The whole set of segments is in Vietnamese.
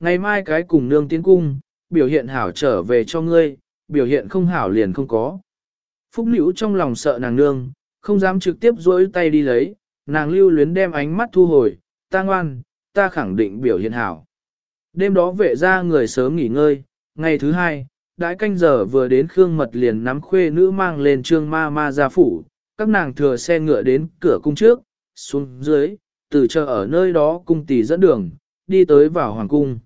ngày mai cái cùng nương tiến cung, biểu hiện hảo trở về cho ngươi, biểu hiện không hảo liền không có. Phúc Nữ trong lòng sợ nàng nương, không dám trực tiếp dối tay đi lấy, nàng lưu luyến đem ánh mắt thu hồi, ta ngoan, ta khẳng định biểu hiện hảo. Đêm đó vệ ra người sớm nghỉ ngơi, ngày thứ hai, đãi canh giờ vừa đến Khương Mật liền nắm khuê nữ mang lên trương ma ma ra phủ, các nàng thừa xe ngựa đến cửa cung trước, xuống dưới, từ chờ ở nơi đó cung tỷ dẫn đường, đi tới vào hoàng cung.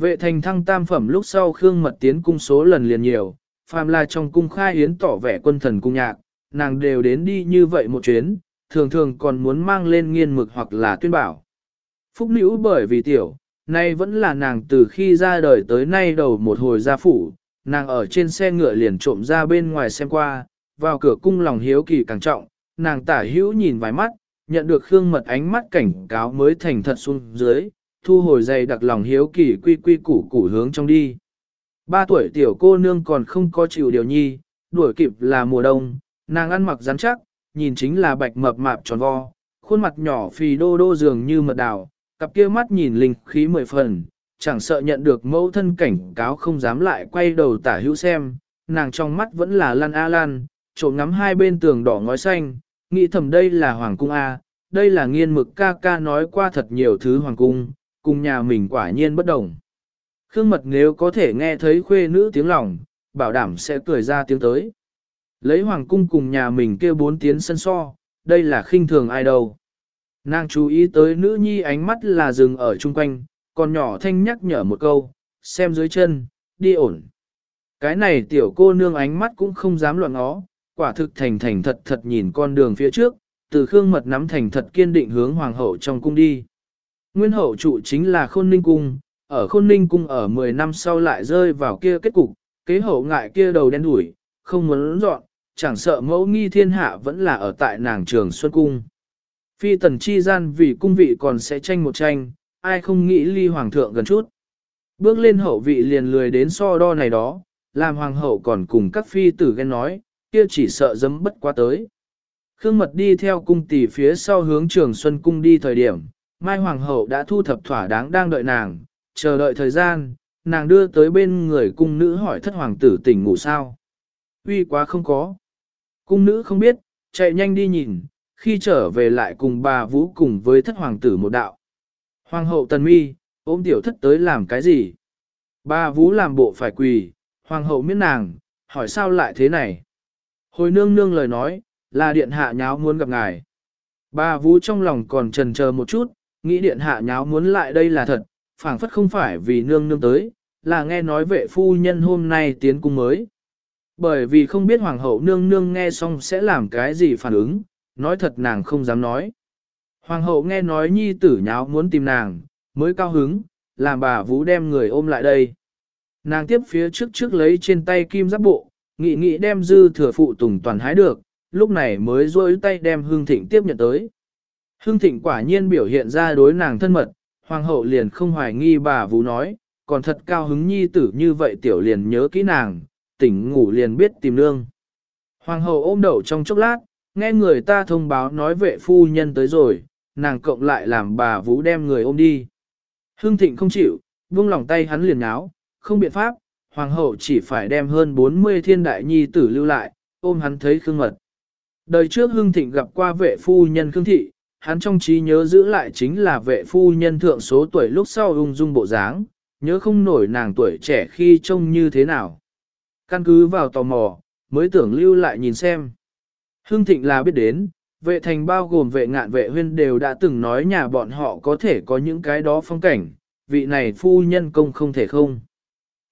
Vệ thành thăng tam phẩm lúc sau Khương Mật tiến cung số lần liền nhiều, phàm là trong cung khai yến tỏ vẻ quân thần cung nhạc, nàng đều đến đi như vậy một chuyến, thường thường còn muốn mang lên nghiên mực hoặc là tuyên bảo. Phúc nữ bởi vì tiểu, nay vẫn là nàng từ khi ra đời tới nay đầu một hồi gia phủ, nàng ở trên xe ngựa liền trộm ra bên ngoài xem qua, vào cửa cung lòng hiếu kỳ càng trọng, nàng tả hữu nhìn vài mắt, nhận được Khương Mật ánh mắt cảnh cáo mới thành thật xuống dưới, thu hồi dày đặc lòng hiếu kỳ quy quy củ củ hướng trong đi. Ba tuổi tiểu cô nương còn không có chịu điều nhi, đuổi kịp là mùa đông, nàng ăn mặc rắn chắc, nhìn chính là bạch mập mạp tròn vo, khuôn mặt nhỏ phì đô đô dường như mật đào, cặp kia mắt nhìn linh khí mười phần, chẳng sợ nhận được mẫu thân cảnh cáo không dám lại quay đầu tả hữu xem, nàng trong mắt vẫn là lan a lan, trộm ngắm hai bên tường đỏ ngói xanh, nghĩ thầm đây là hoàng cung A, đây là nghiên mực ca ca nói qua thật nhiều thứ hoàng cung, cùng nhà mình quả nhiên bất đồng. Khương mật nếu có thể nghe thấy khuê nữ tiếng lòng, bảo đảm sẽ cười ra tiếng tới. Lấy hoàng cung cùng nhà mình kia bốn tiếng sân so, đây là khinh thường ai đâu. Nàng chú ý tới nữ nhi ánh mắt là dừng ở chung quanh, còn nhỏ thanh nhắc nhở một câu, xem dưới chân, đi ổn. Cái này tiểu cô nương ánh mắt cũng không dám loạn ngó, quả thực thành thành thật thật nhìn con đường phía trước, từ khương mật nắm thành thật kiên định hướng hoàng hậu trong cung đi. Nguyên hậu trụ chính là khôn ninh cung, ở khôn ninh cung ở 10 năm sau lại rơi vào kia kết cục, kế hậu ngại kia đầu đen đủi, không muốn dọn, chẳng sợ mẫu nghi thiên hạ vẫn là ở tại nàng trường Xuân Cung. Phi tần chi gian vì cung vị còn sẽ tranh một tranh, ai không nghĩ ly hoàng thượng gần chút. Bước lên hậu vị liền lười đến so đo này đó, làm hoàng hậu còn cùng các phi tử ghen nói, kia chỉ sợ dấm bất quá tới. Khương mật đi theo cung tỷ phía sau hướng trường Xuân Cung đi thời điểm, Mai Hoàng hậu đã thu thập thỏa đáng đang đợi nàng, chờ đợi thời gian, nàng đưa tới bên người cung nữ hỏi thất hoàng tử tỉnh ngủ sao. Uy quá không có. Cung nữ không biết, chạy nhanh đi nhìn, khi trở về lại cùng bà Vũ cùng với thất hoàng tử một đạo. Hoàng hậu tần mi, ôm tiểu thất tới làm cái gì? Bà Vũ làm bộ phải quỳ, hoàng hậu miễn nàng, hỏi sao lại thế này? Hồi nương nương lời nói, là điện hạ nháo muốn gặp ngài. Bà Vũ trong lòng còn trần chờ một chút, nghĩ điện hạ nháo muốn lại đây là thật, phảng phất không phải vì nương nương tới, là nghe nói vệ phu nhân hôm nay tiến cung mới. Bởi vì không biết hoàng hậu nương nương nghe xong sẽ làm cái gì phản ứng, nói thật nàng không dám nói. Hoàng hậu nghe nói nhi tử nháo muốn tìm nàng, mới cao hứng, làm bà Vũ đem người ôm lại đây. Nàng tiếp phía trước trước lấy trên tay kim giáp bộ, nghị nghị đem dư thừa phụ tùng toàn hái được, lúc này mới rôi tay đem Hương Thịnh tiếp nhận tới. Hương Thịnh quả nhiên biểu hiện ra đối nàng thân mật, hoàng hậu liền không hoài nghi bà Vũ nói, còn thật cao hứng nhi tử như vậy tiểu liền nhớ kỹ nàng, tỉnh ngủ liền biết tìm lương. Hoàng hậu ôm đậu trong chốc lát, nghe người ta thông báo nói vệ phu nhân tới rồi, nàng cộng lại làm bà Vũ đem người ôm đi. Hương Thịnh không chịu, buông lòng tay hắn liền nháo, không biện pháp, hoàng hậu chỉ phải đem hơn 40 thiên đại nhi tử lưu lại, ôm hắn thấy khương mật. Đời trước Hưng Thịnh gặp qua vệ phu nhân Khương Thị, hắn trong trí nhớ giữ lại chính là vệ phu nhân thượng số tuổi lúc sau ung dung bộ dáng, nhớ không nổi nàng tuổi trẻ khi trông như thế nào. Căn cứ vào tò mò, mới tưởng lưu lại nhìn xem. Hương Thịnh là biết đến, vệ thành bao gồm vệ ngạn vệ huyên đều đã từng nói nhà bọn họ có thể có những cái đó phong cảnh, vị này phu nhân công không thể không.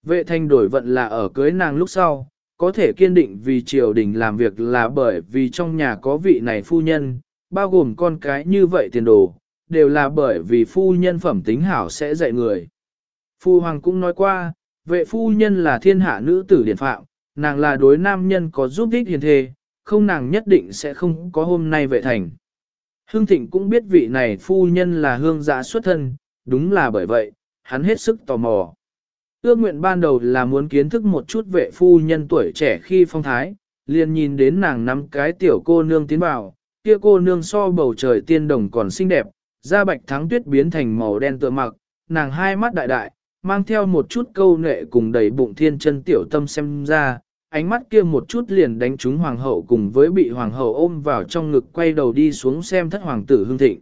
Vệ thành đổi vận là ở cưới nàng lúc sau, có thể kiên định vì triều đình làm việc là bởi vì trong nhà có vị này phu nhân, bao gồm con cái như vậy tiền đồ, đều là bởi vì phu nhân phẩm tính hảo sẽ dạy người. Phu hoàng cũng nói qua, vệ phu nhân là thiên hạ nữ tử điển phạm, nàng là đối nam nhân có giúp ích hiền thề, không nàng nhất định sẽ không có hôm nay vệ thành. Hương Thịnh cũng biết vị này phu nhân là hương giã xuất thân, đúng là bởi vậy, hắn hết sức tò mò. Ước nguyện ban đầu là muốn kiến thức một chút vệ phu nhân tuổi trẻ khi phong thái, liền nhìn đến nàng nắm cái tiểu cô nương tiến vào, kia cô nương so bầu trời tiên đồng còn xinh đẹp, da bạch thắng tuyết biến thành màu đen tựa mặc, nàng hai mắt đại đại, mang theo một chút câu nệ cùng đầy bụng thiên chân tiểu tâm xem ra, ánh mắt kia một chút liền đánh trúng hoàng hậu cùng với bị hoàng hậu ôm vào trong ngực quay đầu đi xuống xem thất hoàng tử hương thịnh.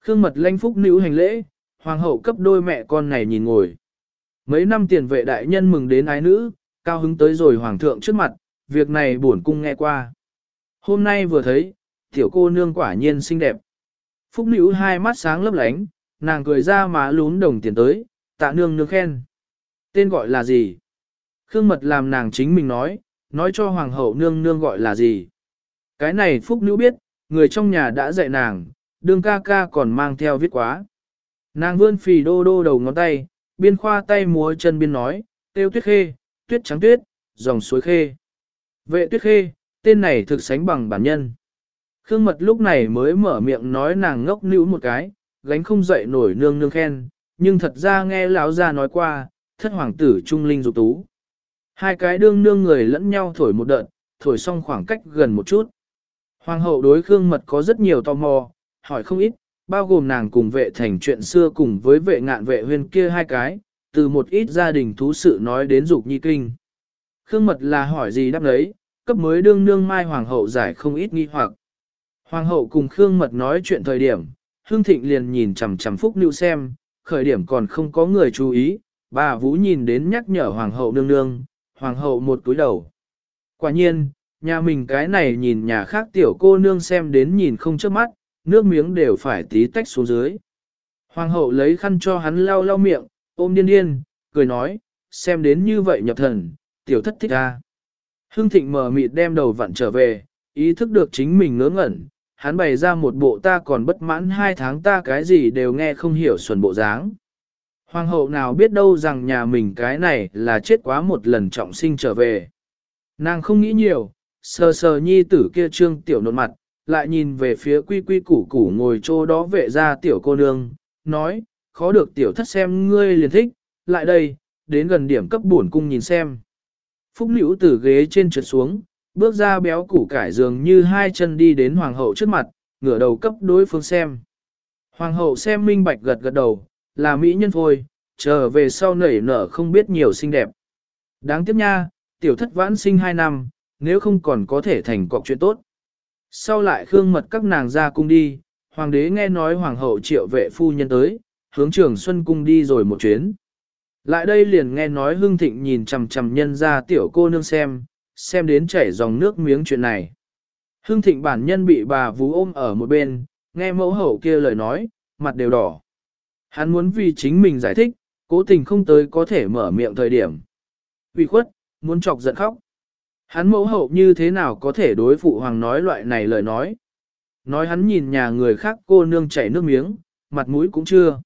Khương mật lanh phúc nữ hành lễ, hoàng hậu cấp đôi mẹ con này nhìn ngồi. Mấy năm tiền vệ đại nhân mừng đến ái nữ, cao hứng tới rồi hoàng thượng trước mặt, việc này buồn cung nghe qua. Hôm nay vừa thấy, tiểu cô nương quả nhiên xinh đẹp. Phúc nữ hai mắt sáng lấp lánh, nàng cười ra má lún đồng tiền tới, tạ nương nương khen. Tên gọi là gì? Khương mật làm nàng chính mình nói, nói cho hoàng hậu nương nương gọi là gì. Cái này phúc nữ biết, người trong nhà đã dạy nàng, đương ca ca còn mang theo viết quá. Nàng vươn phì đô đô đầu ngón tay, biên khoa tay múa chân biên nói, tiêu tuyết khê, tuyết trắng tuyết, dòng suối khê. Vệ tuyết khê, tên này thực sánh bằng bản nhân. Khương mật lúc này mới mở miệng nói nàng ngốc nữ một cái, gánh không dậy nổi nương nương khen, nhưng thật ra nghe lão gia nói qua, thất hoàng tử trung linh dục tú. Hai cái đương nương người lẫn nhau thổi một đợt, thổi xong khoảng cách gần một chút. Hoàng hậu đối Khương Mật có rất nhiều tò mò, hỏi không ít, bao gồm nàng cùng vệ thành chuyện xưa cùng với vệ ngạn vệ huyên kia hai cái, từ một ít gia đình thú sự nói đến dục nhi kinh. Khương Mật là hỏi gì đáp đấy, cấp mới đương nương mai hoàng hậu giải không ít nghi hoặc. Hoàng hậu cùng Khương Mật nói chuyện thời điểm, Hương Thịnh liền nhìn chằm chằm Phúc Nữu xem, khởi điểm còn không có người chú ý, bà Vũ nhìn đến nhắc nhở hoàng hậu nương nương, hoàng hậu một túi đầu. Quả nhiên, nhà mình cái này nhìn nhà khác tiểu cô nương xem đến nhìn không chớp mắt, nước miếng đều phải tí tách xuống dưới. Hoàng hậu lấy khăn cho hắn lau lau miệng, ôm điên điên, cười nói, xem đến như vậy nhập thần, tiểu thất thích ra. Hương thịnh mờ mịt đem đầu vặn trở về, ý thức được chính mình ngớ ngẩn, hắn bày ra một bộ ta còn bất mãn hai tháng ta cái gì đều nghe không hiểu xuẩn bộ dáng. Hoàng hậu nào biết đâu rằng nhà mình cái này là chết quá một lần trọng sinh trở về. Nàng không nghĩ nhiều, sờ sờ nhi tử kia trương tiểu nột mặt, lại nhìn về phía quy quy củ củ ngồi chỗ đó vệ ra tiểu cô nương, nói, khó được tiểu thất xem ngươi liền thích, lại đây, đến gần điểm cấp bổn cung nhìn xem. Phúc nữ từ ghế trên trượt xuống, bước ra béo củ cải dường như hai chân đi đến hoàng hậu trước mặt, ngửa đầu cấp đối phương xem. Hoàng hậu xem minh bạch gật gật đầu, là mỹ nhân thôi, trở về sau nảy nở không biết nhiều xinh đẹp. Đáng tiếc nha, tiểu thất vãn sinh hai năm, nếu không còn có thể thành cọc chuyện tốt. Sau lại khương mật các nàng ra cung đi, hoàng đế nghe nói hoàng hậu triệu vệ phu nhân tới, hướng trường xuân cung đi rồi một chuyến. Lại đây liền nghe nói hương thịnh nhìn chằm chằm nhân ra tiểu cô nương xem, xem đến chảy dòng nước miếng chuyện này. Hương thịnh bản nhân bị bà vú ôm ở một bên, nghe mẫu hậu kia lời nói, mặt đều đỏ. Hắn muốn vì chính mình giải thích, cố tình không tới có thể mở miệng thời điểm. Vì khuất, muốn chọc giận khóc. Hắn mẫu hậu như thế nào có thể đối phụ hoàng nói loại này lời nói. Nói hắn nhìn nhà người khác cô nương chảy nước miếng, mặt mũi cũng chưa.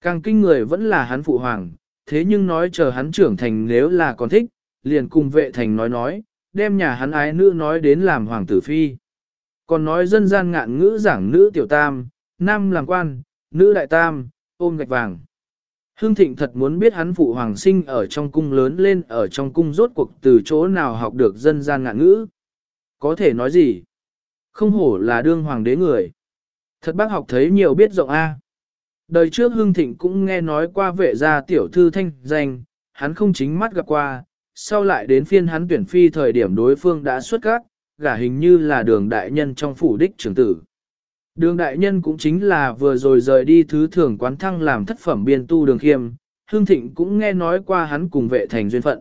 Càng kinh người vẫn là hắn phụ hoàng, thế nhưng nói chờ hắn trưởng thành nếu là còn thích, liền cùng vệ thành nói nói, đem nhà hắn ái nữ nói đến làm hoàng tử phi. Còn nói dân gian ngạn ngữ giảng nữ tiểu tam, nam làm quan, nữ đại tam, ôm gạch vàng. Hương Thịnh thật muốn biết hắn phụ hoàng sinh ở trong cung lớn lên ở trong cung rốt cuộc từ chỗ nào học được dân gian ngạn ngữ. Có thể nói gì? Không hổ là đương hoàng đế người. Thật bác học thấy nhiều biết rộng A. Đời trước Hương Thịnh cũng nghe nói qua vệ gia tiểu thư thanh danh, hắn không chính mắt gặp qua, sau lại đến phiên hắn tuyển phi thời điểm đối phương đã xuất các, gả hình như là đường đại nhân trong phủ đích trưởng tử. Đường đại nhân cũng chính là vừa rồi rời đi thứ thường quán thăng làm thất phẩm biên tu đường khiêm, Hương Thịnh cũng nghe nói qua hắn cùng vệ thành duyên phận.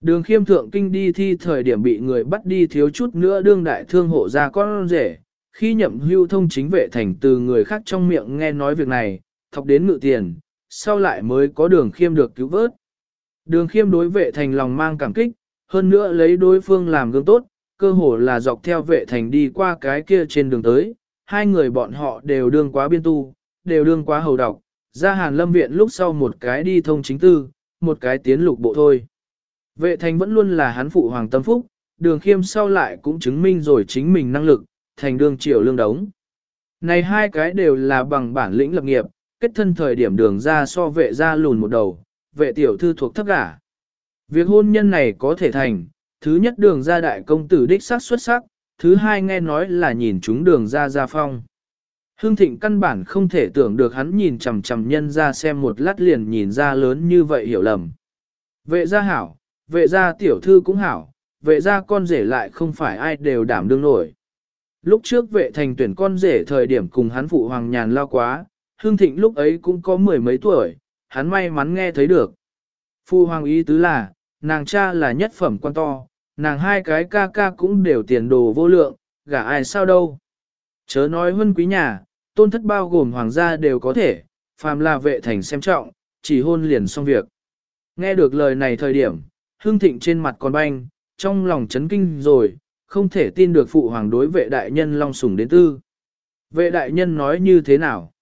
Đường khiêm thượng kinh đi thi thời điểm bị người bắt đi thiếu chút nữa đương đại thương hộ ra con rể, khi nhậm hưu thông chính vệ thành từ người khác trong miệng nghe nói việc này, thọc đến ngự tiền, sau lại mới có đường khiêm được cứu vớt. Đường khiêm đối vệ thành lòng mang cảm kích, hơn nữa lấy đối phương làm gương tốt, cơ hồ là dọc theo vệ thành đi qua cái kia trên đường tới, hai người bọn họ đều đương quá biên tu, đều đương quá hầu đọc, ra hàn lâm viện lúc sau một cái đi thông chính tư, một cái tiến lục bộ thôi. Vệ thành vẫn luôn là hắn phụ hoàng tâm phúc, đường khiêm sau lại cũng chứng minh rồi chính mình năng lực, thành đường triều lương đống. Này hai cái đều là bằng bản lĩnh lập nghiệp, kết thân thời điểm đường ra so vệ ra lùn một đầu, vệ tiểu thư thuộc thấp gả. Việc hôn nhân này có thể thành, thứ nhất đường gia đại công tử đích sắc xuất sắc, thứ hai nghe nói là nhìn chúng đường gia gia phong. Hương thịnh căn bản không thể tưởng được hắn nhìn chằm chằm nhân ra xem một lát liền nhìn ra lớn như vậy hiểu lầm. Vệ gia hảo, vệ gia tiểu thư cũng hảo, vệ gia con rể lại không phải ai đều đảm đương nổi. Lúc trước vệ thành tuyển con rể thời điểm cùng hắn phụ hoàng nhàn lao quá, hương thịnh lúc ấy cũng có mười mấy tuổi, hắn may mắn nghe thấy được. Phu hoàng ý tứ là, nàng cha là nhất phẩm quan to, nàng hai cái ca ca cũng đều tiền đồ vô lượng, gả ai sao đâu. Chớ nói huân quý nhà, tôn thất bao gồm hoàng gia đều có thể, phàm là vệ thành xem trọng, chỉ hôn liền xong việc. Nghe được lời này thời điểm, hương thịnh trên mặt còn banh, trong lòng chấn kinh rồi, không thể tin được phụ hoàng đối vệ đại nhân long sủng đến tư. Vệ đại nhân nói như thế nào?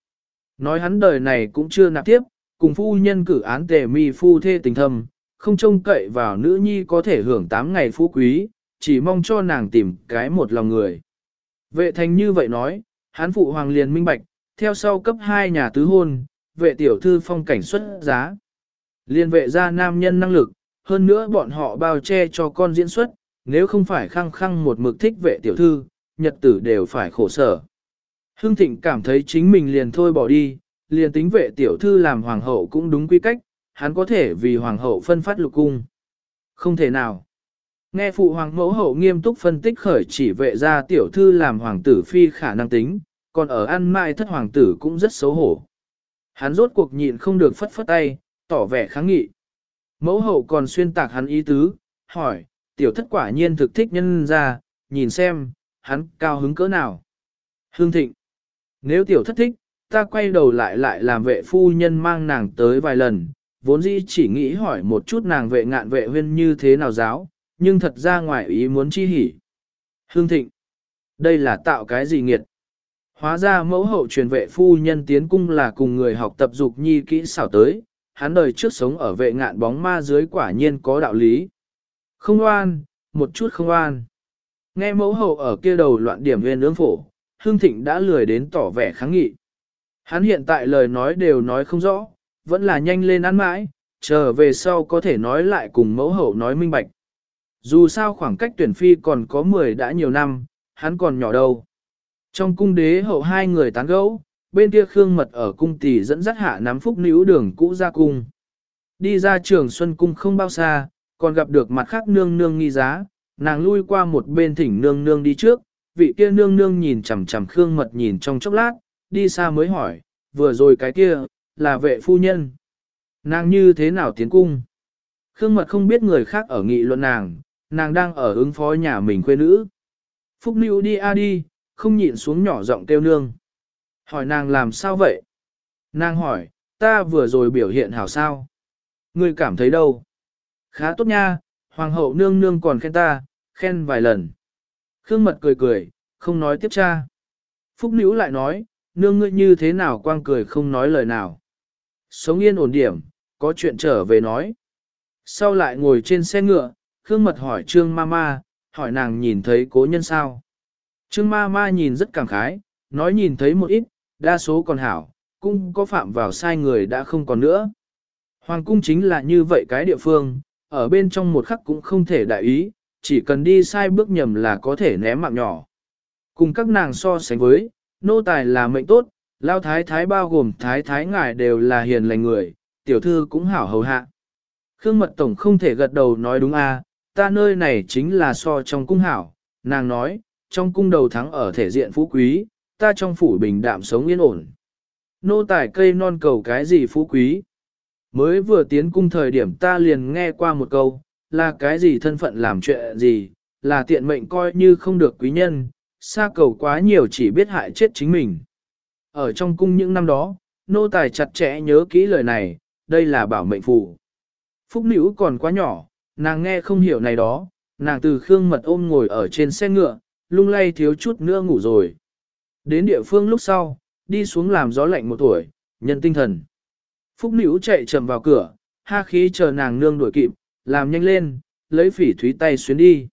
Nói hắn đời này cũng chưa nạp tiếp, cùng phu nhân cử án tề mi phu thê tình thâm, không trông cậy vào nữ nhi có thể hưởng 8 ngày phú quý, chỉ mong cho nàng tìm cái một lòng người. Vệ thành như vậy nói, Hán phụ hoàng liền minh bạch, theo sau cấp 2 nhà tứ hôn, vệ tiểu thư phong cảnh xuất giá. Liên vệ ra nam nhân năng lực, hơn nữa bọn họ bao che cho con diễn xuất, nếu không phải khăng khăng một mực thích vệ tiểu thư, nhật tử đều phải khổ sở. Hương Thịnh cảm thấy chính mình liền thôi bỏ đi, liền tính vệ tiểu thư làm hoàng hậu cũng đúng quy cách, hắn có thể vì hoàng hậu phân phát lục cung. Không thể nào. Nghe phụ hoàng mẫu hậu nghiêm túc phân tích khởi chỉ vệ ra tiểu thư làm hoàng tử phi khả năng tính, còn ở ăn mại thất hoàng tử cũng rất xấu hổ. Hắn rốt cuộc nhịn không được phất phất tay, tỏ vẻ kháng nghị. Mẫu hậu còn xuyên tạc hắn ý tứ, hỏi, tiểu thất quả nhiên thực thích nhân ra, nhìn xem, hắn cao hứng cỡ nào. Hương thịnh, nếu tiểu thất thích, ta quay đầu lại lại làm vệ phu nhân mang nàng tới vài lần, vốn dĩ chỉ nghĩ hỏi một chút nàng vệ ngạn vệ huyên như thế nào giáo, nhưng thật ra ngoài ý muốn chi hỉ. Hương thịnh, đây là tạo cái gì nghiệt? Hóa ra mẫu hậu truyền vệ phu nhân tiến cung là cùng người học tập dục nhi kỹ xảo tới, hắn đời trước sống ở vệ ngạn bóng ma dưới quả nhiên có đạo lý. Không oan, một chút không oan. Nghe mẫu hậu ở kia đầu loạn điểm nguyên ướng phổ, Hương Thịnh đã lười đến tỏ vẻ kháng nghị. Hắn hiện tại lời nói đều nói không rõ, vẫn là nhanh lên ăn mãi, chờ về sau có thể nói lại cùng mẫu hậu nói minh bạch. Dù sao khoảng cách tuyển phi còn có 10 đã nhiều năm, hắn còn nhỏ đâu. Trong cung đế hậu hai người tán gẫu, bên kia Khương Mật ở cung tỷ dẫn dắt hạ nắm phúc níu đường cũ ra cung. Đi ra trường Xuân Cung không bao xa, còn gặp được mặt khác nương nương nghi giá, nàng lui qua một bên thỉnh nương nương đi trước, vị kia nương nương nhìn chằm chằm Khương Mật nhìn trong chốc lát, đi xa mới hỏi, vừa rồi cái kia, là vệ phu nhân. Nàng như thế nào tiến cung? Khương Mật không biết người khác ở nghị luận nàng, nàng đang ở ứng phó nhà mình quê nữ. Phúc Nữu đi a đi, không nhịn xuống nhỏ giọng kêu nương. Hỏi nàng làm sao vậy? Nàng hỏi, ta vừa rồi biểu hiện hảo sao? Ngươi cảm thấy đâu? Khá tốt nha, hoàng hậu nương nương còn khen ta, khen vài lần. Khương mật cười cười, không nói tiếp cha. Phúc Nữu lại nói, nương ngươi như thế nào quang cười không nói lời nào. Sống yên ổn điểm, có chuyện trở về nói. Sau lại ngồi trên xe ngựa, Khương mật hỏi Trương Mama, hỏi nàng nhìn thấy cố nhân sao. Trương Mama nhìn rất cảm khái, nói nhìn thấy một ít, đa số còn hảo, cũng có phạm vào sai người đã không còn nữa. Hoàng cung chính là như vậy cái địa phương, ở bên trong một khắc cũng không thể đại ý, chỉ cần đi sai bước nhầm là có thể ném mạng nhỏ. Cùng các nàng so sánh với, nô tài là mệnh tốt, lao thái thái bao gồm thái thái ngài đều là hiền lành người, tiểu thư cũng hảo hầu hạ. Khương mật tổng không thể gật đầu nói đúng a, ta nơi này chính là so trong cung hảo, nàng nói, trong cung đầu thắng ở thể diện phú quý, ta trong phủ bình đạm sống yên ổn. Nô tài cây non cầu cái gì phú quý? Mới vừa tiến cung thời điểm ta liền nghe qua một câu, là cái gì thân phận làm chuyện gì, là tiện mệnh coi như không được quý nhân, xa cầu quá nhiều chỉ biết hại chết chính mình. Ở trong cung những năm đó, nô tài chặt chẽ nhớ kỹ lời này, đây là bảo mệnh phù. Phúc nữ còn quá nhỏ, nàng nghe không hiểu này đó, nàng từ khương mật ôm ngồi ở trên xe ngựa, lung lay thiếu chút nữa ngủ rồi. Đến địa phương lúc sau, đi xuống làm gió lạnh một tuổi, nhân tinh thần. Phúc nữ chạy chậm vào cửa, ha khí chờ nàng nương đuổi kịp, làm nhanh lên, lấy phỉ thúy tay xuyến đi.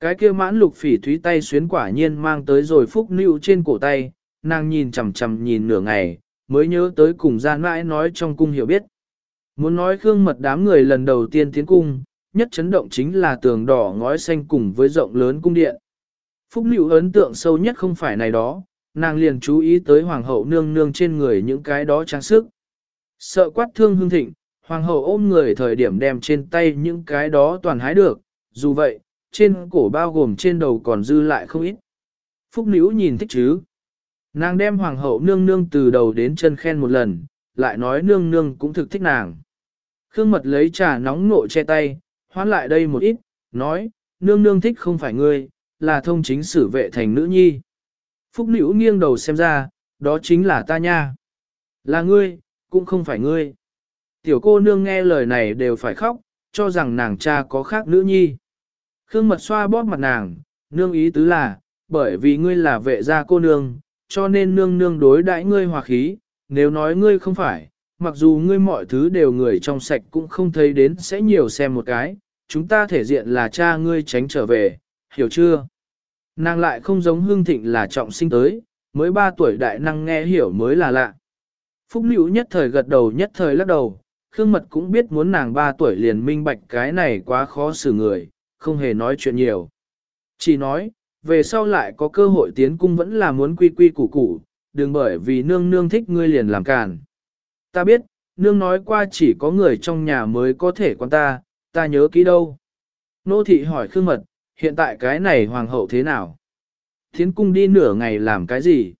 Cái kia mãn lục phỉ thúy tay xuyến quả nhiên mang tới rồi phúc nữ trên cổ tay, nàng nhìn chằm chằm nhìn nửa ngày, mới nhớ tới cùng gian mãi nói trong cung hiểu biết. Muốn nói khương mật đám người lần đầu tiên tiến cung, nhất chấn động chính là tường đỏ ngói xanh cùng với rộng lớn cung điện. Phúc nữ ấn tượng sâu nhất không phải này đó, nàng liền chú ý tới hoàng hậu nương nương trên người những cái đó trang sức. Sợ quát thương hương thịnh, hoàng hậu ôm người thời điểm đem trên tay những cái đó toàn hái được, dù vậy, trên cổ bao gồm trên đầu còn dư lại không ít. Phúc Nữ nhìn thích chứ. Nàng đem hoàng hậu nương nương từ đầu đến chân khen một lần, lại nói nương nương cũng thực thích nàng. Khương mật lấy trà nóng nộ che tay, hoán lại đây một ít, nói, nương nương thích không phải ngươi, là thông chính sử vệ thành nữ nhi. Phúc Nữ nghiêng đầu xem ra, đó chính là ta nha. Là ngươi, cũng không phải ngươi. Tiểu cô nương nghe lời này đều phải khóc, cho rằng nàng cha có khác nữ nhi. Khương mật xoa bóp mặt nàng, nương ý tứ là, bởi vì ngươi là vệ gia cô nương, cho nên nương nương đối đãi ngươi hòa khí, nếu nói ngươi không phải, mặc dù ngươi mọi thứ đều người trong sạch cũng không thấy đến sẽ nhiều xem một cái, chúng ta thể diện là cha ngươi tránh trở về, hiểu chưa? Nàng lại không giống hương thịnh là trọng sinh tới, mới 3 tuổi đại năng nghe hiểu mới là lạ. Phúc Nữ nhất thời gật đầu nhất thời lắc đầu, Khương Mật cũng biết muốn nàng 3 tuổi liền minh bạch cái này quá khó xử người, không hề nói chuyện nhiều. Chỉ nói, về sau lại có cơ hội tiến cung vẫn là muốn quy quy củ củ, đừng bởi vì nương nương thích ngươi liền làm càn. Ta biết, nương nói qua chỉ có người trong nhà mới có thể quan ta, ta nhớ kỹ đâu. Nô thị hỏi Khương Mật, hiện tại cái này hoàng hậu thế nào? Thiến cung đi nửa ngày làm cái gì?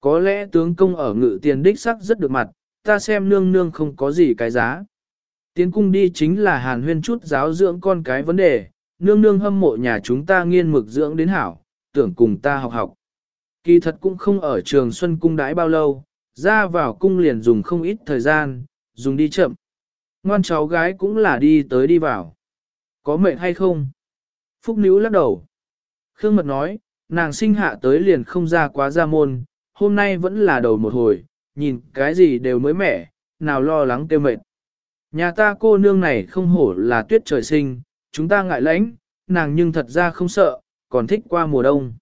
Có lẽ tướng công ở ngự tiền đích sắc rất được mặt, ta xem nương nương không có gì cái giá. Tiến cung đi chính là hàn huyên chút giáo dưỡng con cái vấn đề, nương nương hâm mộ nhà chúng ta nghiên mực dưỡng đến hảo, tưởng cùng ta học học. Kỳ thật cũng không ở trường Xuân Cung đãi bao lâu, ra vào cung liền dùng không ít thời gian, dùng đi chậm. Ngoan cháu gái cũng là đi tới đi vào. Có mệnh hay không? Phúc Níu lắc đầu. Khương Mật nói, nàng sinh hạ tới liền không ra quá ra môn, hôm nay vẫn là đầu một hồi, nhìn cái gì đều mới mẻ, nào lo lắng tiêu mệt. Nhà ta cô nương này không hổ là tuyết trời sinh, chúng ta ngại lãnh, nàng nhưng thật ra không sợ, còn thích qua mùa đông.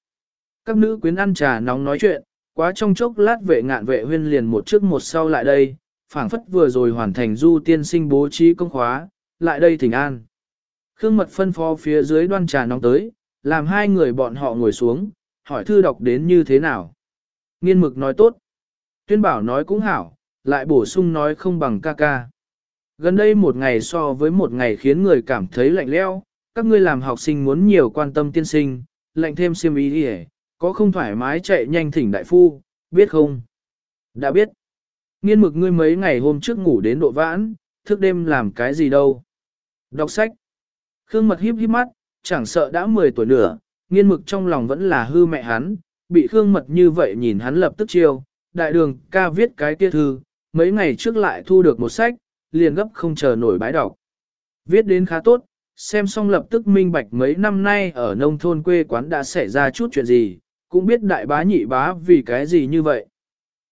Các nữ quyến ăn trà nóng nói chuyện, quá trong chốc lát vệ ngạn vệ huyên liền một trước một sau lại đây, phảng phất vừa rồi hoàn thành du tiên sinh bố trí công khóa, lại đây thỉnh an. Khương mật phân phó phía dưới đoan trà nóng tới, làm hai người bọn họ ngồi xuống, hỏi thư đọc đến như thế nào. Nghiên mực nói tốt. Tuyên bảo nói cũng hảo, lại bổ sung nói không bằng ca ca. Gần đây một ngày so với một ngày khiến người cảm thấy lạnh leo, các ngươi làm học sinh muốn nhiều quan tâm tiên sinh, lạnh thêm siêm ý đi có không thoải mái chạy nhanh thỉnh đại phu, biết không? Đã biết. Nghiên mực ngươi mấy ngày hôm trước ngủ đến độ vãn, thức đêm làm cái gì đâu? Đọc sách. Khương mật híp híp mắt, chẳng sợ đã 10 tuổi nữa, nghiên mực trong lòng vẫn là hư mẹ hắn, bị Khương mật như vậy nhìn hắn lập tức chiêu, đại đường ca viết cái kia thư, mấy ngày trước lại thu được một sách, liền gấp không chờ nổi bái đọc. Viết đến khá tốt, xem xong lập tức minh bạch mấy năm nay ở nông thôn quê quán đã xảy ra chút chuyện gì, cũng biết đại bá nhị bá vì cái gì như vậy.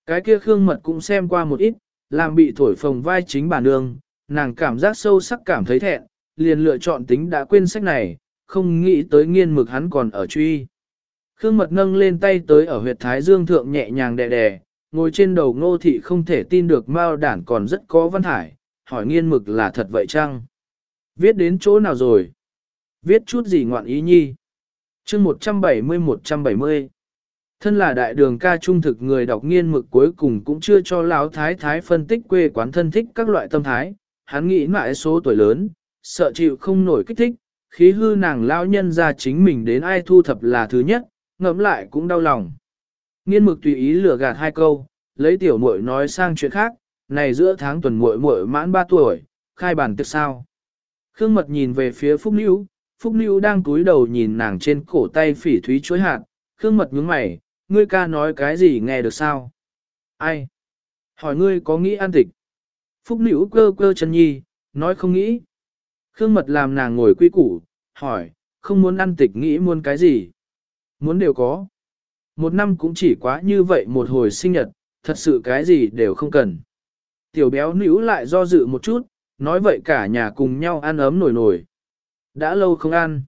Cái kia Khương Mật cũng xem qua một ít, làm bị thổi phồng vai chính bà nương, nàng cảm giác sâu sắc cảm thấy thẹn, liền lựa chọn tính đã quên sách này, không nghĩ tới nghiên mực hắn còn ở truy. Khương Mật nâng lên tay tới ở huyệt thái dương thượng nhẹ nhàng đè đè, ngồi trên đầu ngô thị không thể tin được mao đản còn rất có văn hải, hỏi nghiên mực là thật vậy chăng? Viết đến chỗ nào rồi? Viết chút gì ngoạn ý nhi? chương 170-170 Thân là đại đường ca trung thực người đọc nghiên mực cuối cùng cũng chưa cho lão thái thái phân tích quê quán thân thích các loại tâm thái, hắn nghĩ mãi số tuổi lớn, sợ chịu không nổi kích thích, khí hư nàng lão nhân ra chính mình đến ai thu thập là thứ nhất, ngẫm lại cũng đau lòng. Nghiên mực tùy ý lừa gạt hai câu, lấy tiểu muội nói sang chuyện khác, này giữa tháng tuần muội muội mãn 3 tuổi, khai bản tiệc sao. Khương mật nhìn về phía Phúc Nữu, Phúc Nữu đang cúi đầu nhìn nàng trên cổ tay phỉ thúy chuối hạt, Khương mật nhướng mày, ngươi ca nói cái gì nghe được sao? Ai? Hỏi ngươi có nghĩ ăn tịch? Phúc Nữu cơ cơ chân nhi, nói không nghĩ. Khương mật làm nàng ngồi quy củ, hỏi, không muốn ăn tịch nghĩ muốn cái gì? Muốn đều có. Một năm cũng chỉ quá như vậy một hồi sinh nhật, thật sự cái gì đều không cần. Tiểu béo nữ lại do dự một chút, nói vậy cả nhà cùng nhau ăn ấm nổi nổi. Đã lâu không ăn.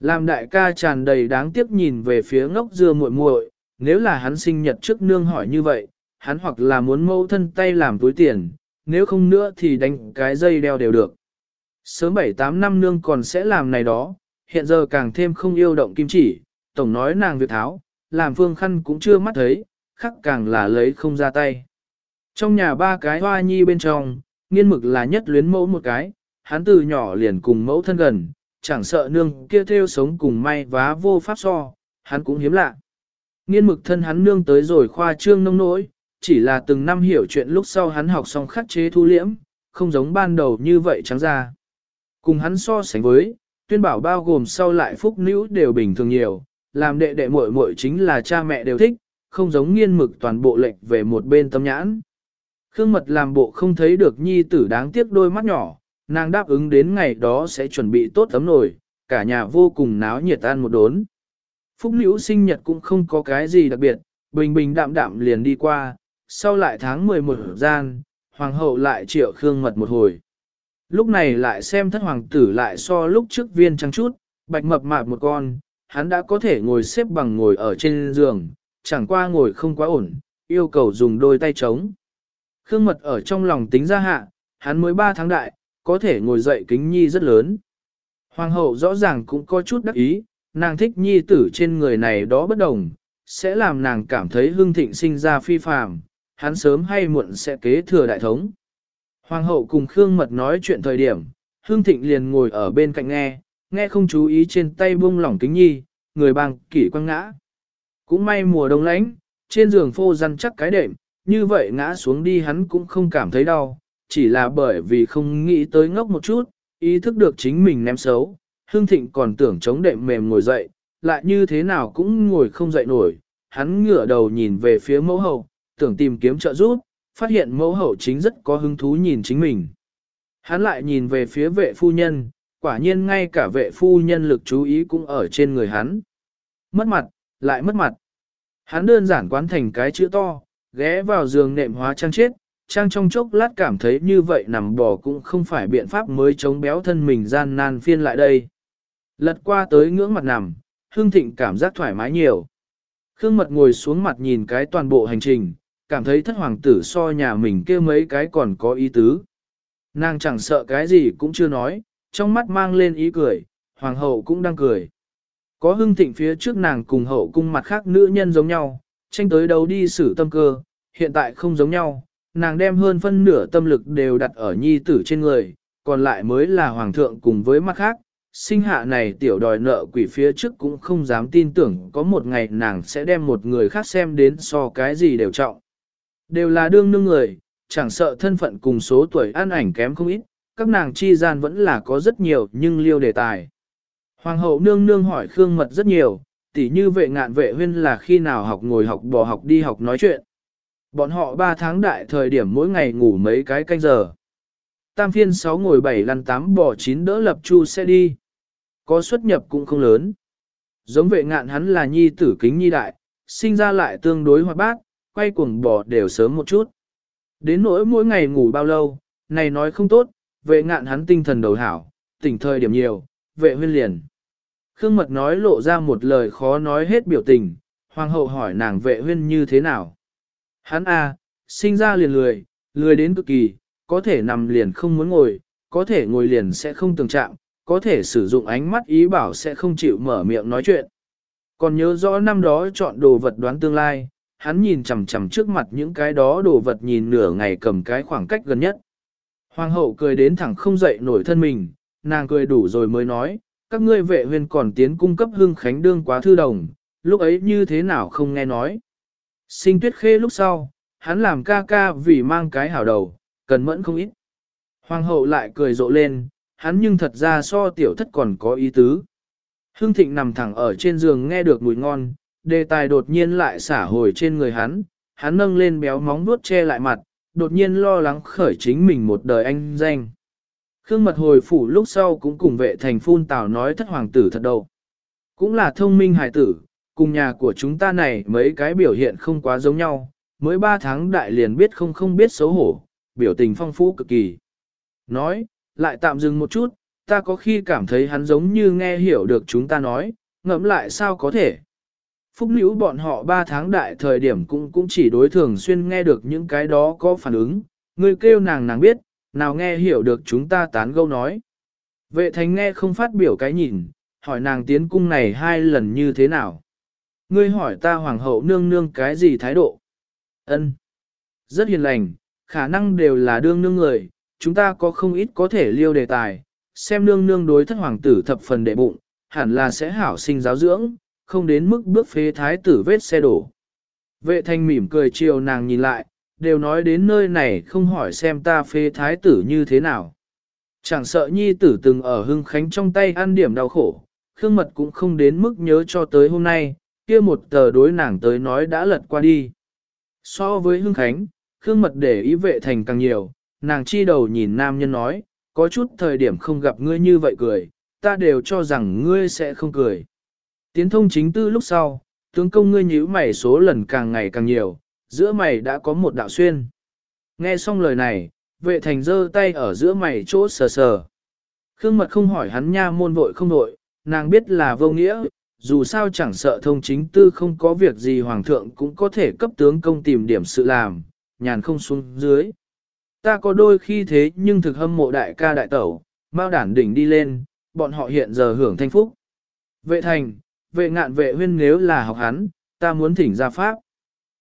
Làm đại ca tràn đầy đáng tiếc nhìn về phía ngốc dưa muội muội, nếu là hắn sinh nhật trước nương hỏi như vậy, hắn hoặc là muốn mâu thân tay làm túi tiền, nếu không nữa thì đánh cái dây đeo đều được. Sớm 7-8 năm nương còn sẽ làm này đó, hiện giờ càng thêm không yêu động kim chỉ, tổng nói nàng việc tháo, làm phương khăn cũng chưa mắt thấy, khắc càng là lấy không ra tay. Trong nhà ba cái hoa nhi bên trong, nghiên mực là nhất luyến mẫu một cái, hắn từ nhỏ liền cùng mẫu thân gần, chẳng sợ nương kia theo sống cùng may vá vô pháp so, hắn cũng hiếm lạ. Nghiên mực thân hắn nương tới rồi khoa trương nông nỗi, chỉ là từng năm hiểu chuyện lúc sau hắn học xong khắc chế thu liễm, không giống ban đầu như vậy trắng ra. Cùng hắn so sánh với, tuyên bảo bao gồm sau lại phúc nữ đều bình thường nhiều, làm đệ đệ muội muội chính là cha mẹ đều thích, không giống nghiên mực toàn bộ lệnh về một bên tâm nhãn. Khương mật làm bộ không thấy được nhi tử đáng tiếc đôi mắt nhỏ, nàng đáp ứng đến ngày đó sẽ chuẩn bị tốt tấm nồi, cả nhà vô cùng náo nhiệt ăn một đốn. Phúc nữ sinh nhật cũng không có cái gì đặc biệt, bình bình đạm đạm liền đi qua, sau lại tháng 11 gian, hoàng hậu lại triệu khương mật một hồi. Lúc này lại xem thất hoàng tử lại so lúc trước viên trắng chút, bạch mập mạp một con, hắn đã có thể ngồi xếp bằng ngồi ở trên giường, chẳng qua ngồi không quá ổn, yêu cầu dùng đôi tay trống. Khương mật ở trong lòng tính ra hạ, hắn mới 3 tháng đại, có thể ngồi dậy kính nhi rất lớn. Hoàng hậu rõ ràng cũng có chút đắc ý, nàng thích nhi tử trên người này đó bất đồng, sẽ làm nàng cảm thấy hương thịnh sinh ra phi phàm, hắn sớm hay muộn sẽ kế thừa đại thống. Hoàng hậu cùng Khương Mật nói chuyện thời điểm, Hương Thịnh liền ngồi ở bên cạnh nghe, nghe không chú ý trên tay buông lỏng kính nhi, người bằng kỷ quăng ngã. Cũng may mùa đông lạnh, trên giường phô răn chắc cái đệm, như vậy ngã xuống đi hắn cũng không cảm thấy đau, chỉ là bởi vì không nghĩ tới ngốc một chút, ý thức được chính mình ném xấu. Hương Thịnh còn tưởng chống đệm mềm ngồi dậy, lại như thế nào cũng ngồi không dậy nổi, hắn ngửa đầu nhìn về phía mẫu hậu, tưởng tìm kiếm trợ giúp, phát hiện mẫu hậu chính rất có hứng thú nhìn chính mình. Hắn lại nhìn về phía vệ phu nhân, quả nhiên ngay cả vệ phu nhân lực chú ý cũng ở trên người hắn. Mất mặt, lại mất mặt. Hắn đơn giản quán thành cái chữ to, ghé vào giường nệm hóa trang chết, trang trong chốc lát cảm thấy như vậy nằm bò cũng không phải biện pháp mới chống béo thân mình gian nan phiên lại đây. Lật qua tới ngưỡng mặt nằm, Hương Thịnh cảm giác thoải mái nhiều. Khương Mật ngồi xuống mặt nhìn cái toàn bộ hành trình, cảm thấy thất hoàng tử so nhà mình kia mấy cái còn có ý tứ. Nàng chẳng sợ cái gì cũng chưa nói, trong mắt mang lên ý cười, hoàng hậu cũng đang cười. Có hưng thịnh phía trước nàng cùng hậu cung mặt khác nữ nhân giống nhau, tranh tới đấu đi xử tâm cơ, hiện tại không giống nhau, nàng đem hơn phân nửa tâm lực đều đặt ở nhi tử trên người, còn lại mới là hoàng thượng cùng với mắt khác. Sinh hạ này tiểu đòi nợ quỷ phía trước cũng không dám tin tưởng có một ngày nàng sẽ đem một người khác xem đến so cái gì đều trọng. Đều là đương nương người, chẳng sợ thân phận cùng số tuổi an ảnh kém không ít, các nàng chi gian vẫn là có rất nhiều nhưng liêu đề tài. Hoàng hậu nương nương hỏi Khương Mật rất nhiều, tỉ như vệ ngạn vệ huyên là khi nào học ngồi học bò học đi học nói chuyện. Bọn họ 3 tháng đại thời điểm mỗi ngày ngủ mấy cái canh giờ. Tam phiên 6 ngồi 7 lăn 8 bò 9 đỡ lập chu sẽ đi. Có xuất nhập cũng không lớn. Giống vệ ngạn hắn là nhi tử kính nhi đại, sinh ra lại tương đối hoạt bát, quay cuồng bò đều sớm một chút. Đến nỗi mỗi ngày ngủ bao lâu, này nói không tốt, vệ ngạn hắn tinh thần đầu hảo, tỉnh thời điểm nhiều, vệ huyên liền. Khương Mật nói lộ ra một lời khó nói hết biểu tình, hoàng hậu hỏi nàng vệ huyên như thế nào. Hắn a, sinh ra liền lười, lười đến cực kỳ, có thể nằm liền không muốn ngồi, có thể ngồi liền sẽ không tường trạng, có thể sử dụng ánh mắt ý bảo sẽ không chịu mở miệng nói chuyện. Còn nhớ rõ năm đó chọn đồ vật đoán tương lai, hắn nhìn chằm chằm trước mặt những cái đó đồ vật nhìn nửa ngày cầm cái khoảng cách gần nhất. Hoàng hậu cười đến thẳng không dậy nổi thân mình, nàng cười đủ rồi mới nói, các ngươi vệ huyền còn tiến cung cấp hương khánh đương quá thư đồng, lúc ấy như thế nào không nghe nói. Sinh tuyết khê lúc sau, hắn làm ca ca vì mang cái hảo đầu, cần mẫn không ít. Hoàng hậu lại cười rộ lên, hắn nhưng thật ra so tiểu thất còn có ý tứ. Hương thịnh nằm thẳng ở trên giường nghe được mùi ngon, đề tài đột nhiên lại xả hồi trên người hắn, hắn nâng lên béo móng vuốt che lại mặt, đột nhiên lo lắng khởi chính mình một đời anh danh. Khương mật hồi phủ lúc sau cũng cùng vệ thành phun tào nói thất hoàng tử thật đâu. Cũng là thông minh hải tử, cùng nhà của chúng ta này mấy cái biểu hiện không quá giống nhau, mới ba tháng đại liền biết không không biết xấu hổ, biểu tình phong phú cực kỳ. Nói, lại tạm dừng một chút, ta có khi cảm thấy hắn giống như nghe hiểu được chúng ta nói, ngẫm lại sao có thể. Phúc nữ bọn họ 3 tháng đại thời điểm cũng cũng chỉ đối thường xuyên nghe được những cái đó có phản ứng, người kêu nàng nàng biết, nào nghe hiểu được chúng ta tán gẫu nói. Vệ thánh nghe không phát biểu cái nhìn, hỏi nàng tiến cung này hai lần như thế nào. ngươi hỏi ta hoàng hậu nương nương cái gì thái độ? Ân, Rất hiền lành, khả năng đều là đương nương người, chúng ta có không ít có thể liêu đề tài, xem nương nương đối thất hoàng tử thập phần đệ bụng, hẳn là sẽ hảo sinh giáo dưỡng, không đến mức bước phế thái tử vết xe đổ. Vệ thanh mỉm cười chiều nàng nhìn lại, đều nói đến nơi này không hỏi xem ta phê thái tử như thế nào. Chẳng sợ nhi tử từng ở hưng khánh trong tay ăn điểm đau khổ, khương mật cũng không đến mức nhớ cho tới hôm nay, kia một tờ đối nàng tới nói đã lật qua đi. So với hưng khánh, khương mật để ý vệ thành càng nhiều, nàng chi đầu nhìn nam nhân nói, có chút thời điểm không gặp ngươi như vậy cười, ta đều cho rằng ngươi sẽ không cười. Tiến thông chính tư lúc sau, tướng công ngươi nhíu mày số lần càng ngày càng nhiều, giữa mày đã có một đạo xuyên. Nghe xong lời này, vệ thành giơ tay ở giữa mày chỗ sờ sờ. Khương mật không hỏi hắn nha môn vội không vội, nàng biết là vô nghĩa, dù sao chẳng sợ thông chính tư không có việc gì hoàng thượng cũng có thể cấp tướng công tìm điểm sự làm, nhàn không xuống dưới. Ta có đôi khi thế nhưng thực hâm mộ đại ca đại tẩu, bao đản đỉnh đi lên, bọn họ hiện giờ hưởng thanh phúc. Vệ thành, vệ ngạn vệ huyên nếu là học hắn, ta muốn thỉnh ra pháp.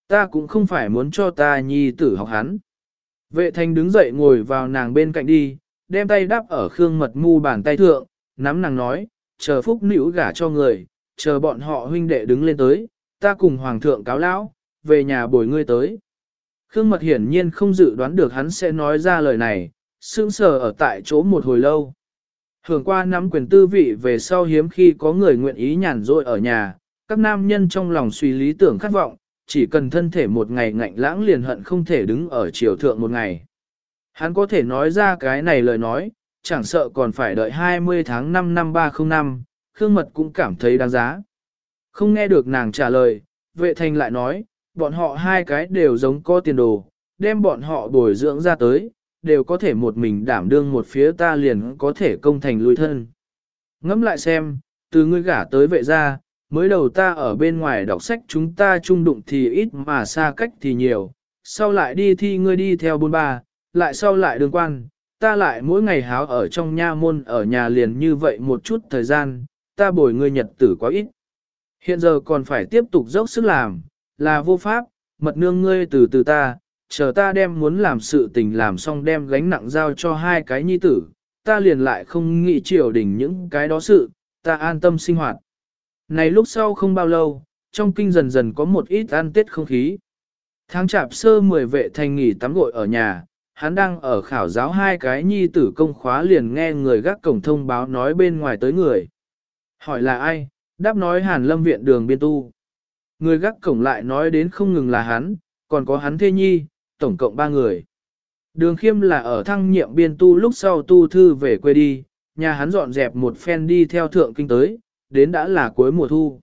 Ta cũng không phải muốn cho ta nhi tử học hắn. Vệ Thanh đứng dậy ngồi vào nàng bên cạnh đi, đem tay đắp ở khương mật ngu bàn tay thượng, nắm nàng nói, chờ phúc nữ gả cho người, chờ bọn họ huynh đệ đứng lên tới, ta cùng hoàng thượng cáo lão, về nhà bồi ngươi tới. Khương mật hiển nhiên không dự đoán được hắn sẽ nói ra lời này, sững sờ ở tại chỗ một hồi lâu. Hưởng qua nắm quyền tư vị về sau hiếm khi có người nguyện ý nhàn rỗi ở nhà, các nam nhân trong lòng suy lý tưởng khát vọng, chỉ cần thân thể một ngày ngạnh lãng liền hận không thể đứng ở triều thượng một ngày. Hắn có thể nói ra cái này lời nói, chẳng sợ còn phải đợi 20 tháng 5 năm 305, Khương Mật cũng cảm thấy đáng giá. Không nghe được nàng trả lời, vệ thành lại nói, bọn họ hai cái đều giống có tiền đồ, đem bọn họ bồi dưỡng ra tới, đều có thể một mình đảm đương một phía ta liền có thể công thành lui thân. Ngẫm lại xem, từ ngươi gả tới vệ gia, mới đầu ta ở bên ngoài đọc sách chúng ta chung đụng thì ít mà xa cách thì nhiều, sau lại đi thi ngươi đi theo bôn ba, lại sau lại đường quan, ta lại mỗi ngày háo ở trong nha môn ở nhà liền như vậy một chút thời gian, ta bồi ngươi nhật tử quá ít. Hiện giờ còn phải tiếp tục dốc sức làm, là vô pháp, mật nương ngươi từ từ ta, chờ ta đem muốn làm sự tình làm xong đem gánh nặng giao cho hai cái nhi tử, ta liền lại không nghĩ triều đình những cái đó sự, ta an tâm sinh hoạt. Này lúc sau không bao lâu, trong kinh dần dần có một ít ăn tết không khí. Tháng chạp sơ mười vệ thành nghỉ tắm gội ở nhà, hắn đang ở khảo giáo hai cái nhi tử công khóa liền nghe người gác cổng thông báo nói bên ngoài tới người. Hỏi là ai? Đáp nói hàn lâm viện đường biên tu. Người gác cổng lại nói đến không ngừng là hắn, còn có hắn thê nhi, tổng cộng ba người. Đường khiêm là ở thăng nhiệm biên tu lúc sau tu thư về quê đi, nhà hắn dọn dẹp một phen đi theo thượng kinh tới, đến đã là cuối mùa thu.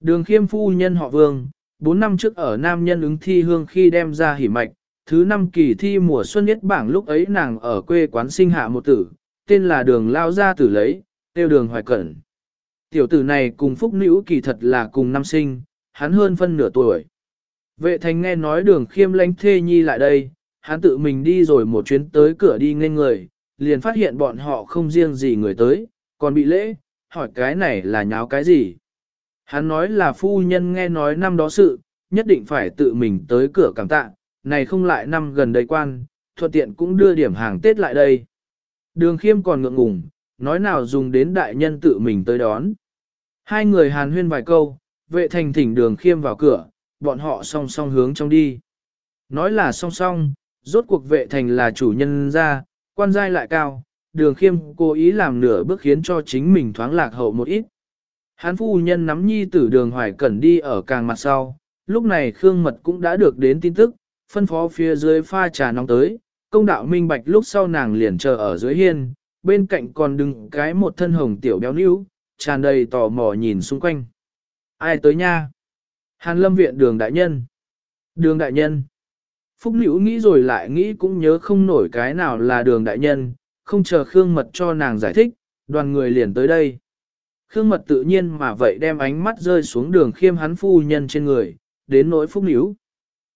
Đường khiêm phu nhân họ vương, 4 năm trước ở Nam Nhân ứng thi hương khi đem ra hỉ mạch, thứ năm kỳ thi mùa xuân nhất bảng lúc ấy nàng ở quê quán sinh hạ một tử, tên là đường lao gia tử lấy, tiêu đường hoài cẩn. Tiểu tử này cùng phúc nữ kỳ thật là cùng năm sinh, hắn hơn phân nửa tuổi. Vệ thành nghe nói đường khiêm lánh thê nhi lại đây, hắn tự mình đi rồi một chuyến tới cửa đi nghênh người, liền phát hiện bọn họ không riêng gì người tới, còn bị lễ, hỏi cái này là nháo cái gì. Hắn nói là phu nhân nghe nói năm đó sự, nhất định phải tự mình tới cửa cảm tạ, này không lại năm gần đây quan, thuận tiện cũng đưa điểm hàng Tết lại đây. Đường khiêm còn ngượng ngùng, nói nào dùng đến đại nhân tự mình tới đón. Hai người hàn huyên vài câu, vệ thành thỉnh đường khiêm vào cửa, bọn họ song song hướng trong đi. Nói là song song, rốt cuộc vệ thành là chủ nhân ra, quan giai lại cao, đường khiêm cố ý làm nửa bước khiến cho chính mình thoáng lạc hậu một ít. Hán phu nhân nắm nhi tử đường hoài cẩn đi ở càng mặt sau, lúc này Khương Mật cũng đã được đến tin tức, phân phó phía dưới pha trà nóng tới, công đạo minh bạch lúc sau nàng liền chờ ở dưới hiên, bên cạnh còn đứng cái một thân hồng tiểu béo níu, tràn đầy tò mò nhìn xung quanh. Ai tới nha? Hàn lâm viện đường đại nhân. Đường đại nhân. Phúc Nữ nghĩ rồi lại nghĩ cũng nhớ không nổi cái nào là đường đại nhân, không chờ Khương Mật cho nàng giải thích, đoàn người liền tới đây. Khương Mật tự nhiên mà vậy đem ánh mắt rơi xuống đường khiêm hắn phu nhân trên người, đến nỗi Phúc níu.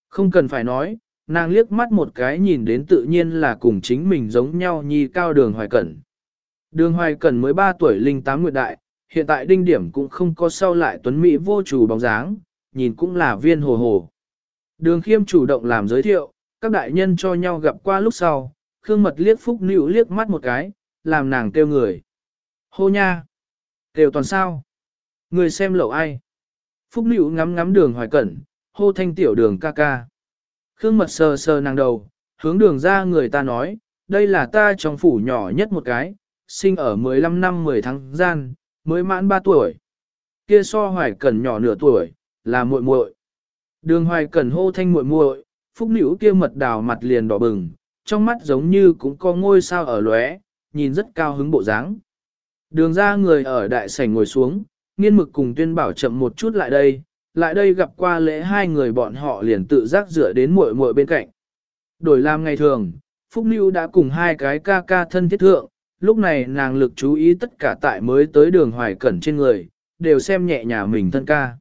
Không cần phải nói, nàng liếc mắt một cái nhìn đến tự nhiên là cùng chính mình giống nhau nhi cao đường hoài cẩn. Đường hoài cẩn mới 3 tuổi linh tám nguyệt đại, hiện tại đinh điểm cũng không có sau lại tuấn Mỹ vô chủ bóng dáng, nhìn cũng là viên hồ hồ. Đường khiêm chủ động làm giới thiệu, các đại nhân cho nhau gặp qua lúc sau, Khương Mật liếc Phúc Nữ liếc mắt một cái, làm nàng kêu người. Hô nha! Kêu toàn sao? Người xem lậu ai? Phúc Nữ ngắm ngắm đường hoài cẩn, hô thanh tiểu đường ca ca. Khương Mật sờ sờ nàng đầu, hướng đường ra người ta nói, đây là ta trong phủ nhỏ nhất một cái, sinh ở 15 năm 10 tháng gian, mới mãn 3 tuổi. Kia so hoài cẩn nhỏ nửa tuổi, là muội muội. Đường hoài cẩn hô thanh muội muội, phúc nữ kia mật đào mặt liền đỏ bừng, trong mắt giống như cũng có ngôi sao ở lóe, nhìn rất cao hứng bộ dáng. Đường ra người ở đại sảnh ngồi xuống, nghiên mực cùng tuyên bảo chậm một chút lại đây, lại đây gặp qua lễ hai người bọn họ liền tự giác dựa đến muội muội bên cạnh. Đổi làm ngày thường, Phúc Nưu đã cùng hai cái ca ca thân thiết thượng, lúc này nàng lực chú ý tất cả tại mới tới đường hoài cẩn trên người, đều xem nhẹ nhà mình thân ca.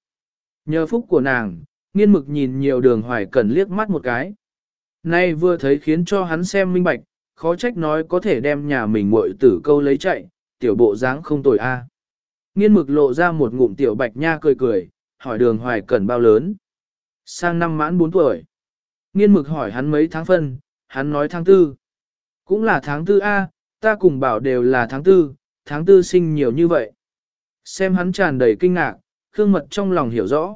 Nhờ phúc của nàng, nghiên mực nhìn nhiều đường hoài cẩn liếc mắt một cái. Nay vừa thấy khiến cho hắn xem minh bạch, khó trách nói có thể đem nhà mình muội tử câu lấy chạy, tiểu bộ dáng không tồi a. Nghiên mực lộ ra một ngụm tiểu bạch nha cười cười, hỏi đường hoài cẩn bao lớn. Sang năm mãn 4 tuổi. Nghiên mực hỏi hắn mấy tháng phân, hắn nói tháng tư. Cũng là tháng tư A, ta cùng bảo đều là tháng tư, tháng tư sinh nhiều như vậy. Xem hắn tràn đầy kinh ngạc, Khương Mật trong lòng hiểu rõ.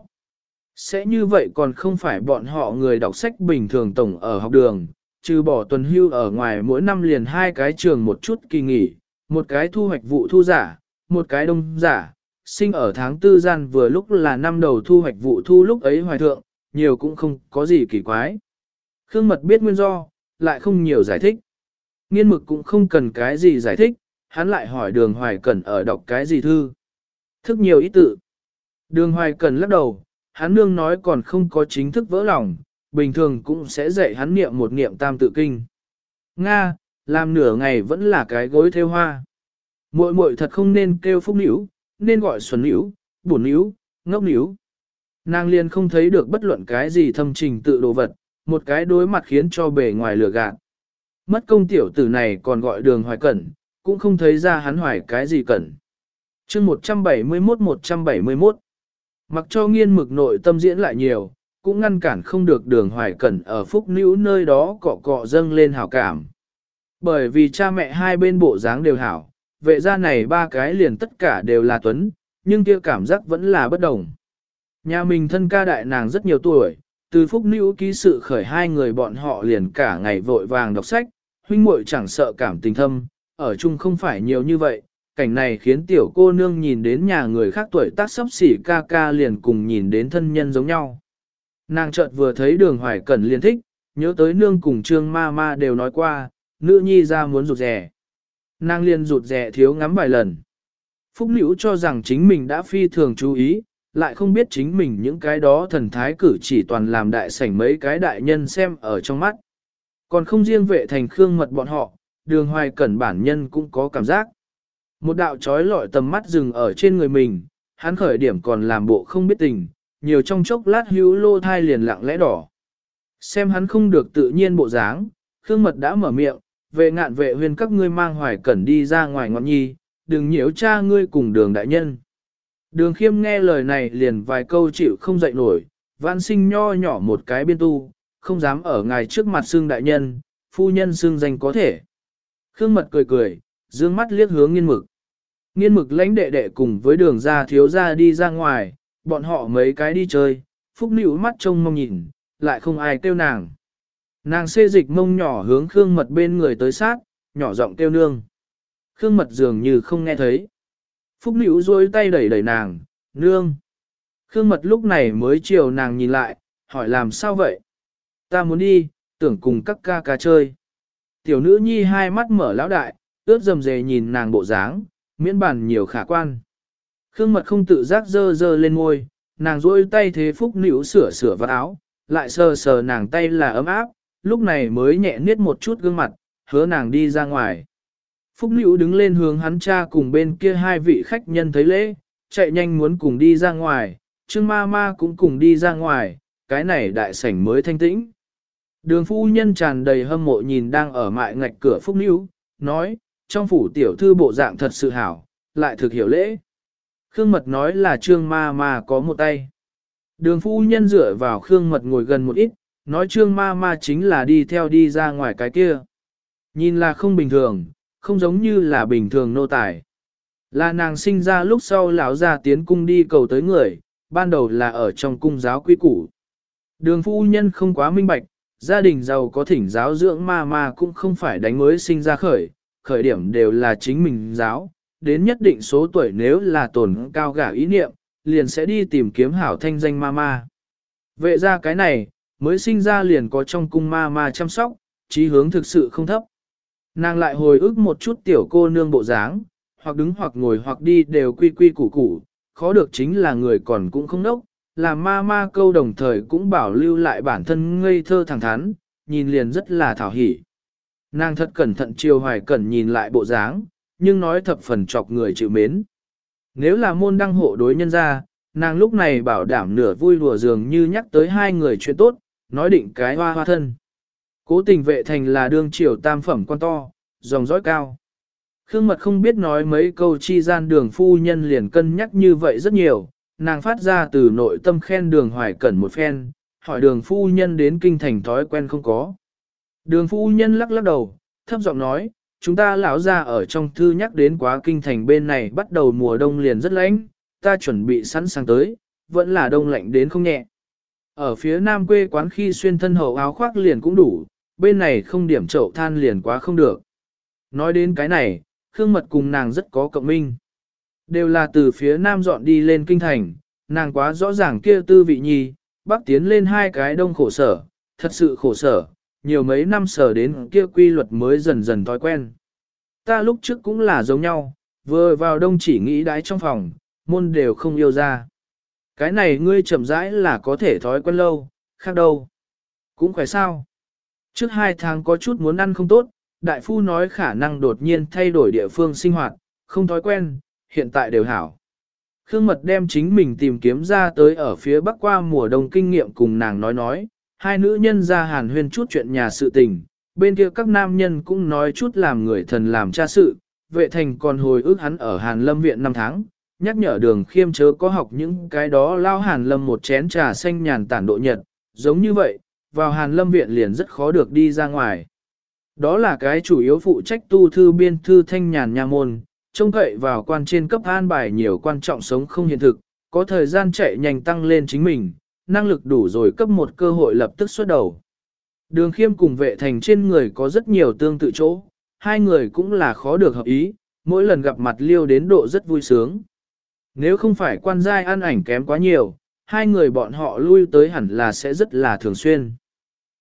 Sẽ như vậy còn không phải bọn họ người đọc sách bình thường tổng ở học đường, trừ bỏ tuần hưu ở ngoài mỗi năm liền hai cái trường một chút kỳ nghỉ, một cái thu hoạch vụ thu giả, một cái đông giả, sinh ở tháng tư gian vừa lúc là năm đầu thu hoạch vụ thu lúc ấy hoài thượng, nhiều cũng không có gì kỳ quái. Khương Mật biết nguyên do, lại không nhiều giải thích. Nghiên mực cũng không cần cái gì giải thích, hắn lại hỏi đường hoài cẩn ở đọc cái gì thư. Thức nhiều ý tự. Đường hoài cẩn lắc đầu, hắn nương nói còn không có chính thức vỡ lòng, bình thường cũng sẽ dạy hắn niệm một niệm tam tự kinh. Nga, làm nửa ngày vẫn là cái gối theo hoa. Muội muội thật không nên kêu phúc nữ, nên gọi xuân nữ, bổn nữ, ngốc nữ. Nàng liền không thấy được bất luận cái gì thâm trình tự đồ vật, một cái đối mặt khiến cho bề ngoài lửa gạt. Mất công tiểu tử này còn gọi đường hoài cẩn, cũng không thấy ra hắn hoài cái gì cẩn. chương 171-171 Mặc cho nghiên mực nội tâm diễn lại nhiều, cũng ngăn cản không được đường hoài cẩn ở phúc nữ nơi đó cọ cọ dâng lên hảo cảm. Bởi vì cha mẹ hai bên bộ dáng đều hảo, vệ gia này ba cái liền tất cả đều là tuấn, nhưng kia cảm giác vẫn là bất đồng. Nhà mình thân ca đại nàng rất nhiều tuổi, từ phúc nữ ký sự khởi hai người bọn họ liền cả ngày vội vàng đọc sách, huynh muội chẳng sợ cảm tình thâm, ở chung không phải nhiều như vậy. Cảnh này khiến tiểu cô nương nhìn đến nhà người khác tuổi tác sắp xỉ ca ca liền cùng nhìn đến thân nhân giống nhau. Nàng chợt vừa thấy đường hoài cẩn liền thích, nhớ tới nương cùng trương ma ma đều nói qua, nữ nhi ra muốn rụt rẻ. Nàng liền rụt rẻ thiếu ngắm vài lần. Phúc liễu cho rằng chính mình đã phi thường chú ý, lại không biết chính mình những cái đó thần thái cử chỉ toàn làm đại sảnh mấy cái đại nhân xem ở trong mắt. Còn không riêng vệ thành khương mật bọn họ, đường hoài cẩn bản nhân cũng có cảm giác. Một đạo trói lọi tầm mắt dừng ở trên người mình, hắn khởi điểm còn làm bộ không biết tình, nhiều trong chốc lát hữu lô thai liền lặng lẽ đỏ. Xem hắn không được tự nhiên bộ dáng, khương mật đã mở miệng, vệ ngạn vệ huyên các ngươi mang hoài cẩn đi ra ngoài ngọn nhi, đừng nhiễu cha ngươi cùng đường đại nhân. Đường khiêm nghe lời này liền vài câu chịu không dậy nổi, vãn sinh nho nhỏ một cái biên tu, không dám ở ngài trước mặt xương đại nhân, phu nhân xương danh có thể. Khương mật cười cười, dương mắt liếc hướng nghiên mực. Nghiên mực lãnh đệ đệ cùng với đường ra thiếu ra đi ra ngoài, bọn họ mấy cái đi chơi, phúc nữ mắt trông mong nhìn, lại không ai kêu nàng. Nàng xê dịch mông nhỏ hướng Khương mật bên người tới sát, nhỏ giọng kêu nương. Khương mật dường như không nghe thấy. Phúc nữ rôi tay đẩy đẩy nàng, nương. Khương mật lúc này mới chiều nàng nhìn lại, hỏi làm sao vậy? Ta muốn đi, tưởng cùng các ca ca chơi. Tiểu nữ nhi hai mắt mở lão đại, ướt dầm dề nhìn nàng bộ dáng, miễn bản nhiều khả quan. Khương mật không tự giác dơ dơ lên ngôi, nàng rôi tay thế phúc nữ sửa sửa vào áo, lại sờ sờ nàng tay là ấm áp, lúc này mới nhẹ niết một chút gương mặt, hứa nàng đi ra ngoài. Phúc Nữ đứng lên hướng hắn cha cùng bên kia hai vị khách nhân thấy lễ, chạy nhanh muốn cùng đi ra ngoài, Trương ma ma cũng cùng đi ra ngoài, cái này đại sảnh mới thanh tĩnh. Đường phu nhân tràn đầy hâm mộ nhìn đang ở mại ngạch cửa Phúc Nữ, nói, trong phủ tiểu thư bộ dạng thật sự hảo, lại thực hiểu lễ. Khương Mật nói là trương ma ma có một tay. Đường phu nhân dựa vào Khương Mật ngồi gần một ít, nói trương ma ma chính là đi theo đi ra ngoài cái kia. Nhìn là không bình thường, không giống như là bình thường nô tài. Là nàng sinh ra lúc sau lão ra tiến cung đi cầu tới người, ban đầu là ở trong cung giáo quy củ. Đường phu nhân không quá minh bạch, gia đình giàu có thỉnh giáo dưỡng ma ma cũng không phải đánh mới sinh ra khởi, khởi điểm đều là chính mình giáo, đến nhất định số tuổi nếu là tổn cao gả ý niệm, liền sẽ đi tìm kiếm hảo thanh danh ma ma. Vệ ra cái này, mới sinh ra liền có trong cung ma ma chăm sóc, trí hướng thực sự không thấp. Nàng lại hồi ức một chút tiểu cô nương bộ dáng, hoặc đứng hoặc ngồi hoặc đi đều quy quy củ củ, khó được chính là người còn cũng không nốc, là ma ma câu đồng thời cũng bảo lưu lại bản thân ngây thơ thẳng thắn, nhìn liền rất là thảo hỉ. Nàng thật cẩn thận chiều hoài cẩn nhìn lại bộ dáng, nhưng nói thập phần chọc người chịu mến. Nếu là môn đăng hộ đối nhân ra, nàng lúc này bảo đảm nửa vui đùa dường như nhắc tới hai người chuyện tốt, nói định cái hoa hoa thân. Cố tình vệ thành là đương triều tam phẩm quan to, dòng dõi cao. Khương Mật không biết nói mấy câu chi gian đường phu nhân liền cân nhắc như vậy rất nhiều, nàng phát ra từ nội tâm khen đường hoài cẩn một phen, hỏi đường phu nhân đến kinh thành thói quen không có. Đường phu nhân lắc lắc đầu, thấp giọng nói, chúng ta lão ra ở trong thư nhắc đến quá kinh thành bên này bắt đầu mùa đông liền rất lạnh, ta chuẩn bị sẵn sàng tới, vẫn là đông lạnh đến không nhẹ. Ở phía nam quê quán khi xuyên thân hậu áo khoác liền cũng đủ, bên này không điểm chậu than liền quá không được. Nói đến cái này, Khương Mật cùng nàng rất có cộng minh. Đều là từ phía nam dọn đi lên kinh thành, nàng quá rõ ràng kia tư vị nhi, bắc tiến lên hai cái đông khổ sở, thật sự khổ sở, nhiều mấy năm sở đến kia quy luật mới dần dần thói quen. Ta lúc trước cũng là giống nhau, vừa vào đông chỉ nghĩ đái trong phòng, môn đều không yêu ra. Cái này ngươi chậm rãi là có thể thói quen lâu, khác đâu. Cũng khỏe sao. Trước hai tháng có chút muốn ăn không tốt, đại phu nói khả năng đột nhiên thay đổi địa phương sinh hoạt, không thói quen, hiện tại đều hảo. Khương Mật đem chính mình tìm kiếm ra tới ở phía bắc qua mùa đông kinh nghiệm cùng nàng nói nói, hai nữ nhân ra hàn huyên chút chuyện nhà sự tình, bên kia các nam nhân cũng nói chút làm người thần làm cha sự, vệ thành còn hồi ức hắn ở hàn lâm viện năm tháng, nhắc nhở đường khiêm chớ có học những cái đó lao hàn lâm một chén trà xanh nhàn tản độ nhật, giống như vậy, vào hàn lâm viện liền rất khó được đi ra ngoài. Đó là cái chủ yếu phụ trách tu thư biên thư thanh nhàn nha môn, trông cậy vào quan trên cấp an bài nhiều quan trọng sống không hiện thực, có thời gian chạy nhanh tăng lên chính mình, năng lực đủ rồi cấp một cơ hội lập tức xuất đầu. Đường khiêm cùng vệ thành trên người có rất nhiều tương tự chỗ, hai người cũng là khó được hợp ý, mỗi lần gặp mặt liêu đến độ rất vui sướng. Nếu không phải quan giai ăn ảnh kém quá nhiều, hai người bọn họ lui tới hẳn là sẽ rất là thường xuyên.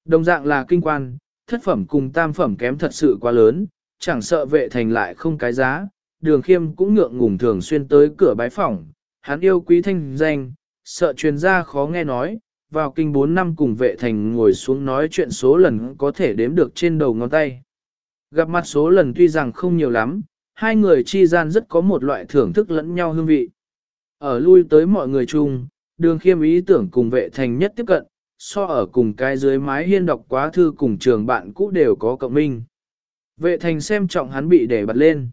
Đồng dạng là kinh quan, thất phẩm cùng tam phẩm kém thật sự quá lớn, chẳng sợ vệ thành lại không cái giá, đường khiêm cũng ngượng ngùng thường xuyên tới cửa bái phỏng, hắn yêu quý thanh danh, sợ truyền ra khó nghe nói, vào kinh 4 năm cùng vệ thành ngồi xuống nói chuyện số lần có thể đếm được trên đầu ngón tay. Gặp mặt số lần tuy rằng không nhiều lắm, hai người chi gian rất có một loại thưởng thức lẫn nhau hương vị. Ở lui tới mọi người chung, đường khiêm ý tưởng cùng vệ thành nhất tiếp cận, so ở cùng cái dưới mái hiên đọc quá thư cùng trường bạn cũ đều có cộng minh. Vệ thành xem trọng hắn bị để bật lên.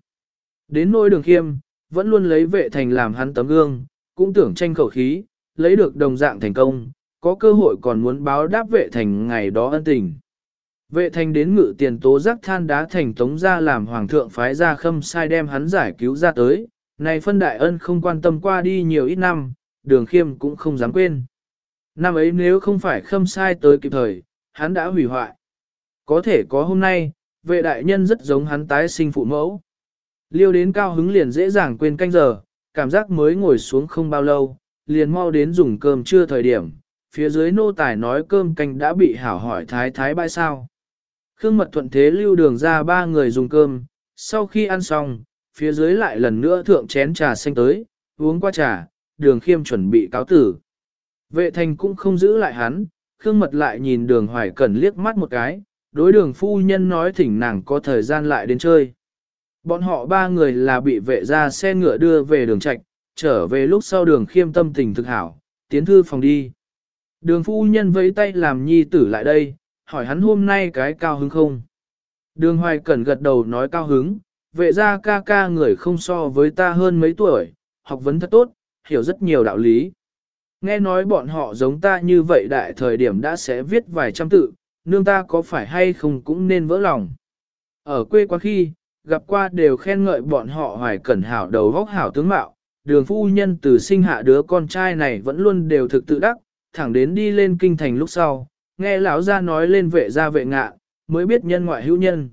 Đến nỗi đường khiêm, vẫn luôn lấy vệ thành làm hắn tấm gương, cũng tưởng tranh khẩu khí, lấy được đồng dạng thành công, có cơ hội còn muốn báo đáp vệ thành ngày đó ân tình. Vệ thành đến ngự tiền tố giác than đá thành tống ra làm hoàng thượng phái ra khâm sai đem hắn giải cứu ra tới, này phân đại ân không quan tâm qua đi nhiều ít năm, đường khiêm cũng không dám quên. Năm ấy nếu không phải khâm sai tới kịp thời, hắn đã hủy hoại. Có thể có hôm nay, vệ đại nhân rất giống hắn tái sinh phụ mẫu. Liêu đến cao hứng liền dễ dàng quên canh giờ, cảm giác mới ngồi xuống không bao lâu, liền mau đến dùng cơm trưa thời điểm, phía dưới nô tài nói cơm canh đã bị hảo hỏi thái thái bãi sao. Khương mật thuận thế lưu đường ra ba người dùng cơm, sau khi ăn xong, phía dưới lại lần nữa thượng chén trà xanh tới, uống qua trà, đường khiêm chuẩn bị cáo tử. Vệ thành cũng không giữ lại hắn, Khương mật lại nhìn đường hoài cẩn liếc mắt một cái, đối đường phu nhân nói thỉnh nàng có thời gian lại đến chơi. Bọn họ ba người là bị vệ ra xe ngựa đưa về đường trạch, trở về lúc sau đường khiêm tâm tình thực hảo, tiến thư phòng đi. Đường phu nhân vẫy tay làm nhi tử lại đây, hỏi hắn hôm nay cái cao hứng không. Đường hoài cẩn gật đầu nói cao hứng, vệ ra ca ca người không so với ta hơn mấy tuổi, học vấn thật tốt, hiểu rất nhiều đạo lý. Nghe nói bọn họ giống ta như vậy đại thời điểm đã sẽ viết vài trăm tự, nương ta có phải hay không cũng nên vỡ lòng. Ở quê quá khi, gặp qua đều khen ngợi bọn họ hoài cẩn hảo đầu vóc hảo tướng mạo, đường phu nhân từ sinh hạ đứa con trai này vẫn luôn đều thực tự đắc, thẳng đến đi lên kinh thành lúc sau, nghe lão ra nói lên vệ gia vệ ngạ, mới biết nhân ngoại hữu nhân.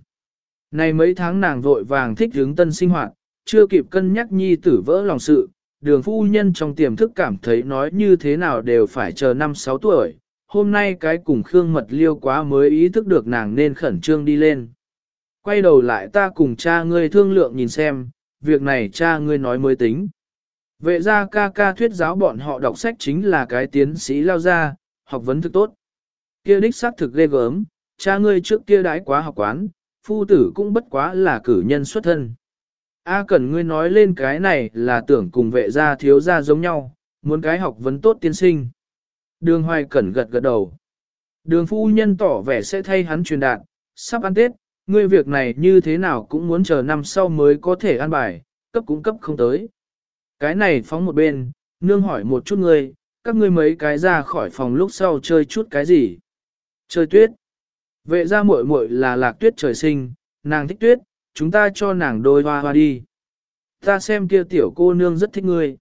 Này mấy tháng nàng vội vàng thích hướng tân sinh hoạt, chưa kịp cân nhắc nhi tử vỡ lòng sự, đường phu nhân trong tiềm thức cảm thấy nói như thế nào đều phải chờ năm sáu tuổi, hôm nay cái cùng Khương Mật Liêu quá mới ý thức được nàng nên khẩn trương đi lên. Quay đầu lại ta cùng cha ngươi thương lượng nhìn xem, việc này cha ngươi nói mới tính. Vệ gia ca ca thuyết giáo bọn họ đọc sách chính là cái tiến sĩ lao ra, học vấn thực tốt. Kia đích xác thực ghê gớm, cha ngươi trước kia đãi quá học quán, phu tử cũng bất quá là cử nhân xuất thân. A cần ngươi nói lên cái này là tưởng cùng vệ gia thiếu gia giống nhau, muốn cái học vấn tốt tiên sinh. Đường hoài cẩn gật gật đầu. Đường phu nhân tỏ vẻ sẽ thay hắn truyền đạt, sắp ăn Tết, ngươi việc này như thế nào cũng muốn chờ năm sau mới có thể ăn bài, cấp cũng cấp không tới. Cái này phóng một bên, nương hỏi một chút ngươi, các ngươi mấy cái ra khỏi phòng lúc sau chơi chút cái gì? Chơi tuyết. Vệ ra muội muội là lạc tuyết trời sinh, nàng thích tuyết, chúng ta cho nàng đôi hoa hoa đi. Ta xem kia tiểu cô nương rất thích ngươi.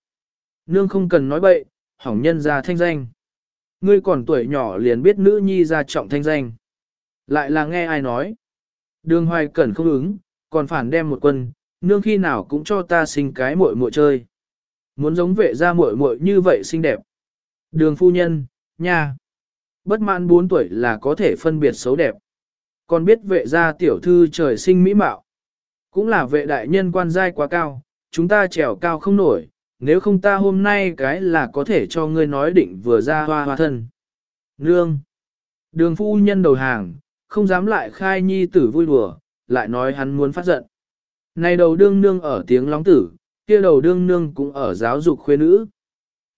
Nương không cần nói bậy, hỏng nhân ra thanh danh. Ngươi còn tuổi nhỏ liền biết nữ nhi ra trọng thanh danh. Lại là nghe ai nói. Đường hoài cẩn không ứng, còn phản đem một quân, nương khi nào cũng cho ta sinh cái muội muội chơi. Muốn giống vệ ra muội muội như vậy xinh đẹp. Đường phu nhân, nha. Bất mãn 4 tuổi là có thể phân biệt xấu đẹp. Còn biết vệ ra tiểu thư trời sinh mỹ mạo. Cũng là vệ đại nhân quan giai quá cao, chúng ta trèo cao không nổi, nếu không ta hôm nay cái là có thể cho ngươi nói định vừa ra hoa hoa thân. Nương. Đường phu nhân đầu hàng, không dám lại khai nhi tử vui đùa, lại nói hắn muốn phát giận. Này đầu đương nương ở tiếng lóng tử, kia đầu đương nương cũng ở giáo dục khuê nữ.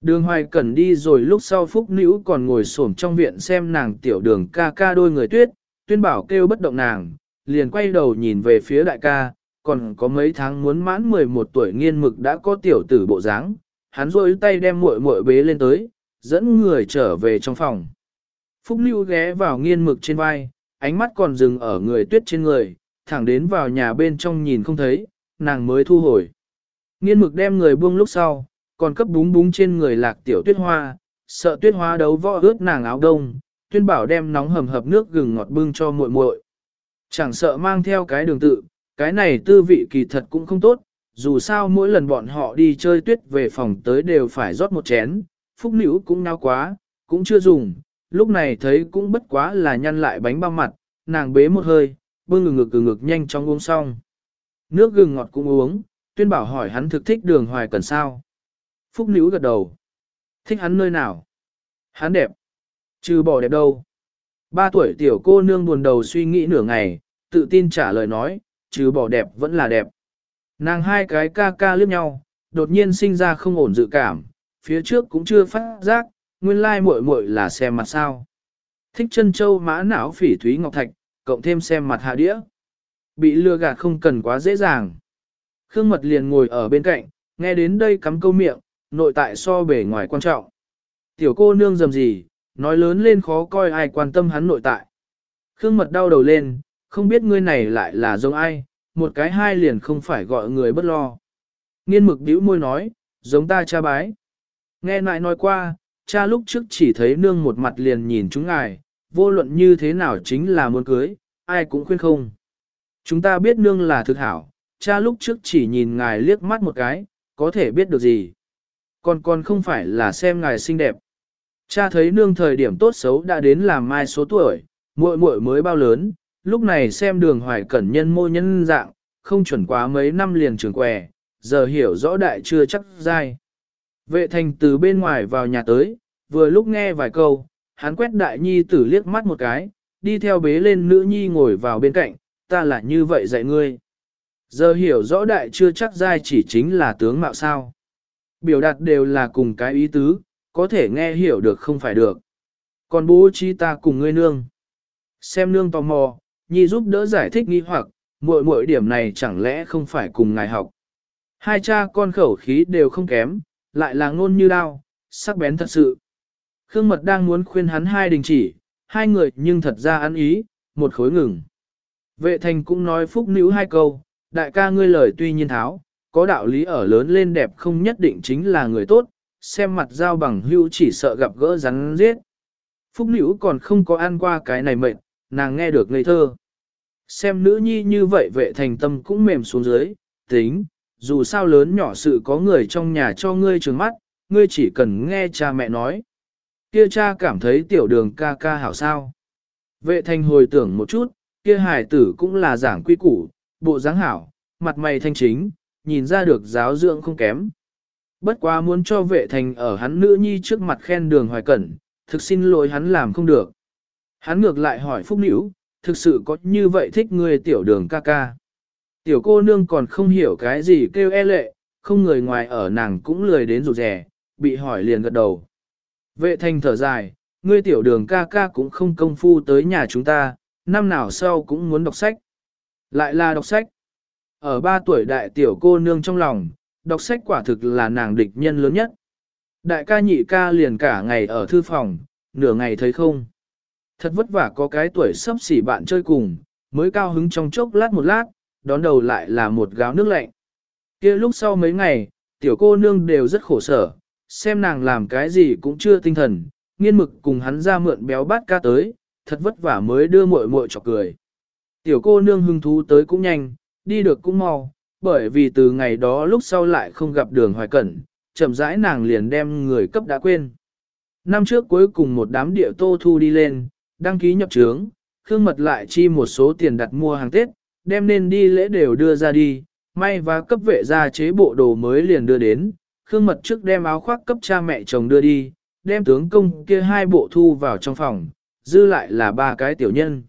Đường hoài cẩn đi rồi lúc sau phúc nữ còn ngồi xổm trong viện xem nàng tiểu đường ca ca đôi người tuyết, tuyên bảo kêu bất động nàng, liền quay đầu nhìn về phía đại ca, còn có mấy tháng muốn mãn 11 tuổi nghiên mực đã có tiểu tử bộ dáng, hắn rôi tay đem muội muội bế lên tới, dẫn người trở về trong phòng. Phúc nữ ghé vào nghiên mực trên vai, ánh mắt còn dừng ở người tuyết trên người, thẳng đến vào nhà bên trong nhìn không thấy, nàng mới thu hồi. Nghiên mực đem người buông lúc sau, còn cấp búng búng trên người lạc tiểu tuyết hoa, sợ tuyết hoa đấu võ ướt nàng áo đông, tuyên bảo đem nóng hầm hập nước gừng ngọt bưng cho muội muội. Chẳng sợ mang theo cái đường tự, cái này tư vị kỳ thật cũng không tốt, dù sao mỗi lần bọn họ đi chơi tuyết về phòng tới đều phải rót một chén, phúc nữ cũng nao quá, cũng chưa dùng, lúc này thấy cũng bất quá là nhăn lại bánh bao mặt, nàng bế một hơi, bưng ngực ngực ngực nhanh chóng uống xong. Nước gừng ngọt cũng uống, tuyên bảo hỏi hắn thực thích đường hoài cần sao. Phúc nữ gật đầu. Thích hắn nơi nào? Hắn đẹp. Trừ bỏ đẹp đâu. Ba tuổi tiểu cô nương buồn đầu suy nghĩ nửa ngày, tự tin trả lời nói, trừ bỏ đẹp vẫn là đẹp. Nàng hai cái ca ca liếc nhau, đột nhiên sinh ra không ổn dự cảm, phía trước cũng chưa phát giác, nguyên lai muội muội là xem mặt sao. Thích chân châu mã não phỉ thúy ngọc thạch, cộng thêm xem mặt hạ đĩa. Bị lừa gạt không cần quá dễ dàng. Khương mật liền ngồi ở bên cạnh, nghe đến đây cắm câu miệng, nội tại so bề ngoài quan trọng. Tiểu cô nương dầm gì, nói lớn lên khó coi ai quan tâm hắn nội tại. Khương mật đau đầu lên, không biết ngươi này lại là giống ai, một cái hai liền không phải gọi người bất lo. Nghiên mực bĩu môi nói, giống ta cha bái. Nghe lại nói qua, cha lúc trước chỉ thấy nương một mặt liền nhìn chúng ngài, vô luận như thế nào chính là muốn cưới, ai cũng khuyên không. Chúng ta biết nương là thực hảo, cha lúc trước chỉ nhìn ngài liếc mắt một cái, có thể biết được gì. Còn còn không phải là xem ngài xinh đẹp. Cha thấy nương thời điểm tốt xấu đã đến làm mai số tuổi, muội muội mới bao lớn, lúc này xem đường hoài cẩn nhân mô nhân dạng, không chuẩn quá mấy năm liền trường què, giờ hiểu rõ đại chưa chắc dai. Vệ thành từ bên ngoài vào nhà tới, vừa lúc nghe vài câu, hắn quét đại nhi tử liếc mắt một cái, đi theo bế lên nữ nhi ngồi vào bên cạnh, ta là như vậy dạy ngươi. Giờ hiểu rõ đại chưa chắc dai chỉ chính là tướng mạo sao. Biểu đạt đều là cùng cái ý tứ, có thể nghe hiểu được không phải được. Còn bố trí ta cùng ngươi nương. Xem nương tò mò, nhi giúp đỡ giải thích nghi hoặc, muội muội điểm này chẳng lẽ không phải cùng ngài học. Hai cha con khẩu khí đều không kém, lại là ngôn như đao, sắc bén thật sự. Khương Mật đang muốn khuyên hắn hai đình chỉ, hai người nhưng thật ra ăn ý, một khối ngừng. Vệ thành cũng nói phúc nữ hai câu, đại ca ngươi lời tuy nhiên tháo, có đạo lý ở lớn lên đẹp không nhất định chính là người tốt, xem mặt giao bằng hưu chỉ sợ gặp gỡ rắn giết. Phúc nữ còn không có ăn qua cái này mệnh, nàng nghe được ngây thơ. Xem nữ nhi như vậy vệ thành tâm cũng mềm xuống dưới, tính, dù sao lớn nhỏ sự có người trong nhà cho ngươi trừng mắt, ngươi chỉ cần nghe cha mẹ nói. Kia cha cảm thấy tiểu đường ca ca hảo sao. Vệ thành hồi tưởng một chút, kia hải tử cũng là giảng quy củ, bộ dáng hảo, mặt mày thanh chính, nhìn ra được giáo dưỡng không kém. Bất quá muốn cho vệ thành ở hắn nữ nhi trước mặt khen đường hoài cẩn, thực xin lỗi hắn làm không được. Hắn ngược lại hỏi Phúc Nữ, thực sự có như vậy thích người tiểu đường ca ca. Tiểu cô nương còn không hiểu cái gì kêu e lệ, không người ngoài ở nàng cũng lười đến rụt rẻ, bị hỏi liền gật đầu. Vệ thành thở dài, ngươi tiểu đường ca ca cũng không công phu tới nhà chúng ta, năm nào sau cũng muốn đọc sách. Lại là đọc sách. Ở ba tuổi đại tiểu cô nương trong lòng, đọc sách quả thực là nàng địch nhân lớn nhất. Đại ca nhị ca liền cả ngày ở thư phòng, nửa ngày thấy không. Thật vất vả có cái tuổi sắp xỉ bạn chơi cùng, mới cao hứng trong chốc lát một lát, đón đầu lại là một gáo nước lạnh. kia lúc sau mấy ngày, tiểu cô nương đều rất khổ sở, xem nàng làm cái gì cũng chưa tinh thần, nghiên mực cùng hắn ra mượn béo bát ca tới, thật vất vả mới đưa muội muội chọc cười. Tiểu cô nương hưng thú tới cũng nhanh, đi được cũng mau, bởi vì từ ngày đó lúc sau lại không gặp đường hoài cẩn, chậm rãi nàng liền đem người cấp đã quên. Năm trước cuối cùng một đám địa tô thu đi lên, đăng ký nhập trướng, Khương Mật lại chi một số tiền đặt mua hàng Tết, đem nên đi lễ đều đưa ra đi, may và cấp vệ gia chế bộ đồ mới liền đưa đến, Khương Mật trước đem áo khoác cấp cha mẹ chồng đưa đi, đem tướng công kia hai bộ thu vào trong phòng, dư lại là ba cái tiểu nhân.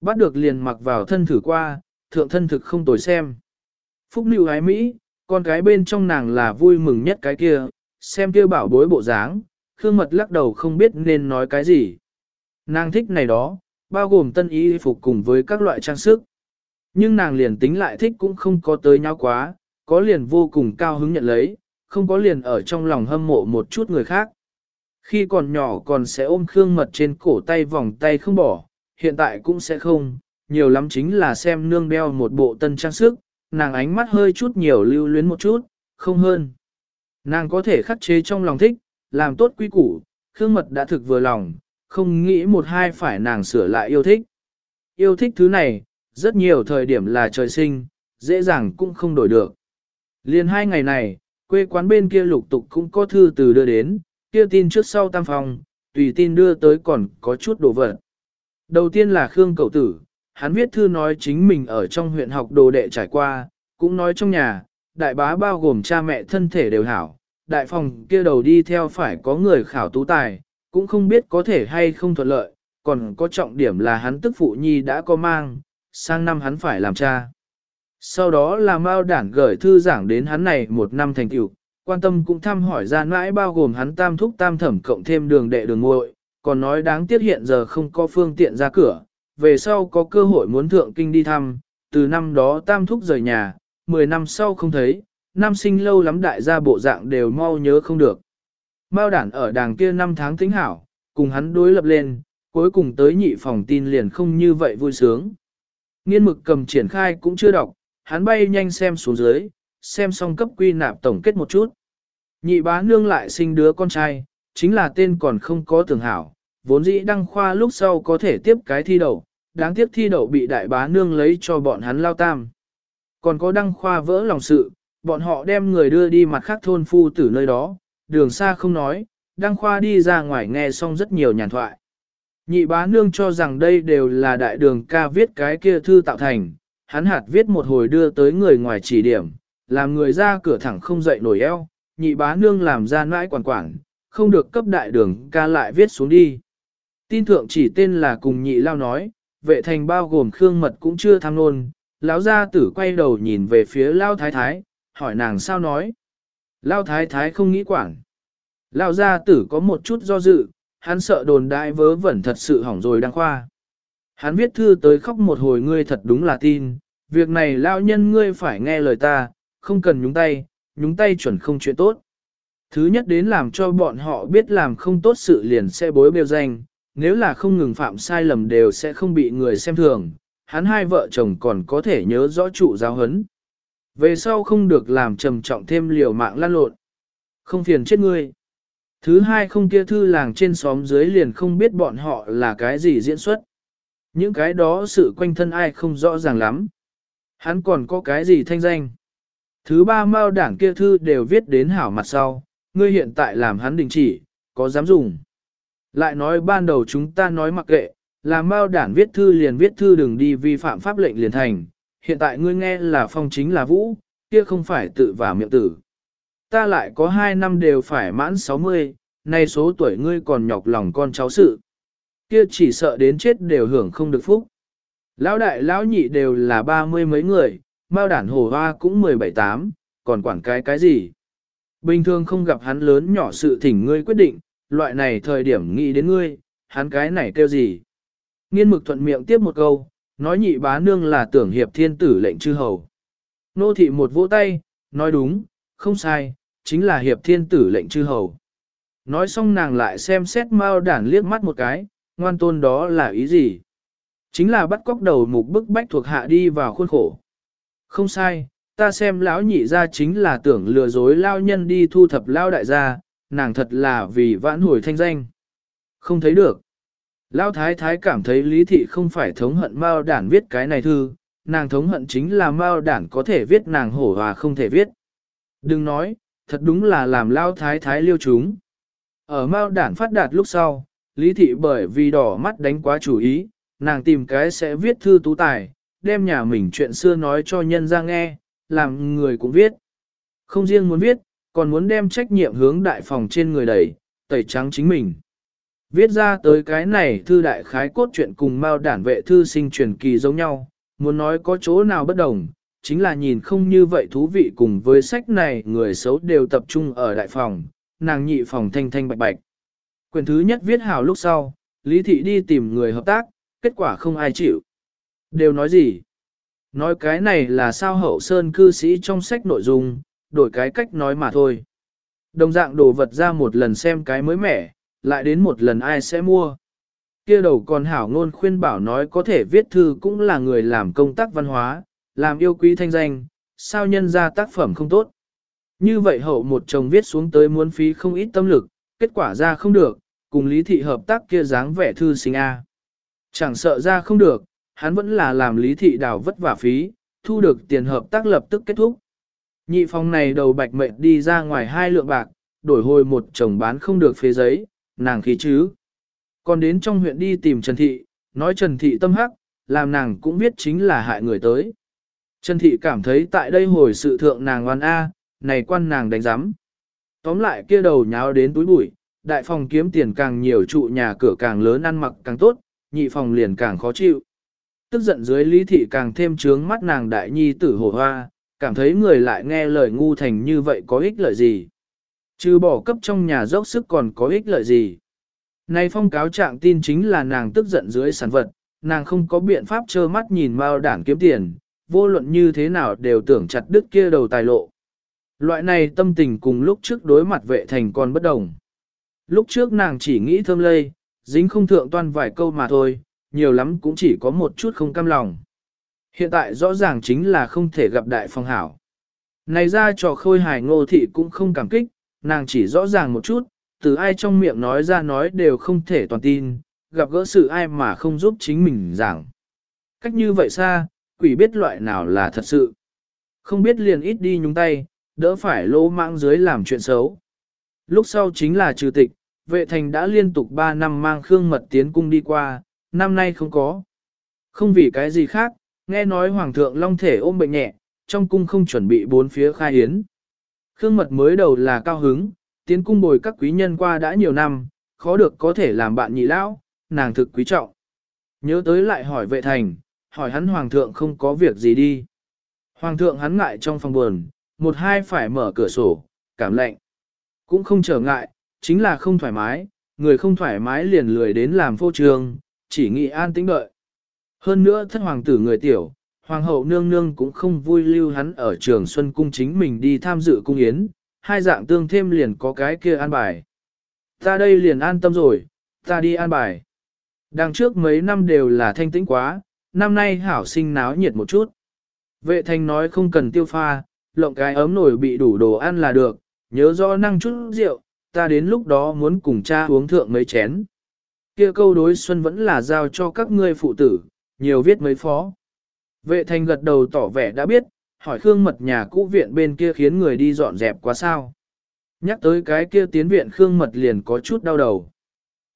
Bắt được liền mặc vào thân thử qua, thượng thân thực không tồi xem. Phúc Nữ ái Mỹ, con cái bên trong nàng là vui mừng nhất cái kia, xem kia bảo bối bộ dáng, Khương Mật lắc đầu không biết nên nói cái gì. Nàng thích này đó, bao gồm tân y phục cùng với các loại trang sức. Nhưng nàng liền tính lại thích cũng không có tới nhau quá, có liền vô cùng cao hứng nhận lấy, không có liền ở trong lòng hâm mộ một chút người khác. Khi còn nhỏ còn sẽ ôm Khương Mật trên cổ tay vòng tay không bỏ, hiện tại cũng sẽ không, nhiều lắm chính là xem nương đeo một bộ tân trang sức, nàng ánh mắt hơi chút nhiều lưu luyến một chút, không hơn. Nàng có thể khắc chế trong lòng thích, làm tốt quy củ, Khương Mật đã thực vừa lòng, không nghĩ một hai phải nàng sửa lại yêu thích. Yêu thích thứ này, rất nhiều thời điểm là trời sinh, dễ dàng cũng không đổi được. Liên hai ngày này, quê quán bên kia lục tục cũng có thư từ đưa đến, kia tin trước sau tam phòng, tùy tin đưa tới còn có chút đồ vật. Đầu tiên là Khương cậu tử, hắn viết thư nói chính mình ở trong huyện học đồ đệ trải qua, cũng nói trong nhà, đại bá bao gồm cha mẹ thân thể đều hảo, đại phòng kia đầu đi theo phải có người khảo tú tài, cũng không biết có thể hay không thuận lợi, còn có trọng điểm là hắn tức phụ nhi đã có mang, sang năm hắn phải làm cha. Sau đó là Mao Đản gửi thư giảng đến hắn này một năm thành tựu, quan tâm cũng thăm hỏi ra mãi bao gồm hắn tam thúc tam thẩm cộng thêm đường đệ đường muội, còn nói đáng tiếc hiện giờ không có phương tiện ra cửa, về sau có cơ hội muốn thượng kinh đi thăm, từ năm đó tam thúc rời nhà, 10 năm sau không thấy, năm sinh lâu lắm đại gia bộ dạng đều mau nhớ không được. Mao đản ở đàng kia năm tháng tính hảo, cùng hắn đối lập lên, cuối cùng tới nhị phòng tin liền không như vậy vui sướng. Nghiên mực cầm triển khai cũng chưa đọc, hắn bay nhanh xem xuống dưới, xem xong cấp quy nạp tổng kết một chút. Nhị bá nương lại sinh đứa con trai, chính là tên còn không có tưởng hảo, vốn dĩ đăng khoa lúc sau có thể tiếp cái thi đậu, đáng tiếc thi đậu bị đại bá nương lấy cho bọn hắn lao tam. Còn có đăng khoa vỡ lòng sự, bọn họ đem người đưa đi mặt khác thôn phu tử nơi đó, đường xa không nói, đăng khoa đi ra ngoài nghe xong rất nhiều nhàn thoại. Nhị bá nương cho rằng đây đều là đại đường ca viết cái kia thư tạo thành, hắn hạt viết một hồi đưa tới người ngoài chỉ điểm, làm người ra cửa thẳng không dậy nổi eo, nhị bá nương làm ra nãi quản quản, không được cấp đại đường ca lại viết xuống đi. Tin thượng chỉ tên là cùng nhị lao nói, vệ thành bao gồm khương mật cũng chưa tham nôn, lão gia tử quay đầu nhìn về phía lao thái thái, hỏi nàng sao nói. Lao thái thái không nghĩ quản. Lao gia tử có một chút do dự, hắn sợ đồn đại vớ vẩn thật sự hỏng rồi đăng khoa. Hắn viết thư tới khóc một hồi ngươi thật đúng là tin, việc này lao nhân ngươi phải nghe lời ta, không cần nhúng tay, nhúng tay chuẩn không chuyện tốt. Thứ nhất đến làm cho bọn họ biết làm không tốt sự liền sẽ bối bêu danh, nếu là không ngừng phạm sai lầm đều sẽ không bị người xem thường, hắn hai vợ chồng còn có thể nhớ rõ trụ giáo hấn. Về sau không được làm trầm trọng thêm liều mạng lan lộn. Không phiền chết ngươi. Thứ hai không kia thư làng trên xóm dưới liền không biết bọn họ là cái gì diễn xuất. Những cái đó sự quanh thân ai không rõ ràng lắm. Hắn còn có cái gì thanh danh. Thứ ba mao đảng kia thư đều viết đến hảo mặt sau, ngươi hiện tại làm hắn đình chỉ, có dám dùng. Lại nói ban đầu chúng ta nói mặc kệ, làm bao đản viết thư liền viết thư đừng đi vi phạm pháp lệnh liền thành, hiện tại ngươi nghe là phong chính là vũ, kia không phải tự vào miệng tử. Ta lại có hai năm đều phải mãn 60, nay số tuổi ngươi còn nhọc lòng con cháu sự. Kia chỉ sợ đến chết đều hưởng không được phúc. Lão đại lão nhị đều là ba mươi mấy người, bao đản hồ hoa cũng mười bảy tám, còn quản cái cái gì. Bình thường không gặp hắn lớn nhỏ sự thỉnh ngươi quyết định, loại này thời điểm nghĩ đến ngươi, hắn cái này kêu gì. Nghiên mực thuận miệng tiếp một câu, nói nhị bá nương là tưởng hiệp thiên tử lệnh chư hầu. Nô thị một vỗ tay, nói đúng, không sai, chính là hiệp thiên tử lệnh chư hầu. Nói xong nàng lại xem xét mao đản liếc mắt một cái, ngoan tôn đó là ý gì? Chính là bắt cóc đầu mục bức bách thuộc hạ đi vào khuôn khổ. Không sai, ta xem lão nhị ra chính là tưởng lừa dối lao nhân đi thu thập lao đại gia, nàng thật là vì vãn hồi thanh danh. Không thấy được. Lao thái thái cảm thấy lý thị không phải thống hận Mao đản viết cái này thư, nàng thống hận chính là Mao đản có thể viết nàng hổ hòa không thể viết. Đừng nói, thật đúng là làm Lao thái thái liêu chúng. Ở Mao đản phát đạt lúc sau, lý thị bởi vì đỏ mắt đánh quá chủ ý, nàng tìm cái sẽ viết thư tú tài, đem nhà mình chuyện xưa nói cho nhân ra nghe, làm người cũng viết. Không riêng muốn viết, còn muốn đem trách nhiệm hướng đại phòng trên người đẩy, tẩy trắng chính mình. Viết ra tới cái này thư đại khái cốt truyện cùng mao đản vệ thư sinh truyền kỳ giống nhau, muốn nói có chỗ nào bất đồng, chính là nhìn không như vậy thú vị cùng với sách này người xấu đều tập trung ở đại phòng, nàng nhị phòng thanh thanh bạch bạch. Quyển thứ nhất viết hào lúc sau, Lý Thị đi tìm người hợp tác, kết quả không ai chịu. Đều nói gì? Nói cái này là sao hậu sơn cư sĩ trong sách nội dung, đổi cái cách nói mà thôi. Đồng dạng đồ vật ra một lần xem cái mới mẻ, lại đến một lần ai sẽ mua. Kia đầu còn hảo ngôn khuyên bảo nói có thể viết thư cũng là người làm công tác văn hóa, làm yêu quý thanh danh, sao nhân ra tác phẩm không tốt. Như vậy hậu một chồng viết xuống tới muốn phí không ít tâm lực, kết quả ra không được, cùng lý thị hợp tác kia dáng vẻ thư sinh A. Chẳng sợ ra không được, hắn vẫn là làm lý thị đào vất vả phí, thu được tiền hợp tác lập tức kết thúc. Nhị phòng này đầu bạch mệnh đi ra ngoài hai lượng bạc, đổi hồi một chồng bán không được phế giấy, nàng khí chứ. Còn đến trong huyện đi tìm Trần Thị, nói Trần Thị tâm hắc, làm nàng cũng biết chính là hại người tới. Trần Thị cảm thấy tại đây hồi sự thượng nàng oan A, này quan nàng đánh giám. Tóm lại kia đầu nháo đến túi bụi, đại phòng kiếm tiền càng nhiều trụ nhà cửa càng lớn ăn mặc càng tốt, nhị phòng liền càng khó chịu. Tức giận dưới lý thị càng thêm trướng mắt nàng đại nhi tử hổ hoa, cảm thấy người lại nghe lời ngu thành như vậy có ích lợi gì. Trừ bỏ cấp trong nhà dốc sức còn có ích lợi gì. Này phong cáo trạng tin chính là nàng tức giận dưới sản vật, nàng không có biện pháp trơ mắt nhìn mao đảng kiếm tiền, vô luận như thế nào đều tưởng chặt đứt kia đầu tài lộ. Loại này tâm tình cùng lúc trước đối mặt vệ thành còn bất đồng. Lúc trước nàng chỉ nghĩ thơm lây, dính không thượng toàn vài câu mà thôi, nhiều lắm cũng chỉ có một chút không cam lòng. Hiện tại rõ ràng chính là không thể gặp đại phong hảo. Này ra trò khôi hài ngô thị cũng không cảm kích, nàng chỉ rõ ràng một chút, từ ai trong miệng nói ra nói đều không thể toàn tin, gặp gỡ sự ai mà không giúp chính mình giảng. Cách như vậy xa, quỷ biết loại nào là thật sự. Không biết liền ít đi nhúng tay, đỡ phải lỗ mạng dưới làm chuyện xấu. Lúc sau chính là trừ tịch, vệ thành đã liên tục 3 năm mang Khương Mật tiến cung đi qua, năm nay không có. Không vì cái gì khác, nghe nói Hoàng thượng Long thể ôm bệnh nhẹ, trong cung không chuẩn bị bốn phía khai hiến. Khương Mật mới đầu là cao hứng, tiến cung bồi các quý nhân qua đã nhiều năm, khó được có thể làm bạn nhị lão, nàng thực quý trọng. Nhớ tới lại hỏi vệ thành, hỏi hắn Hoàng thượng không có việc gì đi. Hoàng thượng hắn ngại trong phòng buồn, một hai phải mở cửa sổ, cảm lạnh. Cũng không trở ngại, chính là không thoải mái, người không thoải mái liền lười đến làm phô trường, chỉ nghĩ an tĩnh đợi. Hơn nữa thất hoàng tử người tiểu, Hoàng hậu nương nương cũng không vui lưu hắn ở trường Xuân Cung chính mình đi tham dự cung yến, hai dạng tương thêm liền có cái kia an bài. Ta đây liền an tâm rồi, ta đi an bài. Đằng trước mấy năm đều là thanh tĩnh quá, năm nay hảo sinh náo nhiệt một chút. Vệ thanh nói không cần tiêu pha, lộng cái ấm nổi bị đủ đồ ăn là được, nhớ rõ năng chút rượu, ta đến lúc đó muốn cùng cha uống thượng mấy chén. Kia câu đối xuân vẫn là giao cho các ngươi phụ tử, nhiều viết mấy phó. Vệ thành gật đầu tỏ vẻ đã biết, hỏi Khương Mật nhà cũ viện bên kia khiến người đi dọn dẹp quá sao. Nhắc tới cái kia tiến viện Khương Mật liền có chút đau đầu.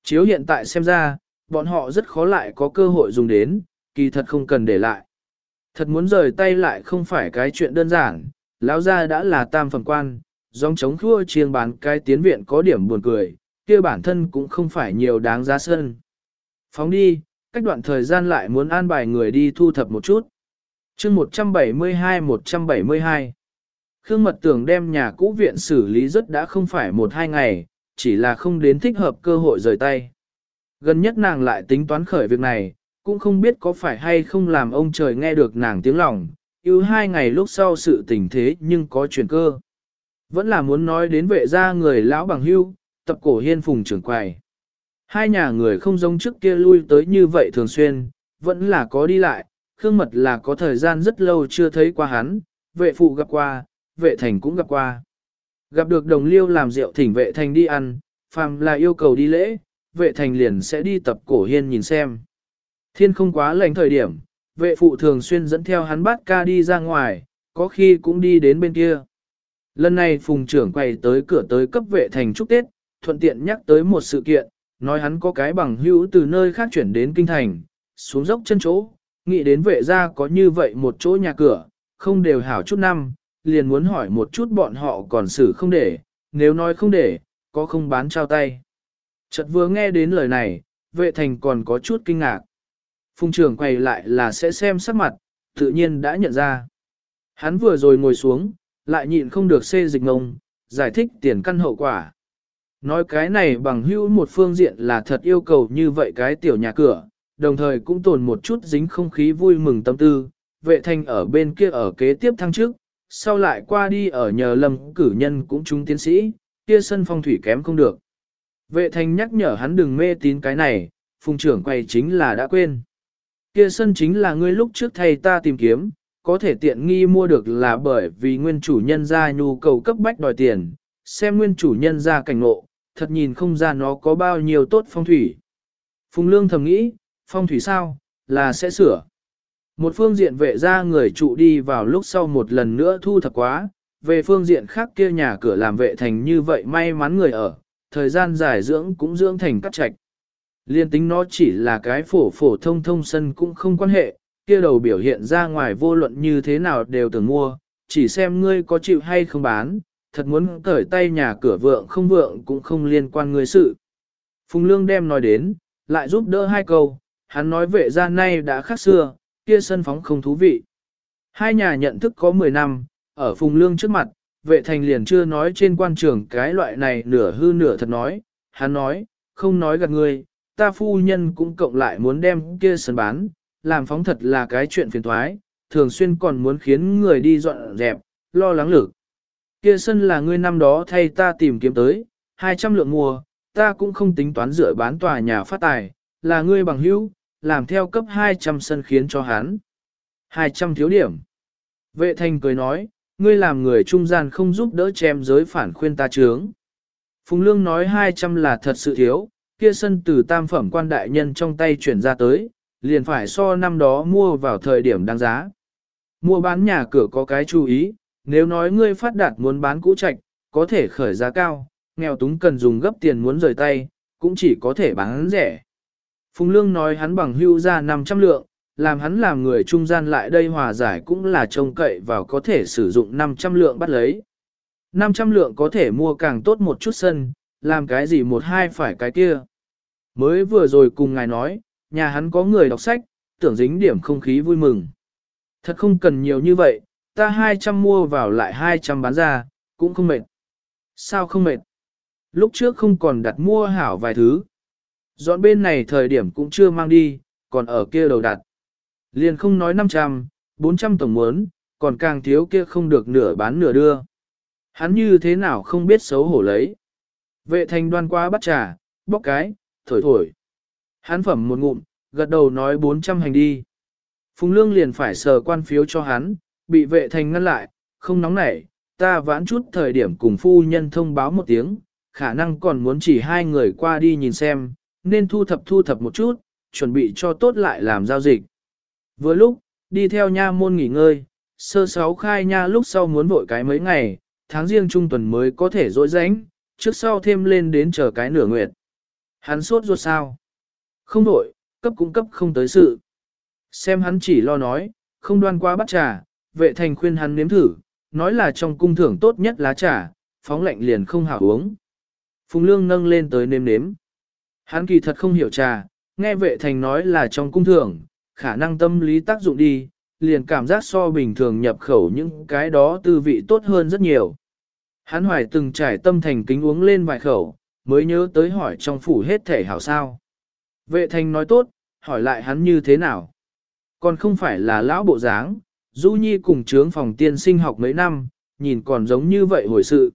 Chiếu hiện tại xem ra, bọn họ rất khó lại có cơ hội dùng đến, kỳ thật không cần để lại. Thật muốn rời tay lại không phải cái chuyện đơn giản, lão gia đã là tam phần quan, dòng chống khua chiêng bán cái tiến viện có điểm buồn cười, kia bản thân cũng không phải nhiều đáng giá sân. Phóng đi, cách đoạn thời gian lại muốn an bài người đi thu thập một chút chương 172-172 Khương Mật Tưởng đem nhà cũ viện xử lý rất đã không phải một hai ngày, chỉ là không đến thích hợp cơ hội rời tay. Gần nhất nàng lại tính toán khởi việc này, cũng không biết có phải hay không làm ông trời nghe được nàng tiếng lòng, yêu hai ngày lúc sau sự tình thế nhưng có chuyển cơ. Vẫn là muốn nói đến vệ gia người lão bằng hưu, tập cổ hiên phùng trưởng quầy. Hai nhà người không giống trước kia lui tới như vậy thường xuyên, vẫn là có đi lại, Khương Mật là có thời gian rất lâu chưa thấy qua hắn, vệ phụ gặp qua, vệ thành cũng gặp qua. Gặp được đồng liêu làm rượu thỉnh vệ thành đi ăn, phàm là yêu cầu đi lễ, vệ thành liền sẽ đi tập cổ hiên nhìn xem. Thiên không quá lành thời điểm, vệ phụ thường xuyên dẫn theo hắn bát ca đi ra ngoài, có khi cũng đi đến bên kia. Lần này phùng trưởng quay tới cửa tới cấp vệ thành chúc Tết, thuận tiện nhắc tới một sự kiện, nói hắn có cái bằng hữu từ nơi khác chuyển đến kinh thành, xuống dốc chân chỗ, nghĩ đến vệ gia có như vậy một chỗ nhà cửa, không đều hảo chút năm, liền muốn hỏi một chút bọn họ còn xử không để, nếu nói không để, có không bán trao tay. Chợt vừa nghe đến lời này, vệ thành còn có chút kinh ngạc. Phùng trưởng quay lại là sẽ xem sắc mặt, tự nhiên đã nhận ra. Hắn vừa rồi ngồi xuống, lại nhịn không được xê dịch ngông, giải thích tiền căn hậu quả. Nói cái này bằng hữu một phương diện là thật yêu cầu như vậy cái tiểu nhà cửa, đồng thời cũng tồn một chút dính không khí vui mừng tâm tư, vệ thanh ở bên kia ở kế tiếp thăng trước, sau lại qua đi ở nhờ lâm cử nhân cũng chúng tiến sĩ, kia sân phong thủy kém không được. Vệ thanh nhắc nhở hắn đừng mê tín cái này, phùng trưởng quay chính là đã quên. Kia sân chính là ngươi lúc trước thầy ta tìm kiếm, có thể tiện nghi mua được là bởi vì nguyên chủ nhân ra nhu cầu cấp bách đòi tiền, xem nguyên chủ nhân ra cảnh ngộ, thật nhìn không ra nó có bao nhiêu tốt phong thủy. Phùng lương thầm nghĩ, phong thủy sao, là sẽ sửa. Một phương diện vệ ra người trụ đi vào lúc sau một lần nữa thu thập quá, về phương diện khác kia nhà cửa làm vệ thành như vậy may mắn người ở, thời gian dài dưỡng cũng dưỡng thành cắt trạch. Liên tính nó chỉ là cái phổ phổ thông thông sân cũng không quan hệ, kia đầu biểu hiện ra ngoài vô luận như thế nào đều tưởng mua, chỉ xem ngươi có chịu hay không bán, thật muốn cởi tay nhà cửa vượng không vượng cũng không liên quan người sự. Phùng Lương đem nói đến, lại giúp đỡ hai câu, hắn nói vệ gia nay đã khác xưa, kia sân phóng không thú vị. Hai nhà nhận thức có 10 năm, ở phùng lương trước mặt, vệ thành liền chưa nói trên quan trường cái loại này nửa hư nửa thật nói, hắn nói, không nói gạt người, ta phu nhân cũng cộng lại muốn đem kia sân bán, làm phóng thật là cái chuyện phiền thoái, thường xuyên còn muốn khiến người đi dọn dẹp, lo lắng lực. Kia sân là ngươi năm đó thay ta tìm kiếm tới, 200 lượng mua, ta cũng không tính toán dựa bán tòa nhà phát tài, là ngươi bằng hữu, làm theo cấp 200 sân khiến cho hắn. 200 thiếu điểm. Vệ thành cười nói, ngươi làm người trung gian không giúp đỡ chém giới phản khuyên ta trướng. Phùng Lương nói 200 là thật sự thiếu, kia sân từ tam phẩm quan đại nhân trong tay chuyển ra tới, liền phải so năm đó mua vào thời điểm đáng giá. Mua bán nhà cửa có cái chú ý, nếu nói ngươi phát đạt muốn bán cũ trạch, có thể khởi giá cao, nghèo túng cần dùng gấp tiền muốn rời tay, cũng chỉ có thể bán rẻ. Phùng Lương nói hắn bằng hưu ra 500 lượng, làm hắn làm người trung gian lại đây hòa giải cũng là trông cậy vào có thể sử dụng 500 lượng bắt lấy. 500 lượng có thể mua càng tốt một chút sân, làm cái gì một hai phải cái kia. Mới vừa rồi cùng ngài nói, nhà hắn có người đọc sách, tưởng dính điểm không khí vui mừng. Thật không cần nhiều như vậy, ta 200 mua vào lại 200 bán ra, cũng không mệt. Sao không mệt? Lúc trước không còn đặt mua hảo vài thứ. Dọn bên này thời điểm cũng chưa mang đi, còn ở kia đầu đặt. Liền không nói 500, 400 tổng muốn, còn càng thiếu kia không được nửa bán nửa đưa. Hắn như thế nào không biết xấu hổ lấy. Vệ thành đoan qua bắt trà, bóc cái, thổi thổi. Hắn phẩm một ngụm, gật đầu nói 400 hành đi. Phùng Lương liền phải sờ quan phiếu cho hắn, bị vệ thành ngăn lại, không nóng nảy, ta vãn chút thời điểm cùng phu nhân thông báo một tiếng, khả năng còn muốn chỉ hai người qua đi nhìn xem, nên thu thập thu thập một chút, chuẩn bị cho tốt lại làm giao dịch. Vừa lúc, đi theo nha môn nghỉ ngơi, sơ sáu khai nha lúc sau muốn vội cái mấy ngày, tháng riêng trung tuần mới có thể dỗi rãnh trước sau thêm lên đến chờ cái nửa nguyệt. Hắn sốt ruột sao? Không vội, cấp cũng cấp không tới sự. Xem hắn chỉ lo nói, không đoan qua bắt trà, vệ thành khuyên hắn nếm thử, nói là trong cung thưởng tốt nhất lá trà, phóng lạnh liền không hảo uống. Phùng Lương nâng lên tới nếm nếm. Hắn kỳ thật không hiểu trà, nghe vệ thành nói là trong cung thưởng, khả năng tâm lý tác dụng đi, liền cảm giác so bình thường nhập khẩu những cái đó tư vị tốt hơn rất nhiều. Hắn hoài từng trải tâm thành kính uống lên vài khẩu, mới nhớ tới hỏi trong phủ hết thể hảo sao. Vệ thành nói tốt, hỏi lại hắn như thế nào. Còn không phải là lão bộ dáng, Du Nhi cùng trướng phòng tiên sinh học mấy năm, nhìn còn giống như vậy hồi sự.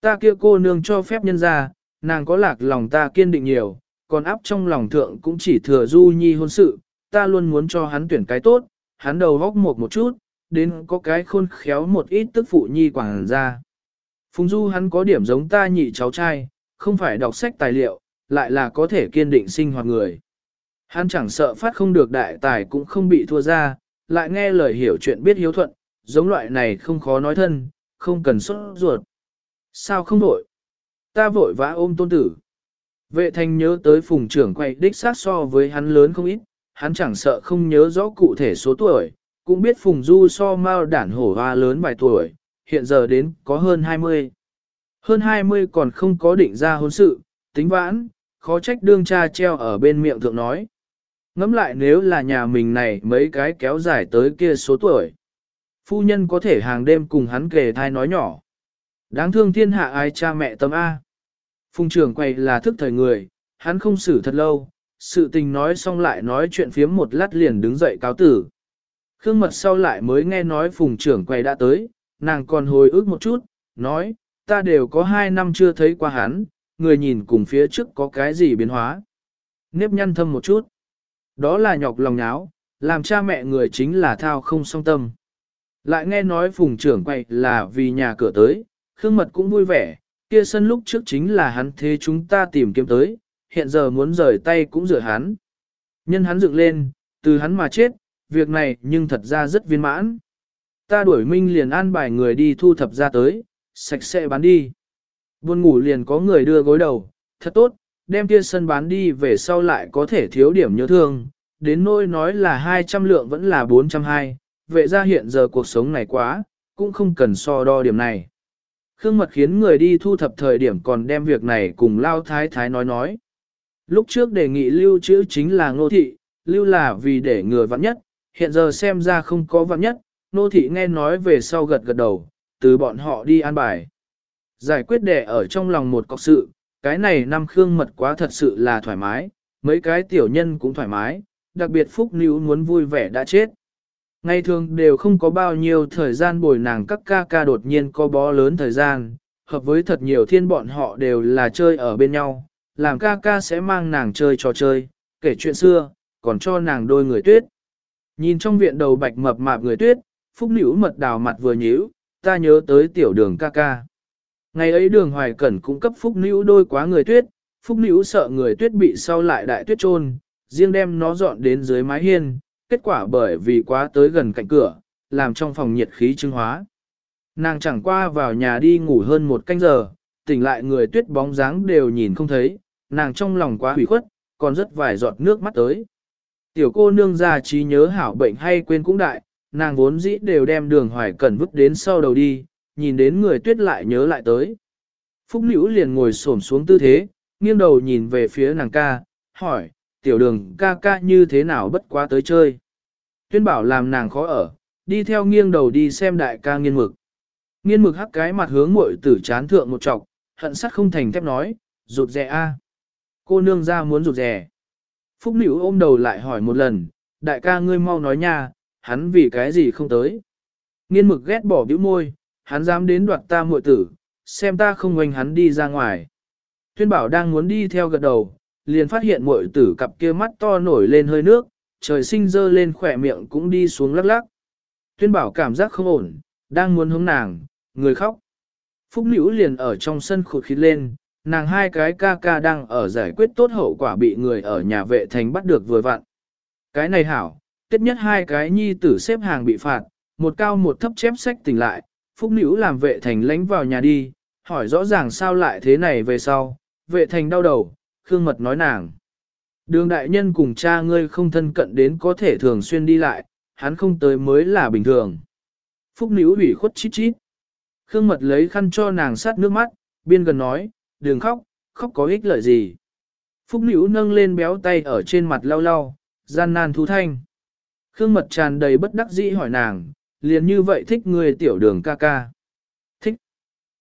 Ta kia cô nương cho phép nhân ra, nàng có lạc lòng ta kiên định nhiều, còn áp trong lòng thượng cũng chỉ thừa Du Nhi hôn sự, ta luôn muốn cho hắn tuyển cái tốt, hắn đầu góc một một chút, đến có cái khôn khéo một ít tức phụ nhi quảng ra. Phùng Du hắn có điểm giống ta nhị cháu trai, không phải đọc sách tài liệu, lại là có thể kiên định sinh hoạt người. Hắn chẳng sợ phát không được đại tài cũng không bị thua ra, lại nghe lời hiểu chuyện biết hiếu thuận, giống loại này không khó nói thân, không cần xuất ruột. Sao không vội? Ta vội vã ôm tôn tử. Vệ thành nhớ tới phùng trưởng quay đích sát so với hắn lớn không ít, hắn chẳng sợ không nhớ rõ cụ thể số tuổi, cũng biết phùng du so mao đản hổ hoa lớn vài tuổi, hiện giờ đến có hơn 20. Hơn 20 còn không có định ra hôn sự, tính vãn, khó trách đương cha treo ở bên miệng thượng nói. Ngẫm lại nếu là nhà mình này mấy cái kéo dài tới kia số tuổi. Phu nhân có thể hàng đêm cùng hắn kề thai nói nhỏ. Đáng thương thiên hạ ai cha mẹ tâm A. Phùng trưởng quay là thức thời người, hắn không xử thật lâu, sự tình nói xong lại nói chuyện phiếm một lát liền đứng dậy cáo tử. Khương mật sau lại mới nghe nói phùng trưởng quay đã tới, nàng còn hồi ức một chút, nói, ta đều có hai năm chưa thấy qua hắn, người nhìn cùng phía trước có cái gì biến hóa. Nếp nhăn thâm một chút. Đó là nhọc lòng nháo, làm cha mẹ người chính là thao không song tâm. Lại nghe nói phùng trưởng quay là vì nhà cửa tới, Khương Mật cũng vui vẻ, kia sân lúc trước chính là hắn thế chúng ta tìm kiếm tới, hiện giờ muốn rời tay cũng rửa hắn. Nhân hắn dựng lên, từ hắn mà chết, việc này nhưng thật ra rất viên mãn. Ta đuổi minh liền an bài người đi thu thập ra tới, sạch sẽ bán đi. Buồn ngủ liền có người đưa gối đầu, thật tốt, đem kia sân bán đi về sau lại có thể thiếu điểm nhớ thương, đến nỗi nói là 200 lượng vẫn là 420, vệ ra hiện giờ cuộc sống này quá, cũng không cần so đo điểm này. Khương Mật khiến người đi thu thập thời điểm còn đem việc này cùng Lao Thái Thái nói nói. Lúc trước đề nghị lưu chữ chính là ngô thị, lưu là vì để người vặn nhất, hiện giờ xem ra không có vặn nhất, ngô thị nghe nói về sau gật gật đầu, từ bọn họ đi an bài. Giải quyết để ở trong lòng một cọc sự, cái này năm khương mật quá thật sự là thoải mái, mấy cái tiểu nhân cũng thoải mái, đặc biệt Phúc Níu muốn vui vẻ đã chết. Ngày thường đều không có bao nhiêu thời gian bồi nàng các ca ca đột nhiên có bó lớn thời gian, hợp với thật nhiều thiên bọn họ đều là chơi ở bên nhau, làm ca ca sẽ mang nàng chơi trò chơi, kể chuyện xưa, còn cho nàng đôi người tuyết. Nhìn trong viện đầu bạch mập mạp người tuyết, Phúc Níu mật đào mặt vừa nhíu, ta nhớ tới tiểu đường ca ca. Ngày ấy đường hoài cẩn cũng cấp Phúc Nữ đôi quá người tuyết, Phúc Nữ sợ người tuyết bị sau lại đại tuyết trôn, riêng đem nó dọn đến dưới mái hiên, kết quả bởi vì quá tới gần cạnh cửa, làm trong phòng nhiệt khí trưng hóa. Nàng chẳng qua vào nhà đi ngủ hơn một canh giờ, tỉnh lại người tuyết bóng dáng đều nhìn không thấy, nàng trong lòng quá hủy khuất, còn rất vài giọt nước mắt tới. Tiểu cô nương già trí nhớ hảo bệnh hay quên cũng đại, nàng vốn dĩ đều đem đường hoài cẩn vứt đến sau đầu đi, nhìn đến người tuyết lại nhớ lại tới. Phúc Nữ liền ngồi xổm xuống tư thế, nghiêng đầu nhìn về phía nàng ca, hỏi, tiểu đường ca ca như thế nào bất quá tới chơi. Tuyên bảo làm nàng khó ở, đi theo nghiêng đầu đi xem đại ca nghiên mực. Nghiên mực hắc cái mặt hướng muội tử chán thượng một trọc, hận sắt không thành thép nói, rụt rè a. Cô nương ra muốn rụt rè. Phúc Nữ ôm đầu lại hỏi một lần, đại ca ngươi mau nói nha, hắn vì cái gì không tới. Nghiên mực ghét bỏ bĩu môi, hắn dám đến đoạt ta muội tử, xem ta không ngoanh hắn đi ra ngoài. Tuyên bảo đang muốn đi theo gật đầu, liền phát hiện muội tử cặp kia mắt to nổi lên hơi nước, trời sinh dơ lên khỏe miệng cũng đi xuống lắc lắc. Tuyên bảo cảm giác không ổn, đang muốn hướng nàng, người khóc. Phúc Nữ liền ở trong sân khụt khít lên, nàng hai cái ca ca đang ở giải quyết tốt hậu quả bị người ở nhà vệ thành bắt được vừa vặn. Cái này hảo, tiết nhất hai cái nhi tử xếp hàng bị phạt, một cao một thấp chép sách tỉnh lại, Phúc Nữ làm vệ thành lánh vào nhà đi, hỏi rõ ràng sao lại thế này về sau, vệ thành đau đầu, Khương Mật nói nàng. Đường đại nhân cùng cha ngươi không thân cận đến có thể thường xuyên đi lại, hắn không tới mới là bình thường. Phúc Nữ ủy khuất chít chít. Khương Mật lấy khăn cho nàng sát nước mắt, biên gần nói, đừng khóc, khóc có ích lợi gì. Phúc Nữ nâng lên béo tay ở trên mặt lau lau, gian nan thú thanh. Khương Mật tràn đầy bất đắc dĩ hỏi nàng, liền như vậy thích người tiểu đường ca ca. Thích.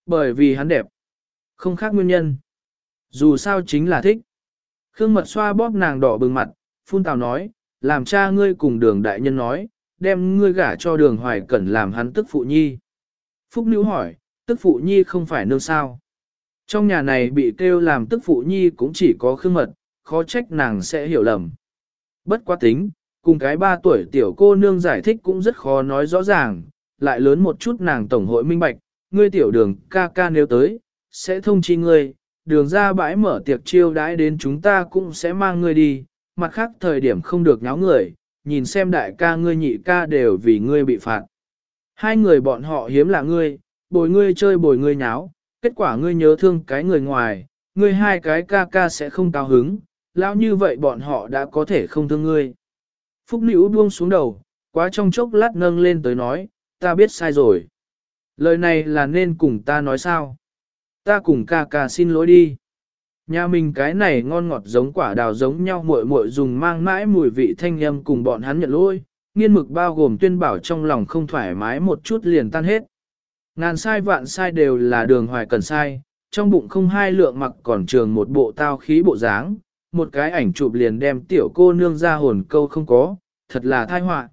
Bởi vì hắn đẹp. Không khác nguyên nhân. Dù sao chính là thích. Khương Mật xoa bóp nàng đỏ bừng mặt, phun tào nói, làm cha ngươi cùng đường đại nhân nói, đem ngươi gả cho đường hoài cẩn làm hắn tức phụ nhi. Phúc Nữ hỏi, tức phụ nhi không phải nương sao. Trong nhà này bị kêu làm tức phụ nhi cũng chỉ có khương mật, khó trách nàng sẽ hiểu lầm. Bất quá tính, cùng cái ba tuổi tiểu cô nương giải thích cũng rất khó nói rõ ràng, lại lớn một chút nàng tổng hội minh bạch, ngươi tiểu đường ca ca nếu tới, sẽ thông chi ngươi, đường ra bãi mở tiệc chiêu đãi đến chúng ta cũng sẽ mang ngươi đi, mặt khác thời điểm không được nháo người, nhìn xem đại ca ngươi nhị ca đều vì ngươi bị phạt. Hai người bọn họ hiếm là ngươi, bồi ngươi chơi bồi ngươi nháo, kết quả ngươi nhớ thương cái người ngoài, ngươi hai cái ca ca sẽ không cao hứng, lão như vậy bọn họ đã có thể không thương ngươi. Phúc Nữ buông xuống đầu, quá trong chốc lát nâng lên tới nói, ta biết sai rồi. Lời này là nên cùng ta nói sao? Ta cùng ca ca xin lỗi đi. Nhà mình cái này ngon ngọt giống quả đào giống nhau muội muội dùng mang mãi mùi vị thanh âm cùng bọn hắn nhận lỗi, nghiên mực bao gồm tuyên bảo trong lòng không thoải mái một chút liền tan hết. Ngàn sai vạn sai đều là đường hoài cần sai, trong bụng không hai lượng mặc còn trường một bộ tao khí bộ dáng, một cái ảnh chụp liền đem tiểu cô nương ra hồn câu không có, thật là thai họa.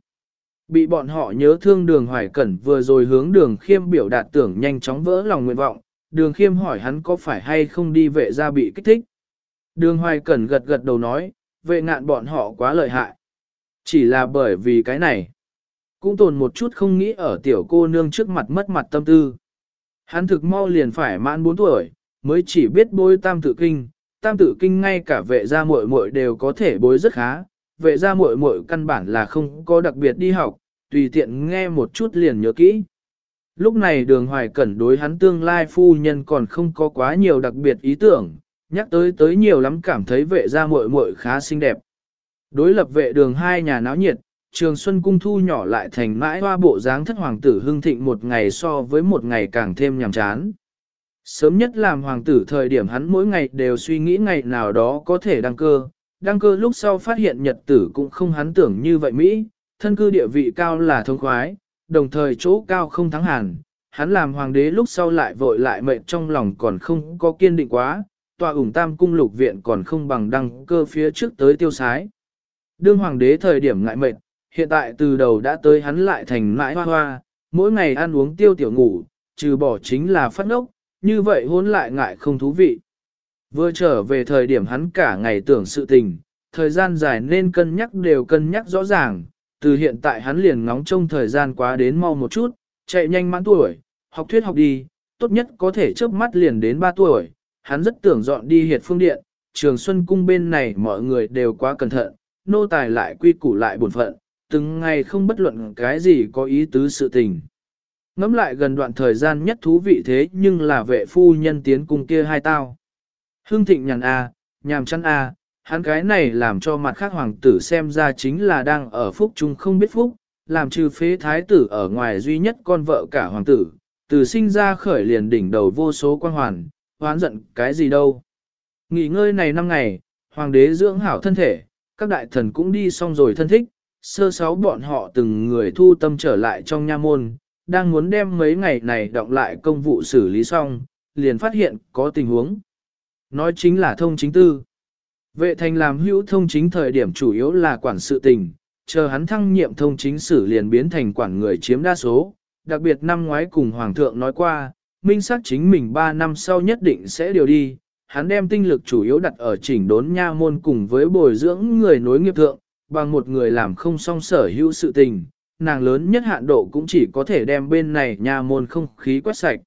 Bị bọn họ nhớ thương đường hoài cẩn vừa rồi hướng đường khiêm biểu đạt tưởng nhanh chóng vỡ lòng nguyện vọng, đường khiêm hỏi hắn có phải hay không đi vệ ra bị kích thích. Đường hoài cẩn gật gật đầu nói, vệ ngạn bọn họ quá lợi hại. Chỉ là bởi vì cái này, cũng tồn một chút không nghĩ ở tiểu cô nương trước mặt mất mặt tâm tư. Hắn thực mau liền phải mãn 4 tuổi, mới chỉ biết bối tam tự kinh, tam tự kinh ngay cả vệ gia muội muội đều có thể bối rất khá, vệ gia muội muội căn bản là không có đặc biệt đi học, tùy tiện nghe một chút liền nhớ kỹ. Lúc này đường hoài cẩn đối hắn tương lai phu nhân còn không có quá nhiều đặc biệt ý tưởng, nhắc tới tới nhiều lắm cảm thấy vệ gia muội muội khá xinh đẹp. Đối lập vệ đường hai nhà náo nhiệt, trường xuân cung thu nhỏ lại thành mãi hoa bộ dáng thất hoàng tử hưng thịnh một ngày so với một ngày càng thêm nhàm chán. Sớm nhất làm hoàng tử thời điểm hắn mỗi ngày đều suy nghĩ ngày nào đó có thể đăng cơ, đăng cơ lúc sau phát hiện nhật tử cũng không hắn tưởng như vậy Mỹ, thân cư địa vị cao là thông khoái, đồng thời chỗ cao không thắng hàn, hắn làm hoàng đế lúc sau lại vội lại mệnh trong lòng còn không có kiên định quá, tòa ủng tam cung lục viện còn không bằng đăng cơ phía trước tới tiêu sái. Đương hoàng đế thời điểm ngại mệt, hiện tại từ đầu đã tới hắn lại thành mãi hoa hoa, mỗi ngày ăn uống tiêu tiểu ngủ, trừ bỏ chính là phát ngốc, như vậy hôn lại ngại không thú vị. Vừa trở về thời điểm hắn cả ngày tưởng sự tình, thời gian dài nên cân nhắc đều cân nhắc rõ ràng, từ hiện tại hắn liền ngóng trông thời gian quá đến mau một chút, chạy nhanh mãn tuổi, học thuyết học đi, tốt nhất có thể chớp mắt liền đến 3 tuổi, hắn rất tưởng dọn đi hiệt phương điện, trường xuân cung bên này mọi người đều quá cẩn thận, nô tài lại quy củ lại buồn phận, từng ngày không bất luận cái gì có ý tứ sự tình. Ngắm lại gần đoạn thời gian nhất thú vị thế nhưng là vệ phu nhân tiến cung kia hai tao. Hương thịnh nhàn a, nhàm chăn a, à, hắn cái này làm cho mặt khác hoàng tử xem ra chính là đang ở phúc chung không biết phúc, làm trừ phế thái tử ở ngoài duy nhất con vợ cả hoàng tử, từ sinh ra khởi liền đỉnh đầu vô số quan hoàn, hoán giận cái gì đâu. Nghỉ ngơi này năm ngày, hoàng đế dưỡng hảo thân thể, các đại thần cũng đi xong rồi thân thích, sơ sáu bọn họ từng người thu tâm trở lại trong nha môn, đang muốn đem mấy ngày này động lại công vụ xử lý xong, liền phát hiện có tình huống. Nói chính là thông chính tư. Vệ thành làm hữu thông chính thời điểm chủ yếu là quản sự tình, chờ hắn thăng nhiệm thông chính sử liền biến thành quản người chiếm đa số, đặc biệt năm ngoái cùng Hoàng thượng nói qua, minh sát chính mình 3 năm sau nhất định sẽ điều đi, hắn đem tinh lực chủ yếu đặt ở chỉnh đốn nha môn cùng với bồi dưỡng người nối nghiệp thượng, bằng một người làm không song sở hữu sự tình, nàng lớn nhất hạn độ cũng chỉ có thể đem bên này nha môn không khí quét sạch.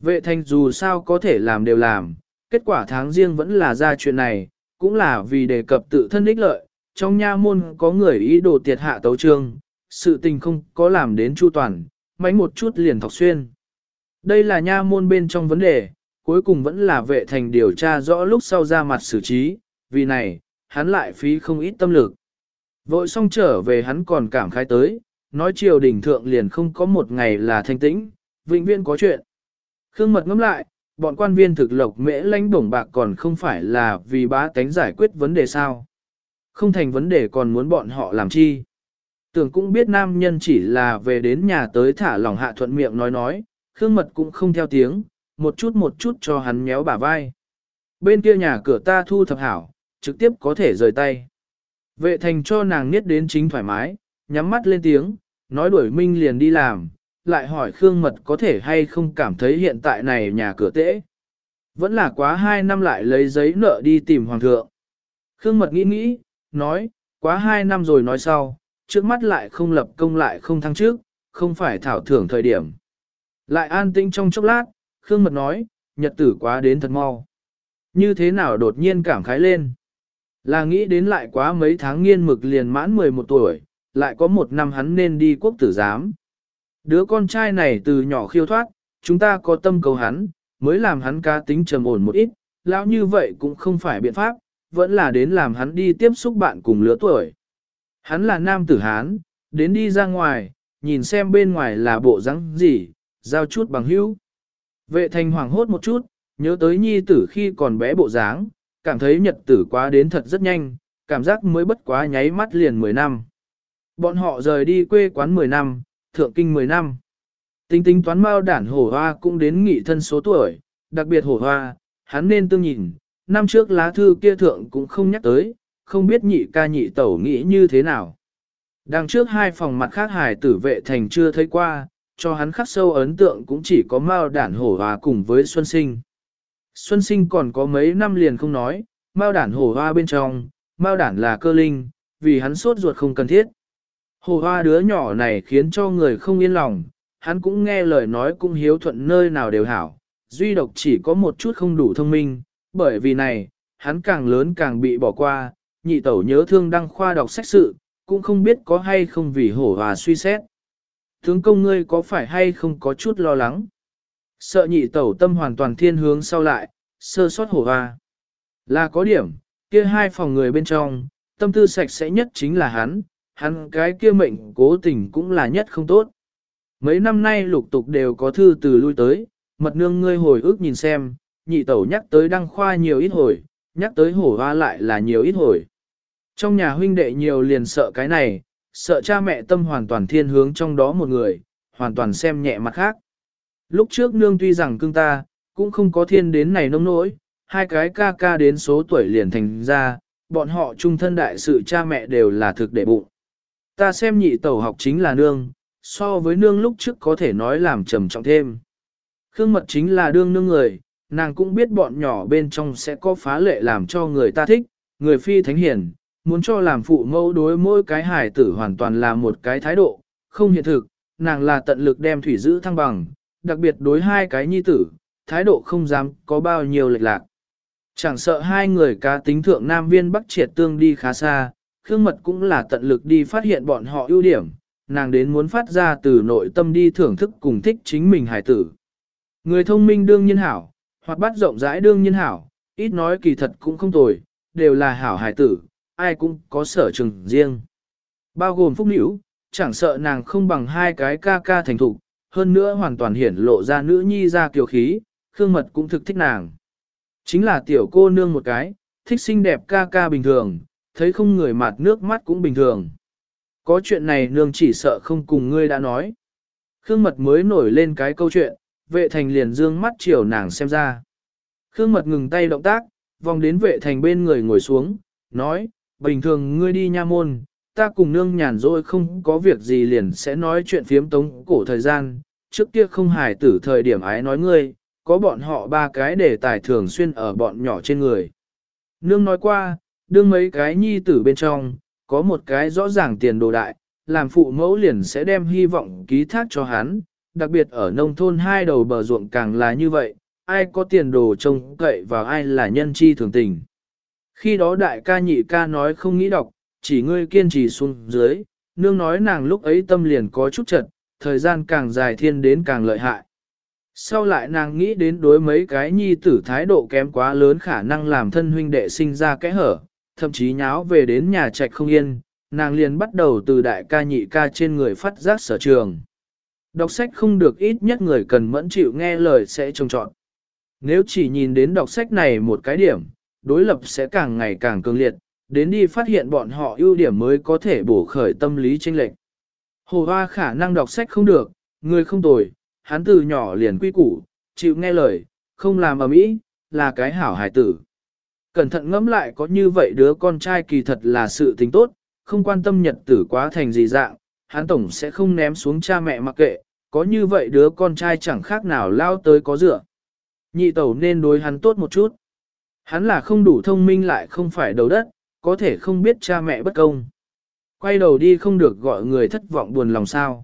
Vệ thành dù sao có thể làm đều làm, kết quả tháng riêng vẫn là ra chuyện này, cũng là vì đề cập tự thân ích lợi, trong nha môn có người ý đồ tiệt hạ tấu trương, sự tình không có làm đến chu toàn, mánh một chút liền thọc xuyên. Đây là nha môn bên trong vấn đề, cuối cùng vẫn là vệ thành điều tra rõ lúc sau ra mặt xử trí, vì này, hắn lại phí không ít tâm lực. Vội xong trở về hắn còn cảm khai tới, nói triều đình thượng liền không có một ngày là thanh tĩnh, vĩnh viễn có chuyện. Khương mật ngẫm lại, bọn quan viên thực lộc mễ lãnh bổng bạc còn không phải là vì bá tánh giải quyết vấn đề sao. Không thành vấn đề còn muốn bọn họ làm chi. Tưởng cũng biết nam nhân chỉ là về đến nhà tới thả lỏng hạ thuận miệng nói nói, Khương mật cũng không theo tiếng, một chút một chút cho hắn méo bả vai. Bên kia nhà cửa ta thu thập hảo, trực tiếp có thể rời tay. Vệ thành cho nàng niết đến chính thoải mái, nhắm mắt lên tiếng, nói đuổi minh liền đi làm, lại hỏi Khương Mật có thể hay không cảm thấy hiện tại này nhà cửa tễ. Vẫn là quá hai năm lại lấy giấy nợ đi tìm Hoàng thượng. Khương Mật nghĩ nghĩ, nói, quá hai năm rồi nói sau, trước mắt lại không lập công lại không thăng trước, không phải thảo thưởng thời điểm. Lại an tĩnh trong chốc lát, Khương Mật nói, nhật tử quá đến thật mau. Như thế nào đột nhiên cảm khái lên. Là nghĩ đến lại quá mấy tháng nghiên mực liền mãn 11 tuổi, lại có một năm hắn nên đi quốc tử giám. Đứa con trai này từ nhỏ khiêu thoát, chúng ta có tâm cầu hắn, mới làm hắn cá tính trầm ổn một ít, lão như vậy cũng không phải biện pháp, vẫn là đến làm hắn đi tiếp xúc bạn cùng lứa tuổi. Hắn là nam tử Hán, đến đi ra ngoài, nhìn xem bên ngoài là bộ rắn gì, giao chút bằng hữu. Vệ thành hoảng hốt một chút, nhớ tới nhi tử khi còn bé bộ dáng, cảm thấy nhật tử quá đến thật rất nhanh, cảm giác mới bất quá nháy mắt liền 10 năm. Bọn họ rời đi quê quán 10 năm, thượng kinh 10 năm. Tính tính toán mao đản hổ hoa cũng đến nghị thân số tuổi, đặc biệt hổ hoa, hắn nên tương nhìn, năm trước lá thư kia thượng cũng không nhắc tới, không biết nhị ca nhị tẩu nghĩ như thế nào. Đằng trước hai phòng mặt khác hài tử vệ thành chưa thấy qua, cho hắn khắc sâu ấn tượng cũng chỉ có mao đản hổ hoa cùng với Xuân Sinh. Xuân Sinh còn có mấy năm liền không nói, mao đản hổ hoa bên trong, mao đản là cơ linh, vì hắn sốt ruột không cần thiết. Hồ hoa đứa nhỏ này khiến cho người không yên lòng, hắn cũng nghe lời nói cũng hiếu thuận nơi nào đều hảo, duy độc chỉ có một chút không đủ thông minh, bởi vì này, hắn càng lớn càng bị bỏ qua, nhị tẩu nhớ thương đăng khoa đọc sách sự, cũng không biết có hay không vì hổ hòa suy xét. Tướng công ngươi có phải hay không có chút lo lắng? Sợ nhị tẩu tâm hoàn toàn thiên hướng sau lại, sơ sót hổ hòa. Là có điểm, kia hai phòng người bên trong, tâm tư sạch sẽ nhất chính là hắn, hắn cái kia mệnh cố tình cũng là nhất không tốt. Mấy năm nay lục tục đều có thư từ lui tới, mật nương ngươi hồi ức nhìn xem, nhị tẩu nhắc tới đăng khoa nhiều ít hồi, nhắc tới hổ hoa lại là nhiều ít hồi. Trong nhà huynh đệ nhiều liền sợ cái này, sợ cha mẹ tâm hoàn toàn thiên hướng trong đó một người, hoàn toàn xem nhẹ mặt khác. Lúc trước nương tuy rằng cưng ta, cũng không có thiên đến này nông nỗi, hai cái ca ca đến số tuổi liền thành ra, bọn họ trung thân đại sự cha mẹ đều là thực để bụng. Ta xem nhị tẩu học chính là nương, so với nương lúc trước có thể nói làm trầm trọng thêm. Khương mật chính là đương nương người, nàng cũng biết bọn nhỏ bên trong sẽ có phá lệ làm cho người ta thích, người phi thánh hiển muốn cho làm phụ mẫu đối mỗi cái hài tử hoàn toàn là một cái thái độ, không hiện thực, nàng là tận lực đem thủy giữ thăng bằng, đặc biệt đối hai cái nhi tử, thái độ không dám có bao nhiêu lệch lạc. Chẳng sợ hai người cá tính thượng nam viên bắc triệt tương đi khá xa, Khương Mật cũng là tận lực đi phát hiện bọn họ ưu điểm, nàng đến muốn phát ra từ nội tâm đi thưởng thức cùng thích chính mình hải tử. Người thông minh đương nhiên hảo, hoặc bắt rộng rãi đương nhiên hảo, ít nói kỳ thật cũng không tồi, đều là hảo hải tử, ai cũng có sở trường riêng. Bao gồm phúc nữ, chẳng sợ nàng không bằng hai cái ca ca thành thục, hơn nữa hoàn toàn hiển lộ ra nữ nhi ra kiều khí, Khương Mật cũng thực thích nàng. Chính là tiểu cô nương một cái, thích xinh đẹp ca ca bình thường, thấy không người mặt nước mắt cũng bình thường. Có chuyện này nương chỉ sợ không cùng ngươi đã nói. Khương Mật mới nổi lên cái câu chuyện, vệ thành liền dương mắt chiều nàng xem ra. Khương Mật ngừng tay động tác, vòng đến vệ thành bên người ngồi xuống, nói, bình thường ngươi đi nha môn, ta cùng nương nhàn rỗi không có việc gì liền sẽ nói chuyện phiếm tống cổ thời gian, trước kia không hài tử thời điểm ái nói ngươi, có bọn họ ba cái để tài thường xuyên ở bọn nhỏ trên người. Nương nói qua, đương mấy cái nhi tử bên trong, có một cái rõ ràng tiền đồ đại, làm phụ mẫu liền sẽ đem hy vọng ký thác cho hắn, đặc biệt ở nông thôn hai đầu bờ ruộng càng là như vậy, ai có tiền đồ trông cậy vào ai là nhân chi thường tình. Khi đó đại ca nhị ca nói không nghĩ đọc, chỉ ngươi kiên trì xuống dưới, nương nói nàng lúc ấy tâm liền có chút chật, thời gian càng dài thiên đến càng lợi hại. Sau lại nàng nghĩ đến đối mấy cái nhi tử thái độ kém quá lớn khả năng làm thân huynh đệ sinh ra kẽ hở, thậm chí nháo về đến nhà trạch không yên, nàng liền bắt đầu từ đại ca nhị ca trên người phát giác sở trường. Đọc sách không được ít nhất người cần mẫn chịu nghe lời sẽ trông chọn. Nếu chỉ nhìn đến đọc sách này một cái điểm, đối lập sẽ càng ngày càng cường liệt, đến đi phát hiện bọn họ ưu điểm mới có thể bổ khởi tâm lý tranh lệch. Hồ Hoa khả năng đọc sách không được, người không tồi, hắn từ nhỏ liền quy củ, chịu nghe lời, không làm ầm mỹ, là cái hảo hài tử. Cẩn thận ngẫm lại có như vậy đứa con trai kỳ thật là sự tính tốt, không quan tâm nhật tử quá thành gì dạng, hắn tổng sẽ không ném xuống cha mẹ mặc kệ, có như vậy đứa con trai chẳng khác nào lao tới có dựa. Nhị tẩu nên đối hắn tốt một chút. Hắn là không đủ thông minh lại không phải đầu đất, có thể không biết cha mẹ bất công. Quay đầu đi không được gọi người thất vọng buồn lòng sao.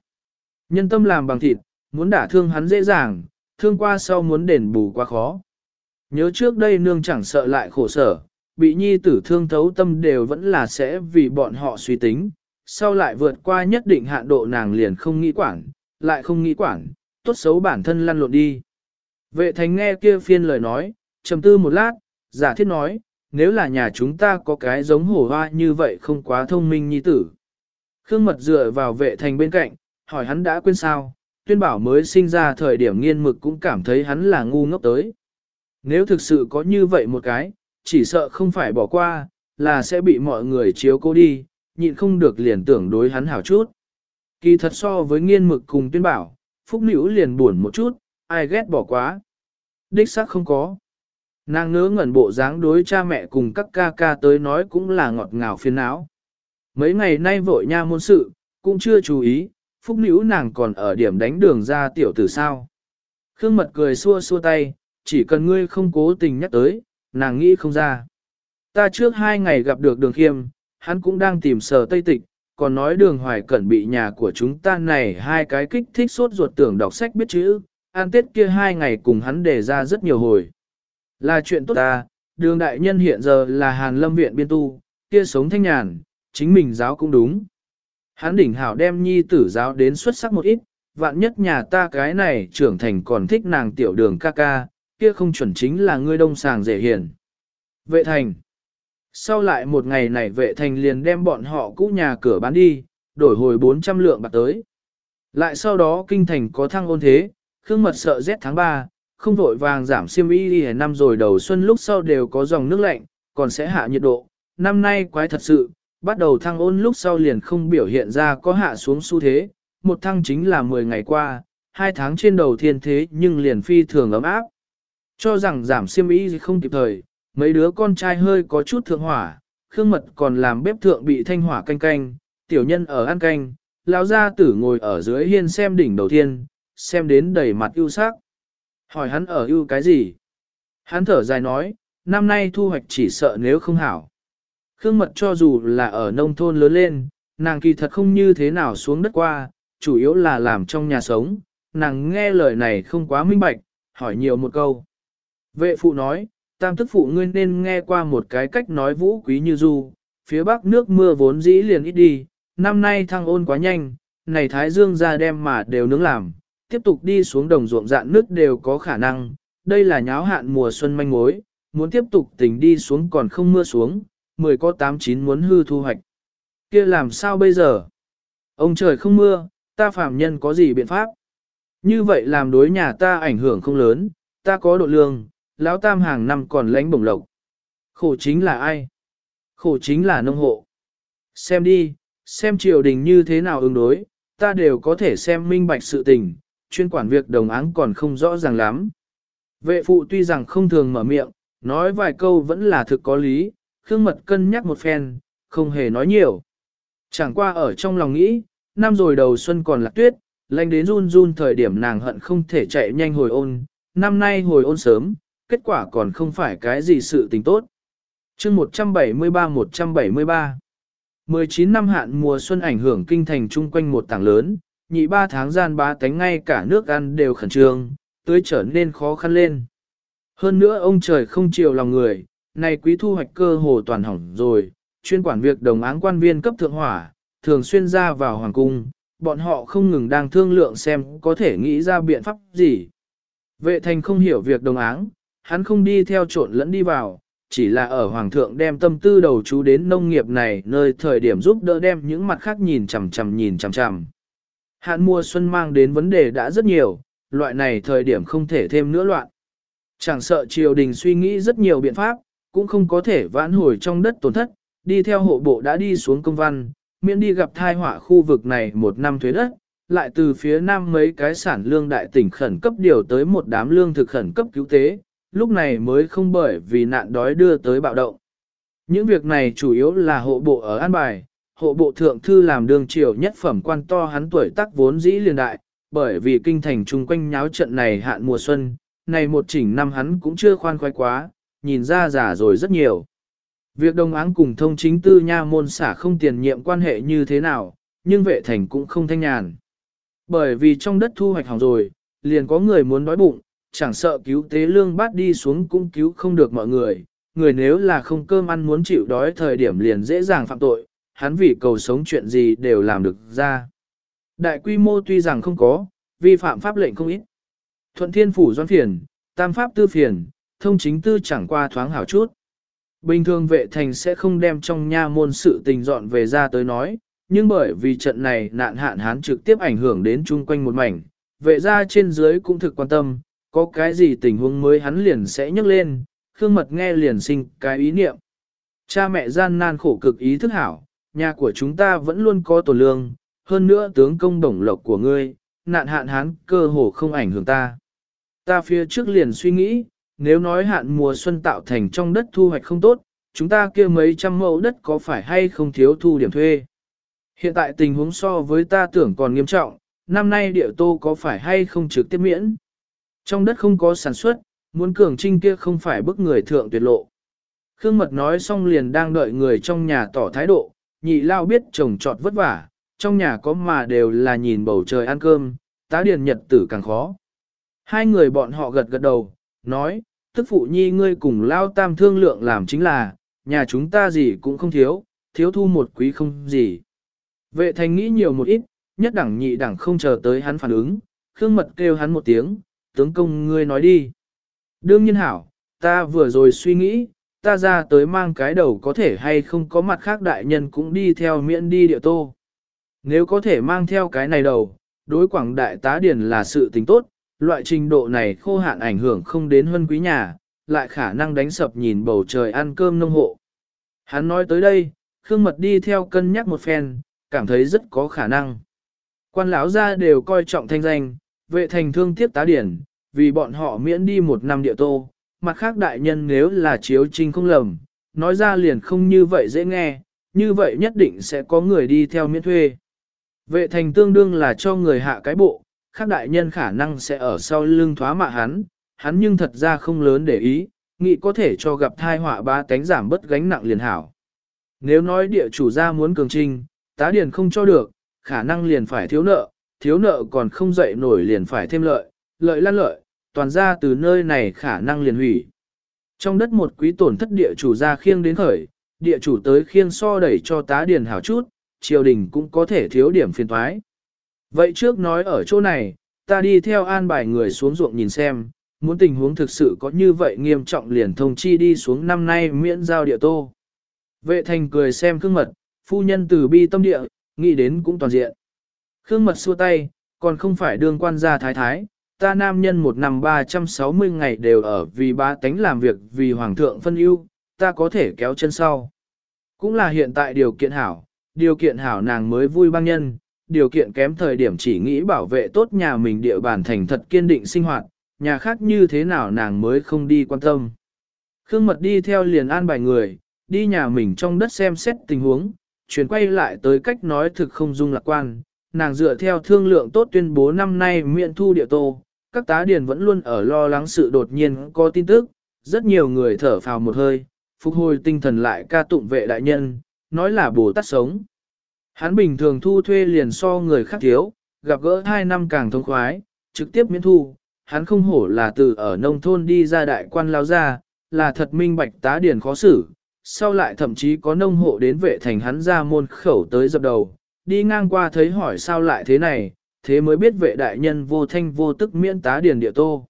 Nhân tâm làm bằng thịt, muốn đả thương hắn dễ dàng, thương qua sau muốn đền bù quá khó. Nhớ trước đây nương chẳng sợ lại khổ sở, bị nhi tử thương thấu tâm đều vẫn là sẽ vì bọn họ suy tính, sau lại vượt qua nhất định hạn độ nàng liền không nghĩ quản, lại không nghĩ quản, tốt xấu bản thân lăn lộn đi. Vệ thành nghe kia phiên lời nói, trầm tư một lát, giả thiết nói, nếu là nhà chúng ta có cái giống hổ hoa như vậy không quá thông minh nhi tử. Khương mật dựa vào vệ thành bên cạnh, hỏi hắn đã quên sao, tuyên bảo mới sinh ra thời điểm nghiên mực cũng cảm thấy hắn là ngu ngốc tới. Nếu thực sự có như vậy một cái, chỉ sợ không phải bỏ qua, là sẽ bị mọi người chiếu cố đi, nhịn không được liền tưởng đối hắn hảo chút. Kỳ thật so với nghiên mực cùng tuyên bảo, phúc nữ liền buồn một chút, ai ghét bỏ quá. Đích xác không có. Nàng ngớ ngẩn bộ dáng đối cha mẹ cùng các ca ca tới nói cũng là ngọt ngào phiền não. Mấy ngày nay vội nha môn sự, cũng chưa chú ý, phúc nữ nàng còn ở điểm đánh đường ra tiểu tử sao. Khương mật cười xua xua tay, chỉ cần ngươi không cố tình nhắc tới, nàng nghĩ không ra. Ta trước hai ngày gặp được đường khiêm, hắn cũng đang tìm sở tây tịch, còn nói đường hoài cẩn bị nhà của chúng ta này hai cái kích thích sốt ruột tưởng đọc sách biết chữ, an tết kia hai ngày cùng hắn đề ra rất nhiều hồi. Là chuyện tốt ta, đường đại nhân hiện giờ là hàn lâm viện biên tu, kia sống thanh nhàn, chính mình giáo cũng đúng. Hắn đỉnh hảo đem nhi tử giáo đến xuất sắc một ít, vạn nhất nhà ta cái này trưởng thành còn thích nàng tiểu đường ca ca, kia không chuẩn chính là ngươi đông sàng dễ hiền. Vệ thành. Sau lại một ngày này vệ thành liền đem bọn họ cũ nhà cửa bán đi, đổi hồi 400 lượng bạc tới. Lại sau đó kinh thành có thăng ôn thế, khương mật sợ rét tháng 3, không vội vàng giảm siêm y đi năm rồi đầu xuân lúc sau đều có dòng nước lạnh, còn sẽ hạ nhiệt độ. Năm nay quái thật sự, bắt đầu thăng ôn lúc sau liền không biểu hiện ra có hạ xuống xu thế, một thăng chính là 10 ngày qua, hai tháng trên đầu thiên thế nhưng liền phi thường ấm áp. Cho rằng giảm siêm y không kịp thời, mấy đứa con trai hơi có chút thượng hỏa, khương mật còn làm bếp thượng bị thanh hỏa canh canh, tiểu nhân ở ăn canh, lão gia tử ngồi ở dưới hiên xem đỉnh đầu tiên, xem đến đầy mặt ưu sắc. Hỏi hắn ở ưu cái gì? Hắn thở dài nói, năm nay thu hoạch chỉ sợ nếu không hảo. Khương mật cho dù là ở nông thôn lớn lên, nàng kỳ thật không như thế nào xuống đất qua, chủ yếu là làm trong nhà sống, nàng nghe lời này không quá minh bạch, hỏi nhiều một câu. Vệ phụ nói, tam tức phụ ngươi nên nghe qua một cái cách nói vũ quý như du, phía bắc nước mưa vốn dĩ liền ít đi, năm nay thăng ôn quá nhanh, này thái dương ra đem mà đều nướng làm, tiếp tục đi xuống đồng ruộng dạn nước đều có khả năng, đây là nháo hạn mùa xuân manh mối, muốn tiếp tục tỉnh đi xuống còn không mưa xuống, mười có tám chín muốn hư thu hoạch. kia làm sao bây giờ? Ông trời không mưa, ta phạm nhân có gì biện pháp? Như vậy làm đối nhà ta ảnh hưởng không lớn, ta có độ lương, lão tam hàng năm còn lãnh bổng lộc. Khổ chính là ai? Khổ chính là nông hộ. Xem đi, xem triều đình như thế nào ứng đối, ta đều có thể xem minh bạch sự tình, chuyên quản việc đồng áng còn không rõ ràng lắm. Vệ phụ tuy rằng không thường mở miệng, nói vài câu vẫn là thực có lý, Khương Mật cân nhắc một phen, không hề nói nhiều. Chẳng qua ở trong lòng nghĩ, năm rồi đầu xuân còn là tuyết, lạnh đến run run thời điểm nàng hận không thể chạy nhanh hồi ôn, năm nay hồi ôn sớm, kết quả còn không phải cái gì sự tình tốt. chương 173-173 19 năm hạn mùa xuân ảnh hưởng kinh thành chung quanh một tảng lớn, nhị ba tháng gian ba tánh ngay cả nước ăn đều khẩn trương, tưới trở nên khó khăn lên. Hơn nữa ông trời không chiều lòng người, này quý thu hoạch cơ hồ toàn hỏng rồi, chuyên quản việc đồng áng quan viên cấp thượng hỏa, thường xuyên ra vào hoàng cung, bọn họ không ngừng đang thương lượng xem có thể nghĩ ra biện pháp gì. Vệ thành không hiểu việc đồng áng, hắn không đi theo trộn lẫn đi vào, chỉ là ở hoàng thượng đem tâm tư đầu chú đến nông nghiệp này nơi thời điểm giúp đỡ đem những mặt khác nhìn chằm chằm nhìn chằm chằm. Hạn mùa xuân mang đến vấn đề đã rất nhiều, loại này thời điểm không thể thêm nữa loạn. Chẳng sợ triều đình suy nghĩ rất nhiều biện pháp, cũng không có thể vãn hồi trong đất tổn thất, đi theo hộ bộ đã đi xuống công văn, miễn đi gặp thai họa khu vực này một năm thuế đất, lại từ phía nam mấy cái sản lương đại tỉnh khẩn cấp điều tới một đám lương thực khẩn cấp cứu tế, lúc này mới không bởi vì nạn đói đưa tới bạo động. Những việc này chủ yếu là hộ bộ ở An Bài, hộ bộ thượng thư làm đường triều nhất phẩm quan to hắn tuổi tác vốn dĩ liền đại, bởi vì kinh thành chung quanh nháo trận này hạn mùa xuân, này một chỉnh năm hắn cũng chưa khoan khoái quá, nhìn ra già rồi rất nhiều. Việc đồng áng cùng thông chính tư nha môn xả không tiền nhiệm quan hệ như thế nào, nhưng vệ thành cũng không thanh nhàn. Bởi vì trong đất thu hoạch hỏng rồi, liền có người muốn đói bụng, chẳng sợ cứu tế lương bát đi xuống cũng cứu không được mọi người. Người nếu là không cơm ăn muốn chịu đói thời điểm liền dễ dàng phạm tội, hắn vì cầu sống chuyện gì đều làm được ra. Đại quy mô tuy rằng không có, vi phạm pháp lệnh không ít. Thuận thiên phủ doan phiền, tam pháp tư phiền, thông chính tư chẳng qua thoáng hảo chút. Bình thường vệ thành sẽ không đem trong nha môn sự tình dọn về ra tới nói, nhưng bởi vì trận này nạn hạn hán trực tiếp ảnh hưởng đến chung quanh một mảnh, vệ ra trên dưới cũng thực quan tâm, có cái gì tình huống mới hắn liền sẽ nhấc lên, Khương Mật nghe liền sinh cái ý niệm. Cha mẹ gian nan khổ cực ý thức hảo, nhà của chúng ta vẫn luôn có tổ lương, hơn nữa tướng công đồng lộc của ngươi, nạn hạn hán cơ hồ không ảnh hưởng ta. Ta phía trước liền suy nghĩ, nếu nói hạn mùa xuân tạo thành trong đất thu hoạch không tốt, chúng ta kia mấy trăm mẫu đất có phải hay không thiếu thu điểm thuê. Hiện tại tình huống so với ta tưởng còn nghiêm trọng, năm nay địa tô có phải hay không trực tiếp miễn. Trong đất không có sản xuất, muốn cường trinh kia không phải bức người thượng tuyệt lộ. Khương Mật nói xong liền đang đợi người trong nhà tỏ thái độ, nhị lao biết chồng trọt vất vả, trong nhà có mà đều là nhìn bầu trời ăn cơm, tá điền nhật tử càng khó. Hai người bọn họ gật gật đầu, nói, tức phụ nhi ngươi cùng lao tam thương lượng làm chính là, nhà chúng ta gì cũng không thiếu, thiếu thu một quý không gì. Vệ thành nghĩ nhiều một ít, nhất đẳng nhị đẳng không chờ tới hắn phản ứng, khương mật kêu hắn một tiếng, tướng công ngươi nói đi. Đương nhiên hảo, ta vừa rồi suy nghĩ, ta ra tới mang cái đầu có thể hay không có mặt khác đại nhân cũng đi theo miễn đi địa tô. Nếu có thể mang theo cái này đầu, đối quảng đại tá điển là sự tình tốt, loại trình độ này khô hạn ảnh hưởng không đến huân quý nhà, lại khả năng đánh sập nhìn bầu trời ăn cơm nông hộ. Hắn nói tới đây, Khương Mật đi theo cân nhắc một phen, cảm thấy rất có khả năng. Quan lão gia đều coi trọng thanh danh, vệ thành thương tiếc tá điển, vì bọn họ miễn đi một năm địa tô, mặt khác đại nhân nếu là chiếu trinh không lầm, nói ra liền không như vậy dễ nghe, như vậy nhất định sẽ có người đi theo miễn thuê. Vệ thành tương đương là cho người hạ cái bộ, khác đại nhân khả năng sẽ ở sau lưng thoá mạ hắn, hắn nhưng thật ra không lớn để ý, nghĩ có thể cho gặp thai họa ba cánh giảm bất gánh nặng liền hảo. Nếu nói địa chủ gia muốn cường trinh, tá điền không cho được, khả năng liền phải thiếu nợ, thiếu nợ còn không dậy nổi liền phải thêm lợi, lợi lan lợi, toàn ra từ nơi này khả năng liền hủy. Trong đất một quý tổn thất địa chủ ra khiêng đến khởi, địa chủ tới khiêng so đẩy cho tá điền hảo chút, triều đình cũng có thể thiếu điểm phiền thoái. Vậy trước nói ở chỗ này, ta đi theo an bài người xuống ruộng nhìn xem, muốn tình huống thực sự có như vậy nghiêm trọng liền thông chi đi xuống năm nay miễn giao địa tô. Vệ thành cười xem cương mật, phu nhân từ bi tâm địa, nghĩ đến cũng toàn diện. Khương mật xua tay, còn không phải đương quan gia thái thái, ta nam nhân một năm 360 ngày đều ở vì ba tánh làm việc vì hoàng thượng phân ưu, ta có thể kéo chân sau. Cũng là hiện tại điều kiện hảo, điều kiện hảo nàng mới vui băng nhân, điều kiện kém thời điểm chỉ nghĩ bảo vệ tốt nhà mình địa bàn thành thật kiên định sinh hoạt, nhà khác như thế nào nàng mới không đi quan tâm. Khương Mật đi theo liền an bài người, đi nhà mình trong đất xem xét tình huống, chuyển quay lại tới cách nói thực không dung lạc quan, nàng dựa theo thương lượng tốt tuyên bố năm nay miễn thu địa tô, các tá điền vẫn luôn ở lo lắng sự đột nhiên có tin tức, rất nhiều người thở phào một hơi, phục hồi tinh thần lại ca tụng vệ đại nhân, nói là Bồ Tát sống. Hắn bình thường thu thuê liền so người khác thiếu, gặp gỡ hai năm càng thông khoái, trực tiếp miễn thu, hắn không hổ là từ ở nông thôn đi ra đại quan lao ra, là thật minh bạch tá điển khó xử, sau lại thậm chí có nông hộ đến vệ thành hắn ra môn khẩu tới dập đầu, đi ngang qua thấy hỏi sao lại thế này, thế mới biết vệ đại nhân vô thanh vô tức miễn tá điển địa tô.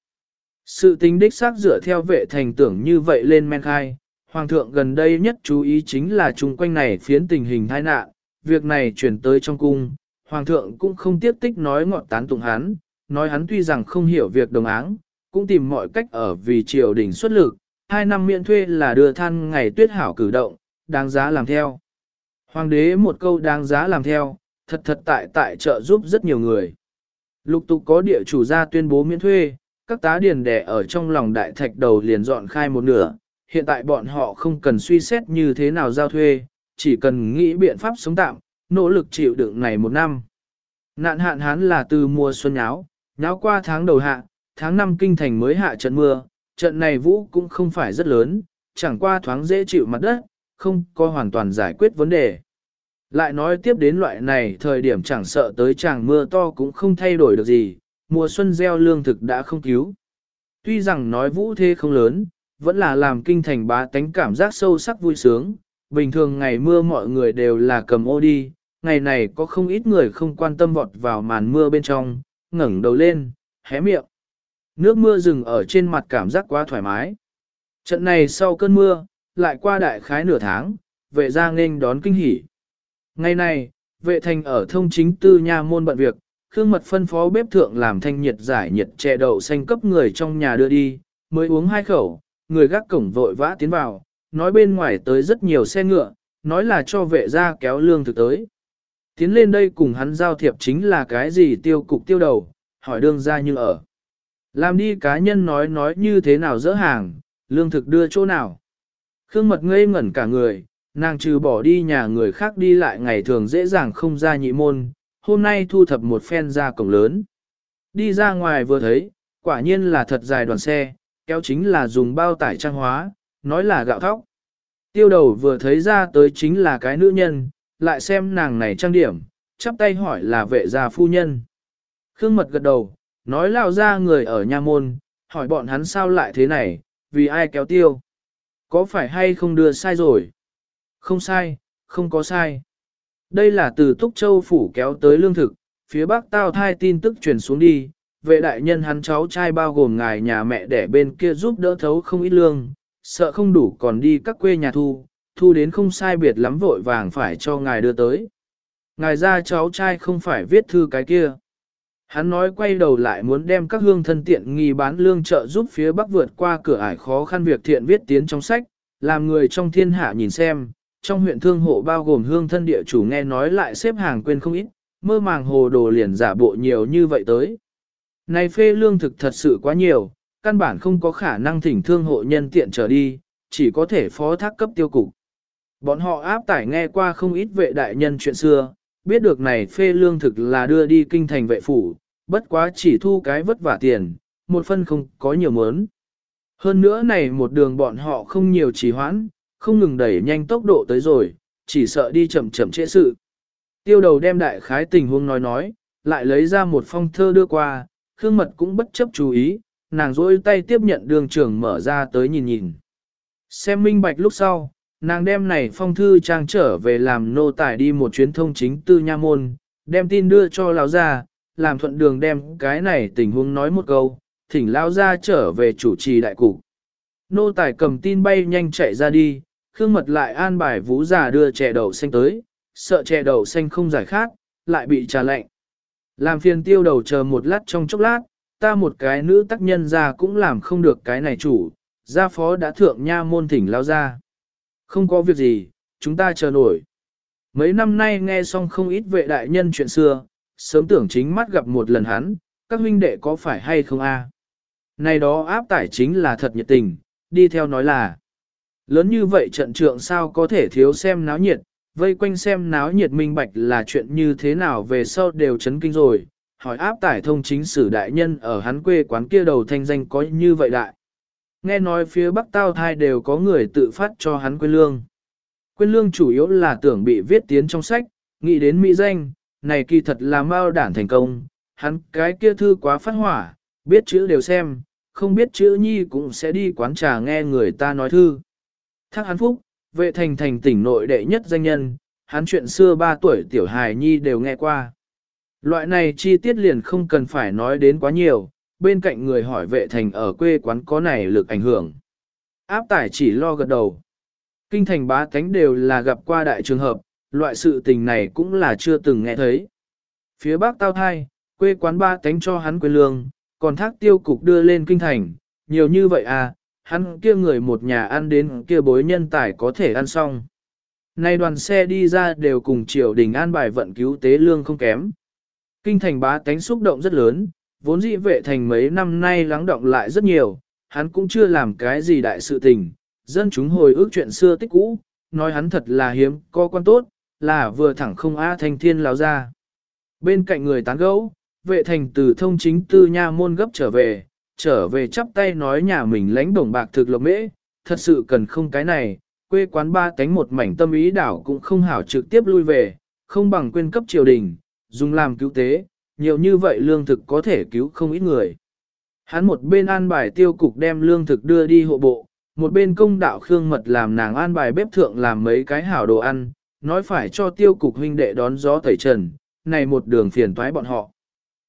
Sự tính đích xác dựa theo vệ thành tưởng như vậy lên men khai, Hoàng thượng gần đây nhất chú ý chính là chung quanh này phiến tình hình tai nạn, việc này chuyển tới trong cung, Hoàng thượng cũng không tiếp tích nói ngọn tán tụng hắn, nói hắn tuy rằng không hiểu việc đồng áng, cũng tìm mọi cách ở vì triều đình xuất lực, hai năm miễn thuê là đưa than ngày tuyết hảo cử động, đáng giá làm theo. Hoàng đế một câu đáng giá làm theo, thật thật tại tại trợ giúp rất nhiều người. Lục tục có địa chủ ra tuyên bố miễn thuê, các tá điền đẻ ở trong lòng đại thạch đầu liền dọn khai một nửa, hiện tại bọn họ không cần suy xét như thế nào giao thuê, chỉ cần nghĩ biện pháp sống tạm, nỗ lực chịu đựng này một năm. Nạn hạn hán là từ mùa xuân nháo, nháo qua tháng đầu hạ, tháng năm kinh thành mới hạ trận mưa, trận này vũ cũng không phải rất lớn, chẳng qua thoáng dễ chịu mặt đất, không có hoàn toàn giải quyết vấn đề. Lại nói tiếp đến loại này thời điểm chẳng sợ tới chàng mưa to cũng không thay đổi được gì, mùa xuân gieo lương thực đã không cứu. Tuy rằng nói vũ thế không lớn, vẫn là làm kinh thành bá tánh cảm giác sâu sắc vui sướng. Bình thường ngày mưa mọi người đều là cầm ô đi, ngày này có không ít người không quan tâm vọt vào màn mưa bên trong, ngẩng đầu lên, hé miệng. Nước mưa rừng ở trên mặt cảm giác quá thoải mái. Trận này sau cơn mưa, lại qua đại khái nửa tháng, vệ ra nên đón kinh hỉ. Ngày này, vệ thành ở thông chính tư nha môn bận việc, Khương Mật phân phó bếp thượng làm thanh nhiệt giải nhiệt chè đậu xanh cấp người trong nhà đưa đi, mới uống hai khẩu, người gác cổng vội vã tiến vào, nói bên ngoài tới rất nhiều xe ngựa, nói là cho vệ ra kéo lương thực tới. Tiến lên đây cùng hắn giao thiệp chính là cái gì tiêu cục tiêu đầu, hỏi đương ra như ở. Làm đi cá nhân nói nói như thế nào dỡ hàng, lương thực đưa chỗ nào. Khương mật ngây ngẩn cả người, nàng trừ bỏ đi nhà người khác đi lại ngày thường dễ dàng không ra nhị môn, hôm nay thu thập một phen ra cổng lớn. Đi ra ngoài vừa thấy, quả nhiên là thật dài đoàn xe, kéo chính là dùng bao tải trang hóa, nói là gạo thóc. Tiêu đầu vừa thấy ra tới chính là cái nữ nhân, lại xem nàng này trang điểm, chắp tay hỏi là vệ gia phu nhân. Khương mật gật đầu, nói lao ra người ở nha môn, hỏi bọn hắn sao lại thế này, vì ai kéo tiêu. Có phải hay không đưa sai rồi? Không sai, không có sai. Đây là từ Túc Châu Phủ kéo tới lương thực, phía Bắc Tao thai tin tức truyền xuống đi, vệ đại nhân hắn cháu trai bao gồm ngài nhà mẹ đẻ bên kia giúp đỡ thấu không ít lương, sợ không đủ còn đi các quê nhà thu, thu đến không sai biệt lắm vội vàng phải cho ngài đưa tới. Ngài ra cháu trai không phải viết thư cái kia. Hắn nói quay đầu lại muốn đem các hương thân tiện nghi bán lương trợ giúp phía bắc vượt qua cửa ải khó khăn việc thiện viết tiến trong sách, làm người trong thiên hạ nhìn xem, trong huyện thương hộ bao gồm hương thân địa chủ nghe nói lại xếp hàng quên không ít, mơ màng hồ đồ liền giả bộ nhiều như vậy tới. Này phê lương thực thật sự quá nhiều, căn bản không có khả năng thỉnh thương hộ nhân tiện trở đi, chỉ có thể phó thác cấp tiêu cục. Bọn họ áp tải nghe qua không ít vệ đại nhân chuyện xưa, biết được này phê lương thực là đưa đi kinh thành vệ phủ, bất quá chỉ thu cái vất vả tiền, một phân không có nhiều mớn. Hơn nữa này một đường bọn họ không nhiều trì hoãn, không ngừng đẩy nhanh tốc độ tới rồi, chỉ sợ đi chậm chậm trễ sự. Tiêu đầu đem đại khái tình huống nói nói, lại lấy ra một phong thơ đưa qua, Khương Mật cũng bất chấp chú ý, nàng dối tay tiếp nhận đường trưởng mở ra tới nhìn nhìn. Xem minh bạch lúc sau, nàng đem này phong thư trang trở về làm nô tài đi một chuyến thông chính tư nha môn, đem tin đưa cho lão gia, làm thuận đường đem cái này tình huống nói một câu, thỉnh lão gia trở về chủ trì đại cục. Nô tài cầm tin bay nhanh chạy ra đi, Khương Mật lại an bài vũ giả đưa chè đậu xanh tới, sợ chè đậu xanh không giải khát, lại bị trà lạnh. Làm phiền tiêu đầu chờ một lát trong chốc lát, ta một cái nữ tác nhân ra cũng làm không được cái này chủ, gia phó đã thượng nha môn thỉnh lao ra. Không có việc gì, chúng ta chờ nổi. Mấy năm nay nghe xong không ít vệ đại nhân chuyện xưa, sớm tưởng chính mắt gặp một lần hắn, các huynh đệ có phải hay không a? Này đó áp tải chính là thật nhiệt tình, đi theo nói là. Lớn như vậy trận trượng sao có thể thiếu xem náo nhiệt, vây quanh xem náo nhiệt minh bạch là chuyện như thế nào về sau đều chấn kinh rồi, hỏi áp tải thông chính sử đại nhân ở hắn quê quán kia đầu thanh danh có như vậy đại. Nghe nói phía bắc tao thai đều có người tự phát cho hắn quên lương. Quên lương chủ yếu là tưởng bị viết tiến trong sách, nghĩ đến mỹ danh, này kỳ thật là mao đản thành công, hắn cái kia thư quá phát hỏa, biết chữ đều xem, không biết chữ nhi cũng sẽ đi quán trà nghe người ta nói thư. Thác hắn phúc, vệ thành thành tỉnh nội đệ nhất danh nhân, hắn chuyện xưa 3 tuổi tiểu hài nhi đều nghe qua. Loại này chi tiết liền không cần phải nói đến quá nhiều, bên cạnh người hỏi vệ thành ở quê quán có này lực ảnh hưởng. Áp tải chỉ lo gật đầu. Kinh thành bá tánh đều là gặp qua đại trường hợp, loại sự tình này cũng là chưa từng nghe thấy. Phía bắc tao thai, quê quán ba tánh cho hắn quê lương, còn thác tiêu cục đưa lên kinh thành, nhiều như vậy à, hắn kia người một nhà ăn đến kia bối nhân tài có thể ăn xong. Nay đoàn xe đi ra đều cùng triều đình an bài vận cứu tế lương không kém. Kinh thành bá tánh xúc động rất lớn, vốn dĩ vệ thành mấy năm nay lắng động lại rất nhiều, hắn cũng chưa làm cái gì đại sự tình, dân chúng hồi ức chuyện xưa tích cũ, nói hắn thật là hiếm, có quan tốt, là vừa thẳng không á thanh thiên láo ra. Bên cạnh người tán gẫu, vệ thành từ thông chính tư nha môn gấp trở về, trở về chắp tay nói nhà mình lãnh đồng bạc thực lộc mễ, thật sự cần không cái này, quê quán ba tánh một mảnh tâm ý đảo cũng không hảo trực tiếp lui về, không bằng quên cấp triều đình, dùng làm cứu tế, nhiều như vậy lương thực có thể cứu không ít người. Hắn một bên an bài tiêu cục đem lương thực đưa đi hộ bộ, một bên công đạo khương mật làm nàng an bài bếp thượng làm mấy cái hảo đồ ăn, nói phải cho tiêu cục huynh đệ đón gió tẩy trần, này một đường phiền toái bọn họ.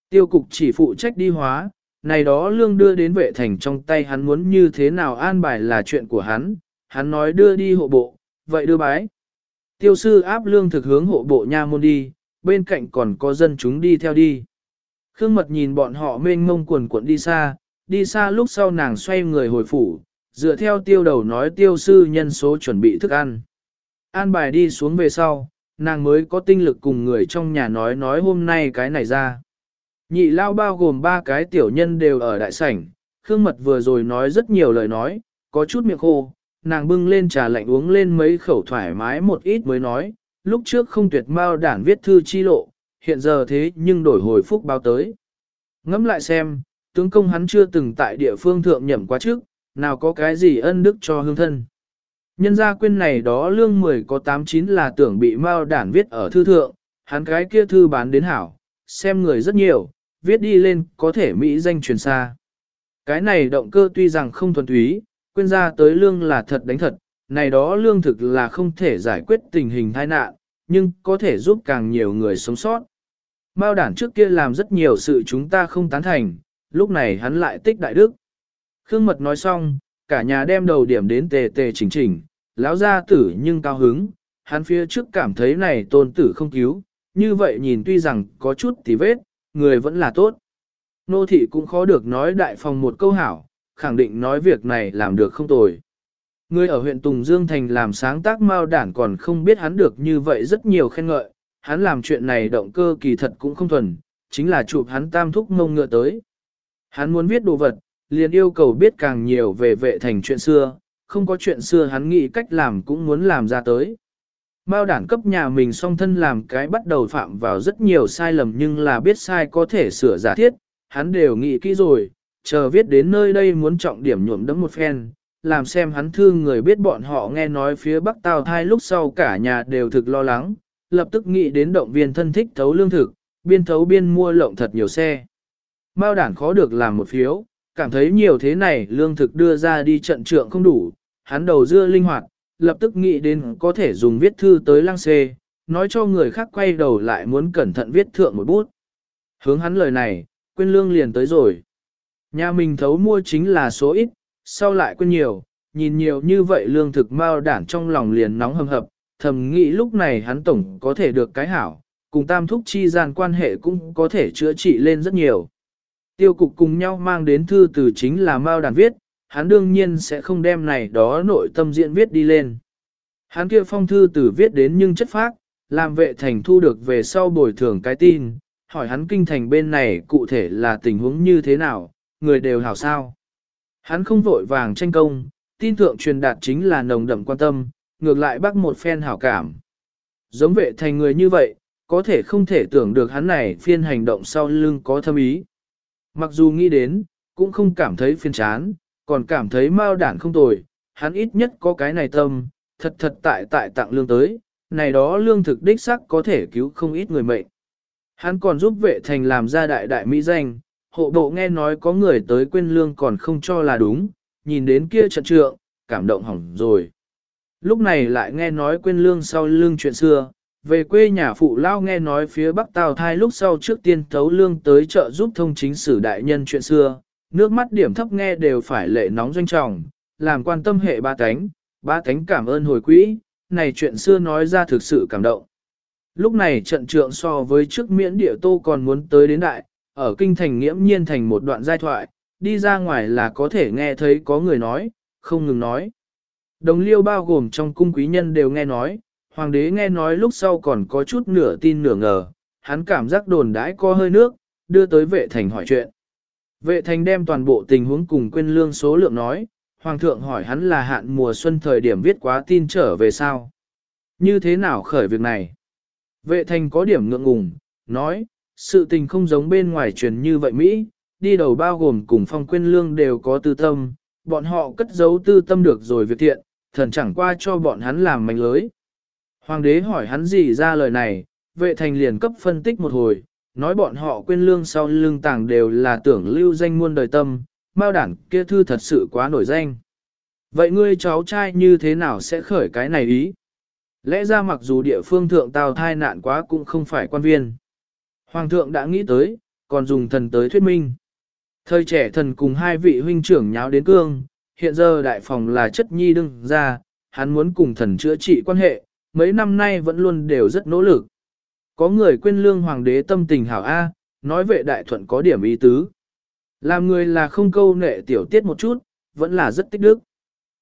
Tiêu cục chỉ phụ trách đi hóa, này đó lương đưa đến vệ thành trong tay hắn muốn như thế nào an bài là chuyện của hắn, hắn nói đưa đi hộ bộ, vậy đưa bái. Tiêu sư áp lương thực hướng hộ bộ nha môn đi, bên cạnh còn có dân chúng đi theo đi. Khương mật nhìn bọn họ mênh mông quần cuộn đi xa, đi xa lúc sau nàng xoay người hồi phủ, dựa theo tiêu đầu nói tiêu sư nhân số chuẩn bị thức ăn. An bài đi xuống về sau, nàng mới có tinh lực cùng người trong nhà nói nói hôm nay cái này ra. Nhị lao bao gồm ba cái tiểu nhân đều ở đại sảnh, Khương Mật vừa rồi nói rất nhiều lời nói, có chút miệng khô, nàng bưng lên trà lạnh uống lên mấy khẩu thoải mái một ít mới nói, lúc trước không tuyệt mao đản viết thư chi lộ, hiện giờ thế nhưng đổi hồi phúc bao tới. Ngẫm lại xem, tướng công hắn chưa từng tại địa phương thượng nhậm quá trước, nào có cái gì ân đức cho hương thân. Nhân gia quyên này đó lương 10 có 89 là tưởng bị mao đản viết ở thư thượng, hắn cái kia thư bán đến hảo, xem người rất nhiều, viết đi lên có thể Mỹ danh truyền xa. Cái này động cơ tuy rằng không thuần túy, quyên gia tới lương là thật đánh thật, này đó lương thực là không thể giải quyết tình hình tai nạn, nhưng có thể giúp càng nhiều người sống sót. Mao đản trước kia làm rất nhiều sự chúng ta không tán thành, lúc này hắn lại tích đại đức. Khương Mật nói xong, cả nhà đem đầu điểm đến tề tề chỉnh chỉnh, lão gia tử nhưng cao hứng, hắn phía trước cảm thấy này tôn tử không cứu, như vậy nhìn tuy rằng có chút tí vết, người vẫn là tốt. Nô thị cũng khó được nói đại phòng một câu hảo, khẳng định nói việc này làm được không tồi. Người ở huyện Tùng Dương Thành làm sáng tác mao đản còn không biết hắn được như vậy rất nhiều khen ngợi, hắn làm chuyện này động cơ kỳ thật cũng không thuần, chính là chụp hắn tam thúc mông ngựa tới. Hắn muốn viết đồ vật, liền yêu cầu biết càng nhiều về vệ thành chuyện xưa, không có chuyện xưa hắn nghĩ cách làm cũng muốn làm ra tới. Mao đản cấp nhà mình song thân làm cái bắt đầu phạm vào rất nhiều sai lầm nhưng là biết sai có thể sửa giả thiết, hắn đều nghĩ kỹ rồi, chờ viết đến nơi đây muốn trọng điểm nhuộm đấm một phen, làm xem hắn thương người biết bọn họ nghe nói phía bắc tàu thai lúc sau cả nhà đều thực lo lắng, lập tức nghĩ đến động viên thân thích thấu lương thực, biên thấu biên mua lộng thật nhiều xe. Mao đản khó được làm một phiếu, cảm thấy nhiều thế này lương thực đưa ra đi trận trượng không đủ, hắn đầu dưa linh hoạt, lập tức nghĩ đến có thể dùng viết thư tới lăng xê, nói cho người khác quay đầu lại muốn cẩn thận viết thượng một bút. Hướng hắn lời này, quên lương liền tới rồi. Nhà mình thấu mua chính là số ít, sau lại quên nhiều, nhìn nhiều như vậy lương thực mao đản trong lòng liền nóng hầm hập, thầm nghĩ lúc này hắn tổng có thể được cái hảo, cùng tam thúc chi gian quan hệ cũng có thể chữa trị lên rất nhiều. Tiêu cục cùng nhau mang đến thư từ chính là mao Đàn viết, hắn đương nhiên sẽ không đem này đó nội tâm diễn viết đi lên. Hắn kia phong thư từ viết đến nhưng chất phác, làm vệ thành thu được về sau bồi thường cái tin, hỏi hắn kinh thành bên này cụ thể là tình huống như thế nào, người đều hảo sao. Hắn không vội vàng tranh công, tin thượng truyền đạt chính là nồng đậm quan tâm, ngược lại bác một phen hảo cảm. Giống vệ thành người như vậy, có thể không thể tưởng được hắn này phiên hành động sau lưng có thâm ý. Mặc dù nghĩ đến, cũng không cảm thấy phiền chán, còn cảm thấy mao đản không tồi, hắn ít nhất có cái này tâm, thật thật tại tại tặng lương tới, này đó lương thực đích sắc có thể cứu không ít người mệnh. Hắn còn giúp vệ thành làm ra đại đại mỹ danh, hộ bộ nghe nói có người tới quên lương còn không cho là đúng, nhìn đến kia trận trượng, cảm động hỏng rồi. Lúc này lại nghe nói quên lương sau lương chuyện xưa, về quê nhà phụ lao nghe nói phía bắc tào thai lúc sau trước tiên thấu lương tới chợ giúp thông chính sử đại nhân chuyện xưa, nước mắt điểm thấp nghe đều phải lệ nóng doanh trọng, làm quan tâm hệ ba tánh, ba tánh cảm ơn hồi quỹ, này chuyện xưa nói ra thực sự cảm động. Lúc này trận trượng so với trước miễn địa tô còn muốn tới đến đại, ở kinh thành nghiễm nhiên thành một đoạn giai thoại, đi ra ngoài là có thể nghe thấy có người nói, không ngừng nói. Đồng liêu bao gồm trong cung quý nhân đều nghe nói, hoàng đế nghe nói lúc sau còn có chút nửa tin nửa ngờ, hắn cảm giác đồn đãi co hơi nước, đưa tới vệ thành hỏi chuyện. Vệ thành đem toàn bộ tình huống cùng quên lương số lượng nói, hoàng thượng hỏi hắn là hạn mùa xuân thời điểm viết quá tin trở về sao. Như thế nào khởi việc này? Vệ thành có điểm ngượng ngùng, nói, sự tình không giống bên ngoài truyền như vậy Mỹ, đi đầu bao gồm cùng phong quên lương đều có tư tâm, bọn họ cất giấu tư tâm được rồi việc thiện, thần chẳng qua cho bọn hắn làm mảnh lưới. Hoàng đế hỏi hắn gì ra lời này, vệ thành liền cấp phân tích một hồi, nói bọn họ quên lương sau lương tàng đều là tưởng lưu danh muôn đời tâm, mao đản kia thư thật sự quá nổi danh. Vậy ngươi cháu trai như thế nào sẽ khởi cái này ý? Lẽ ra mặc dù địa phương thượng tào thai nạn quá cũng không phải quan viên. Hoàng thượng đã nghĩ tới, còn dùng thần tới thuyết minh. Thời trẻ thần cùng hai vị huynh trưởng nháo đến cương, hiện giờ đại phòng là chất nhi đương ra, hắn muốn cùng thần chữa trị quan hệ, mấy năm nay vẫn luôn đều rất nỗ lực. Có người quên lương hoàng đế tâm tình hảo A, nói vệ đại thuận có điểm ý tứ. Làm người là không câu nệ tiểu tiết một chút, vẫn là rất tích đức.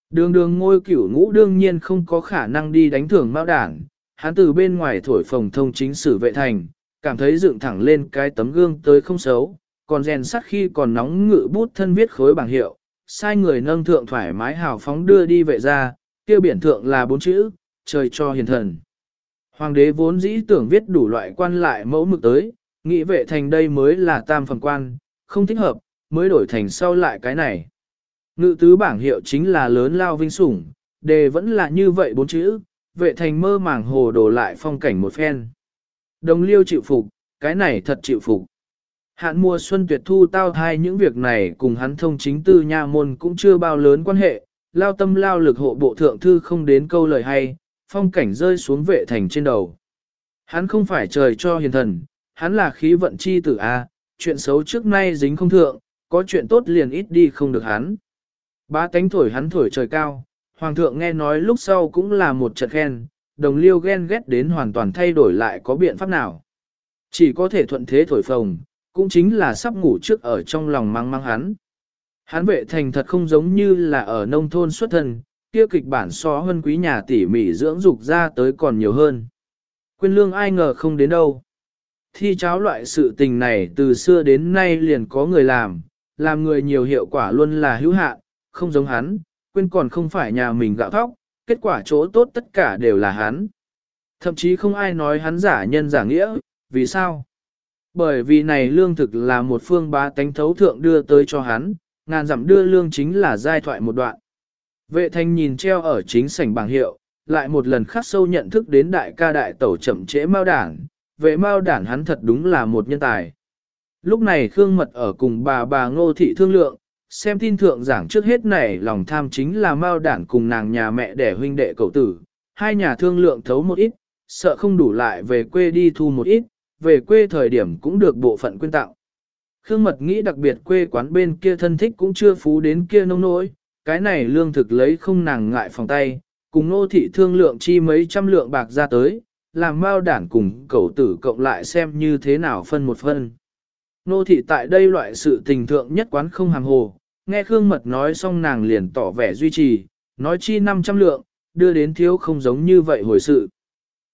Đường đường ngôi cửu ngũ đương nhiên không có khả năng đi đánh thưởng mao đảng, hắn từ bên ngoài thổi phồng thông chính sử vệ thành, cảm thấy dựng thẳng lên cái tấm gương tới không xấu, còn rèn sắt khi còn nóng ngự bút thân viết khối bảng hiệu, sai người nâng thượng thoải mái hào phóng đưa đi vệ ra, kêu biển thượng là bốn chữ, trời cho hiền thần. Hoàng đế vốn dĩ tưởng viết đủ loại quan lại mẫu mực tới, nghĩ vệ thành đây mới là tam phần quan, không thích hợp, mới đổi thành sau lại cái này. Ngự tứ bảng hiệu chính là lớn lao vinh sủng, đề vẫn là như vậy bốn chữ, vệ thành mơ màng hồ đổ lại phong cảnh một phen. Đồng liêu chịu phục, cái này thật chịu phục. Hạn mùa xuân tuyệt thu tao thai những việc này cùng hắn thông chính tư nha môn cũng chưa bao lớn quan hệ, lao tâm lao lực hộ bộ thượng thư không đến câu lời hay, phong cảnh rơi xuống vệ thành trên đầu. Hắn không phải trời cho hiền thần, hắn là khí vận chi tử A, chuyện xấu trước nay dính không thượng, có chuyện tốt liền ít đi không được hắn. Ba tánh thổi hắn thổi trời cao, hoàng thượng nghe nói lúc sau cũng là một trận khen, đồng liêu ghen ghét đến hoàn toàn thay đổi lại có biện pháp nào. Chỉ có thể thuận thế thổi phồng, cũng chính là sắp ngủ trước ở trong lòng mang mang hắn. Hắn vệ thành thật không giống như là ở nông thôn xuất thân, kia kịch bản so hơn quý nhà tỉ mỉ dưỡng dục ra tới còn nhiều hơn. Quyên lương ai ngờ không đến đâu. Thi cháo loại sự tình này từ xưa đến nay liền có người làm, làm người nhiều hiệu quả luôn là hữu hạn, không giống hắn, quên còn không phải nhà mình gạo thóc, kết quả chỗ tốt tất cả đều là hắn. Thậm chí không ai nói hắn giả nhân giả nghĩa, vì sao? Bởi vì này lương thực là một phương bá tánh thấu thượng đưa tới cho hắn, ngàn dặm đưa lương chính là giai thoại một đoạn. Vệ thanh nhìn treo ở chính sảnh bảng hiệu, lại một lần khắc sâu nhận thức đến đại ca đại tẩu chậm trễ mao đảng, vệ mao đảng hắn thật đúng là một nhân tài. Lúc này Khương Mật ở cùng bà bà Ngô Thị thương lượng, xem tin thượng giảng trước hết này lòng tham chính là mao đảng cùng nàng nhà mẹ đẻ huynh đệ cậu tử, hai nhà thương lượng thấu một ít, sợ không đủ lại về quê đi thu một ít, về quê thời điểm cũng được bộ phận quyên tặng. Khương Mật nghĩ đặc biệt quê quán bên kia thân thích cũng chưa phú đến kia nông nỗi, cái này lương thực lấy không nàng ngại phòng tay, cùng nô thị thương lượng chi mấy trăm lượng bạc ra tới, làm mao đản cùng cậu tử cộng lại xem như thế nào phân một phân. Nô thị tại đây loại sự tình thượng nhất quán không hàng hồ, nghe Khương Mật nói xong nàng liền tỏ vẻ duy trì, nói chi 500 lượng, đưa đến thiếu không giống như vậy hồi sự.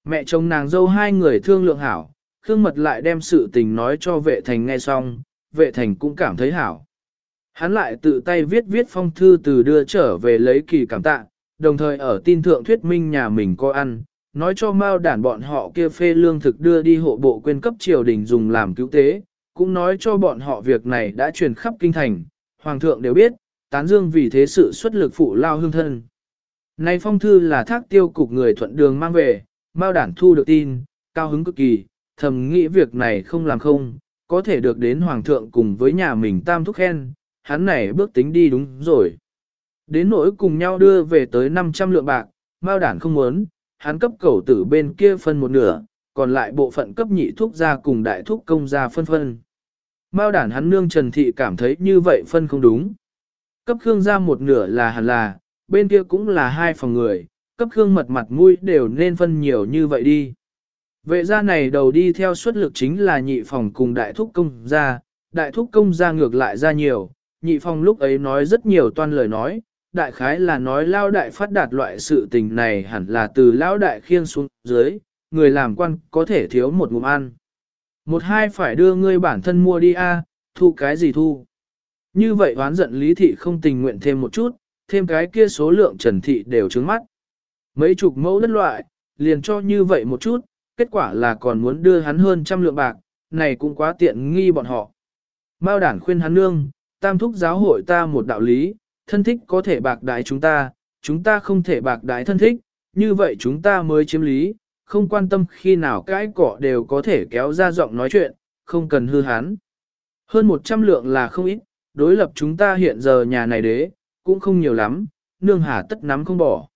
Mẹ chồng nàng dâu hai người thương lượng hảo, Khương Mật lại đem sự tình nói cho vệ thành nghe xong, vệ thành cũng cảm thấy hảo. Hắn lại tự tay viết viết phong thư từ đưa trở về lấy kỳ cảm tạ, đồng thời ở tin thượng thuyết minh nhà mình có ăn, nói cho Mao đản bọn họ kia phê lương thực đưa đi hộ bộ quyên cấp triều đình dùng làm cứu tế, cũng nói cho bọn họ việc này đã truyền khắp kinh thành, hoàng thượng đều biết, tán dương vì thế sự xuất lực phụ lao hương thân. Này phong thư là thác tiêu cục người thuận đường mang về, Mao đản thu được tin, cao hứng cực kỳ, thầm nghĩ việc này không làm không, có thể được đến hoàng thượng cùng với nhà mình tam thúc khen, hắn này bước tính đi đúng rồi. Đến nỗi cùng nhau đưa về tới 500 lượng bạc, Mao đản không muốn, hắn cấp cầu tử bên kia phân một nửa, còn lại bộ phận cấp nhị thuốc ra cùng đại thuốc công ra phân phân. Mao đản hắn nương Trần Thị cảm thấy như vậy phân không đúng. Cấp Khương ra một nửa là hẳn là, bên kia cũng là hai phòng người, cấp Khương mật mặt mũi đều nên phân nhiều như vậy đi. Vệ gia này đầu đi theo suất lực chính là nhị phòng cùng đại thúc công gia, đại thúc công gia ngược lại ra nhiều, nhị Phong lúc ấy nói rất nhiều toan lời nói, đại khái là nói lao đại phát đạt loại sự tình này hẳn là từ lao đại khiêng xuống dưới, người làm quan có thể thiếu một ngụm ăn. Một hai phải đưa ngươi bản thân mua đi a, thu cái gì thu. Như vậy oán giận lý thị không tình nguyện thêm một chút, thêm cái kia số lượng trần thị đều trứng mắt. Mấy chục mẫu đất loại, liền cho như vậy một chút, kết quả là còn muốn đưa hắn hơn trăm lượng bạc, này cũng quá tiện nghi bọn họ. Mao đản khuyên hắn nương, tam thúc giáo hội ta một đạo lý, thân thích có thể bạc đại chúng ta, chúng ta không thể bạc đại thân thích, như vậy chúng ta mới chiếm lý, không quan tâm khi nào cái cỏ đều có thể kéo ra giọng nói chuyện, không cần hư hán. Hơn 100 lượng là không ít, đối lập chúng ta hiện giờ nhà này đế, cũng không nhiều lắm, nương hà tất nắm không bỏ.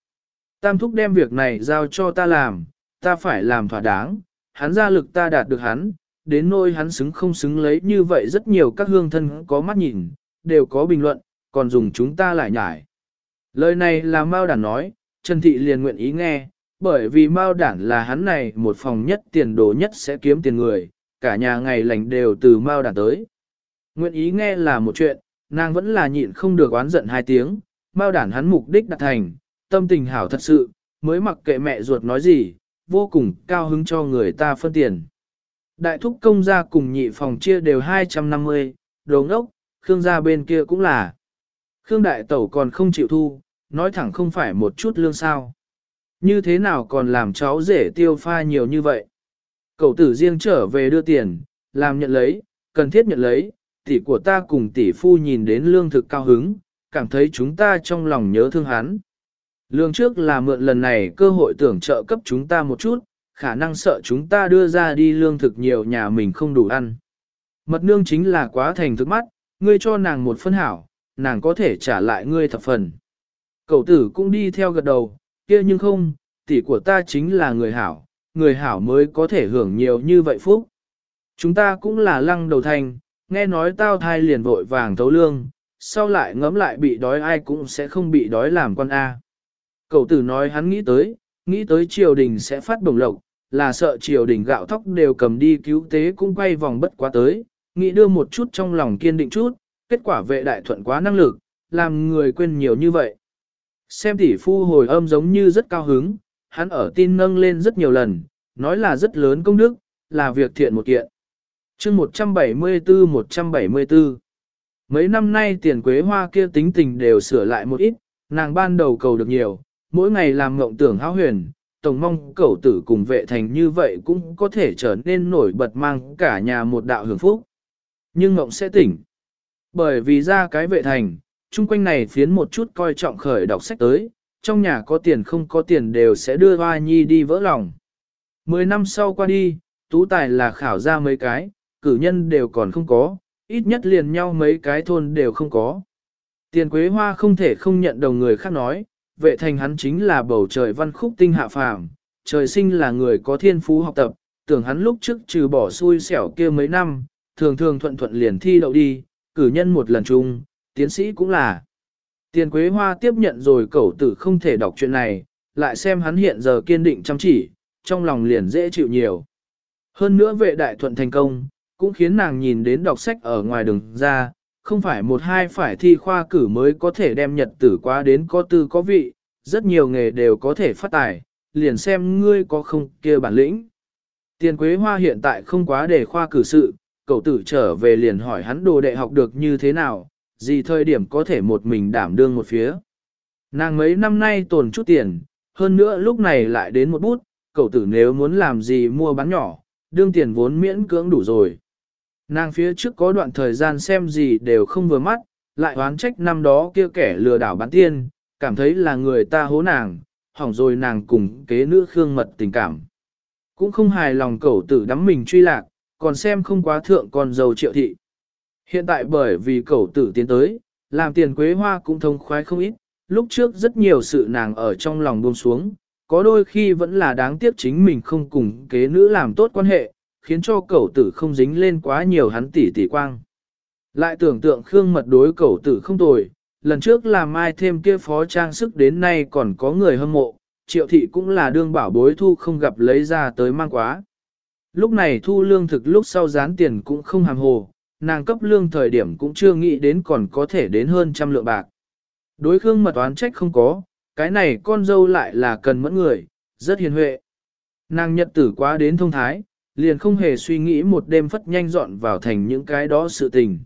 Tam thúc đem việc này giao cho ta làm, ta phải làm thỏa đáng, hắn ra lực ta đạt được hắn, đến nỗi hắn xứng không xứng lấy như vậy rất nhiều các hương thân có mắt nhìn, đều có bình luận, còn dùng chúng ta lại nhải. Lời này là Mao Đản nói, Trần Thị liền nguyện ý nghe, bởi vì Mao Đản là hắn này một phòng nhất tiền đồ nhất sẽ kiếm tiền người, cả nhà ngày lành đều từ Mao Đản tới. Nguyện ý nghe là một chuyện, nàng vẫn là nhịn không được oán giận hai tiếng, Mao Đản hắn mục đích đạt thành, tâm tình hảo thật sự, mới mặc kệ mẹ ruột nói gì, vô cùng cao hứng cho người ta phân tiền. Đại thúc công gia cùng nhị phòng chia đều 250, đồ ngốc, Khương gia bên kia cũng là. Khương đại tẩu còn không chịu thu, nói thẳng không phải một chút lương sao. Như thế nào còn làm cháu rể tiêu pha nhiều như vậy? Cậu tử riêng trở về đưa tiền, làm nhận lấy, cần thiết nhận lấy, tỷ của ta cùng tỷ phu nhìn đến lương thực cao hứng, cảm thấy chúng ta trong lòng nhớ thương hắn. Lương trước là mượn lần này cơ hội tưởng trợ cấp chúng ta một chút, khả năng sợ chúng ta đưa ra đi lương thực nhiều nhà mình không đủ ăn. Mật nương chính là quá thành thức mắt, ngươi cho nàng một phân hảo, nàng có thể trả lại ngươi thập phần. Cậu tử cũng đi theo gật đầu, kia nhưng không, tỷ của ta chính là người hảo, người hảo mới có thể hưởng nhiều như vậy phúc. Chúng ta cũng là lăng đầu thành, nghe nói tao thai liền vội vàng thấu lương, sau lại ngấm lại bị đói ai cũng sẽ không bị đói làm con A. Cậu tử nói hắn nghĩ tới, nghĩ tới triều đình sẽ phát bổng lộc, là sợ triều đình gạo thóc đều cầm đi cứu tế cũng quay vòng bất quá tới, nghĩ đưa một chút trong lòng kiên định chút, kết quả vệ đại thuận quá năng lực, làm người quên nhiều như vậy. Xem tỷ phu hồi âm giống như rất cao hứng, hắn ở tin nâng lên rất nhiều lần, nói là rất lớn công đức, là việc thiện một kiện. chương 174-174 Mấy năm nay tiền quế hoa kia tính tình đều sửa lại một ít, nàng ban đầu cầu được nhiều, mỗi ngày làm mộng tưởng háo huyền, tổng mong cậu tử cùng vệ thành như vậy cũng có thể trở nên nổi bật mang cả nhà một đạo hưởng phúc. Nhưng ngộng sẽ tỉnh. Bởi vì ra cái vệ thành, chung quanh này phiến một chút coi trọng khởi đọc sách tới, trong nhà có tiền không có tiền đều sẽ đưa hoa nhi đi vỡ lòng. Mười năm sau qua đi, tú tài là khảo ra mấy cái, cử nhân đều còn không có, ít nhất liền nhau mấy cái thôn đều không có. Tiền quế hoa không thể không nhận đồng người khác nói, vệ thành hắn chính là bầu trời văn khúc tinh hạ phàm, trời sinh là người có thiên phú học tập, tưởng hắn lúc trước trừ bỏ xui xẻo kia mấy năm, thường thường thuận thuận liền thi đậu đi, cử nhân một lần chung, tiến sĩ cũng là. Tiền Quế Hoa tiếp nhận rồi cậu tử không thể đọc chuyện này, lại xem hắn hiện giờ kiên định chăm chỉ, trong lòng liền dễ chịu nhiều. Hơn nữa vệ đại thuận thành công, cũng khiến nàng nhìn đến đọc sách ở ngoài đường ra, không phải một hai phải thi khoa cử mới có thể đem nhật tử quá đến có tư có vị, rất nhiều nghề đều có thể phát tài, liền xem ngươi có không kia bản lĩnh. Tiền Quế Hoa hiện tại không quá để khoa cử sự, cậu tử trở về liền hỏi hắn đồ đệ học được như thế nào, gì thời điểm có thể một mình đảm đương một phía. Nàng mấy năm nay tồn chút tiền, hơn nữa lúc này lại đến một bút, cậu tử nếu muốn làm gì mua bán nhỏ, đương tiền vốn miễn cưỡng đủ rồi. Nàng phía trước có đoạn thời gian xem gì đều không vừa mắt, lại oán trách năm đó kia kẻ lừa đảo bán tiên, cảm thấy là người ta hố nàng, hỏng rồi nàng cùng kế nữ khương mật tình cảm. Cũng không hài lòng cậu tử đắm mình truy lạc, còn xem không quá thượng con dâu triệu thị. Hiện tại bởi vì cậu tử tiến tới, làm tiền quế hoa cũng thông khoái không ít, lúc trước rất nhiều sự nàng ở trong lòng buông xuống, có đôi khi vẫn là đáng tiếc chính mình không cùng kế nữ làm tốt quan hệ, khiến cho cậu tử không dính lên quá nhiều hắn tỷ tỷ quang. Lại tưởng tượng Khương Mật đối cậu tử không tồi, lần trước làm mai thêm kia phó trang sức đến nay còn có người hâm mộ, triệu thị cũng là đương bảo bối thu không gặp lấy ra tới mang quá. Lúc này thu lương thực lúc sau dán tiền cũng không hàm hồ, nàng cấp lương thời điểm cũng chưa nghĩ đến còn có thể đến hơn trăm lượng bạc. Đối Khương Mật oán trách không có, cái này con dâu lại là cần mẫn người, rất hiền huệ. Nàng nhật tử quá đến thông thái, liền không hề suy nghĩ một đêm phất nhanh dọn vào thành những cái đó sự tình.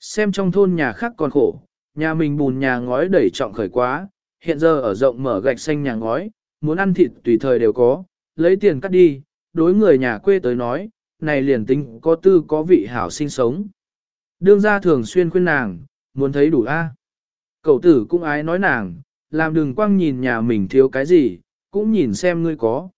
Xem trong thôn nhà khác còn khổ, nhà mình bùn nhà ngói đẩy trọng khởi quá, hiện giờ ở rộng mở gạch xanh nhà ngói, muốn ăn thịt tùy thời đều có, lấy tiền cắt đi, đối người nhà quê tới nói, này liền tính có tư có vị hảo sinh sống. Đương gia thường xuyên khuyên nàng, muốn thấy đủ a. Cậu tử cũng ái nói nàng, làm đừng quăng nhìn nhà mình thiếu cái gì, cũng nhìn xem ngươi có.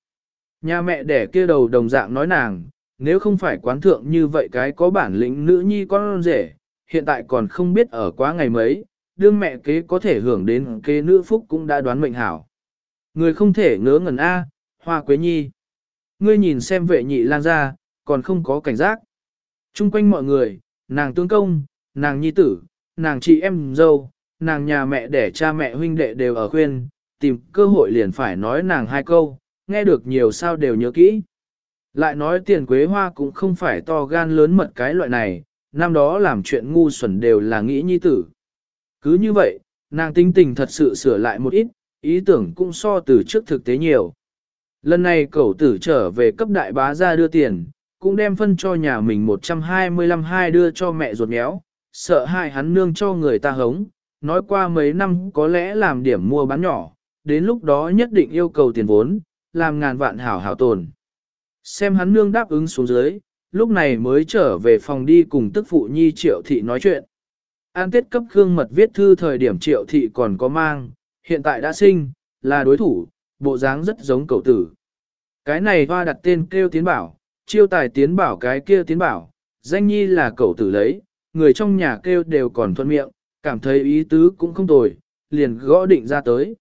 Nhà mẹ đẻ kia đầu đồng dạng nói nàng, nếu không phải quán thượng như vậy cái có bản lĩnh nữ nhi con rể, hiện tại còn không biết ở quá ngày mấy, đương mẹ kế có thể hưởng đến kế nữ phúc cũng đã đoán mệnh hảo. Người không thể ngớ ngẩn A, hoa quế nhi. Ngươi nhìn xem vệ nhị lan ra, còn không có cảnh giác. Trung quanh mọi người, nàng tương công, nàng nhi tử, nàng chị em dâu, nàng nhà mẹ đẻ cha mẹ huynh đệ đều ở khuyên, tìm cơ hội liền phải nói nàng hai câu, nghe được nhiều sao đều nhớ kỹ. Lại nói tiền quế hoa cũng không phải to gan lớn mật cái loại này, năm đó làm chuyện ngu xuẩn đều là nghĩ nhi tử. Cứ như vậy, nàng tinh tình thật sự sửa lại một ít, ý tưởng cũng so từ trước thực tế nhiều. Lần này cậu tử trở về cấp đại bá ra đưa tiền, cũng đem phân cho nhà mình 125 hai đưa cho mẹ ruột méo, sợ hai hắn nương cho người ta hống, nói qua mấy năm có lẽ làm điểm mua bán nhỏ, đến lúc đó nhất định yêu cầu tiền vốn, làm ngàn vạn hảo hảo tồn. Xem hắn nương đáp ứng xuống dưới, lúc này mới trở về phòng đi cùng tức phụ nhi triệu thị nói chuyện. An tiết cấp Khương Mật viết thư thời điểm triệu thị còn có mang, hiện tại đã sinh, là đối thủ, bộ dáng rất giống cậu tử. Cái này hoa đặt tên kêu tiến bảo, chiêu tài tiến bảo cái kia tiến bảo, danh nhi là cậu tử lấy, người trong nhà kêu đều còn thuận miệng, cảm thấy ý tứ cũng không tồi, liền gõ định ra tới.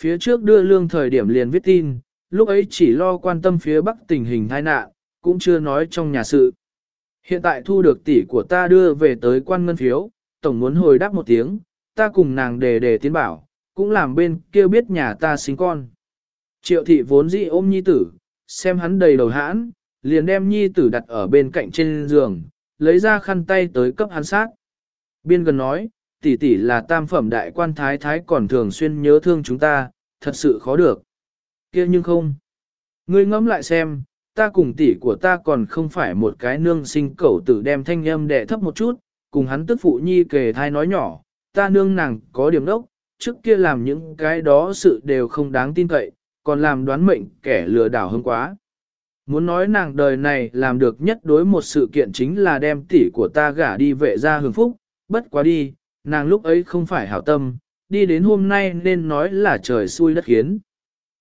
Phía trước đưa lương thời điểm liền viết tin, lúc ấy chỉ lo quan tâm phía bắc tình hình tai nạn, cũng chưa nói trong nhà sự. Hiện tại thu được tỷ của ta đưa về tới quan ngân phiếu, tổng muốn hồi đáp một tiếng, ta cùng nàng đề đề tiến bảo, cũng làm bên kia biết nhà ta sinh con. Triệu thị vốn dĩ ôm nhi tử, xem hắn đầy đầu hãn, liền đem nhi tử đặt ở bên cạnh trên giường, lấy ra khăn tay tới cấp hắn sát. Biên gần nói, tỷ tỷ là tam phẩm đại quan thái thái còn thường xuyên nhớ thương chúng ta, thật sự khó được kia nhưng không. Ngươi ngẫm lại xem, ta cùng tỷ của ta còn không phải một cái nương sinh cẩu tử đem thanh âm đẻ thấp một chút, cùng hắn tức phụ nhi kề thai nói nhỏ, ta nương nàng có điểm đốc, trước kia làm những cái đó sự đều không đáng tin cậy, còn làm đoán mệnh kẻ lừa đảo hơn quá. Muốn nói nàng đời này làm được nhất đối một sự kiện chính là đem tỷ của ta gả đi vệ ra hưởng phúc, bất quá đi, nàng lúc ấy không phải hảo tâm, đi đến hôm nay nên nói là trời xui đất khiến.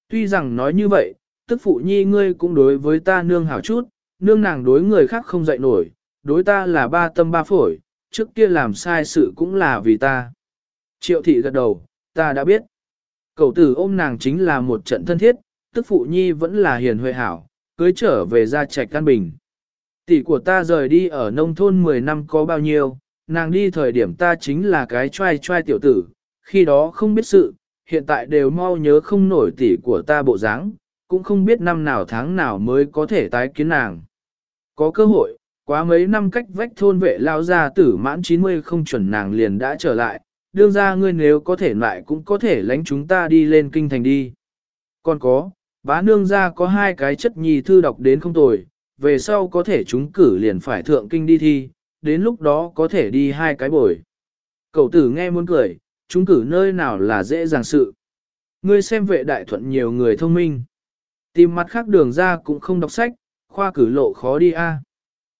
Tuy rằng nói như vậy, tức phụ nhi ngươi cũng đối với ta nương hảo chút, nương nàng đối người khác không dạy nổi, đối ta là ba tâm ba phổi, trước kia làm sai sự cũng là vì ta. Triệu thị gật đầu, ta đã biết. Cậu tử ôm nàng chính là một trận thân thiết, tức phụ nhi vẫn là hiền huệ hảo, cưới trở về ra trạch căn bình. Tỷ của ta rời đi ở nông thôn 10 năm có bao nhiêu, nàng đi thời điểm ta chính là cái trai trai tiểu tử, khi đó không biết sự, hiện tại đều mau nhớ không nổi tỷ của ta bộ dáng, cũng không biết năm nào tháng nào mới có thể tái kiến nàng. Có cơ hội, quá mấy năm cách vách thôn vệ lao ra tử mãn 90 không chuẩn nàng liền đã trở lại, đương ra ngươi nếu có thể lại cũng có thể lánh chúng ta đi lên kinh thành đi. Còn có, bá nương ra có hai cái chất nhì thư đọc đến không tồi, về sau có thể chúng cử liền phải thượng kinh đi thi, đến lúc đó có thể đi hai cái bồi. Cậu tử nghe muốn cười, chúng cử nơi nào là dễ dàng sự. Ngươi xem vệ đại thuận nhiều người thông minh. Tìm mặt khác đường ra cũng không đọc sách, khoa cử lộ khó đi a.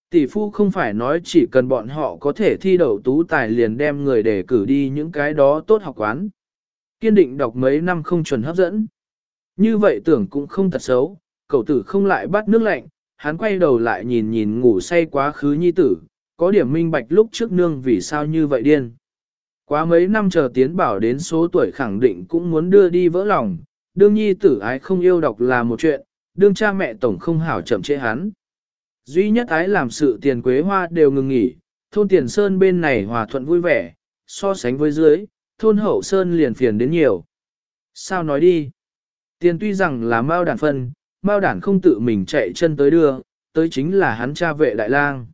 Tỷ phu không phải nói chỉ cần bọn họ có thể thi đậu tú tài liền đem người để cử đi những cái đó tốt học quán. Kiên định đọc mấy năm không chuẩn hấp dẫn. Như vậy tưởng cũng không thật xấu, cậu tử không lại bắt nước lạnh, hắn quay đầu lại nhìn nhìn ngủ say quá khứ nhi tử, có điểm minh bạch lúc trước nương vì sao như vậy điên. Quá mấy năm chờ tiến bảo đến số tuổi khẳng định cũng muốn đưa đi vỡ lòng, đương nhi tử ái không yêu đọc là một chuyện, đương cha mẹ tổng không hảo chậm trễ hắn. Duy nhất ái làm sự tiền quế hoa đều ngừng nghỉ, thôn tiền sơn bên này hòa thuận vui vẻ, so sánh với dưới, thôn hậu sơn liền phiền đến nhiều. Sao nói đi? Tiền tuy rằng là mao đản phân, mao đản không tự mình chạy chân tới đưa, tới chính là hắn cha vệ đại lang.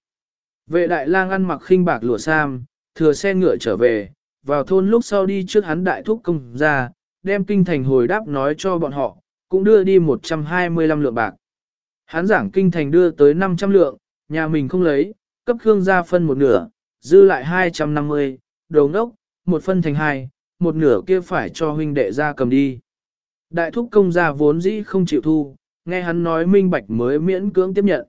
Vệ đại lang ăn mặc khinh bạc lụa sam, thừa xe ngựa trở về, vào thôn lúc sau đi trước hắn đại thúc công ra, đem kinh thành hồi đáp nói cho bọn họ, cũng đưa đi 125 lượng bạc. Hắn giảng kinh thành đưa tới 500 lượng, nhà mình không lấy, cấp Khương gia phân một nửa, dư lại 250, đầu ngốc, một phân thành hai, một nửa kia phải cho huynh đệ ra cầm đi. Đại thúc công gia vốn dĩ không chịu thu, nghe hắn nói minh bạch mới miễn cưỡng tiếp nhận.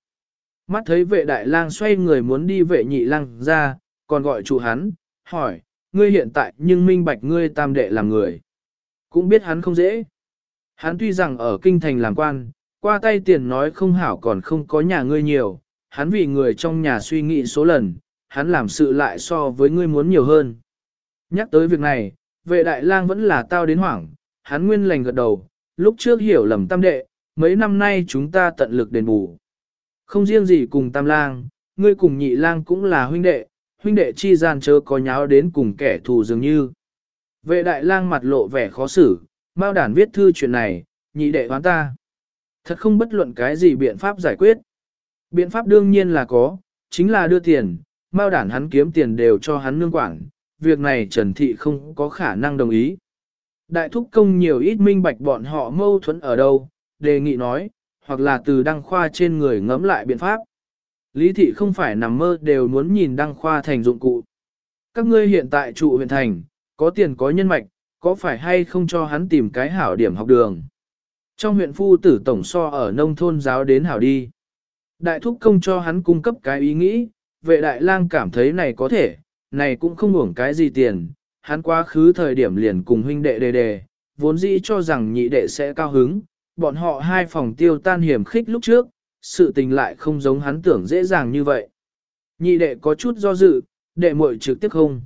Mắt thấy vệ đại lang xoay người muốn đi vệ nhị lang ra, còn gọi chủ hắn, hỏi, ngươi hiện tại nhưng minh bạch ngươi tam đệ làm người. Cũng biết hắn không dễ. Hắn tuy rằng ở kinh thành làm quan, qua tay tiền nói không hảo còn không có nhà ngươi nhiều, hắn vì người trong nhà suy nghĩ số lần, hắn làm sự lại so với ngươi muốn nhiều hơn. Nhắc tới việc này, vệ đại lang vẫn là tao đến hoảng, hắn nguyên lành gật đầu, lúc trước hiểu lầm tam đệ, mấy năm nay chúng ta tận lực đền bù. Không riêng gì cùng tam lang, ngươi cùng nhị lang cũng là huynh đệ, huynh đệ chi gian chớ có nháo đến cùng kẻ thù dường như. Vệ đại lang mặt lộ vẻ khó xử, Mao đản viết thư chuyện này, nhị đệ hoán ta. Thật không bất luận cái gì biện pháp giải quyết. Biện pháp đương nhiên là có, chính là đưa tiền, Mao đản hắn kiếm tiền đều cho hắn nương quản, việc này Trần Thị không có khả năng đồng ý. Đại thúc công nhiều ít minh bạch bọn họ mâu thuẫn ở đâu, đề nghị nói, hoặc là từ đăng khoa trên người ngẫm lại biện pháp. Lý thị không phải nằm mơ đều muốn nhìn đăng khoa thành dụng cụ. Các ngươi hiện tại trụ huyện thành, có tiền có nhân mạch, có phải hay không cho hắn tìm cái hảo điểm học đường. Trong huyện phu tử tổng so ở nông thôn giáo đến hảo đi. Đại thúc công cho hắn cung cấp cái ý nghĩ, vệ đại lang cảm thấy này có thể, này cũng không uổng cái gì tiền, hắn quá khứ thời điểm liền cùng huynh đệ đề đề, vốn dĩ cho rằng nhị đệ sẽ cao hứng, bọn họ hai phòng tiêu tan hiểm khích lúc trước, sự tình lại không giống hắn tưởng dễ dàng như vậy. Nhị đệ có chút do dự, đệ muội trực tiếp không.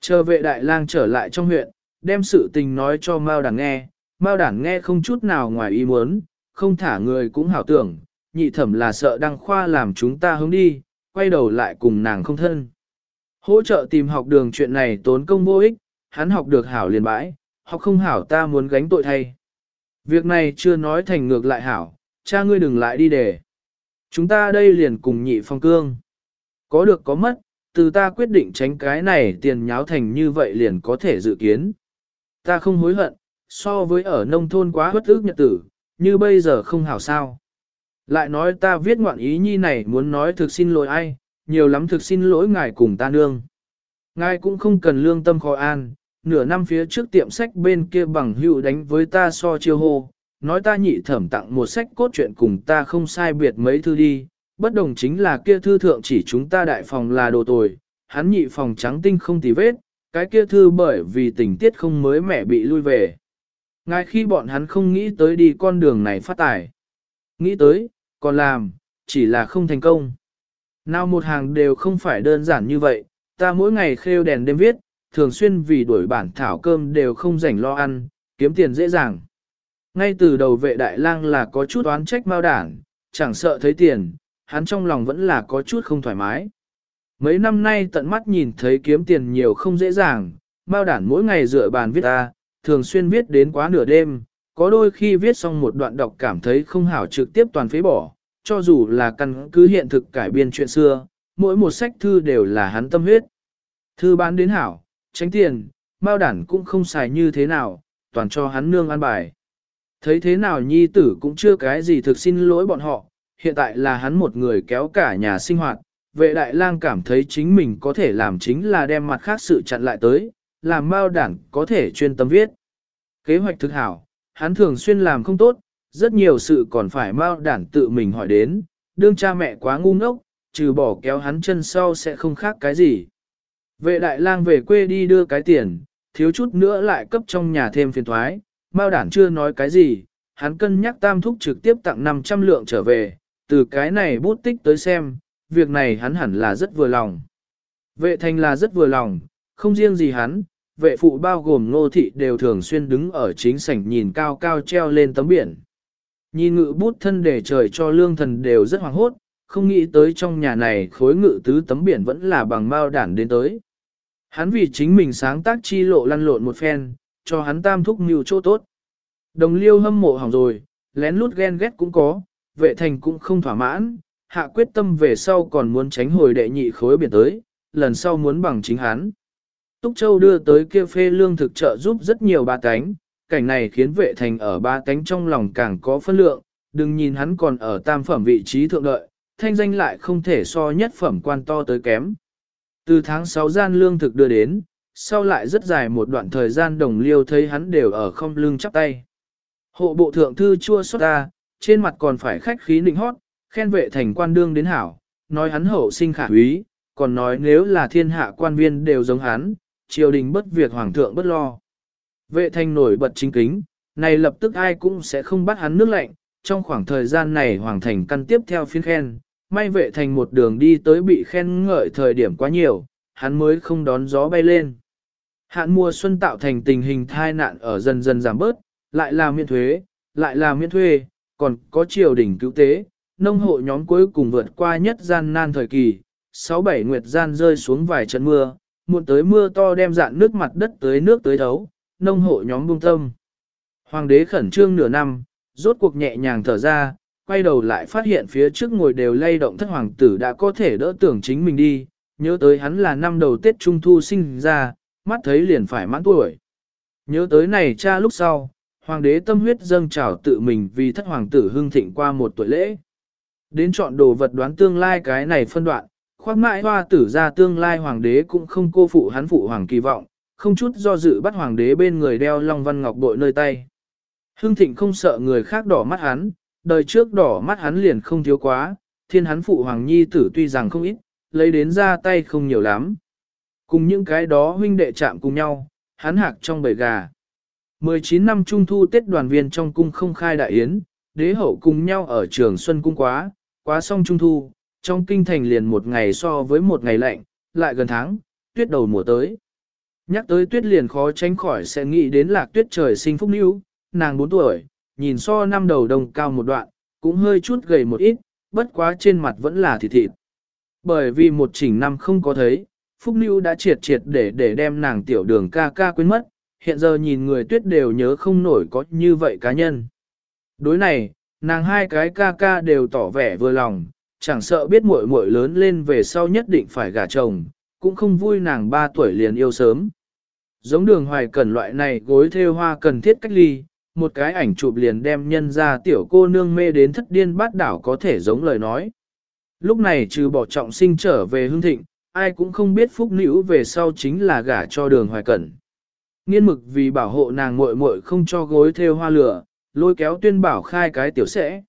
Chờ vệ đại lang trở lại trong huyện, đem sự tình nói cho Mao Đản nghe, Mao Đản nghe không chút nào ngoài ý muốn, không thả người cũng hảo tưởng, nhị thẩm là sợ đăng khoa làm chúng ta hướng đi, quay đầu lại cùng nàng không thân. Hỗ trợ tìm học đường chuyện này tốn công vô ích, hắn học được hảo liền bãi, học không hảo ta muốn gánh tội thay. Việc này chưa nói thành ngược lại hảo, cha ngươi đừng lại đi để. Chúng ta đây liền cùng nhị phong cương. Có được có mất, từ ta quyết định tránh cái này tiền nháo thành như vậy liền có thể dự kiến. Ta không hối hận, so với ở nông thôn quá bất ức nhật tử, như bây giờ không hảo sao. Lại nói ta viết ngoạn ý nhi này muốn nói thực xin lỗi ai, nhiều lắm thực xin lỗi ngài cùng ta nương. Ngài cũng không cần lương tâm khó an, nửa năm phía trước tiệm sách bên kia bằng hữu đánh với ta so chiêu hô, nói ta nhị thẩm tặng một sách cốt truyện cùng ta không sai biệt mấy thư đi, bất đồng chính là kia thư thượng chỉ chúng ta đại phòng là đồ tồi, hắn nhị phòng trắng tinh không tì vết, cái kia thư bởi vì tình tiết không mới mẻ bị lui về. Ngay khi bọn hắn không nghĩ tới đi con đường này phát tài. Nghĩ tới, còn làm, chỉ là không thành công. Nào một hàng đều không phải đơn giản như vậy, ta mỗi ngày khêu đèn đêm viết, thường xuyên vì đuổi bản thảo cơm đều không rảnh lo ăn, kiếm tiền dễ dàng. Ngay từ đầu vệ đại lang là có chút oán trách mao đảng, chẳng sợ thấy tiền, hắn trong lòng vẫn là có chút không thoải mái. Mấy năm nay tận mắt nhìn thấy kiếm tiền nhiều không dễ dàng, mao đản mỗi ngày dựa bàn viết ta, thường xuyên viết đến quá nửa đêm, có đôi khi viết xong một đoạn đọc cảm thấy không hảo trực tiếp toàn phế bỏ, cho dù là căn cứ hiện thực cải biên chuyện xưa, mỗi một sách thư đều là hắn tâm huyết. Thư bán đến hảo, tránh tiền, mao đản cũng không xài như thế nào, toàn cho hắn nương ăn bài. Thấy thế nào nhi tử cũng chưa cái gì thực xin lỗi bọn họ, hiện tại là hắn một người kéo cả nhà sinh hoạt, vệ đại lang cảm thấy chính mình có thể làm chính là đem mặt khác sự chặn lại tới, làm bao đản có thể chuyên tâm viết. Kế hoạch thực hảo, hắn thường xuyên làm không tốt, rất nhiều sự còn phải mau đản tự mình hỏi đến, đương cha mẹ quá ngu ngốc, trừ bỏ kéo hắn chân sau sẽ không khác cái gì. Vệ đại lang về quê đi đưa cái tiền, thiếu chút nữa lại cấp trong nhà thêm phiền thoái, Mao đản chưa nói cái gì, hắn cân nhắc tam thúc trực tiếp tặng 500 lượng trở về, từ cái này bút tích tới xem, việc này hắn hẳn là rất vừa lòng. Vệ thành là rất vừa lòng, không riêng gì hắn, vệ phụ bao gồm ngô thị đều thường xuyên đứng ở chính sảnh nhìn cao cao treo lên tấm biển. Nhìn ngự bút thân để trời cho lương thần đều rất hoàng hốt, không nghĩ tới trong nhà này khối ngự tứ tấm biển vẫn là bằng mao đản đến tới. Hắn vì chính mình sáng tác chi lộ lăn lộn một phen, cho hắn tam thúc mưu chỗ tốt. Đồng liêu hâm mộ hỏng rồi, lén lút ghen ghét cũng có, vệ thành cũng không thỏa mãn, hạ quyết tâm về sau còn muốn tránh hồi đệ nhị khối biển tới, lần sau muốn bằng chính hắn. Túc Châu đưa tới kia phê lương thực trợ giúp rất nhiều ba cánh, cảnh này khiến vệ thành ở ba cánh trong lòng càng có phân lượng, đừng nhìn hắn còn ở tam phẩm vị trí thượng đợi, thanh danh lại không thể so nhất phẩm quan to tới kém. Từ tháng 6 gian lương thực đưa đến, sau lại rất dài một đoạn thời gian đồng liêu thấy hắn đều ở không lưng chắp tay. Hộ bộ thượng thư chua xót ra trên mặt còn phải khách khí nịnh hót, khen vệ thành quan đương đến hảo, nói hắn hậu sinh khả quý còn nói nếu là thiên hạ quan viên đều giống hắn, triều đình bất việc hoàng thượng bất lo. Vệ thành nổi bật chính kính, này lập tức ai cũng sẽ không bắt hắn nước lạnh, trong khoảng thời gian này hoàng thành căn tiếp theo phiên khen, may vệ thành một đường đi tới bị khen ngợi thời điểm quá nhiều, hắn mới không đón gió bay lên. Hạn mùa xuân tạo thành tình hình thai nạn ở dần dần giảm bớt, lại là miễn thuế, lại là miễn thuê, còn có triều đình cứu tế, nông hộ nhóm cuối cùng vượt qua nhất gian nan thời kỳ, 6-7 nguyệt gian rơi xuống vài trận mưa, muộn tới mưa to đem dạn nước mặt đất tới nước tới thấu, nông hộ nhóm buông tâm. Hoàng đế khẩn trương nửa năm, rốt cuộc nhẹ nhàng thở ra, quay đầu lại phát hiện phía trước ngồi đều lay động thất hoàng tử đã có thể đỡ tưởng chính mình đi, nhớ tới hắn là năm đầu Tết Trung Thu sinh ra, mắt thấy liền phải mãn tuổi. Nhớ tới này cha lúc sau, hoàng đế tâm huyết dâng trào tự mình vì thất hoàng tử hưng thịnh qua một tuổi lễ. Đến chọn đồ vật đoán tương lai cái này phân đoạn, khoác mãi hoa tử ra tương lai hoàng đế cũng không cô phụ hắn phụ hoàng kỳ vọng, không chút do dự bắt hoàng đế bên người đeo long văn ngọc bội nơi tay. Hưng thịnh không sợ người khác đỏ mắt hắn, đời trước đỏ mắt hắn liền không thiếu quá, thiên hắn phụ hoàng nhi tử tuy rằng không ít, lấy đến ra tay không nhiều lắm. Cùng những cái đó huynh đệ chạm cùng nhau, hắn hạc trong bầy gà. 19 năm trung thu Tết đoàn viên trong cung không khai đại yến, đế hậu cùng nhau ở trường Xuân Cung quá, quá xong trung thu, trong kinh thành liền một ngày so với một ngày lạnh, lại gần tháng, tuyết đầu mùa tới. Nhắc tới tuyết liền khó tránh khỏi sẽ nghĩ đến lạc tuyết trời sinh phúc níu, nàng 4 tuổi, nhìn so năm đầu đồng cao một đoạn, cũng hơi chút gầy một ít, bất quá trên mặt vẫn là thịt thịt. Bởi vì một chỉnh năm không có thấy, Phúc Nưu đã triệt triệt để để đem nàng tiểu đường ca ca quên mất, hiện giờ nhìn người tuyết đều nhớ không nổi có như vậy cá nhân. Đối này, nàng hai cái ca ca đều tỏ vẻ vừa lòng, chẳng sợ biết muội muội lớn lên về sau nhất định phải gả chồng, cũng không vui nàng ba tuổi liền yêu sớm. Giống đường hoài cần loại này gối theo hoa cần thiết cách ly, một cái ảnh chụp liền đem nhân ra tiểu cô nương mê đến thất điên bát đảo có thể giống lời nói. Lúc này trừ bỏ trọng sinh trở về hương thịnh, ai cũng không biết phúc nữ về sau chính là gả cho đường hoài cẩn. Nghiên mực vì bảo hộ nàng muội muội không cho gối theo hoa lửa, lôi kéo tuyên bảo khai cái tiểu sẽ.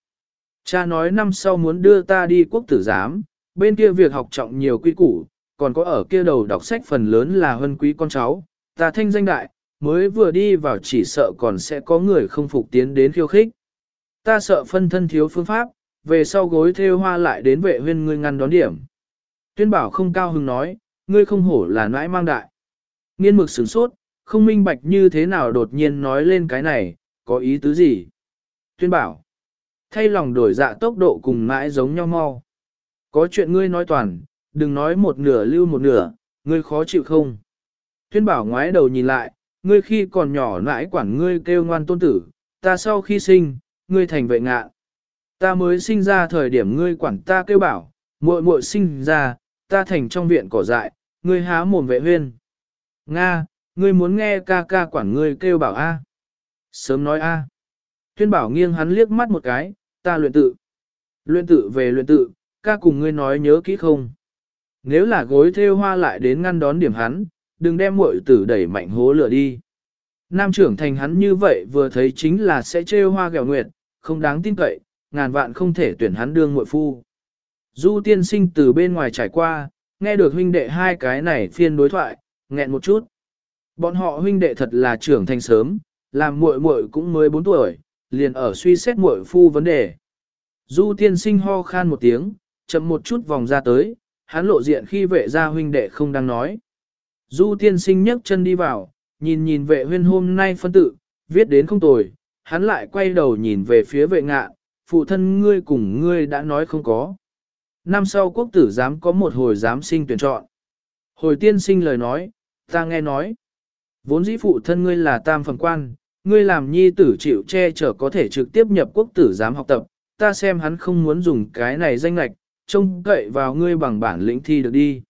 Cha nói năm sau muốn đưa ta đi quốc tử giám, bên kia việc học trọng nhiều quy củ, còn có ở kia đầu đọc sách phần lớn là hân quý con cháu, ta thanh danh đại, mới vừa đi vào chỉ sợ còn sẽ có người không phục tiến đến khiêu khích. Ta sợ phân thân thiếu phương pháp, về sau gối theo hoa lại đến vệ huyên ngươi ngăn đón điểm. Tuyên bảo không cao hứng nói, ngươi không hổ là nãi mang đại. Nghiên mực sửng sốt, không minh bạch như thế nào đột nhiên nói lên cái này, có ý tứ gì. Tuyên bảo, thay lòng đổi dạ tốc độ cùng mãi giống nhau mau. Có chuyện ngươi nói toàn, đừng nói một nửa lưu một nửa, ngươi khó chịu không. Tuyên bảo ngoái đầu nhìn lại, ngươi khi còn nhỏ nãi quản ngươi kêu ngoan tôn tử, ta sau khi sinh, ngươi thành vệ ngạ. Ta mới sinh ra thời điểm ngươi quản ta kêu bảo, muội muội sinh ra, ta thành trong viện cỏ dại, ngươi há mồm vệ huyên. Nga, ngươi muốn nghe ca ca quản ngươi kêu bảo A. Sớm nói A. Tuyên bảo nghiêng hắn liếc mắt một cái, ta luyện tự. Luyện tự về luyện tự, ca cùng ngươi nói nhớ kỹ không. Nếu là gối theo hoa lại đến ngăn đón điểm hắn, đừng đem muội tử đẩy mạnh hố lửa đi. Nam trưởng thành hắn như vậy vừa thấy chính là sẽ trêu hoa gẹo nguyệt, không đáng tin cậy, ngàn vạn không thể tuyển hắn đương muội phu. Du tiên sinh từ bên ngoài trải qua, nghe được huynh đệ hai cái này phiên đối thoại, nghẹn một chút. Bọn họ huynh đệ thật là trưởng thành sớm, làm muội muội cũng mới 4 tuổi, liền ở suy xét muội phu vấn đề. Du tiên sinh ho khan một tiếng, chậm một chút vòng ra tới, hắn lộ diện khi vệ gia huynh đệ không đang nói. Du tiên sinh nhấc chân đi vào, nhìn nhìn vệ huyên hôm nay phân tự, viết đến không tồi, hắn lại quay đầu nhìn về phía vệ ngạ, phụ thân ngươi cùng ngươi đã nói không có. Năm sau quốc tử giám có một hồi giám sinh tuyển chọn. Hồi tiên sinh lời nói, ta nghe nói. Vốn dĩ phụ thân ngươi là tam phần quan, ngươi làm nhi tử chịu che chở có thể trực tiếp nhập quốc tử giám học tập, ta xem hắn không muốn dùng cái này danh lạch, trông cậy vào ngươi bằng bản lĩnh thi được đi.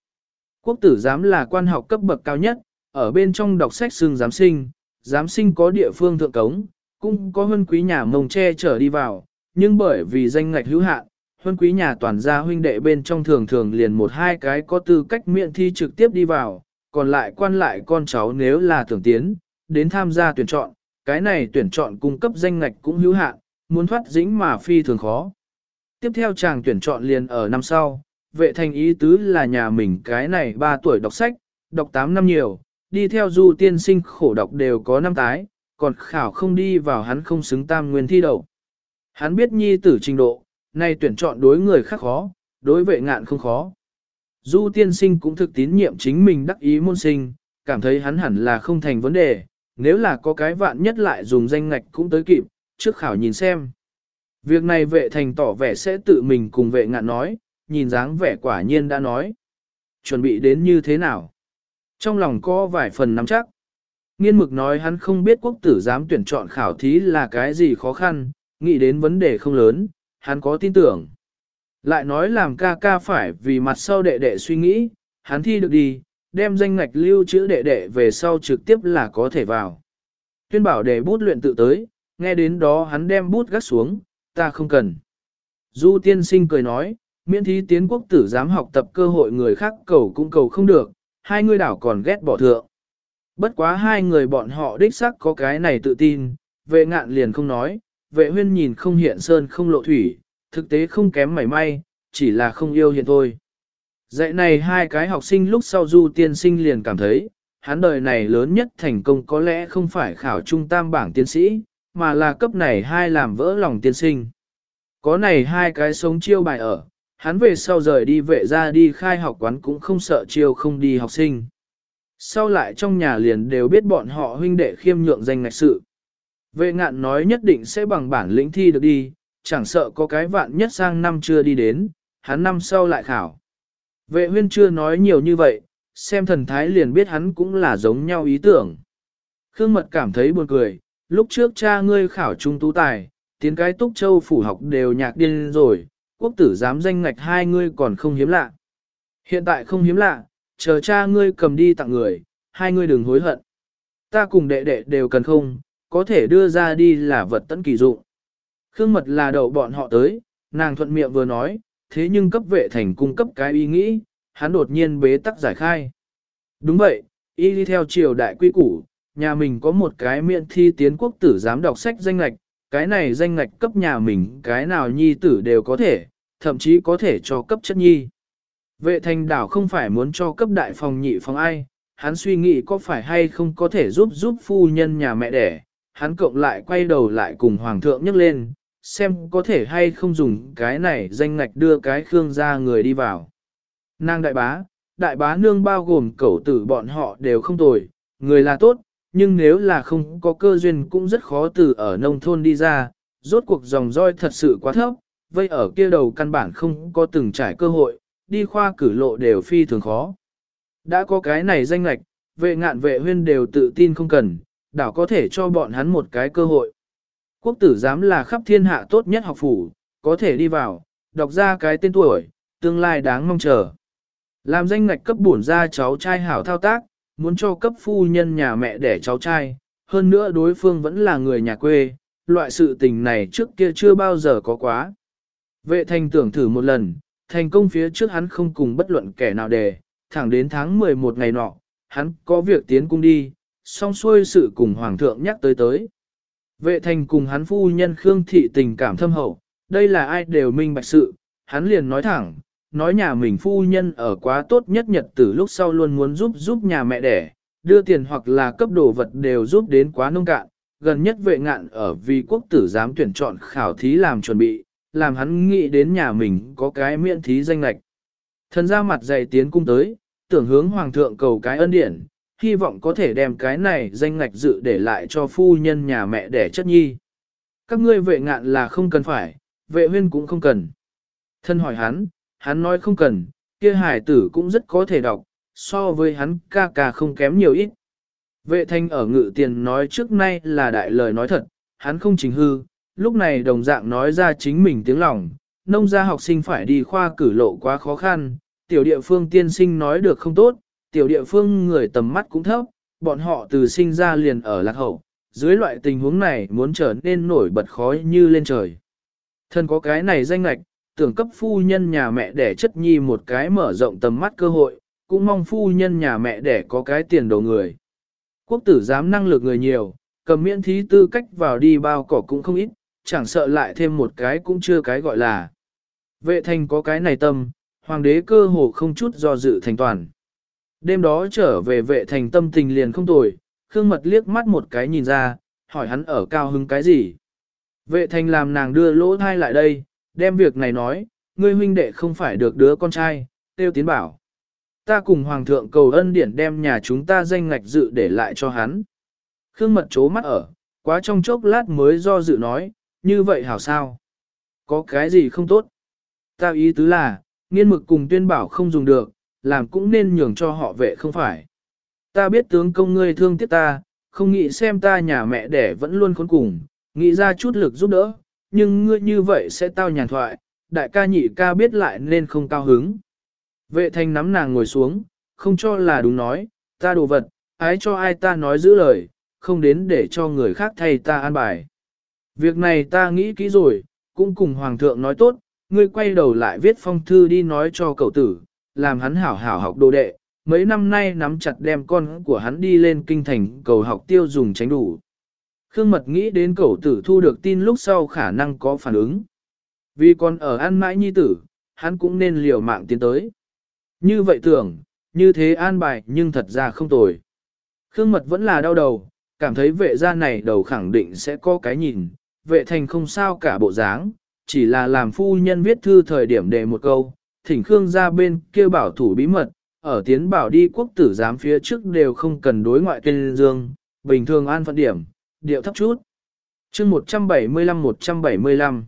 Quốc tử giám là quan học cấp bậc cao nhất, ở bên trong đọc sách xương giám sinh, giám sinh có địa phương thượng cống, cũng có hơn quý nhà mông che chở đi vào, nhưng bởi vì danh ngạch hữu hạn, huân quý nhà toàn gia huynh đệ bên trong thường thường liền một hai cái có tư cách miệng thi trực tiếp đi vào, còn lại quan lại con cháu nếu là tưởng tiến, đến tham gia tuyển chọn, cái này tuyển chọn cung cấp danh ngạch cũng hữu hạn, muốn thoát dĩnh mà phi thường khó. Tiếp theo chàng tuyển chọn liền ở năm sau, vệ thành ý tứ là nhà mình cái này 3 tuổi đọc sách, đọc 8 năm nhiều, đi theo du tiên sinh khổ đọc đều có năm tái, còn khảo không đi vào hắn không xứng tam nguyên thi đầu. Hắn biết nhi tử trình độ, nay tuyển chọn đối người khác khó, đối vệ ngạn không khó. Du tiên sinh cũng thực tín nhiệm chính mình đắc ý môn sinh, cảm thấy hắn hẳn là không thành vấn đề, nếu là có cái vạn nhất lại dùng danh ngạch cũng tới kịp, trước khảo nhìn xem. Việc này vệ thành tỏ vẻ sẽ tự mình cùng vệ ngạn nói, nhìn dáng vẻ quả nhiên đã nói. Chuẩn bị đến như thế nào? Trong lòng có vài phần nắm chắc. Nghiên mực nói hắn không biết quốc tử dám tuyển chọn khảo thí là cái gì khó khăn, nghĩ đến vấn đề không lớn, hắn có tin tưởng. Lại nói làm ca ca phải vì mặt sau đệ đệ suy nghĩ, hắn thi được đi, đem danh ngạch lưu chữ đệ đệ về sau trực tiếp là có thể vào. Tuyên bảo để bút luyện tự tới, nghe đến đó hắn đem bút gắt xuống, ta không cần. Du tiên sinh cười nói, miễn thí tiến quốc tử dám học tập cơ hội người khác cầu cũng cầu không được, hai người đảo còn ghét bỏ thượng. Bất quá hai người bọn họ đích sắc có cái này tự tin, vệ ngạn liền không nói, vệ huyên nhìn không hiện sơn không lộ thủy, thực tế không kém mảy may, chỉ là không yêu hiện thôi. Dạy này hai cái học sinh lúc sau du tiên sinh liền cảm thấy, hắn đời này lớn nhất thành công có lẽ không phải khảo trung tam bảng tiến sĩ, mà là cấp này hai làm vỡ lòng tiên sinh. Có này hai cái sống chiêu bài ở, hắn về sau rời đi vệ ra đi khai học quán cũng không sợ chiêu không đi học sinh. Sau lại trong nhà liền đều biết bọn họ huynh đệ khiêm nhượng danh ngạch sự. Vệ ngạn nói nhất định sẽ bằng bản lĩnh thi được đi, chẳng sợ có cái vạn nhất sang năm chưa đi đến, hắn năm sau lại khảo. Vệ huyên chưa nói nhiều như vậy, xem thần thái liền biết hắn cũng là giống nhau ý tưởng. Khương mật cảm thấy buồn cười, lúc trước cha ngươi khảo trung tú tài, tiến cái túc châu phủ học đều nhạc điên rồi, quốc tử dám danh ngạch hai ngươi còn không hiếm lạ. Hiện tại không hiếm lạ, chờ cha ngươi cầm đi tặng người, hai ngươi đừng hối hận. Ta cùng đệ đệ đều cần không, có thể đưa ra đi là vật tấn kỳ dụng. Khương mật là đậu bọn họ tới, nàng thuận miệng vừa nói, thế nhưng cấp vệ thành cung cấp cái ý nghĩ, hắn đột nhiên bế tắc giải khai. Đúng vậy, y đi theo triều đại quy củ, nhà mình có một cái miễn thi tiến quốc tử dám đọc sách danh lạch, cái này danh ngạch cấp nhà mình cái nào nhi tử đều có thể, thậm chí có thể cho cấp chất nhi. Vệ thành đảo không phải muốn cho cấp đại phòng nhị phòng ai, hắn suy nghĩ có phải hay không có thể giúp giúp phu nhân nhà mẹ đẻ, hắn cộng lại quay đầu lại cùng hoàng thượng nhấc lên, xem có thể hay không dùng cái này danh ngạch đưa cái khương ra người đi vào. Nàng đại bá, đại bá nương bao gồm cẩu tử bọn họ đều không tồi, người là tốt, nhưng nếu là không có cơ duyên cũng rất khó từ ở nông thôn đi ra, rốt cuộc dòng roi thật sự quá thấp, vây ở kia đầu căn bản không có từng trải cơ hội, đi khoa cử lộ đều phi thường khó. Đã có cái này danh lạch, vệ ngạn vệ huyên đều tự tin không cần, đảo có thể cho bọn hắn một cái cơ hội. Quốc tử giám là khắp thiên hạ tốt nhất học phủ, có thể đi vào, đọc ra cái tên tuổi, tương lai đáng mong chờ. Làm danh ngạch cấp bổn ra cháu trai hảo thao tác, muốn cho cấp phu nhân nhà mẹ đẻ cháu trai, hơn nữa đối phương vẫn là người nhà quê, loại sự tình này trước kia chưa bao giờ có quá. Vệ thành tưởng thử một lần, thành công phía trước hắn không cùng bất luận kẻ nào đề, thẳng đến tháng 11 ngày nọ, hắn có việc tiến cung đi, Song xuôi sự cùng hoàng thượng nhắc tới tới. Vệ thành cùng hắn phu nhân Khương Thị tình cảm thâm hậu, đây là ai đều minh bạch sự, hắn liền nói thẳng, nói nhà mình phu nhân ở quá tốt nhất nhật từ lúc sau luôn muốn giúp giúp nhà mẹ đẻ, đưa tiền hoặc là cấp đồ vật đều giúp đến quá nông cạn, gần nhất vệ ngạn ở vì quốc tử giám tuyển chọn khảo thí làm chuẩn bị, làm hắn nghĩ đến nhà mình có cái miễn thí danh lạch. Thần ra mặt dày tiến cung tới, tưởng hướng hoàng thượng cầu cái ân điển, hy vọng có thể đem cái này danh ngạch dự để lại cho phu nhân nhà mẹ đẻ chất nhi. Các ngươi vệ ngạn là không cần phải, vệ huyên cũng không cần. Thân hỏi hắn, hắn nói không cần, kia hải tử cũng rất có thể đọc, so với hắn ca ca không kém nhiều ít. Vệ thanh ở ngự tiền nói trước nay là đại lời nói thật, hắn không chính hư, lúc này đồng dạng nói ra chính mình tiếng lòng, nông gia học sinh phải đi khoa cử lộ quá khó khăn, tiểu địa phương tiên sinh nói được không tốt, tiểu địa phương người tầm mắt cũng thấp, bọn họ từ sinh ra liền ở lạc hậu, dưới loại tình huống này muốn trở nên nổi bật khói như lên trời. Thân có cái này danh lạch, tưởng cấp phu nhân nhà mẹ để chất nhi một cái mở rộng tầm mắt cơ hội, cũng mong phu nhân nhà mẹ để có cái tiền đồ người. Quốc tử dám năng lực người nhiều, cầm miễn thí tư cách vào đi bao cỏ cũng không ít, chẳng sợ lại thêm một cái cũng chưa cái gọi là. Vệ thành có cái này tâm, hoàng đế cơ hồ không chút do dự thành toàn. Đêm đó trở về vệ thành tâm tình liền không tồi, Khương Mật liếc mắt một cái nhìn ra, hỏi hắn ở cao hứng cái gì. Vệ thành làm nàng đưa lỗ thai lại đây, đem việc này nói, ngươi huynh đệ không phải được đứa con trai, tiêu tiến bảo. Ta cùng Hoàng thượng cầu ân điển đem nhà chúng ta danh ngạch dự để lại cho hắn. Khương Mật chố mắt ở, quá trong chốc lát mới do dự nói, như vậy hảo sao? Có cái gì không tốt? Ta ý tứ là, nghiên mực cùng tuyên bảo không dùng được, làm cũng nên nhường cho họ vệ không phải. Ta biết tướng công ngươi thương tiếc ta, không nghĩ xem ta nhà mẹ đẻ vẫn luôn khốn cùng, nghĩ ra chút lực giúp đỡ, nhưng ngươi như vậy sẽ tao nhàn thoại, đại ca nhị ca biết lại nên không cao hứng. Vệ thanh nắm nàng ngồi xuống, không cho là đúng nói, ta đồ vật, ái cho ai ta nói giữ lời, không đến để cho người khác thay ta an bài. Việc này ta nghĩ kỹ rồi, cũng cùng Hoàng thượng nói tốt, ngươi quay đầu lại viết phong thư đi nói cho cậu tử, làm hắn hảo hảo học đồ đệ, mấy năm nay nắm chặt đem con của hắn đi lên kinh thành cầu học tiêu dùng tránh đủ. Khương Mật nghĩ đến cậu tử thu được tin lúc sau khả năng có phản ứng. Vì còn ở an mãi nhi tử, hắn cũng nên liều mạng tiến tới. Như vậy tưởng, như thế an bài nhưng thật ra không tồi. Khương Mật vẫn là đau đầu, cảm thấy vệ gia này đầu khẳng định sẽ có cái nhìn, vệ thành không sao cả bộ dáng, chỉ là làm phu nhân viết thư thời điểm để một câu, thỉnh Khương ra bên kia bảo thủ bí mật, ở tiến bảo đi quốc tử giám phía trước đều không cần đối ngoại tên dương, bình thường an phận điểm, điệu thấp chút. chương 175-175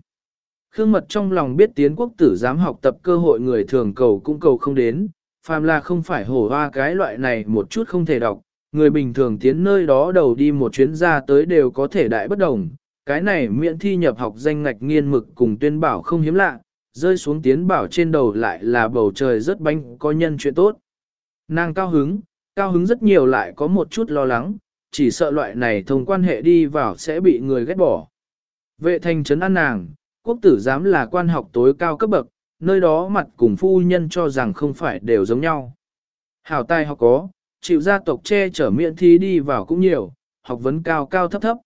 Khương Mật trong lòng biết tiến quốc tử giám học tập cơ hội người thường cầu cũng cầu không đến, phàm là không phải hổ hoa cái loại này một chút không thể đọc, người bình thường tiến nơi đó đầu đi một chuyến ra tới đều có thể đại bất đồng, cái này miễn thi nhập học danh ngạch nghiên mực cùng tuyên bảo không hiếm lạ, rơi xuống tiến bảo trên đầu lại là bầu trời rất bánh có nhân chuyện tốt. Nàng cao hứng, cao hứng rất nhiều lại có một chút lo lắng, chỉ sợ loại này thông quan hệ đi vào sẽ bị người ghét bỏ. Vệ thành trấn an nàng, quốc tử giám là quan học tối cao cấp bậc, nơi đó mặt cùng phu nhân cho rằng không phải đều giống nhau. Hảo tài học có, chịu gia tộc che chở miễn thi đi vào cũng nhiều, học vấn cao cao thấp thấp.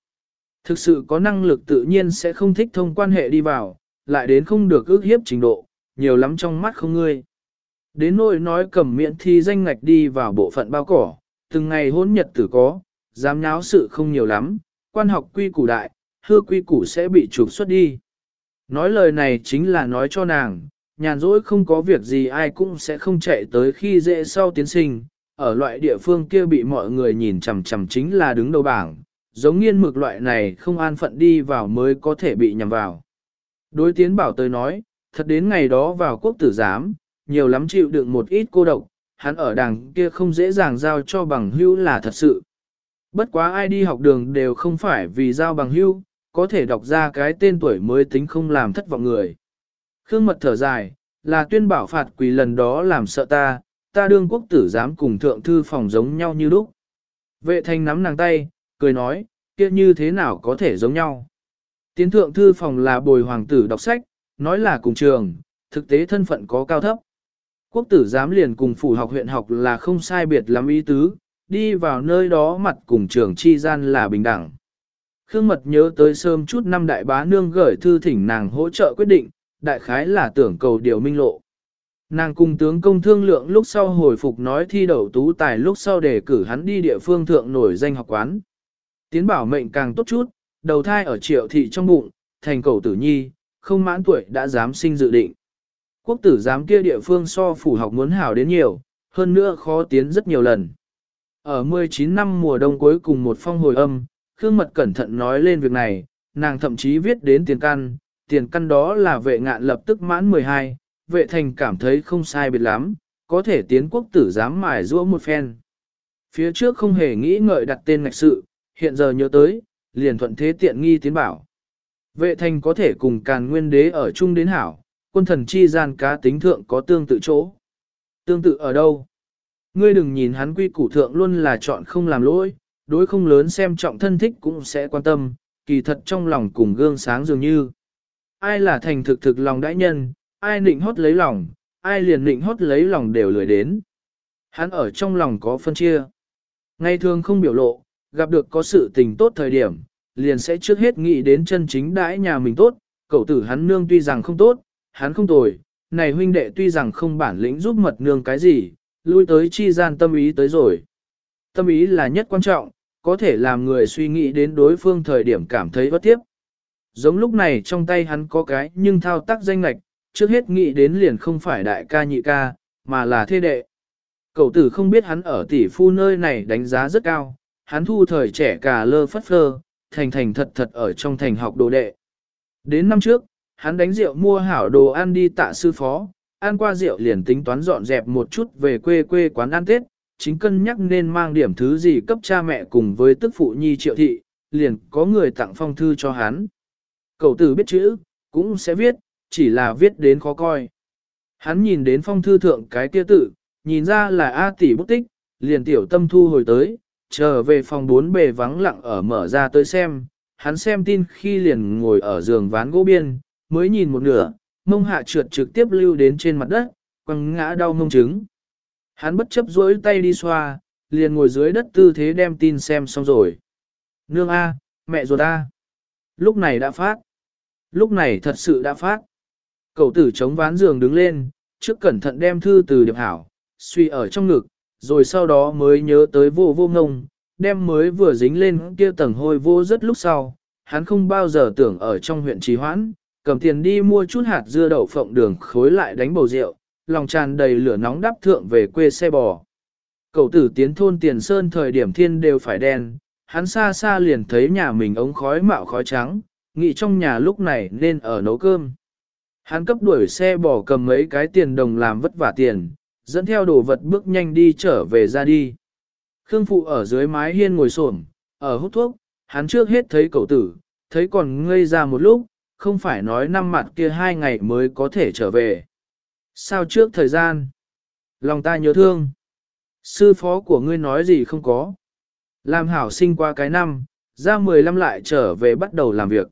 Thực sự có năng lực tự nhiên sẽ không thích thông quan hệ đi vào, lại đến không được ước hiếp trình độ, nhiều lắm trong mắt không ngươi. Đến nỗi nói cầm miễn thi danh ngạch đi vào bộ phận bao cỏ, từng ngày hôn nhật tử có, dám nháo sự không nhiều lắm, quan học quy củ đại, hư quy củ sẽ bị trục xuất đi. Nói lời này chính là nói cho nàng, nhàn rỗi không có việc gì ai cũng sẽ không chạy tới khi dễ sau tiến sinh, ở loại địa phương kia bị mọi người nhìn chằm chằm chính là đứng đầu bảng, giống nghiên mực loại này không an phận đi vào mới có thể bị nhằm vào. Đối tiến bảo tới nói, thật đến ngày đó vào quốc tử giám, nhiều lắm chịu đựng một ít cô độc, hắn ở đằng kia không dễ dàng giao cho bằng hữu là thật sự. Bất quá ai đi học đường đều không phải vì giao bằng hữu, có thể đọc ra cái tên tuổi mới tính không làm thất vọng người. Khương mật thở dài, là tuyên bảo phạt quỷ lần đó làm sợ ta, ta đương quốc tử giám cùng thượng thư phòng giống nhau như lúc. Vệ thanh nắm nàng tay, cười nói, kia như thế nào có thể giống nhau. Tiến thượng thư phòng là bồi hoàng tử đọc sách, nói là cùng trường, thực tế thân phận có cao thấp. Quốc tử giám liền cùng phủ học huyện học là không sai biệt lắm ý tứ, đi vào nơi đó mặt cùng trường chi gian là bình đẳng. Khương Mật nhớ tới sớm chút năm đại bá nương gửi thư thỉnh nàng hỗ trợ quyết định, đại khái là tưởng cầu điều minh lộ. Nàng cùng tướng công thương lượng lúc sau hồi phục nói thi đậu tú tài lúc sau để cử hắn đi địa phương thượng nổi danh học quán. Tiến bảo mệnh càng tốt chút, đầu thai ở triệu thị trong bụng, thành cầu tử nhi, không mãn tuổi đã dám sinh dự định. Quốc tử giám kia địa phương so phủ học muốn hảo đến nhiều, hơn nữa khó tiến rất nhiều lần. Ở 19 năm mùa đông cuối cùng một phong hồi âm, Khương Mật cẩn thận nói lên việc này, nàng thậm chí viết đến tiền căn, tiền căn đó là vệ ngạn lập tức mãn 12, vệ thành cảm thấy không sai biệt lắm, có thể tiến quốc tử giám mài rũa một phen. Phía trước không hề nghĩ ngợi đặt tên ngạch sự, hiện giờ nhớ tới, liền thuận thế tiện nghi tiến bảo. Vệ thành có thể cùng càn nguyên đế ở chung đến hảo, quân thần chi gian cá tính thượng có tương tự chỗ. Tương tự ở đâu? Ngươi đừng nhìn hắn quy củ thượng luôn là chọn không làm lỗi, đối không lớn xem trọng thân thích cũng sẽ quan tâm, kỳ thật trong lòng cùng gương sáng dường như. Ai là thành thực thực lòng đãi nhân, ai nịnh hót lấy lòng, ai liền nịnh hót lấy lòng đều lười đến. Hắn ở trong lòng có phân chia. Ngày thường không biểu lộ, gặp được có sự tình tốt thời điểm, liền sẽ trước hết nghĩ đến chân chính đãi nhà mình tốt, cậu tử hắn nương tuy rằng không tốt, hắn không tồi, này huynh đệ tuy rằng không bản lĩnh giúp mật nương cái gì, lui tới chi gian tâm ý tới rồi. Tâm ý là nhất quan trọng, có thể làm người suy nghĩ đến đối phương thời điểm cảm thấy bất tiếp. Giống lúc này trong tay hắn có cái nhưng thao tác danh lạch, trước hết nghĩ đến liền không phải đại ca nhị ca, mà là thế đệ. Cậu tử không biết hắn ở tỷ phu nơi này đánh giá rất cao, hắn thu thời trẻ cả lơ phất phơ, thành thành thật thật ở trong thành học đồ đệ. Đến năm trước, hắn đánh rượu mua hảo đồ ăn đi tạ sư phó, ăn qua rượu liền tính toán dọn dẹp một chút về quê quê quán ăn Tết, chính cân nhắc nên mang điểm thứ gì cấp cha mẹ cùng với tức phụ nhi triệu thị, liền có người tặng phong thư cho hắn. Cậu tử biết chữ, cũng sẽ viết, chỉ là viết đến khó coi. Hắn nhìn đến phong thư thượng cái kia tự, nhìn ra là A tỷ bút tích, liền tiểu tâm thu hồi tới, trở về phòng bốn bề vắng lặng ở mở ra tới xem, hắn xem tin khi liền ngồi ở giường ván gỗ biên, mới nhìn một nửa, mông hạ trượt trực tiếp lưu đến trên mặt đất, quăng ngã đau mông trứng. Hắn bất chấp duỗi tay đi xoa, liền ngồi dưới đất tư thế đem tin xem xong rồi. Nương A, mẹ ruột A. Lúc này đã phát. Lúc này thật sự đã phát. Cậu tử chống ván giường đứng lên, trước cẩn thận đem thư từ điệp hảo, suy ở trong ngực, rồi sau đó mới nhớ tới vô vô ngông, đem mới vừa dính lên kia tầng hôi vô rất lúc sau, hắn không bao giờ tưởng ở trong huyện trì hoãn, cầm tiền đi mua chút hạt dưa đậu phộng đường khối lại đánh bầu rượu, lòng tràn đầy lửa nóng đắp thượng về quê xe bò. Cậu tử tiến thôn tiền sơn thời điểm thiên đều phải đen, hắn xa xa liền thấy nhà mình ống khói mạo khói trắng, nghĩ trong nhà lúc này nên ở nấu cơm. Hắn cấp đuổi xe bò cầm mấy cái tiền đồng làm vất vả tiền, dẫn theo đồ vật bước nhanh đi trở về ra đi. Khương Phụ ở dưới mái hiên ngồi xổm, ở hút thuốc, hắn trước hết thấy cậu tử, thấy còn ngây ra một lúc, không phải nói năm mặt kia hai ngày mới có thể trở về. Sao trước thời gian? Lòng ta nhớ thương. Sư phó của ngươi nói gì không có. Làm hảo sinh qua cái năm, ra 15 lại trở về bắt đầu làm việc.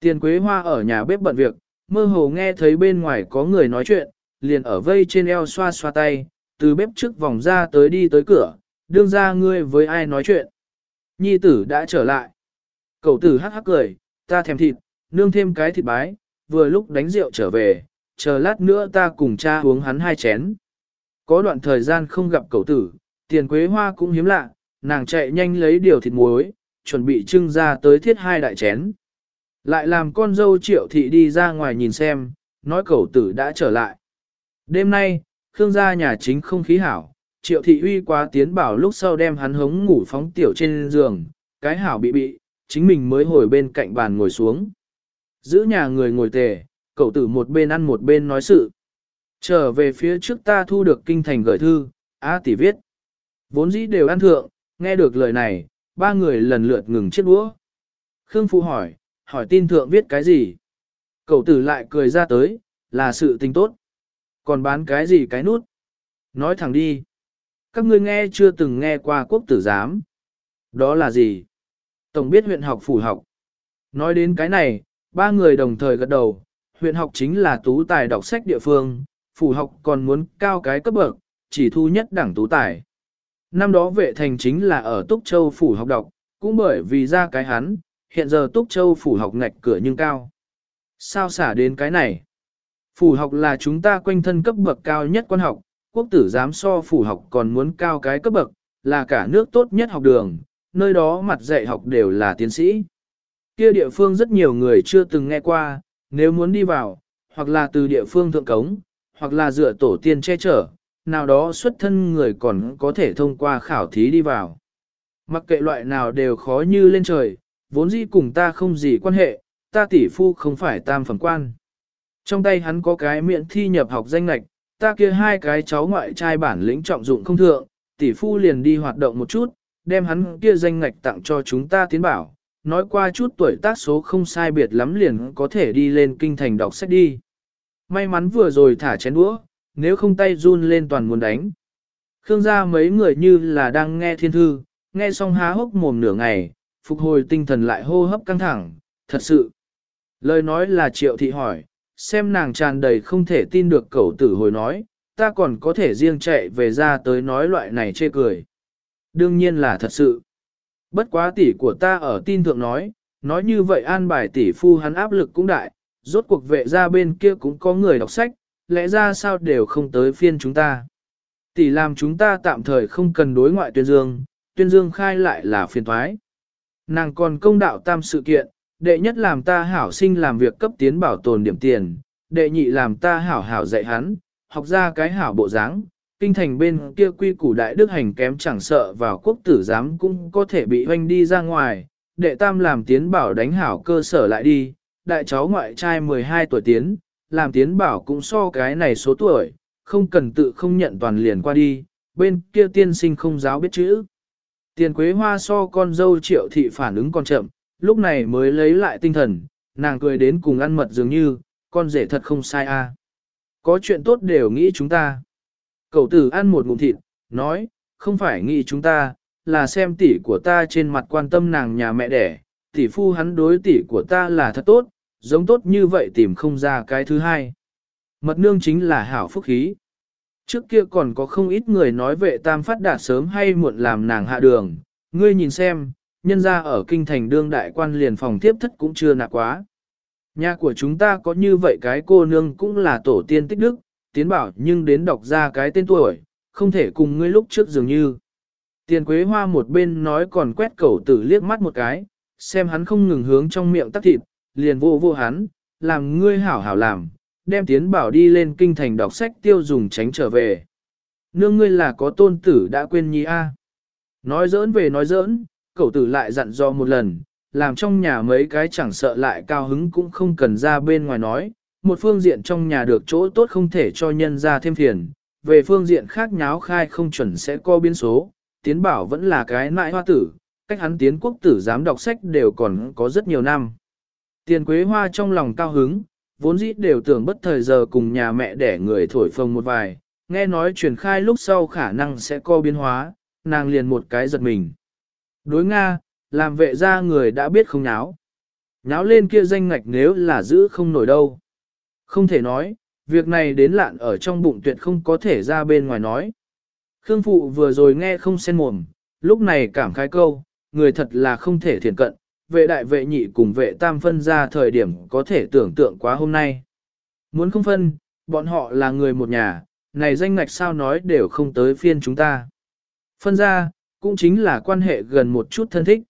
Tiền quế hoa ở nhà bếp bận việc, mơ hồ nghe thấy bên ngoài có người nói chuyện, liền ở vây trên eo xoa xoa tay, từ bếp trước vòng ra tới đi tới cửa, đương ra ngươi với ai nói chuyện. Nhi tử đã trở lại. Cậu tử hắc hắc cười, ta thèm thịt, nương thêm cái thịt bái, vừa lúc đánh rượu trở về, chờ lát nữa ta cùng cha uống hắn hai chén. Có đoạn thời gian không gặp cậu tử, tiền quế hoa cũng hiếm lạ, nàng chạy nhanh lấy điều thịt muối, chuẩn bị trưng ra tới thiết hai đại chén. Lại làm con dâu triệu thị đi ra ngoài nhìn xem, nói cậu tử đã trở lại. Đêm nay, Khương gia nhà chính không khí hảo, triệu thị uy quá tiến bảo lúc sau đem hắn hống ngủ phóng tiểu trên giường, cái hảo bị bị, chính mình mới hồi bên cạnh bàn ngồi xuống. Giữ nhà người ngồi tề, cậu tử một bên ăn một bên nói sự. Trở về phía trước ta thu được kinh thành gửi thư, á tỷ viết. Vốn dĩ đều ăn thượng, nghe được lời này, ba người lần lượt ngừng chiếc đũa. Khương Phụ hỏi, hỏi tin thượng viết cái gì? Cậu tử lại cười ra tới, là sự tình tốt. Còn bán cái gì cái nút? Nói thẳng đi. Các ngươi nghe chưa từng nghe qua quốc tử giám. Đó là gì? Tổng biết huyện học phủ học. Nói đến cái này, ba người đồng thời gật đầu, huyện học chính là tú tài đọc sách địa phương, phủ học còn muốn cao cái cấp bậc, chỉ thu nhất đẳng tú tài. Năm đó vệ thành chính là ở Túc Châu phủ học đọc, cũng bởi vì ra cái hắn, hiện giờ Túc Châu phủ học ngạch cửa nhưng cao. Sao xả đến cái này? Phủ học là chúng ta quanh thân cấp bậc cao nhất quan học, quốc tử giám so phủ học còn muốn cao cái cấp bậc, là cả nước tốt nhất học đường, nơi đó mặt dạy học đều là tiến sĩ. Kia địa phương rất nhiều người chưa từng nghe qua, nếu muốn đi vào, hoặc là từ địa phương thượng cống, hoặc là dựa tổ tiên che chở, nào đó xuất thân người còn có thể thông qua khảo thí đi vào. Mặc kệ loại nào đều khó như lên trời, vốn dĩ cùng ta không gì quan hệ, ta tỷ phu không phải tam phẩm quan. Trong tay hắn có cái miễn thi nhập học danh lạch, ta kia hai cái cháu ngoại trai bản lĩnh trọng dụng không thượng, tỷ phu liền đi hoạt động một chút, đem hắn kia danh ngạch tặng cho chúng ta tiến bảo, nói qua chút tuổi tác số không sai biệt lắm liền có thể đi lên kinh thành đọc sách đi. May mắn vừa rồi thả chén đũa, nếu không tay run lên toàn muốn đánh. Khương gia mấy người như là đang nghe thiên thư, nghe xong há hốc mồm nửa ngày, phục hồi tinh thần lại hô hấp căng thẳng, thật sự. Lời nói là triệu thị hỏi, xem nàng tràn đầy không thể tin được cẩu tử hồi nói, ta còn có thể riêng chạy về ra tới nói loại này chê cười. Đương nhiên là thật sự. Bất quá tỷ của ta ở tin thượng nói, nói như vậy an bài tỷ phu hắn áp lực cũng đại, rốt cuộc vệ ra bên kia cũng có người đọc sách, lẽ ra sao đều không tới phiên chúng ta. Tỷ làm chúng ta tạm thời không cần đối ngoại tuyên dương, tuyên dương khai lại là phiền thoái. Nàng còn công đạo tam sự kiện, đệ nhất làm ta hảo sinh làm việc cấp tiến bảo tồn điểm tiền, đệ nhị làm ta hảo hảo dạy hắn, học ra cái hảo bộ dáng. Kinh thành bên kia quy củ đại đức hành kém chẳng sợ vào quốc tử giám cũng có thể bị hoanh đi ra ngoài, đệ tam làm tiến bảo đánh hảo cơ sở lại đi, đại cháu ngoại trai 12 tuổi tiến, làm tiến bảo cũng so cái này số tuổi, không cần tự không nhận toàn liền qua đi, bên kia tiên sinh không giáo biết chữ. Tiền quế hoa so con dâu triệu thị phản ứng còn chậm, lúc này mới lấy lại tinh thần, nàng cười đến cùng ăn mật dường như, con rể thật không sai a. Có chuyện tốt đều nghĩ chúng ta. Cậu tử ăn một ngụm thịt, nói, không phải nghĩ chúng ta, là xem tỷ của ta trên mặt quan tâm nàng nhà mẹ đẻ, tỷ phu hắn đối tỷ của ta là thật tốt, giống tốt như vậy tìm không ra cái thứ hai. Mật nương chính là hảo phúc khí. Trước kia còn có không ít người nói vệ tam phát đạt sớm hay muộn làm nàng hạ đường, ngươi nhìn xem, nhân ra ở kinh thành đương đại quan liền phòng tiếp thất cũng chưa nạc quá. Nhà của chúng ta có như vậy cái cô nương cũng là tổ tiên tích đức, tiến bảo nhưng đến đọc ra cái tên tuổi, không thể cùng ngươi lúc trước dường như. Tiền quế hoa một bên nói còn quét cẩu tử liếc mắt một cái, xem hắn không ngừng hướng trong miệng tắc thịt, liền vô vô hắn, làm ngươi hảo hảo làm, đem tiến bảo đi lên kinh thành đọc sách tiêu dùng tránh trở về. Nương ngươi là có tôn tử đã quên nhi a. Nói giỡn về nói giỡn, cậu tử lại dặn dò một lần, làm trong nhà mấy cái chẳng sợ lại cao hứng cũng không cần ra bên ngoài nói, một phương diện trong nhà được chỗ tốt không thể cho nhân ra thêm phiền, về phương diện khác nháo khai không chuẩn sẽ co biến số, tiến bảo vẫn là cái nại hoa tử, cách hắn tiến quốc tử dám đọc sách đều còn có rất nhiều năm. Tiền quế hoa trong lòng cao hứng, vốn dĩ đều tưởng bất thời giờ cùng nhà mẹ để người thổi phồng một vài, nghe nói truyền khai lúc sau khả năng sẽ co biến hóa, nàng liền một cái giật mình. Đối Nga, làm vệ ra người đã biết không nháo. Nháo lên kia danh ngạch nếu là giữ không nổi đâu. Không thể nói, việc này đến lạn ở trong bụng tuyệt không có thể ra bên ngoài nói. Khương Phụ vừa rồi nghe không sen mồm, lúc này cảm khái câu, người thật là không thể thiền cận, vệ đại vệ nhị cùng vệ tam phân ra thời điểm có thể tưởng tượng quá hôm nay. Muốn không phân, bọn họ là người một nhà, này danh ngạch sao nói đều không tới phiên chúng ta. Phân ra, cũng chính là quan hệ gần một chút thân thích.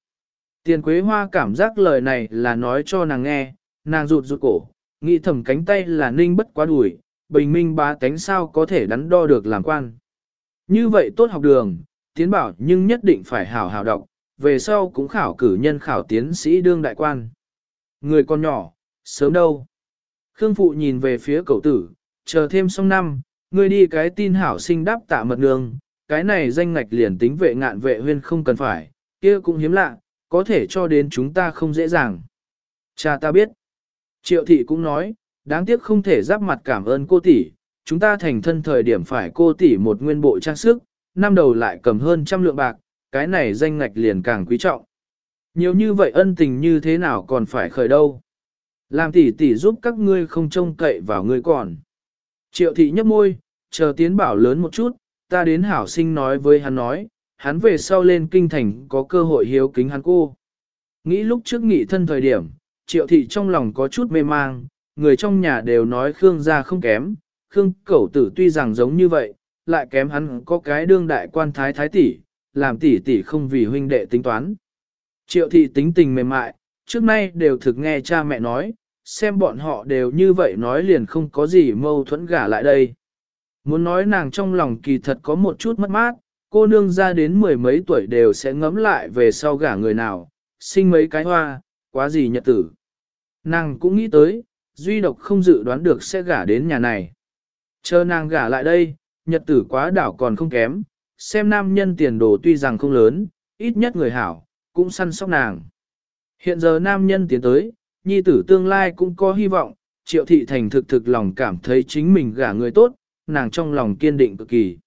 Tiền quế hoa cảm giác lời này là nói cho nàng nghe, nàng rụt rụt cổ, nghĩ thầm cánh tay là ninh bất quá đuổi, bình minh bá tánh sao có thể đắn đo được làm quan. Như vậy tốt học đường, tiến bảo nhưng nhất định phải hảo hảo đọc, về sau cũng khảo cử nhân khảo tiến sĩ đương đại quan. Người con nhỏ, sớm đâu. Khương Phụ nhìn về phía cậu tử, chờ thêm xong năm, ngươi đi cái tin hảo sinh đáp tạ mật đường cái này danh ngạch liền tính vệ ngạn vệ huyên không cần phải, kia cũng hiếm lạ, có thể cho đến chúng ta không dễ dàng. Cha ta biết. Triệu thị cũng nói, đáng tiếc không thể giáp mặt cảm ơn cô tỷ, chúng ta thành thân thời điểm phải cô tỷ một nguyên bộ trang sức, năm đầu lại cầm hơn trăm lượng bạc, cái này danh ngạch liền càng quý trọng. Nhiều như vậy ân tình như thế nào còn phải khởi đâu. Làm tỷ tỷ giúp các ngươi không trông cậy vào ngươi còn. Triệu thị nhấp môi, chờ tiến bảo lớn một chút, ta đến hảo sinh nói với hắn nói, hắn về sau lên kinh thành có cơ hội hiếu kính hắn cô. Nghĩ lúc trước nghị thân thời điểm, triệu thị trong lòng có chút mê mang, người trong nhà đều nói Khương gia không kém, Khương cẩu tử tuy rằng giống như vậy, lại kém hắn có cái đương đại quan thái thái tỷ, làm tỷ tỷ không vì huynh đệ tính toán. Triệu thị tính tình mềm mại, trước nay đều thực nghe cha mẹ nói, xem bọn họ đều như vậy nói liền không có gì mâu thuẫn gả lại đây. Muốn nói nàng trong lòng kỳ thật có một chút mất mát, cô nương ra đến mười mấy tuổi đều sẽ ngẫm lại về sau gả người nào, sinh mấy cái hoa, quá gì nhật tử. Nàng cũng nghĩ tới, duy độc không dự đoán được sẽ gả đến nhà này. Chờ nàng gả lại đây, nhật tử quá đảo còn không kém, xem nam nhân tiền đồ tuy rằng không lớn, ít nhất người hảo, cũng săn sóc nàng. Hiện giờ nam nhân tiến tới, nhi tử tương lai cũng có hy vọng, triệu thị thành thực thực lòng cảm thấy chính mình gả người tốt, nàng trong lòng kiên định cực kỳ.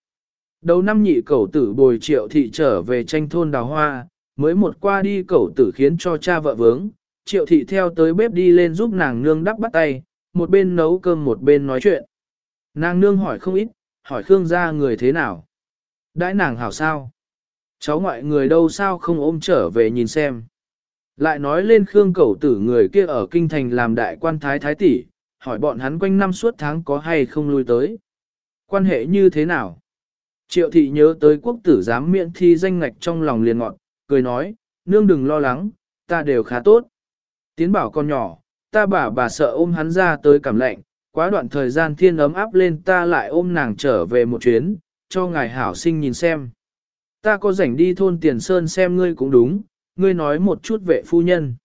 Đầu năm nhị cẩu tử bồi triệu thị trở về tranh thôn đào hoa, mới một qua đi cẩu tử khiến cho cha vợ vướng, triệu thị theo tới bếp đi lên giúp nàng nương đắp bắt tay, một bên nấu cơm một bên nói chuyện. Nàng nương hỏi không ít, hỏi Khương gia người thế nào. Đãi nàng hảo sao? Cháu ngoại người đâu sao không ôm trở về nhìn xem. Lại nói lên Khương Cẩu tử người kia ở kinh thành làm đại quan thái thái tỷ, hỏi bọn hắn quanh năm suốt tháng có hay không lui tới. Quan hệ như thế nào? Triệu thị nhớ tới quốc tử giám miễn thi danh ngạch trong lòng liền ngọn, cười nói, nương đừng lo lắng, ta đều khá tốt. Tiến bảo con nhỏ, ta bà bà sợ ôm hắn ra tới cảm lạnh, quá đoạn thời gian thiên ấm áp lên ta lại ôm nàng trở về một chuyến, cho ngài hảo sinh nhìn xem. Ta có rảnh đi thôn Tiền Sơn xem ngươi cũng đúng, ngươi nói một chút vệ phu nhân.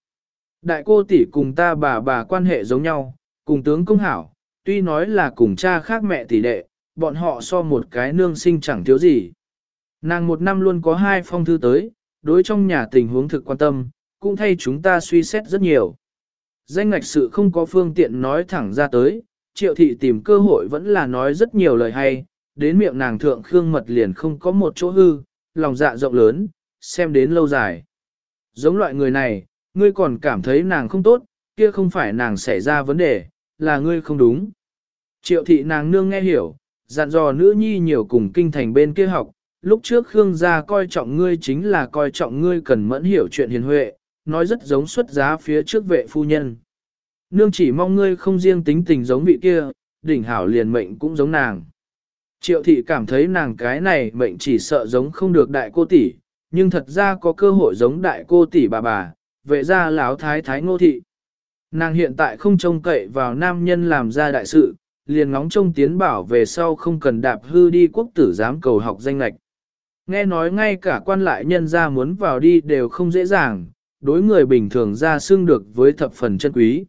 Đại cô tỷ cùng ta bà bà quan hệ giống nhau, cùng tướng công hảo, tuy nói là cùng cha khác mẹ tỷ đệ, bọn họ so một cái nương sinh chẳng thiếu gì. Nàng một năm luôn có hai phong thư tới, đối trong nhà tình huống thực quan tâm, cũng thay chúng ta suy xét rất nhiều. Danh ngạch sự không có phương tiện nói thẳng ra tới, triệu thị tìm cơ hội vẫn là nói rất nhiều lời hay, đến miệng nàng thượng khương mật liền không có một chỗ hư, lòng dạ rộng lớn, xem đến lâu dài. Giống loại người này, ngươi còn cảm thấy nàng không tốt, kia không phải nàng xảy ra vấn đề, là ngươi không đúng. Triệu thị nàng nương nghe hiểu, dặn dò nữ nhi nhiều cùng kinh thành bên kia học, lúc trước Khương gia coi trọng ngươi chính là coi trọng ngươi cần mẫn hiểu chuyện hiền huệ, nói rất giống xuất giá phía trước vệ phu nhân. Nương chỉ mong ngươi không riêng tính tình giống vị kia, đỉnh hảo liền mệnh cũng giống nàng. Triệu thị cảm thấy nàng cái này mệnh chỉ sợ giống không được đại cô tỷ, nhưng thật ra có cơ hội giống đại cô tỷ bà bà, vệ ra lão thái thái ngô thị. Nàng hiện tại không trông cậy vào nam nhân làm ra đại sự, liền ngóng trông tiến bảo về sau không cần đạp hư đi quốc tử giám cầu học danh lạch. Nghe nói ngay cả quan lại nhân ra muốn vào đi đều không dễ dàng, đối người bình thường ra xương được với thập phần chân quý.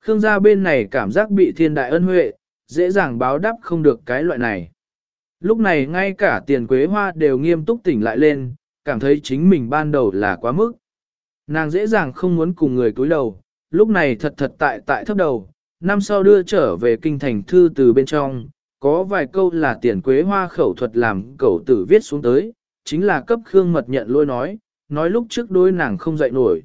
Khương gia bên này cảm giác bị thiên đại ân huệ, dễ dàng báo đáp không được cái loại này. Lúc này ngay cả tiền quế hoa đều nghiêm túc tỉnh lại lên, cảm thấy chính mình ban đầu là quá mức. Nàng dễ dàng không muốn cùng người cúi đầu, lúc này thật thật tại tại thấp đầu, năm sau đưa trở về kinh thành thư từ bên trong, có vài câu là tiền quế hoa khẩu thuật làm cậu tử viết xuống tới, chính là cấp Khương Mật nhận lôi nói, nói lúc trước đối nàng không dậy nổi.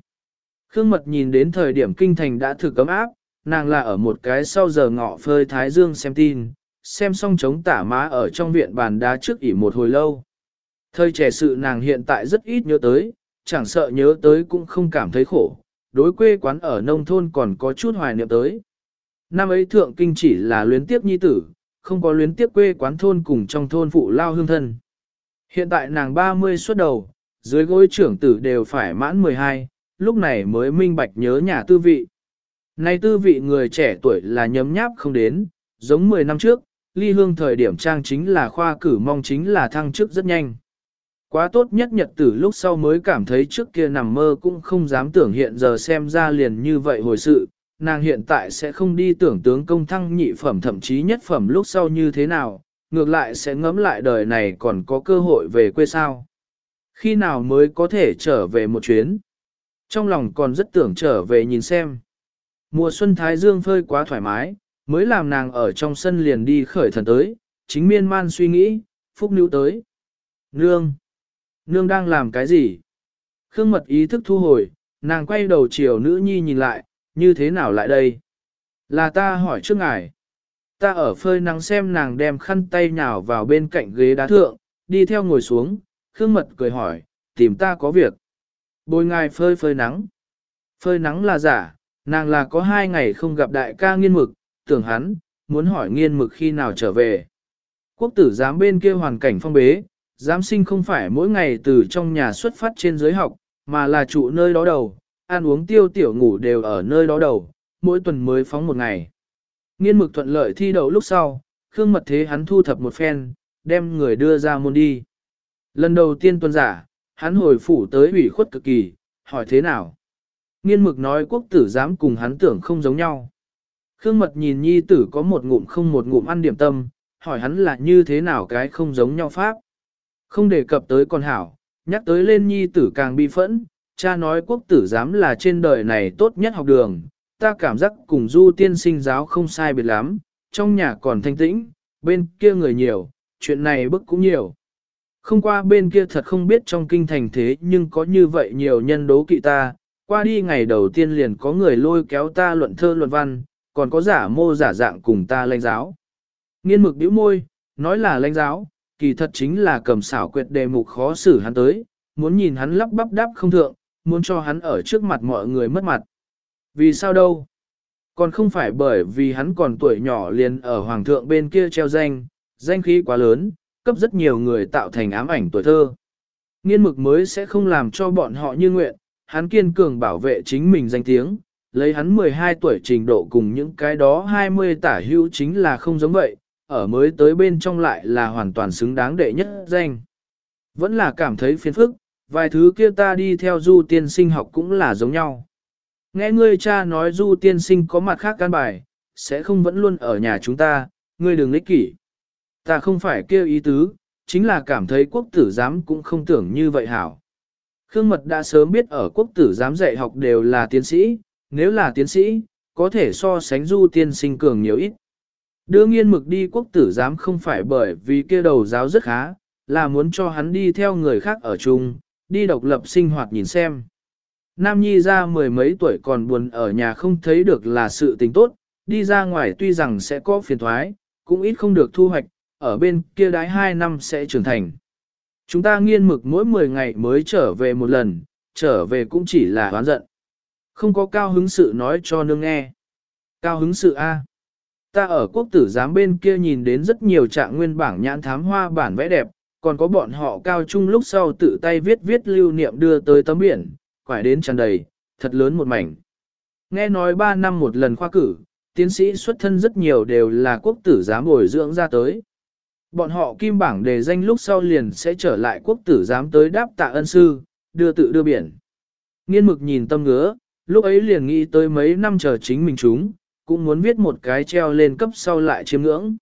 Khương Mật nhìn đến thời điểm kinh thành đã thử cấm áp, nàng là ở một cái sau giờ ngọ phơi thái dương xem tin, xem xong chống tả má ở trong viện bàn đá trước ỉ một hồi lâu. Thời trẻ sự nàng hiện tại rất ít nhớ tới, chẳng sợ nhớ tới cũng không cảm thấy khổ, đối quê quán ở nông thôn còn có chút hoài niệm tới. Năm ấy thượng kinh chỉ là luyến tiếp nhi tử, không có luyến tiếp quê quán thôn cùng trong thôn phụ lao hương thân. Hiện tại nàng 30 xuất đầu, dưới gối trưởng tử đều phải mãn 12, lúc này mới minh bạch nhớ nhà tư vị. Nay tư vị người trẻ tuổi là nhấm nháp không đến, giống 10 năm trước, ly hương thời điểm trang chính là khoa cử mong chính là thăng chức rất nhanh. Quá tốt nhất nhật tử lúc sau mới cảm thấy trước kia nằm mơ cũng không dám tưởng hiện giờ xem ra liền như vậy hồi sự, nàng hiện tại sẽ không đi tưởng tướng công thăng nhị phẩm thậm chí nhất phẩm lúc sau như thế nào, ngược lại sẽ ngẫm lại đời này còn có cơ hội về quê sao. Khi nào mới có thể trở về một chuyến? Trong lòng còn rất tưởng trở về nhìn xem. Mùa xuân Thái Dương phơi quá thoải mái, mới làm nàng ở trong sân liền đi khởi thần tới, chính miên man suy nghĩ, phúc níu tới. Nương! Nương đang làm cái gì? Khương mật ý thức thu hồi, nàng quay đầu chiều nữ nhi nhìn lại, như thế nào lại đây? Là ta hỏi trước ngài. Ta ở phơi nắng xem nàng đem khăn tay nhào vào bên cạnh ghế đá thượng, đi theo ngồi xuống, Khương mật cười hỏi, tìm ta có việc. Bồi ngài phơi phơi nắng, Phơi nắng là giả, nàng là có hai ngày không gặp đại ca nghiên mực, tưởng hắn, muốn hỏi nghiên mực khi nào trở về. Quốc tử giám bên kia hoàn cảnh phong bế, giám sinh không phải mỗi ngày từ trong nhà xuất phát trên giới học, mà là trụ nơi đó đầu, ăn uống tiêu tiểu ngủ đều ở nơi đó đầu, mỗi tuần mới phóng một ngày. Nghiên mực thuận lợi thi đậu lúc sau, Khương Mật Thế hắn thu thập một phen, đem người đưa ra môn đi. Lần đầu tiên tuần giả, hắn hồi phủ tới ủy khuất cực kỳ, hỏi thế nào. Nghiên mực nói quốc tử dám cùng hắn tưởng không giống nhau. Khương Mật nhìn nhi tử có một ngụm không một ngụm ăn điểm tâm, hỏi hắn là như thế nào cái không giống nhau pháp. Không đề cập tới con hảo, nhắc tới lên nhi tử càng bi phẫn, cha nói quốc tử giám là trên đời này tốt nhất học đường, ta cảm giác cùng du tiên sinh giáo không sai biệt lắm, trong nhà còn thanh tĩnh, bên kia người nhiều, chuyện này bức cũng nhiều. Không qua bên kia thật không biết trong kinh thành thế nhưng có như vậy nhiều nhân đố kỵ ta, qua đi ngày đầu tiên liền có người lôi kéo ta luận thơ luận văn, còn có giả mô giả dạng cùng ta lãnh giáo. Nghiên mực bĩu môi, nói là lãnh giáo, kỳ thật chính là cầm xảo quyệt đề mục khó xử hắn tới, muốn nhìn hắn lắp bắp đáp không thượng, muốn cho hắn ở trước mặt mọi người mất mặt. Vì sao đâu? Còn không phải bởi vì hắn còn tuổi nhỏ liền ở hoàng thượng bên kia treo danh, danh khí quá lớn, cấp rất nhiều người tạo thành ám ảnh tuổi thơ. Nghiên mực mới sẽ không làm cho bọn họ như nguyện, hắn kiên cường bảo vệ chính mình danh tiếng, lấy hắn 12 tuổi trình độ cùng những cái đó 20 tả hữu chính là không giống vậy, ở mới tới bên trong lại là hoàn toàn xứng đáng đệ nhất danh. Vẫn là cảm thấy phiền phức, vài thứ kia ta đi theo du tiên sinh học cũng là giống nhau. Nghe ngươi cha nói du tiên sinh có mặt khác căn bài, sẽ không vẫn luôn ở nhà chúng ta, ngươi đừng lích kỷ. Ta không phải kêu ý tứ, chính là cảm thấy quốc tử giám cũng không tưởng như vậy hảo. Khương Mật đã sớm biết ở quốc tử giám dạy học đều là tiến sĩ, nếu là tiến sĩ, có thể so sánh du tiên sinh cường nhiều ít. Đương nhiên mực đi quốc tử giám không phải bởi vì kia đầu giáo rất khá, là muốn cho hắn đi theo người khác ở chung, đi độc lập sinh hoạt nhìn xem. Nam Nhi ra mười mấy tuổi còn buồn ở nhà không thấy được là sự tình tốt, đi ra ngoài tuy rằng sẽ có phiền thoái, cũng ít không được thu hoạch, ở bên kia đái hai năm sẽ trưởng thành. Chúng ta nghiên mực mỗi 10 ngày mới trở về một lần, trở về cũng chỉ là oán giận. Không có cao hứng sự nói cho nương nghe. Cao hứng sự A. Ta ở quốc tử giám bên kia nhìn đến rất nhiều trạng nguyên bảng nhãn thám hoa bản vẽ đẹp, còn có bọn họ cao trung lúc sau tự tay viết viết lưu niệm đưa tới tấm biển, quải đến tràn đầy, thật lớn một mảnh. Nghe nói 3 năm một lần khoa cử, tiến sĩ xuất thân rất nhiều đều là quốc tử giám bồi dưỡng ra tới. Bọn họ kim bảng đề danh lúc sau liền sẽ trở lại quốc tử giám tới đáp tạ ân sư, đưa tự đưa biển. Nghiên mực nhìn tâm ngứa, lúc ấy liền nghĩ tới mấy năm chờ chính mình chúng, cũng muốn viết một cái treo lên cấp sau lại chiếm ngưỡng.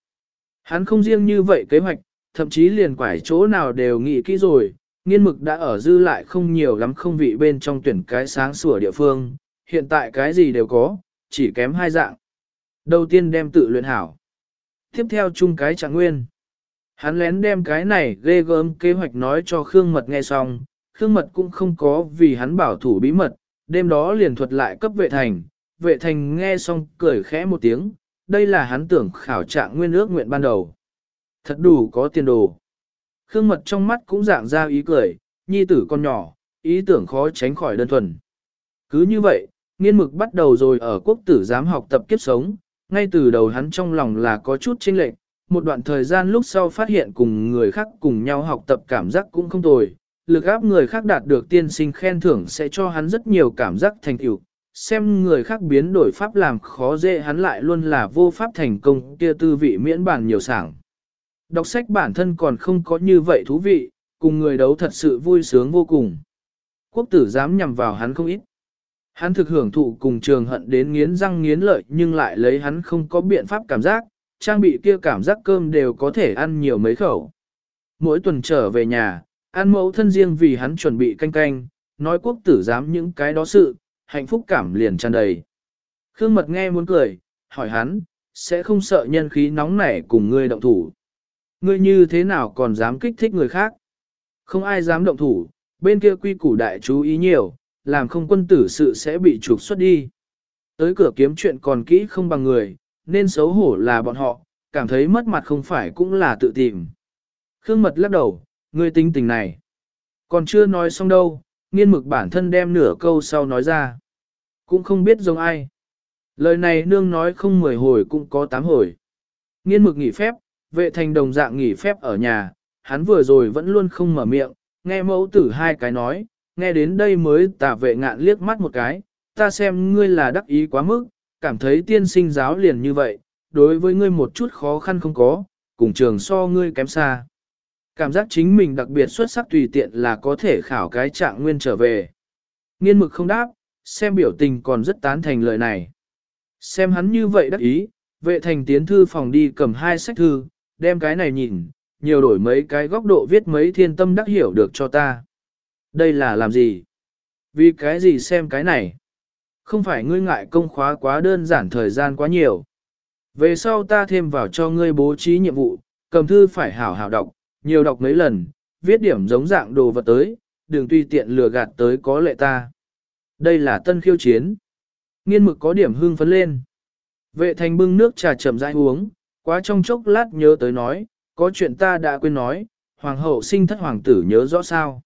Hắn không riêng như vậy kế hoạch, thậm chí liền quải chỗ nào đều nghĩ kỹ rồi, nghiên mực đã ở dư lại không nhiều lắm không vị bên trong tuyển cái sáng sủa địa phương, hiện tại cái gì đều có, chỉ kém hai dạng. Đầu tiên đem tự luyện hảo. Tiếp theo chung cái trạng nguyên. Hắn lén đem cái này ghê gớm kế hoạch nói cho Khương Mật nghe xong, Khương Mật cũng không có vì hắn bảo thủ bí mật, đêm đó liền thuật lại cấp vệ thành, vệ thành nghe xong cười khẽ một tiếng, đây là hắn tưởng khảo trạng nguyên ước nguyện ban đầu. Thật đủ có tiền đồ. Khương Mật trong mắt cũng dạng ra ý cười, nhi tử con nhỏ, ý tưởng khó tránh khỏi đơn thuần. Cứ như vậy, nghiên mực bắt đầu rồi ở quốc tử giám học tập kiếp sống, ngay từ đầu hắn trong lòng là có chút chênh lệch, một đoạn thời gian lúc sau phát hiện cùng người khác cùng nhau học tập cảm giác cũng không tồi, lực áp người khác đạt được tiên sinh khen thưởng sẽ cho hắn rất nhiều cảm giác thành tựu. Xem người khác biến đổi pháp làm khó dễ hắn lại luôn là vô pháp thành công kia tư vị miễn bàn nhiều sảng. Đọc sách bản thân còn không có như vậy thú vị, cùng người đấu thật sự vui sướng vô cùng. Quốc tử dám nhằm vào hắn không ít. Hắn thực hưởng thụ cùng trường hận đến nghiến răng nghiến lợi nhưng lại lấy hắn không có biện pháp cảm giác, trang bị kia cảm giác cơm đều có thể ăn nhiều mấy khẩu. Mỗi tuần trở về nhà, ăn mẫu thân riêng vì hắn chuẩn bị canh canh, nói quốc tử dám những cái đó sự, hạnh phúc cảm liền tràn đầy. Khương Mật nghe muốn cười, hỏi hắn, sẽ không sợ nhân khí nóng nảy cùng ngươi động thủ. Ngươi như thế nào còn dám kích thích người khác? Không ai dám động thủ, bên kia quy củ đại chú ý nhiều, làm không quân tử sự sẽ bị trục xuất đi. Tới cửa kiếm chuyện còn kỹ không bằng người, nên xấu hổ là bọn họ, cảm thấy mất mặt không phải cũng là tự tìm. Khương mật lắc đầu, ngươi tính tình này. Còn chưa nói xong đâu, nghiên mực bản thân đem nửa câu sau nói ra. cũng không biết giống ai. Lời này nương nói không mười hồi cũng có tám hồi. Nghiên mực nghỉ phép, vệ thành đồng dạng nghỉ phép ở nhà, hắn vừa rồi vẫn luôn không mở miệng, nghe mẫu tử hai cái nói, nghe đến đây mới tả vệ ngạn liếc mắt một cái, ta xem ngươi là đắc ý quá mức, cảm thấy tiên sinh giáo liền như vậy, đối với ngươi một chút khó khăn không có, cùng trường so ngươi kém xa. Cảm giác chính mình đặc biệt xuất sắc tùy tiện là có thể khảo cái trạng nguyên trở về. Nghiên mực không đáp, xem biểu tình còn rất tán thành lời này. Xem hắn như vậy đắc ý, vệ thành tiến thư phòng đi cầm hai sách thư, đem cái này nhìn, nhiều đổi mấy cái góc độ viết mấy thiên tâm đắc hiểu được cho ta. Đây là làm gì? Vì cái gì xem cái này? Không phải ngươi ngại công khóa quá đơn giản thời gian quá nhiều. Về sau ta thêm vào cho ngươi bố trí nhiệm vụ, cầm thư phải hảo hảo đọc, nhiều đọc mấy lần, viết điểm giống dạng đồ vật tới, đừng tùy tiện lừa gạt tới có lệ ta. Đây là tân khiêu chiến. Nghiên mực có điểm hương phấn lên. Vệ thành bưng nước trà chậm rãi uống, quá trong chốc lát nhớ tới nói, có chuyện ta đã quên nói, hoàng hậu sinh thất hoàng tử nhớ rõ sao.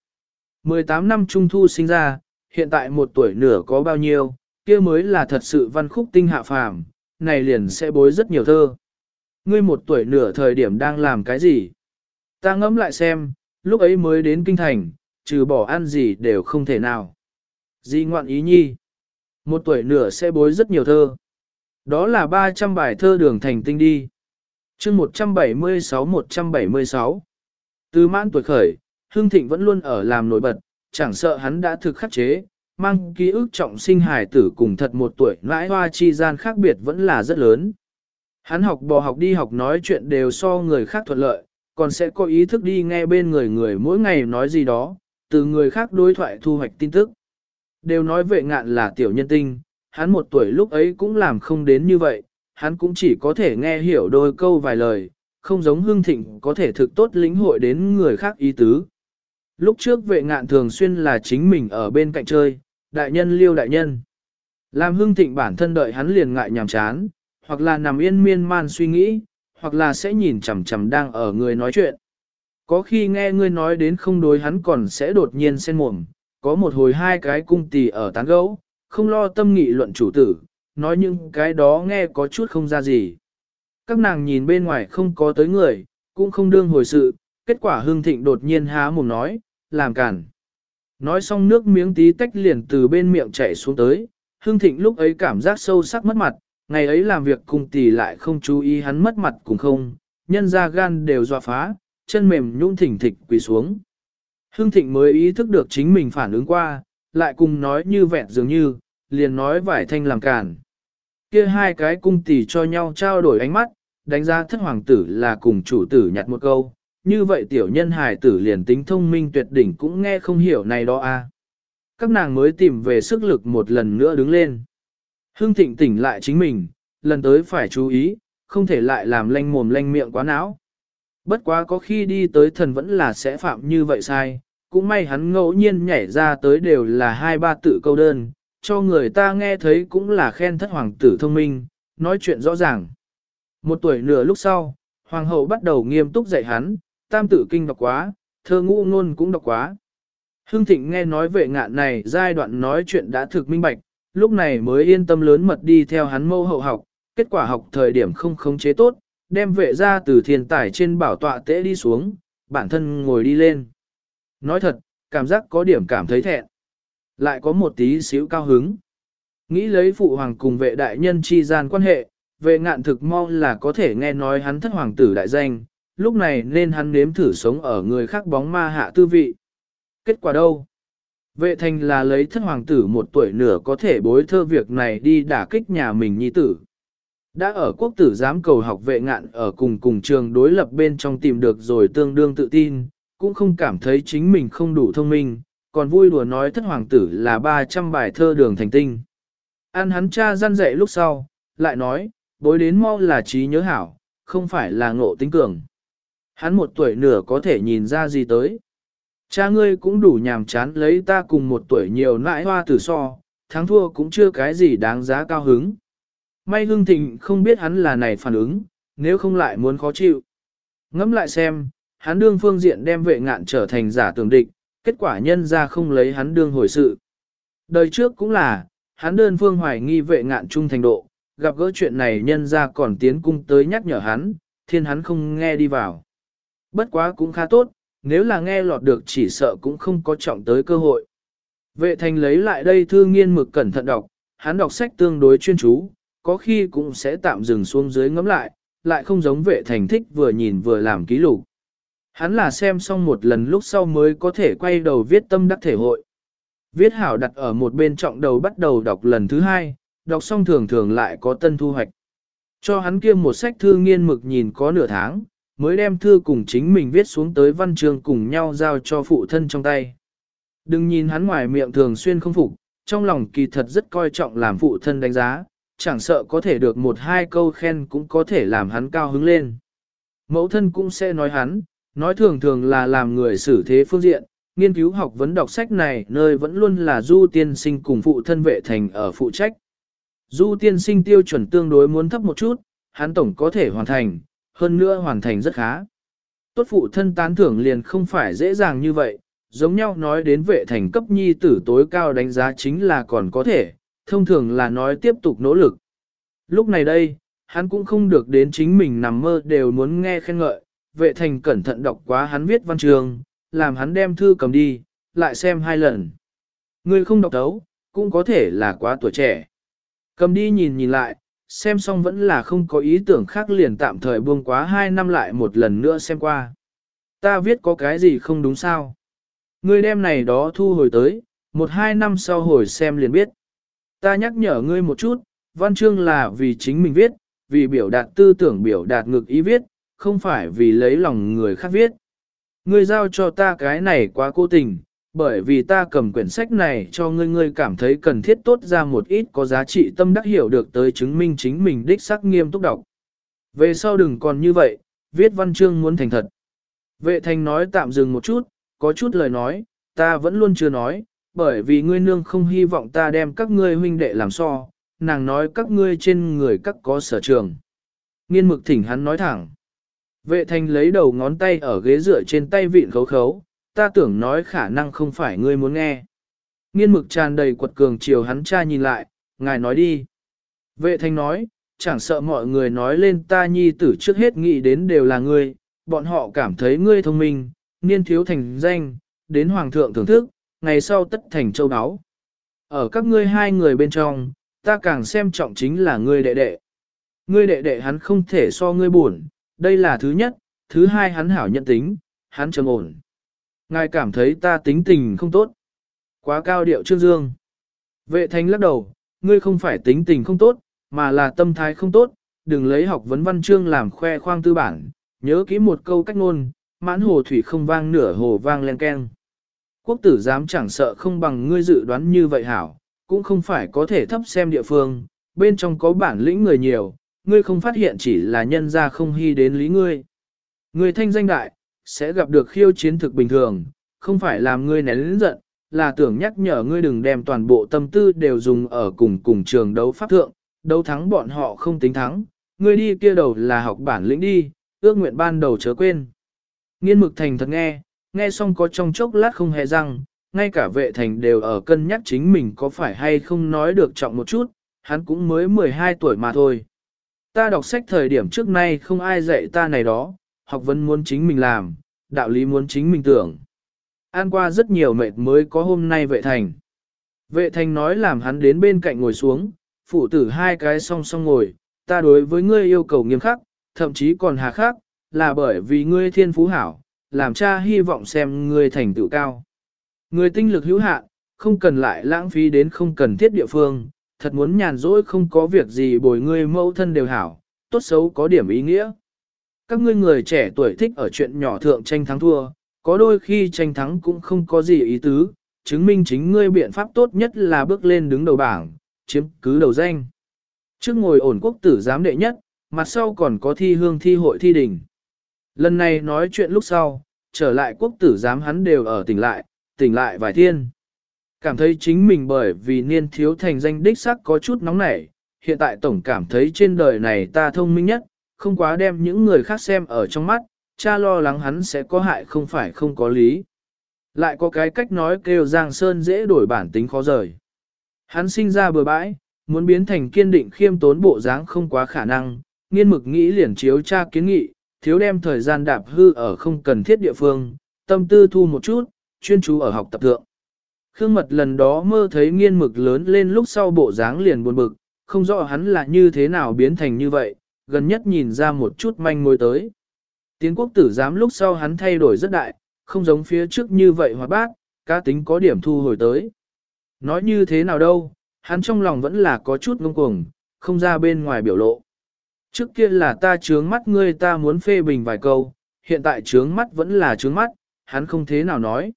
18 năm trung thu sinh ra, hiện tại một tuổi nửa có bao nhiêu, kia mới là thật sự văn khúc tinh hạ phàm, này liền sẽ bối rất nhiều thơ. Ngươi một tuổi nửa thời điểm đang làm cái gì? Ta ngẫm lại xem, lúc ấy mới đến kinh thành, trừ bỏ ăn gì đều không thể nào. Di ngoạn ý nhi. Một tuổi nửa sẽ bối rất nhiều thơ. Đó là 300 bài thơ đường thành tinh đi chương 176-176. Từ mãn tuổi khởi, Hương Thịnh vẫn luôn ở làm nổi bật, chẳng sợ hắn đã thực khắc chế, mang ký ức trọng sinh hài tử cùng thật một tuổi nãi hoa chi gian khác biệt vẫn là rất lớn. Hắn học bò học đi học nói chuyện đều so người khác thuận lợi, còn sẽ có ý thức đi nghe bên người người mỗi ngày nói gì đó, từ người khác đối thoại thu hoạch tin tức. Đều nói vệ ngạn là tiểu nhân tinh, hắn một tuổi lúc ấy cũng làm không đến như vậy, hắn cũng chỉ có thể nghe hiểu đôi câu vài lời, không giống hương thịnh có thể thực tốt lĩnh hội đến người khác ý tứ. Lúc trước vệ ngạn thường xuyên là chính mình ở bên cạnh chơi, đại nhân liêu đại nhân. Làm hương thịnh bản thân đợi hắn liền ngại nhàm chán, hoặc là nằm yên miên man suy nghĩ, hoặc là sẽ nhìn chằm chằm đang ở người nói chuyện. Có khi nghe ngươi nói đến không đối hắn còn sẽ đột nhiên sen mồm, có một hồi hai cái cung tỳ ở tán gấu, không lo tâm nghị luận chủ tử, nói những cái đó nghe có chút không ra gì. Các nàng nhìn bên ngoài không có tới người, cũng không đương hồi sự, kết quả hương thịnh đột nhiên há mồm nói, làm cản. Nói xong nước miếng tí tách liền từ bên miệng chảy xuống tới, hương thịnh lúc ấy cảm giác sâu sắc mất mặt, ngày ấy làm việc cùng tỷ lại không chú ý hắn mất mặt cùng không, nhân ra gan đều dọa phá, chân mềm nhũn thỉnh thịch quỳ xuống. Hương thịnh mới ý thức được chính mình phản ứng qua, lại cùng nói như vẹn dường như, liền nói vải thanh làm cản. Kia hai cái cung tỷ cho nhau trao đổi ánh mắt, đánh giá thất hoàng tử là cùng chủ tử nhặt một câu, như vậy tiểu nhân hài tử liền tính thông minh tuyệt đỉnh cũng nghe không hiểu này đó a. À. Các nàng mới tìm về sức lực một lần nữa đứng lên. Hương thịnh tỉnh lại chính mình, lần tới phải chú ý, không thể lại làm lanh mồm lanh miệng quá não. Bất quá có khi đi tới thần vẫn là sẽ phạm như vậy sai, cũng may hắn ngẫu nhiên nhảy ra tới đều là hai ba tự câu đơn, cho người ta nghe thấy cũng là khen thất hoàng tử thông minh, nói chuyện rõ ràng. Một tuổi nửa lúc sau, hoàng hậu bắt đầu nghiêm túc dạy hắn, tam tử kinh đọc quá, thơ ngũ ngôn cũng đọc quá. Hưng Thịnh nghe nói về ngạn này giai đoạn nói chuyện đã thực minh bạch, lúc này mới yên tâm lớn mật đi theo hắn mâu hậu học, kết quả học thời điểm không khống chế tốt, đem vệ ra từ thiên tải trên bảo tọa tễ đi xuống, bản thân ngồi đi lên. Nói thật, cảm giác có điểm cảm thấy thẹn. Lại có một tí xíu cao hứng. Nghĩ lấy phụ hoàng cùng vệ đại nhân chi gian quan hệ, vệ ngạn thực mong là có thể nghe nói hắn thất hoàng tử đại danh, lúc này nên hắn nếm thử sống ở người khác bóng ma hạ tư vị. Kết quả đâu? Vệ thành là lấy thất hoàng tử một tuổi nửa có thể bối thơ việc này đi đả kích nhà mình nhi tử. Đã ở quốc tử giám cầu học vệ ngạn ở cùng cùng trường đối lập bên trong tìm được rồi tương đương tự tin, cũng không cảm thấy chính mình không đủ thông minh, còn vui đùa nói thất hoàng tử là 300 bài thơ đường thành tinh. An hắn cha gian dạy lúc sau, lại nói, bối đến mau là trí nhớ hảo, không phải là ngộ tính cường. Hắn một tuổi nửa có thể nhìn ra gì tới. Cha ngươi cũng đủ nhàm chán lấy ta cùng một tuổi nhiều nãi hoa tử so, thắng thua cũng chưa cái gì đáng giá cao hứng. May hương thịnh không biết hắn là này phản ứng, nếu không lại muốn khó chịu. Ngẫm lại xem, hắn đương phương diện đem vệ ngạn trở thành giả tưởng địch, kết quả nhân ra không lấy hắn đương hồi sự. Đời trước cũng là, hắn đơn phương hoài nghi vệ ngạn trung thành độ, gặp gỡ chuyện này nhân ra còn tiến cung tới nhắc nhở hắn, thiên hắn không nghe đi vào. Bất quá cũng khá tốt, nếu là nghe lọt được chỉ sợ cũng không có trọng tới cơ hội. Vệ thành lấy lại đây thư nghiên mực cẩn thận đọc, hắn đọc sách tương đối chuyên chú, có khi cũng sẽ tạm dừng xuống dưới ngắm lại, lại không giống vệ thành thích vừa nhìn vừa làm ký lục. Hắn là xem xong một lần lúc sau mới có thể quay đầu viết tâm đắc thể hội. Viết hảo đặt ở một bên trọng đầu bắt đầu đọc lần thứ hai, đọc xong thường thường lại có tân thu hoạch. Cho hắn kia một sách thư nghiên mực nhìn có nửa tháng, mới đem thư cùng chính mình viết xuống tới văn chương cùng nhau giao cho phụ thân trong tay. Đừng nhìn hắn ngoài miệng thường xuyên không phục, trong lòng kỳ thật rất coi trọng làm phụ thân đánh giá, chẳng sợ có thể được một hai câu khen cũng có thể làm hắn cao hứng lên. Mẫu thân cũng sẽ nói hắn, nói thường thường là làm người xử thế phương diện, nghiên cứu học vấn đọc sách này nơi vẫn luôn là du tiên sinh cùng phụ thân vệ thành ở phụ trách. Du tiên sinh tiêu chuẩn tương đối muốn thấp một chút, hắn tổng có thể hoàn thành, hơn nữa hoàn thành rất khá. Tốt phụ thân tán thưởng liền không phải dễ dàng như vậy, giống nhau nói đến vệ thành cấp nhi tử tối cao đánh giá chính là còn có thể, thông thường là nói tiếp tục nỗ lực. Lúc này đây, hắn cũng không được đến chính mình nằm mơ đều muốn nghe khen ngợi, vệ thành cẩn thận đọc quá hắn viết văn trường, làm hắn đem thư cầm đi, lại xem hai lần. Người không đọc tấu, cũng có thể là quá tuổi trẻ. Cầm đi nhìn nhìn lại, xem xong vẫn là không có ý tưởng khác liền tạm thời buông quá hai năm lại một lần nữa xem qua. Ta viết có cái gì không đúng sao? Ngươi đem này đó thu hồi tới, một hai năm sau hồi xem liền biết. Ta nhắc nhở ngươi một chút, văn chương là vì chính mình viết, vì biểu đạt tư tưởng biểu đạt ngực ý viết, không phải vì lấy lòng người khác viết. Ngươi giao cho ta cái này quá cố tình, bởi vì ta cầm quyển sách này cho ngươi ngươi cảm thấy cần thiết tốt ra một ít có giá trị tâm đắc hiểu được tới chứng minh chính mình đích xác nghiêm túc đọc. Về sau đừng còn như vậy, viết văn chương muốn thành thật. Vệ thành nói tạm dừng một chút, có chút lời nói, ta vẫn luôn chưa nói, bởi vì ngươi nương không hy vọng ta đem các ngươi huynh đệ làm so, nàng nói các ngươi trên người các có sở trường. Nghiên mực thỉnh hắn nói thẳng. Vệ thành lấy đầu ngón tay ở ghế dựa trên tay vịn khấu khấu, ta tưởng nói khả năng không phải ngươi muốn nghe. Nghiên mực tràn đầy quật cường chiều hắn cha nhìn lại, ngài nói đi. Vệ thanh nói, chẳng sợ mọi người nói lên ta nhi tử trước hết nghĩ đến đều là ngươi, bọn họ cảm thấy ngươi thông minh, niên thiếu thành danh, đến hoàng thượng thưởng thức, ngày sau tất thành châu áo. Ở các ngươi hai người bên trong, ta càng xem trọng chính là ngươi đệ đệ. Ngươi đệ đệ hắn không thể so ngươi buồn, đây là thứ nhất, thứ hai hắn hảo nhận tính, hắn trầm ổn. Ngài cảm thấy ta tính tình không tốt. Quá cao điệu trương dương. Vệ thanh lắc đầu, ngươi không phải tính tình không tốt, mà là tâm thái không tốt, đừng lấy học vấn văn chương làm khoe khoang tư bản, nhớ kỹ một câu cách ngôn, mãn hồ thủy không vang nửa hồ vang len keng. Quốc tử dám chẳng sợ không bằng ngươi dự đoán như vậy hảo, cũng không phải có thể thấp xem địa phương, bên trong có bản lĩnh người nhiều, ngươi không phát hiện chỉ là nhân ra không hy đến lý ngươi. Ngươi thanh danh đại, sẽ gặp được khiêu chiến thực bình thường, không phải làm ngươi nén lĩnh giận, là tưởng nhắc nhở ngươi đừng đem toàn bộ tâm tư đều dùng ở cùng cùng trường đấu pháp thượng, đấu thắng bọn họ không tính thắng, ngươi đi kia đầu là học bản lĩnh đi, ước nguyện ban đầu chớ quên. Nghiên mực thành thật nghe, nghe xong có trong chốc lát không hề răng, ngay cả vệ thành đều ở cân nhắc chính mình có phải hay không nói được trọng một chút, hắn cũng mới 12 tuổi mà thôi. Ta đọc sách thời điểm trước nay không ai dạy ta này đó, học vấn muốn chính mình làm, đạo lý muốn chính mình tưởng. An qua rất nhiều mệt mới có hôm nay vệ thành. Vệ thành nói làm hắn đến bên cạnh ngồi xuống, phụ tử hai cái song song ngồi, ta đối với ngươi yêu cầu nghiêm khắc, thậm chí còn hà khắc, là bởi vì ngươi thiên phú hảo, làm cha hy vọng xem ngươi thành tựu cao. Ngươi tinh lực hữu hạn, không cần lại lãng phí đến không cần thiết địa phương, thật muốn nhàn rỗi không có việc gì bồi ngươi mẫu thân đều hảo, tốt xấu có điểm ý nghĩa. Các ngươi người trẻ tuổi thích ở chuyện nhỏ thượng tranh thắng thua, có đôi khi tranh thắng cũng không có gì ý tứ, chứng minh chính ngươi biện pháp tốt nhất là bước lên đứng đầu bảng, chiếm cứ đầu danh. Trước ngồi ổn quốc tử giám đệ nhất, mặt sau còn có thi hương thi hội thi đình. Lần này nói chuyện lúc sau, trở lại quốc tử giám hắn đều ở tỉnh lại, tỉnh lại vài thiên. Cảm thấy chính mình bởi vì niên thiếu thành danh đích sắc có chút nóng nảy, hiện tại tổng cảm thấy trên đời này ta thông minh nhất, không quá đem những người khác xem ở trong mắt, cha lo lắng hắn sẽ có hại không phải không có lý. Lại có cái cách nói kêu Giang Sơn dễ đổi bản tính khó rời. Hắn sinh ra bừa bãi, muốn biến thành kiên định khiêm tốn bộ dáng không quá khả năng, nghiên mực nghĩ liền chiếu tra kiến nghị, thiếu đem thời gian đạp hư ở không cần thiết địa phương, tâm tư thu một chút, chuyên chú ở học tập thượng. Khương mật lần đó mơ thấy nghiên mực lớn lên lúc sau bộ dáng liền buồn bực, không rõ hắn là như thế nào biến thành như vậy, gần nhất nhìn ra một chút manh mối tới. Tiến quốc tử giám lúc sau hắn thay đổi rất đại, không giống phía trước như vậy hoạt bát, cá tính có điểm thu hồi tới. Nói như thế nào đâu, hắn trong lòng vẫn là có chút ngông cuồng, không ra bên ngoài biểu lộ. Trước kia là ta trướng mắt ngươi ta muốn phê bình vài câu, hiện tại trướng mắt vẫn là trướng mắt, hắn không thế nào nói.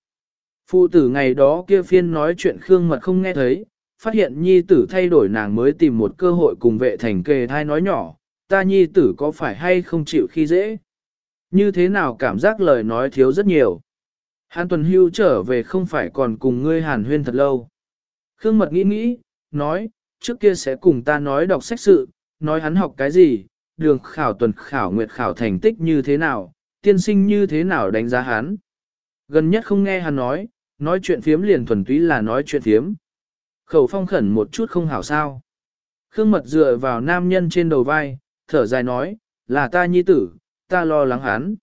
Phụ tử ngày đó kia phiên nói chuyện Khương Mật không nghe thấy, phát hiện nhi tử thay đổi nàng mới tìm một cơ hội cùng vệ thành kề thai nói nhỏ, ta nhi tử có phải hay không chịu khi dễ. Như thế nào cảm giác lời nói thiếu rất nhiều. Hàn tuần hưu trở về không phải còn cùng ngươi hàn huyên thật lâu. Khương Mật nghĩ nghĩ, nói, trước kia sẽ cùng ta nói đọc sách sự, nói hắn học cái gì, đường khảo tuần khảo nguyệt khảo thành tích như thế nào, tiên sinh như thế nào đánh giá hắn. Gần nhất không nghe hắn nói, nói chuyện phiếm liền thuần túy là nói chuyện phiếm. Khẩu phong khẩn một chút không hảo sao. Khương mật dựa vào nam nhân trên đầu vai, thở dài nói, là ta nhi tử, ta lo lắng hắn.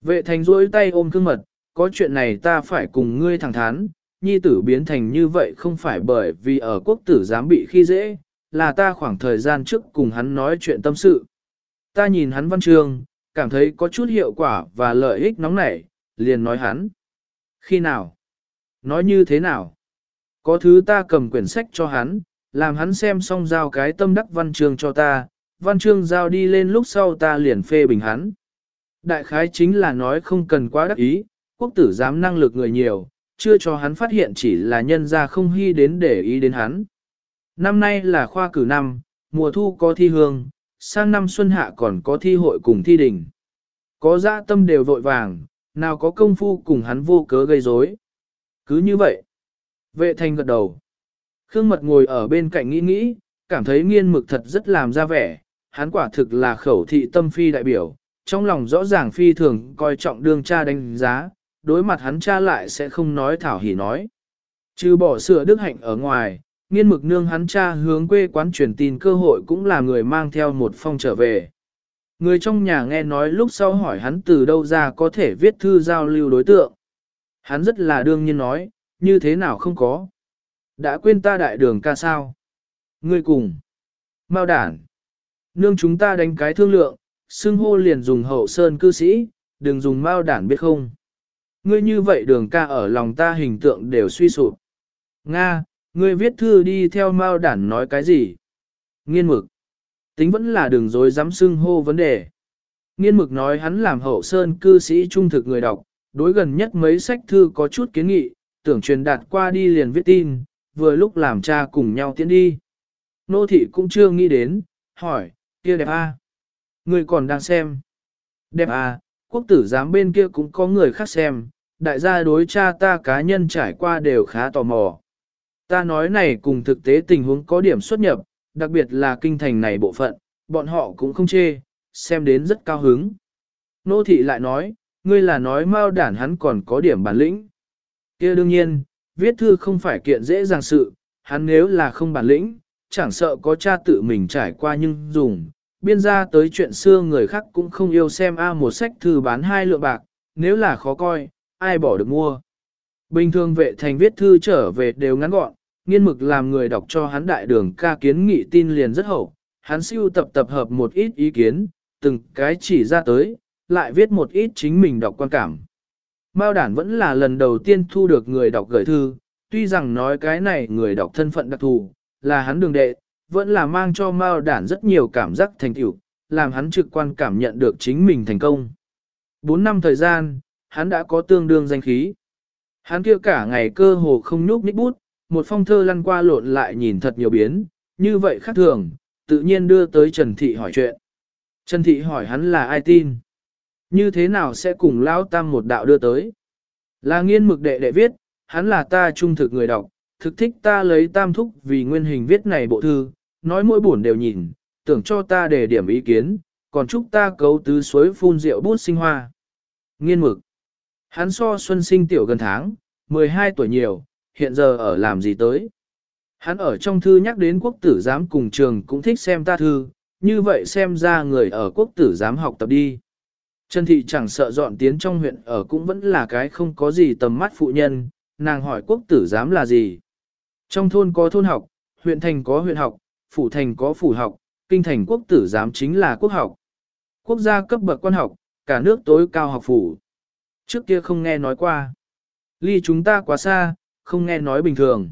Vệ thành duỗi tay ôm khương mật, có chuyện này ta phải cùng ngươi thẳng thắn, nhi tử biến thành như vậy không phải bởi vì ở quốc tử dám bị khi dễ, là ta khoảng thời gian trước cùng hắn nói chuyện tâm sự. Ta nhìn hắn văn chương, cảm thấy có chút hiệu quả và lợi ích nóng nảy, liền nói hắn. Khi nào? Nói như thế nào? Có thứ ta cầm quyển sách cho hắn, làm hắn xem xong giao cái tâm đắc văn chương cho ta, văn chương giao đi lên lúc sau ta liền phê bình hắn. Đại khái chính là nói không cần quá đắc ý, quốc tử dám năng lực người nhiều, chưa cho hắn phát hiện chỉ là nhân ra không hy đến để ý đến hắn. Năm nay là khoa cử năm, mùa thu có thi hương, sang năm xuân hạ còn có thi hội cùng thi đình. Có dã tâm đều vội vàng, nào có công phu cùng hắn vô cớ gây rối. Cứ như vậy. Vệ thành gật đầu. Khương mật ngồi ở bên cạnh nghĩ nghĩ, cảm thấy nghiên mực thật rất làm ra vẻ, hắn quả thực là khẩu thị tâm phi đại biểu, trong lòng rõ ràng phi thường coi trọng đương cha đánh giá, đối mặt hắn cha lại sẽ không nói thảo hỉ nói. Trừ bỏ sửa đức hạnh ở ngoài, nghiên mực nương hắn cha hướng quê quán truyền tin cơ hội cũng là người mang theo một phong trở về. Người trong nhà nghe nói lúc sau hỏi hắn từ đâu ra có thể viết thư giao lưu đối tượng. Hắn rất là đương nhiên nói, như thế nào không có. Đã quên ta đại đường ca sao. Ngươi cùng. Mao đản. Nương chúng ta đánh cái thương lượng, xưng hô liền dùng hậu sơn cư sĩ, đừng dùng mao đản biết không. Ngươi như vậy đường ca ở lòng ta hình tượng đều suy sụp. Nga, ngươi viết thư đi theo mao đản nói cái gì? Nghiên mực. Tính vẫn là đường dối dám xưng hô vấn đề. Nghiên mực nói hắn làm hậu sơn cư sĩ trung thực người đọc, đối gần nhất mấy sách thư có chút kiến nghị, tưởng truyền đạt qua đi liền viết tin, vừa lúc làm cha cùng nhau tiến đi. Nô thị cũng chưa nghĩ đến, hỏi, kia đẹp à? Người còn đang xem. Đẹp à, quốc tử giám bên kia cũng có người khác xem, đại gia đối cha ta cá nhân trải qua đều khá tò mò. Ta nói này cùng thực tế tình huống có điểm xuất nhập, đặc biệt là kinh thành này bộ phận, bọn họ cũng không chê, xem đến rất cao hứng. Nô thị lại nói, ngươi là nói mao đản hắn còn có điểm bản lĩnh. kia đương nhiên, viết thư không phải kiện dễ dàng sự, hắn nếu là không bản lĩnh, chẳng sợ có cha tự mình trải qua nhưng dùng, biên ra tới chuyện xưa người khác cũng không yêu xem A một sách thư bán hai lượng bạc, nếu là khó coi, ai bỏ được mua. Bình thường vệ thành viết thư trở về đều ngắn gọn, nghiên mực làm người đọc cho hắn đại đường ca kiến nghị tin liền rất hậu, hắn siêu tập tập hợp một ít ý kiến, từng cái chỉ ra tới, lại viết một ít chính mình đọc quan cảm. Mao đản vẫn là lần đầu tiên thu được người đọc gửi thư, tuy rằng nói cái này người đọc thân phận đặc thù, là hắn đường đệ, vẫn là mang cho Mao đản rất nhiều cảm giác thành tựu, làm hắn trực quan cảm nhận được chính mình thành công. 4 năm thời gian, hắn đã có tương đương danh khí. Hắn kia cả ngày cơ hồ không nhúc nhích bút, một phong thơ lăn qua lộn lại nhìn thật nhiều biến, như vậy khác thường, tự nhiên đưa tới Trần Thị hỏi chuyện. Trần Thị hỏi hắn là ai tin? Như thế nào sẽ cùng Lão Tam một đạo đưa tới? Là nghiên mực đệ đệ viết, hắn là ta trung thực người đọc, thực thích ta lấy tam thúc vì nguyên hình viết này bộ thư, nói mỗi buồn đều nhìn, tưởng cho ta để điểm ý kiến, còn chúc ta cấu tứ suối phun rượu bút sinh hoa. Nghiên mực. Hắn so xuân sinh tiểu gần tháng, 12 tuổi nhiều, hiện giờ ở làm gì tới? Hắn ở trong thư nhắc đến quốc tử giám cùng trường cũng thích xem ta thư, như vậy xem ra người ở quốc tử giám học tập đi. Trần Thị chẳng sợ dọn tiến trong huyện ở cũng vẫn là cái không có gì tầm mắt phụ nhân, nàng hỏi quốc tử giám là gì. Trong thôn có thôn học, huyện thành có huyện học, phủ thành có phủ học, kinh thành quốc tử giám chính là quốc học. Quốc gia cấp bậc quan học, cả nước tối cao học phủ. Trước kia không nghe nói qua. Ly chúng ta quá xa, không nghe nói bình thường.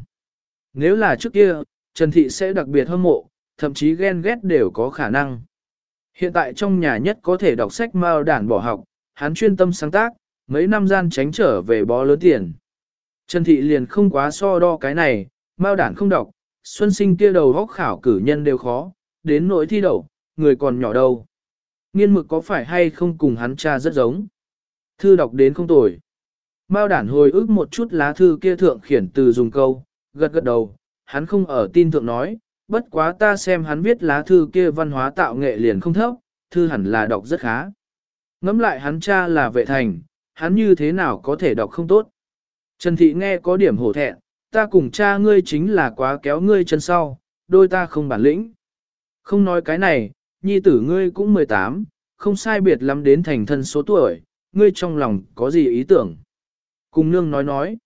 Nếu là trước kia, Trần Thị sẽ đặc biệt hâm mộ, thậm chí ghen ghét đều có khả năng. Hiện tại trong nhà nhất có thể đọc sách mao đản bỏ học, hắn chuyên tâm sáng tác, mấy năm gian tránh trở về bó lớn tiền. Trần Thị liền không quá so đo cái này, mao đản không đọc, xuân sinh kia đầu góc khảo cử nhân đều khó, đến nỗi thi đậu, người còn nhỏ đâu. Nghiên mực có phải hay không cùng hắn cha rất giống. Thư đọc đến không tồi. Mao đản hồi ức một chút lá thư kia thượng khiển từ dùng câu, gật gật đầu, hắn không ở tin thượng nói, bất quá ta xem hắn viết lá thư kia văn hóa tạo nghệ liền không thấp, thư hẳn là đọc rất khá. Ngắm lại hắn cha là vệ thành, hắn như thế nào có thể đọc không tốt. Trần Thị nghe có điểm hổ thẹn, ta cùng cha ngươi chính là quá kéo ngươi chân sau, đôi ta không bản lĩnh. Không nói cái này, nhi tử ngươi cũng 18, không sai biệt lắm đến thành thân số tuổi, ngươi trong lòng có gì ý tưởng. Cùng nương nói nói.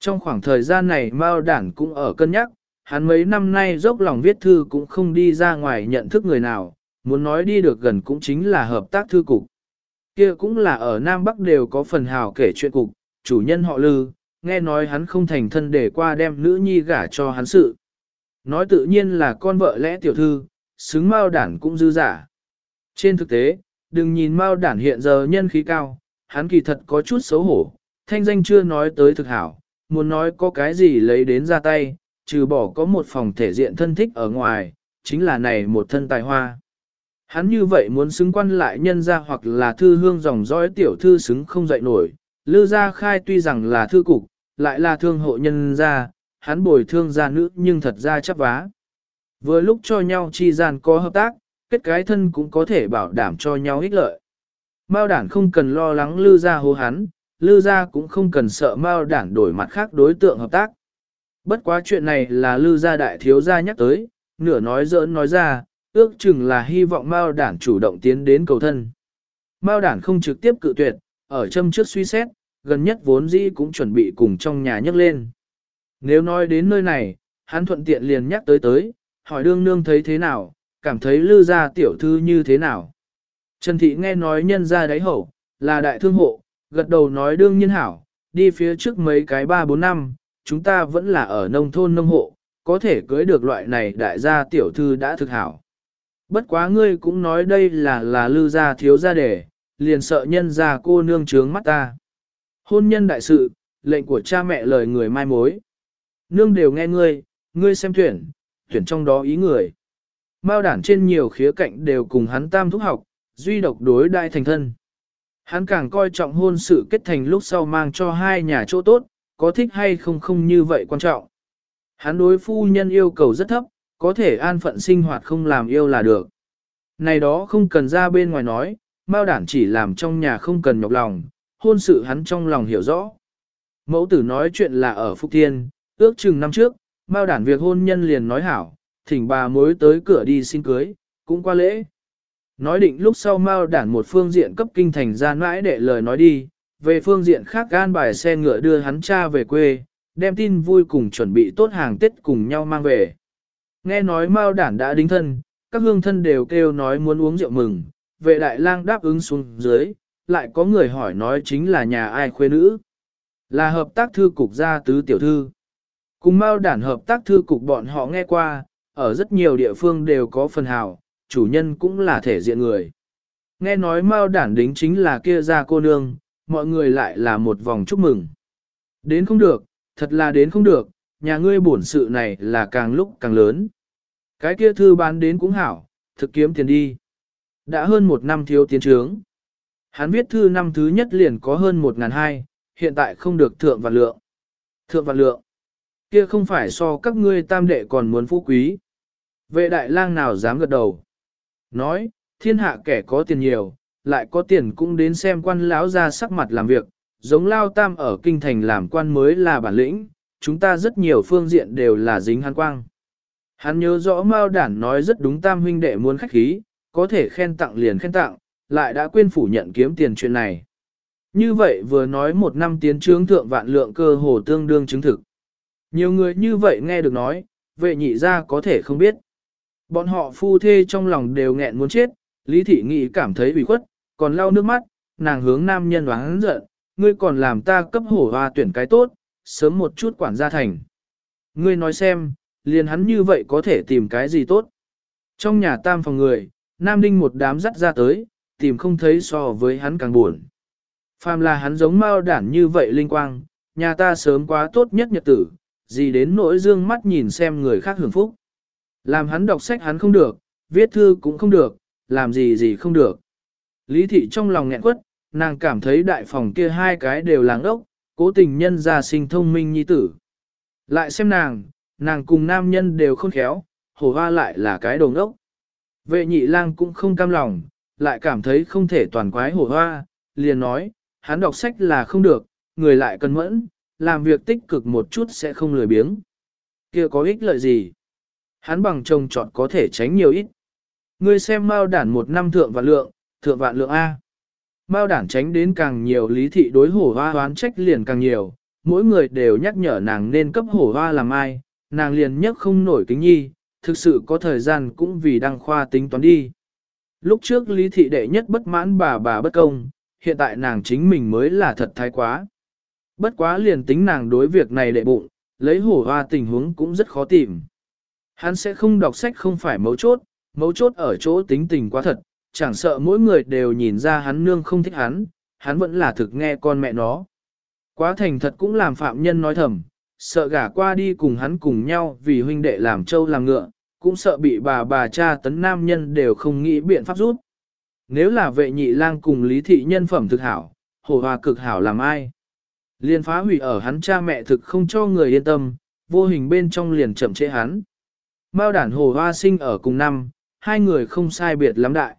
Trong khoảng thời gian này Mao Đản cũng ở cân nhắc, hắn mấy năm nay dốc lòng viết thư cũng không đi ra ngoài nhận thức người nào, muốn nói đi được gần cũng chính là hợp tác thư cục. Kia cũng là ở Nam Bắc đều có phần hào kể chuyện cục, chủ nhân họ Lư, nghe nói hắn không thành thân để qua đem nữ nhi gả cho hắn sự. Nói tự nhiên là con vợ lẽ tiểu thư, xứng Mao Đản cũng dư giả. Trên thực tế, đừng nhìn Mao Đản hiện giờ nhân khí cao, hắn kỳ thật có chút xấu hổ, thanh danh chưa nói tới thực hảo, muốn nói có cái gì lấy đến ra tay, trừ bỏ có một phòng thể diện thân thích ở ngoài, chính là này một thân tài hoa. Hắn như vậy muốn xứng quan lại nhân ra hoặc là thư hương dòng dõi tiểu thư xứng không dậy nổi, lư gia khai tuy rằng là thư cục, lại là thương hộ nhân gia hắn bồi thương gia nữ nhưng thật ra chấp vá. Vừa lúc cho nhau chi gian có hợp tác, kết cái thân cũng có thể bảo đảm cho nhau ích lợi. Mao đản không cần lo lắng lư gia hô hắn, lư gia cũng không cần sợ Mao đản đổi mặt khác đối tượng hợp tác. Bất quá chuyện này là lư gia đại thiếu gia nhắc tới, nửa nói giỡn nói ra, ước chừng là hy vọng Mao đản chủ động tiến đến cầu thân. Mao đản không trực tiếp cự tuyệt, ở châm trước suy xét, gần nhất vốn dĩ cũng chuẩn bị cùng trong nhà nhấc lên. Nếu nói đến nơi này, hắn thuận tiện liền nhắc tới tới, hỏi đương nương thấy thế nào, cảm thấy lư gia tiểu thư như thế nào. Trần Thị nghe nói nhân gia đáy hậu, là đại thương hộ, gật đầu nói đương nhiên hảo, đi phía trước mấy cái ba bốn năm, chúng ta vẫn là ở nông thôn nông hộ, có thể cưới được loại này đại gia tiểu thư đã thực hảo. Bất quá ngươi cũng nói đây là là lư gia thiếu gia đề, liền sợ nhân gia cô nương trướng mắt ta. Hôn nhân đại sự, lệnh của cha mẹ lời người mai mối. Nương đều nghe ngươi, ngươi xem tuyển, tuyển trong đó ý người. Mao đản trên nhiều khía cạnh đều cùng hắn tam thúc học, duy độc đối đại thành thân. Hắn càng coi trọng hôn sự kết thành lúc sau mang cho hai nhà chỗ tốt, có thích hay không không như vậy quan trọng. Hắn đối phu nhân yêu cầu rất thấp, có thể an phận sinh hoạt không làm yêu là được. Này đó không cần ra bên ngoài nói, Mao đản chỉ làm trong nhà không cần nhọc lòng, hôn sự hắn trong lòng hiểu rõ. Mẫu tử nói chuyện là ở Phúc Thiên, ước chừng năm trước, Mao đản việc hôn nhân liền nói hảo, thỉnh bà mối tới cửa đi xin cưới, cũng qua lễ. Nói định lúc sau Mao đản một phương diện cấp kinh thành ra mãi để lời nói đi, về phương diện khác gan bài xe ngựa đưa hắn cha về quê, đem tin vui cùng chuẩn bị tốt hàng Tết cùng nhau mang về. Nghe nói Mao đản đã đính thân, các hương thân đều kêu nói muốn uống rượu mừng, vệ đại lang đáp ứng xuống dưới, lại có người hỏi nói chính là nhà ai khuê nữ. Là hợp tác thư cục gia tứ tiểu thư. Cùng Mao đản hợp tác thư cục bọn họ nghe qua, ở rất nhiều địa phương đều có phần hào, chủ nhân cũng là thể diện người. Nghe nói Mao đản đính chính là kia gia cô nương, mọi người lại là một vòng chúc mừng. Đến không được, thật là đến không được, nhà ngươi bổn sự này là càng lúc càng lớn. Cái kia thư bán đến cũng hảo, thực kiếm tiền đi. Đã hơn một năm thiếu tiến trướng. Hắn viết thư năm thứ nhất liền có hơn một ngàn hai, hiện tại không được thượng vạn lượng. Thượng vạn lượng. Kia không phải so các ngươi tam đệ còn muốn phú quý. Vệ đại lang nào dám gật đầu. Nói, thiên hạ kẻ có tiền nhiều, lại có tiền cũng đến xem quan lão ra sắc mặt làm việc, giống lao tam ở kinh thành làm quan mới là bản lĩnh, chúng ta rất nhiều phương diện đều là dính hắn quang. Hắn nhớ rõ Mao Đản nói rất đúng tam huynh đệ muốn khách khí, có thể khen tặng liền khen tặng, lại đã quên phủ nhận kiếm tiền chuyện này. Như vậy vừa nói một năm tiến trướng thượng vạn lượng cơ hồ tương đương chứng thực. Nhiều người như vậy nghe được nói, vệ nhị ra có thể không biết. Bọn họ phu thê trong lòng đều nghẹn muốn chết, Lý Thị Nghị cảm thấy bị khuất, còn lau nước mắt, nàng hướng nam nhân oán giận, ngươi còn làm ta cấp hổ hoa tuyển cái tốt, sớm một chút quản gia thành. Ngươi nói xem, liền hắn như vậy có thể tìm cái gì tốt. Trong nhà tam phòng người, nam đinh một đám dắt ra tới, tìm không thấy so với hắn càng buồn. Phàm là hắn giống mao đản như vậy linh quang, nhà ta sớm quá tốt nhất nhật tử, gì đến nỗi dương mắt nhìn xem người khác hưởng phúc. Làm hắn đọc sách hắn không được, viết thư cũng không được, làm gì gì không được. Lý thị trong lòng nghẹn quất, nàng cảm thấy đại phòng kia hai cái đều làng ốc, cố tình nhân ra sinh thông minh nhi tử. Lại xem nàng, nàng cùng nam nhân đều không khéo, hổ hoa lại là cái đồ ngốc. Vệ nhị lang cũng không cam lòng, lại cảm thấy không thể toàn quái hổ hoa, liền nói, hắn đọc sách là không được, người lại cần mẫn, làm việc tích cực một chút sẽ không lười biếng. kia có ích lợi gì? Hắn bằng trồng trọt có thể tránh nhiều ít. Ngươi xem mao đản một năm thượng và lượng, thượng vạn lượng A. Mao đản tránh đến càng nhiều lý thị đối hổ hoa hoán trách liền càng nhiều, mỗi người đều nhắc nhở nàng nên cấp hổ hoa làm ai, nàng liền nhất không nổi kính nhi, thực sự có thời gian cũng vì đăng khoa tính toán đi. Lúc trước lý thị đệ nhất bất mãn bà bà bất công, hiện tại nàng chính mình mới là thật thái quá. Bất quá liền tính nàng đối việc này đệ bụng, lấy hổ hoa tình huống cũng rất khó tìm. Hắn sẽ không đọc sách không phải mấu chốt, mấu chốt ở chỗ tính tình quá thật, chẳng sợ mỗi người đều nhìn ra hắn nương không thích hắn, hắn vẫn là thực nghe con mẹ nó. Quá thành thật cũng làm phạm nhân nói thầm, sợ gả qua đi cùng hắn cùng nhau vì huynh đệ làm trâu làm ngựa, cũng sợ bị bà bà cha tấn nam nhân đều không nghĩ biện pháp rút. Nếu là vệ nhị lang cùng lý thị nhân phẩm thực hảo, hồ hòa cực hảo làm ai? liên phá hủy ở hắn cha mẹ thực không cho người yên tâm, vô hình bên trong liền chậm chế hắn. Mao đản hồ hoa sinh ở cùng năm, hai người không sai biệt lắm đại.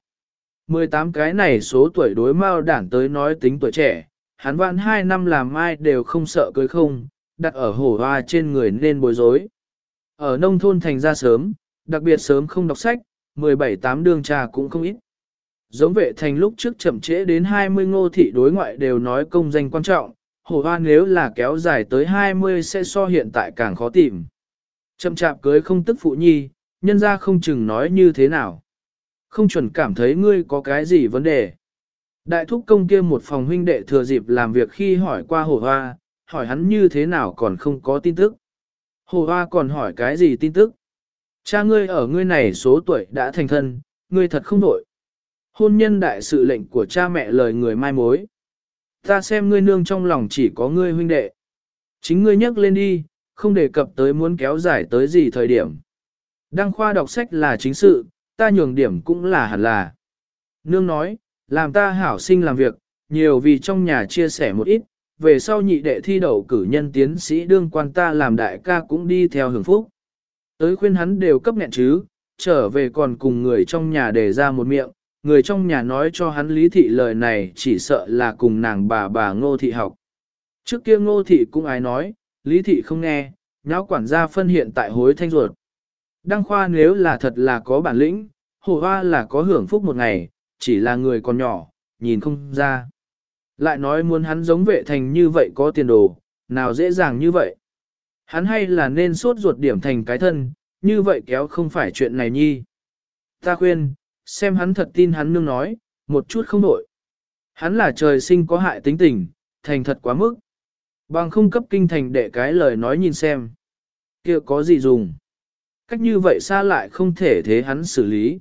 18 cái này số tuổi đối Mao đản tới nói tính tuổi trẻ, hắn vạn hai năm làm ai đều không sợ cưới không, đặt ở hồ hoa trên người nên bối rối. Ở nông thôn thành ra sớm, đặc biệt sớm không đọc sách, 17 tám đường trà cũng không ít. Giống vệ thành lúc trước chậm trễ đến 20 ngô thị đối ngoại đều nói công danh quan trọng, hồ hoa nếu là kéo dài tới 20 sẽ so hiện tại càng khó tìm. Chậm chạp cưới không tức phụ nhi, nhân ra không chừng nói như thế nào. Không chuẩn cảm thấy ngươi có cái gì vấn đề. Đại thúc công kia một phòng huynh đệ thừa dịp làm việc khi hỏi qua hồ hoa, hỏi hắn như thế nào còn không có tin tức. Hồ hoa còn hỏi cái gì tin tức? Cha ngươi ở ngươi này số tuổi đã thành thân, ngươi thật không đổi. Hôn nhân đại sự lệnh của cha mẹ lời người mai mối. Ta xem ngươi nương trong lòng chỉ có ngươi huynh đệ. Chính ngươi nhắc lên đi, không đề cập tới muốn kéo dài tới gì thời điểm. Đăng khoa đọc sách là chính sự, ta nhường điểm cũng là hẳn là. Nương nói, làm ta hảo sinh làm việc, nhiều vì trong nhà chia sẻ một ít, về sau nhị đệ thi đậu cử nhân tiến sĩ đương quan ta làm đại ca cũng đi theo hưởng phúc. Tới khuyên hắn đều cấp nghẹn chứ, trở về còn cùng người trong nhà để ra một miệng, người trong nhà nói cho hắn lý thị lời này chỉ sợ là cùng nàng bà bà ngô thị học. Trước kia ngô thị cũng ai nói, lý thị không nghe, nháo quản gia phân hiện tại hối thanh ruột. Đăng khoa nếu là thật là có bản lĩnh, hồ hoa là có hưởng phúc một ngày, chỉ là người còn nhỏ, nhìn không ra. Lại nói muốn hắn giống vệ thành như vậy có tiền đồ, nào dễ dàng như vậy. Hắn hay là nên suốt ruột điểm thành cái thân, như vậy kéo không phải chuyện này nhi. Ta khuyên, xem hắn thật tin hắn nương nói, một chút không đổi. Hắn là trời sinh có hại tính tình, thành thật quá mức. Bằng không cấp kinh thành để cái lời nói nhìn xem. kia có gì dùng. Cách như vậy xa lại không thể thế hắn xử lý.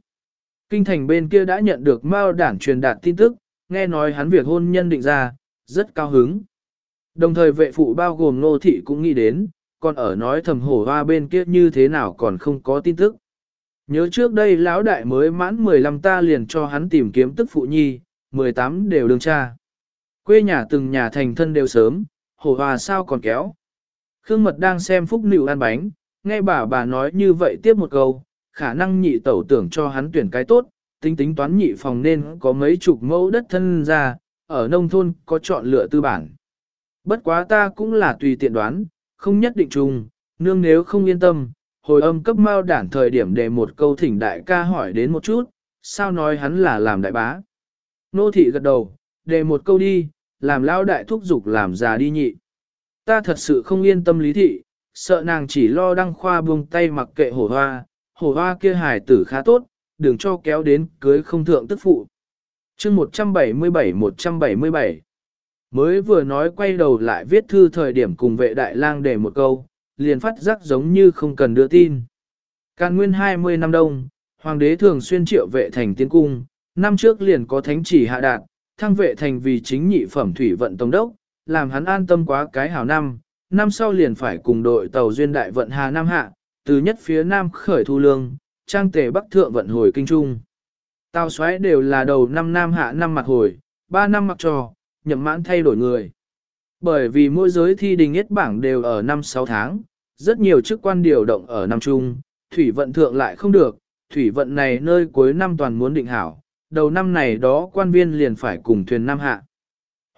Kinh thành bên kia đã nhận được Mao đảng truyền đạt tin tức, nghe nói hắn việc hôn nhân định ra, rất cao hứng. Đồng thời vệ phụ bao gồm nô thị cũng nghĩ đến, còn ở nói thầm hổ hoa bên kia như thế nào còn không có tin tức. Nhớ trước đây lão đại mới mãn 15 ta liền cho hắn tìm kiếm tức phụ nhi, 18 đều đương cha. Quê nhà từng nhà thành thân đều sớm, hổ hoa sao còn kéo. Khương Mật đang xem phúc nịu ăn bánh, nghe bà bà nói như vậy tiếp một câu, khả năng nhị tẩu tưởng cho hắn tuyển cái tốt, tính tính toán nhị phòng nên có mấy chục mẫu đất thân ra, ở nông thôn có chọn lựa tư bản. Bất quá ta cũng là tùy tiện đoán, không nhất định trùng nương nếu không yên tâm, hồi âm cấp mao đản thời điểm để một câu thỉnh đại ca hỏi đến một chút, sao nói hắn là làm đại bá. Nô thị gật đầu, để một câu đi, làm lao đại thúc dục làm già đi nhị. Ta thật sự không yên tâm lý thị, sợ nàng chỉ lo đăng khoa buông tay mặc kệ hổ hoa, hổ hoa kia hài tử khá tốt, đừng cho kéo đến cưới không thượng tức phụ. chương 177-177 Mới vừa nói quay đầu lại viết thư thời điểm cùng vệ đại lang để một câu, liền phát giác giống như không cần đưa tin. Càn nguyên 20 năm đông, hoàng đế thường xuyên triệu vệ thành tiến cung, năm trước liền có thánh chỉ hạ đạt, thăng vệ thành vì chính nhị phẩm thủy vận tổng đốc, làm hắn an tâm quá cái hảo năm, năm sau liền phải cùng đội tàu duyên đại vận Hà Nam hạ, từ nhất phía Nam khởi thu lương, trang tề bắc thượng vận hồi kinh trung. Tàu xoáy đều là đầu năm Nam hạ năm mặt hồi, ba năm mặc trò, nhậm mãn thay đổi người. Bởi vì mỗi giới thi đình yết bảng đều ở năm 6 tháng, rất nhiều chức quan điều động ở năm trung, thủy vận thượng lại không được, thủy vận này nơi cuối năm toàn muốn định hảo, đầu năm này đó quan viên liền phải cùng thuyền nam hạ.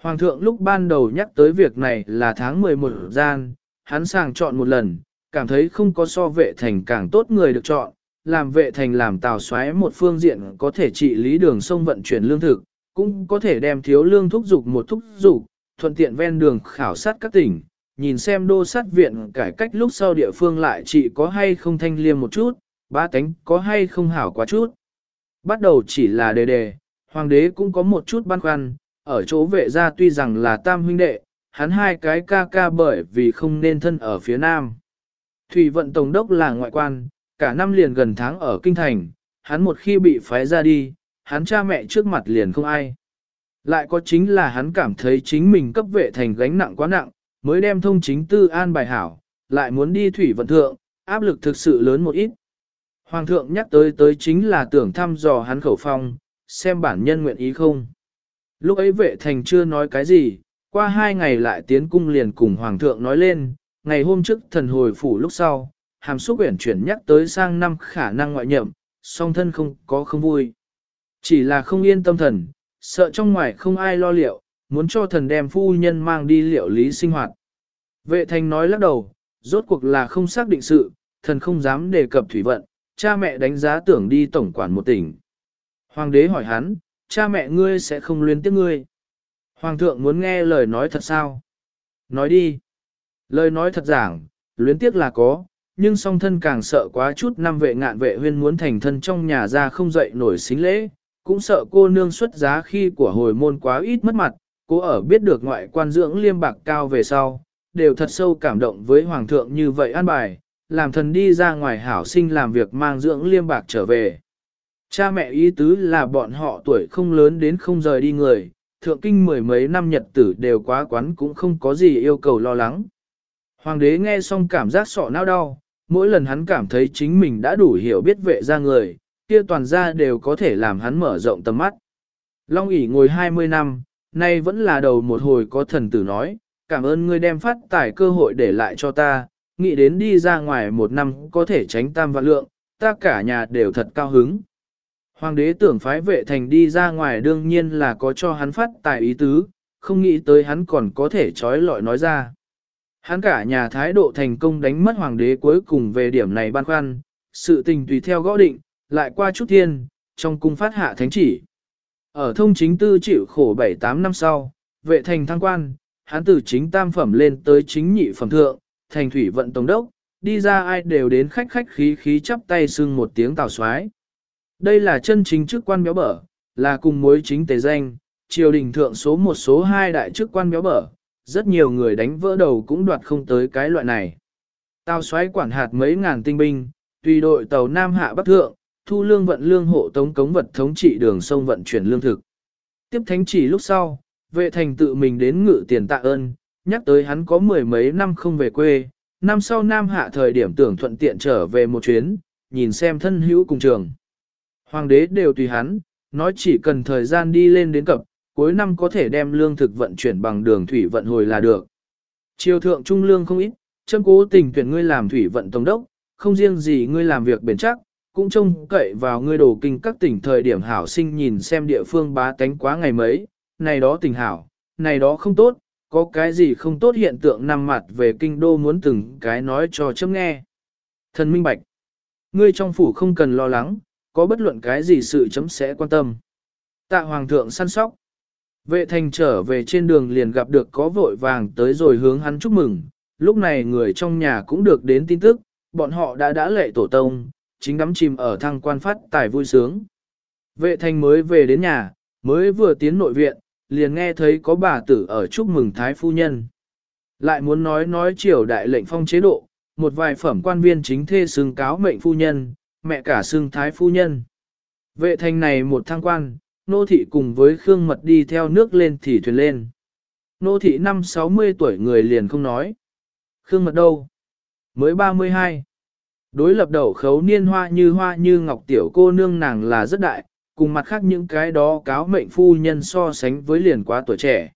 Hoàng thượng lúc ban đầu nhắc tới việc này là tháng 11 gian, hắn sàng chọn một lần, cảm thấy không có so vệ thành càng tốt người được chọn, làm vệ thành làm tàu xoáy một phương diện có thể trị lý đường sông vận chuyển lương thực, cũng có thể đem thiếu lương thúc dục một thúc dục, thuận tiện ven đường khảo sát các tỉnh, nhìn xem đô sát viện cải cách lúc sau địa phương lại trị có hay không thanh liêm một chút, ba cánh có hay không hảo quá chút. Bắt đầu chỉ là đề đề, hoàng đế cũng có một chút băn khoăn, ở chỗ vệ gia tuy rằng là tam huynh đệ, hắn hai cái ca ca bởi vì không nên thân ở phía nam. Thủy vận tổng đốc là ngoại quan, cả năm liền gần tháng ở kinh thành, hắn một khi bị phái ra đi, hắn cha mẹ trước mặt liền không ai. Lại có chính là hắn cảm thấy chính mình cấp vệ thành gánh nặng quá nặng, mới đem thông chính tư an bài hảo, lại muốn đi thủy vận thượng, áp lực thực sự lớn một ít. Hoàng thượng nhắc tới tới chính là tưởng thăm dò hắn khẩu phong, xem bản nhân nguyện ý không. Lúc ấy vệ thành chưa nói cái gì, qua hai ngày lại tiến cung liền cùng hoàng thượng nói lên, ngày hôm trước thần hồi phủ lúc sau, hàm xúc uyển chuyển nhắc tới sang năm khả năng ngoại nhậm, song thân không có không vui. Chỉ là không yên tâm thần, sợ trong ngoài không ai lo liệu, muốn cho thần đem phu nhân mang đi liệu lý sinh hoạt. Vệ thành nói lắc đầu, rốt cuộc là không xác định sự, thần không dám đề cập thủy vận, cha mẹ đánh giá tưởng đi tổng quản một tỉnh. Hoàng đế hỏi hắn, cha mẹ ngươi sẽ không luyến tiếc ngươi. Hoàng thượng muốn nghe lời nói thật sao? Nói đi. Lời nói thật giảng, luyến tiếc là có, nhưng song thân càng sợ quá chút năm vệ ngạn vệ huyên muốn thành thân trong nhà ra không dậy nổi xính lễ, cũng sợ cô nương xuất giá khi của hồi môn quá ít mất mặt, cô ở biết được ngoại quan dưỡng liêm bạc cao về sau, đều thật sâu cảm động với hoàng thượng như vậy an bài, làm thần đi ra ngoài hảo sinh làm việc mang dưỡng liêm bạc trở về. Cha mẹ ý tứ là bọn họ tuổi không lớn đến không rời đi người, thượng kinh mười mấy năm nhật tử đều quá quán cũng không có gì yêu cầu lo lắng. Hoàng đế nghe xong cảm giác sọ não đau, mỗi lần hắn cảm thấy chính mình đã đủ hiểu biết vệ ra người, kia toàn ra đều có thể làm hắn mở rộng tầm mắt. Long ỉ ngồi 20 năm, nay vẫn là đầu một hồi có thần tử nói, cảm ơn ngươi đem phát tải cơ hội để lại cho ta, nghĩ đến đi ra ngoài một năm có thể tránh tam vạn lượng, ta cả nhà đều thật cao hứng. Hoàng đế tưởng phái vệ thành đi ra ngoài đương nhiên là có cho hắn phát tài ý tứ, không nghĩ tới hắn còn có thể trói lọi nói ra. Hắn cả nhà thái độ thành công đánh mất hoàng đế cuối cùng về điểm này băn khoăn, sự tình tùy theo gõ định, lại qua chút thiên, trong cung phát hạ thánh chỉ. Ở thông chính tư chịu khổ 7-8 năm sau, vệ thành thăng quan, hắn từ chính tam phẩm lên tới chính nhị phẩm thượng, thành thủy vận tổng đốc, đi ra ai đều đến khách khách khí khí chắp tay xưng một tiếng tào xoái. Đây là chân chính chức quan béo bở, là cùng mối chính tề danh, triều đình thượng số một số hai đại chức quan béo bở, rất nhiều người đánh vỡ đầu cũng đoạt không tới cái loại này. Tào xoáy quản hạt mấy ngàn tinh binh, tùy đội tàu Nam Hạ Bắc Thượng, thu lương vận lương hộ tống cống vật thống trị đường sông vận chuyển lương thực. Tiếp thánh chỉ lúc sau, vệ thành tự mình đến ngự tiền tạ ơn, nhắc tới hắn có mười mấy năm không về quê, năm sau Nam Hạ thời điểm tưởng thuận tiện trở về một chuyến, nhìn xem thân hữu cùng trường. Hoàng đế đều tùy hắn, nói chỉ cần thời gian đi lên đến cập, cuối năm có thể đem lương thực vận chuyển bằng đường thủy vận hồi là được. Triều thượng trung lương không ít, châm cố tình tuyển ngươi làm thủy vận tổng đốc, không riêng gì ngươi làm việc bền chắc, cũng trông cậy vào ngươi đổ kinh các tỉnh thời điểm hảo sinh nhìn xem địa phương bá tánh quá ngày mấy, này đó tình hảo, này đó không tốt, có cái gì không tốt hiện tượng nằm mặt về kinh đô muốn từng cái nói cho chấm nghe. Thần minh bạch, ngươi trong phủ không cần lo lắng, có bất luận cái gì sự chấm sẽ quan tâm. Tạ hoàng thượng săn sóc. Vệ thành trở về trên đường liền gặp được có vội vàng tới rồi hướng hắn chúc mừng, lúc này người trong nhà cũng được đến tin tức, bọn họ đã đã lệ tổ tông, chính đắm chìm ở thăng quan phát tài vui sướng. Vệ thành mới về đến nhà, mới vừa tiến nội viện, liền nghe thấy có bà tử ở chúc mừng thái phu nhân. Lại muốn nói nói triều đại lệnh phong chế độ, một vài phẩm quan viên chính thê xưng cáo mệnh phu nhân, mẹ cả xương thái phu nhân. Vệ thành này một thang quan, nô thị cùng với Khương Mật đi theo nước lên thì thuyền lên. Nô thị năm 60 tuổi người liền không nói. Khương Mật đâu? Mới 32. Đối lập đầu khấu niên hoa như hoa như ngọc tiểu cô nương nàng là rất đại, cùng mặt khác những cái đó cáo mệnh phu nhân so sánh với liền quá tuổi trẻ.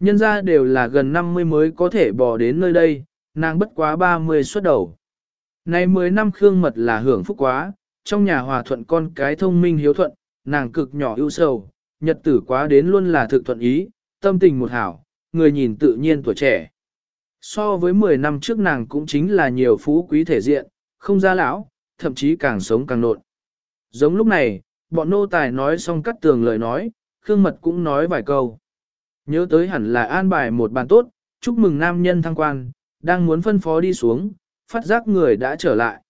Nhân ra đều là gần 50 mới có thể bỏ đến nơi đây, nàng bất quá 30 xuất đầu. Nay 10 năm Khương Mật là hưởng phúc quá, trong nhà hòa thuận con cái thông minh hiếu thuận, nàng cực nhỏ ưu sầu, nhật tử quá đến luôn là thực thuận ý, tâm tình một hảo, người nhìn tự nhiên tuổi trẻ. So với 10 năm trước nàng cũng chính là nhiều phú quý thể diện, không ra lão, thậm chí càng sống càng nộn. Giống lúc này, bọn nô tài nói xong cắt tường lời nói, Khương Mật cũng nói vài câu. Nhớ tới hẳn là an bài một bàn tốt, chúc mừng nam nhân thăng quan, đang muốn phân phó đi xuống, phát giác người đã trở lại.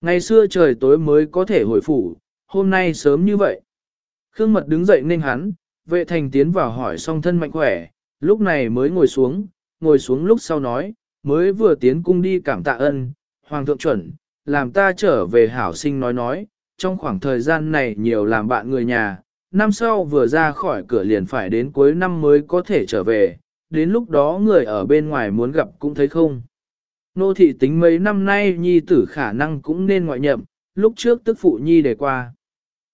Ngày xưa trời tối mới có thể hồi phủ, hôm nay sớm như vậy. Khương Mật đứng dậy nên hắn, vệ thành tiến vào hỏi song thân mạnh khỏe, lúc này mới ngồi xuống, ngồi xuống lúc sau nói, mới vừa tiến cung đi cảm tạ ân, hoàng thượng chuẩn, làm ta trở về hảo sinh nói nói, trong khoảng thời gian này nhiều làm bạn người nhà, năm sau vừa ra khỏi cửa liền phải đến cuối năm mới có thể trở về, đến lúc đó người ở bên ngoài muốn gặp cũng thấy không. Nô thị tính mấy năm nay nhi tử khả năng cũng nên ngoại nhậm, lúc trước tức phụ nhi để qua.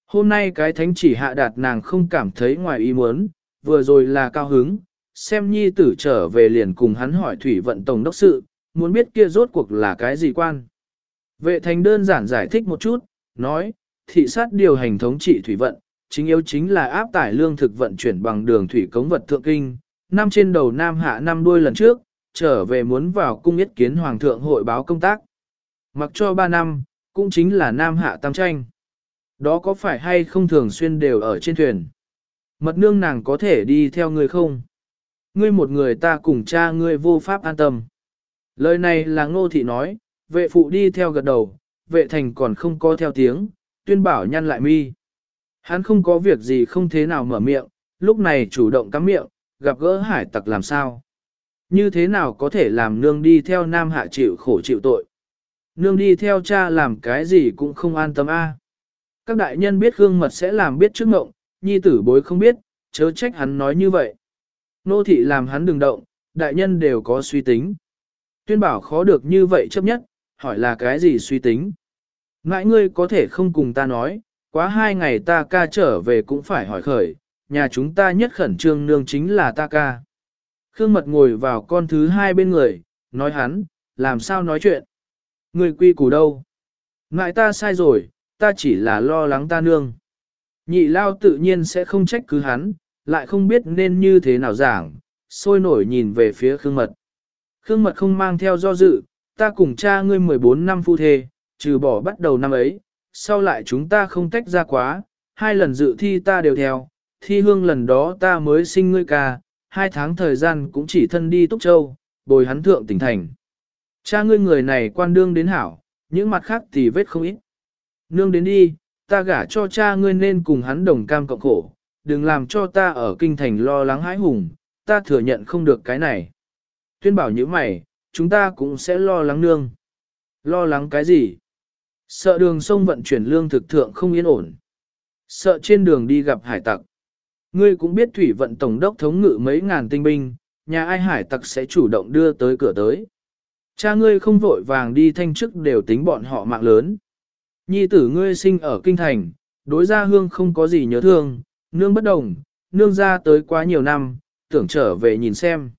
Hôm nay cái thánh chỉ hạ đạt nàng không cảm thấy ngoài ý muốn, vừa rồi là cao hứng, xem nhi tử trở về liền cùng hắn hỏi thủy vận tổng đốc sự, muốn biết kia rốt cuộc là cái gì quan. Vệ thành đơn giản giải thích một chút, nói, thị sát điều hành thống trị thủy vận, chính yếu chính là áp tải lương thực vận chuyển bằng đường thủy cống vật thượng kinh, năm trên đầu nam hạ năm đuôi lần trước, trở về muốn vào cung yết kiến hoàng thượng hội báo công tác. Mặc cho ba năm, cũng chính là nam hạ tam tranh. Đó có phải hay không thường xuyên đều ở trên thuyền? Mật nương nàng có thể đi theo người không? Ngươi một người ta cùng cha ngươi vô pháp an tâm. Lời này là ngô thị nói, vệ phụ đi theo gật đầu, vệ thành còn không có theo tiếng, tuyên bảo nhăn lại mi. Hắn không có việc gì không thế nào mở miệng, lúc này chủ động cắm miệng, gặp gỡ hải tặc làm sao. Như thế nào có thể làm nương đi theo nam hạ chịu khổ chịu tội. Nương đi theo cha làm cái gì cũng không an tâm a. Các đại nhân biết gương mật sẽ làm biết trước ngộng, nhi tử bối không biết, chớ trách hắn nói như vậy. Nô thị làm hắn đừng động, đại nhân đều có suy tính. Tuyên bảo khó được như vậy chấp nhất, hỏi là cái gì suy tính. Ngãi ngươi có thể không cùng ta nói, quá hai ngày ta ca trở về cũng phải hỏi khởi, nhà chúng ta nhất khẩn trương nương chính là ta ca. Khương Mật ngồi vào con thứ hai bên người, nói hắn, làm sao nói chuyện. Người quy củ đâu? Ngại ta sai rồi, ta chỉ là lo lắng ta nương. Nhị lao tự nhiên sẽ không trách cứ hắn, lại không biết nên như thế nào giảng, sôi nổi nhìn về phía Khương Mật. Khương Mật không mang theo do dự, ta cùng cha ngươi 14 năm phu thê, trừ bỏ bắt đầu năm ấy, sau lại chúng ta không tách ra quá, hai lần dự thi ta đều theo, thi hương lần đó ta mới sinh ngươi ca, hai tháng thời gian cũng chỉ thân đi Túc Châu, bồi hắn thượng tỉnh thành. Cha ngươi người này quan đương đến hảo, những mặt khác thì vết không ít. Nương đến đi, ta gả cho cha ngươi nên cùng hắn đồng cam cộng khổ, đừng làm cho ta ở kinh thành lo lắng hãi hùng, ta thừa nhận không được cái này. Tuyên bảo như mày, chúng ta cũng sẽ lo lắng nương. Lo lắng cái gì? Sợ đường sông vận chuyển lương thực thượng không yên ổn. Sợ trên đường đi gặp hải tặc. Ngươi cũng biết thủy vận tổng đốc thống ngự mấy ngàn tinh binh, nhà ai hải tặc sẽ chủ động đưa tới cửa tới. Cha ngươi không vội vàng đi thanh chức đều tính bọn họ mạng lớn. Nhi tử ngươi sinh ở kinh thành, đối gia hương không có gì nhớ thương, nương bất đồng, nương ra tới quá nhiều năm, tưởng trở về nhìn xem.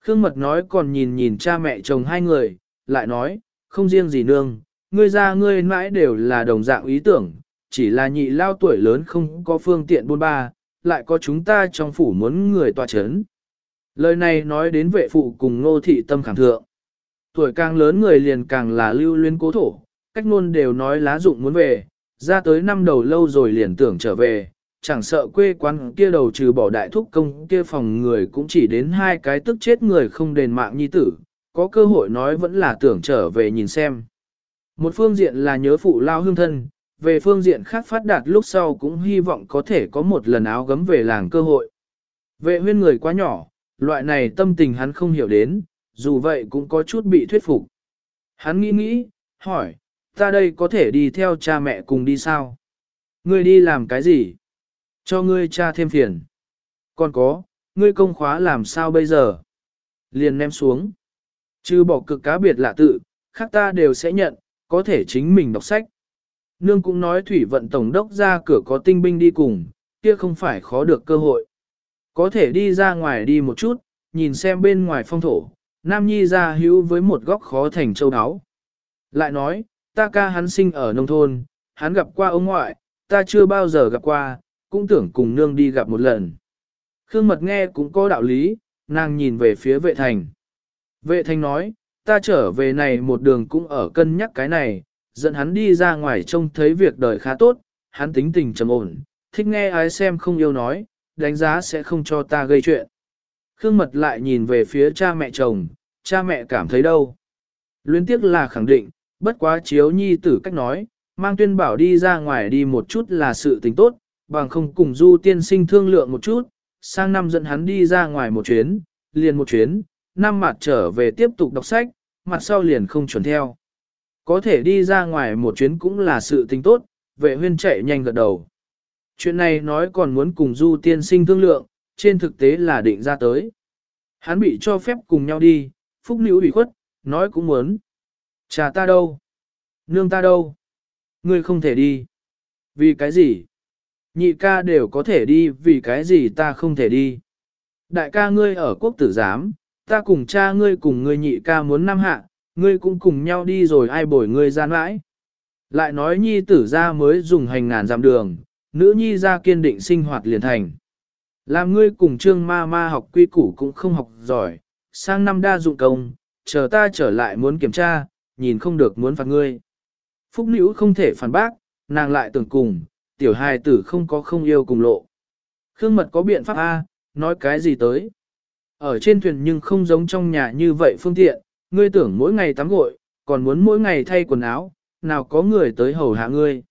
Khương Mật nói còn nhìn nhìn cha mẹ chồng hai người, lại nói, không riêng gì nương, ngươi ra ngươi mãi đều là đồng dạng ý tưởng, chỉ là nhị lao tuổi lớn không có phương tiện buôn ba, lại có chúng ta trong phủ muốn người tòa chấn. Lời này nói đến vệ phụ cùng ngô thị tâm khẳng thượng. Tuổi càng lớn người liền càng là lưu luyến cố thổ, cách luôn đều nói lá dụng muốn về, ra tới năm đầu lâu rồi liền tưởng trở về, chẳng sợ quê quán kia đầu trừ bỏ đại thúc công kia phòng người cũng chỉ đến hai cái tức chết người không đền mạng nhi tử, có cơ hội nói vẫn là tưởng trở về nhìn xem. Một phương diện là nhớ phụ lao hương thân, về phương diện khác phát đạt lúc sau cũng hy vọng có thể có một lần áo gấm về làng cơ hội. Vệ huyên người quá nhỏ, loại này tâm tình hắn không hiểu đến, dù vậy cũng có chút bị thuyết phục. Hắn nghĩ nghĩ, hỏi, ta đây có thể đi theo cha mẹ cùng đi sao? Ngươi đi làm cái gì? Cho ngươi cha thêm phiền. Còn có, ngươi công khóa làm sao bây giờ? Liền ném xuống. Chứ bỏ cực cá biệt lạ tự, khác ta đều sẽ nhận, có thể chính mình đọc sách. Nương cũng nói thủy vận tổng đốc ra cửa có tinh binh đi cùng, kia không phải khó được cơ hội. Có thể đi ra ngoài đi một chút, nhìn xem bên ngoài phong thổ, Nam Nhi ra hữu với một góc khó thành châu áo. Lại nói, ta ca hắn sinh ở nông thôn, hắn gặp qua ông ngoại, ta chưa bao giờ gặp qua, cũng tưởng cùng nương đi gặp một lần. Khương Mật nghe cũng có đạo lý, nàng nhìn về phía vệ thành. Vệ thành nói, ta trở về này một đường cũng ở cân nhắc cái này, dẫn hắn đi ra ngoài trông thấy việc đời khá tốt, hắn tính tình trầm ổn, thích nghe ai xem không yêu nói, đánh giá sẽ không cho ta gây chuyện. Khương Mật lại nhìn về phía cha mẹ chồng, cha mẹ cảm thấy đâu. Luyến tiếc là khẳng định, bất quá chiếu nhi tử cách nói, mang tuyên bảo đi ra ngoài đi một chút là sự tình tốt, bằng không cùng du tiên sinh thương lượng một chút, sang năm dẫn hắn đi ra ngoài một chuyến, liền một chuyến, năm mặt trở về tiếp tục đọc sách, mặt sau liền không chuẩn theo. Có thể đi ra ngoài một chuyến cũng là sự tình tốt, vệ huyên chạy nhanh gật đầu. Chuyện này nói còn muốn cùng du tiên sinh thương lượng, trên thực tế là định ra tới. Hắn bị cho phép cùng nhau đi, phúc nữ ủy khuất, nói cũng muốn. Cha ta đâu? Nương ta đâu? Ngươi không thể đi. Vì cái gì? Nhị ca đều có thể đi, vì cái gì ta không thể đi? Đại ca ngươi ở quốc tử giám, ta cùng cha ngươi cùng ngươi nhị ca muốn năm hạ, ngươi cũng cùng nhau đi rồi ai bồi ngươi gian mãi. Lại nói nhi tử ra mới dùng hành ngàn dặm đường, nữ nhi ra kiên định sinh hoạt liền thành. Làm ngươi cùng trương ma ma học quy củ cũng không học giỏi, sang năm đa dụng công, chờ ta trở lại muốn kiểm tra, nhìn không được muốn phạt ngươi. Phúc nữ không thể phản bác, nàng lại tưởng cùng, tiểu hài tử không có không yêu cùng lộ. Khương mật có biện pháp A, nói cái gì tới. Ở trên thuyền nhưng không giống trong nhà như vậy phương tiện, ngươi tưởng mỗi ngày tắm gội, còn muốn mỗi ngày thay quần áo, nào có người tới hầu hạ ngươi.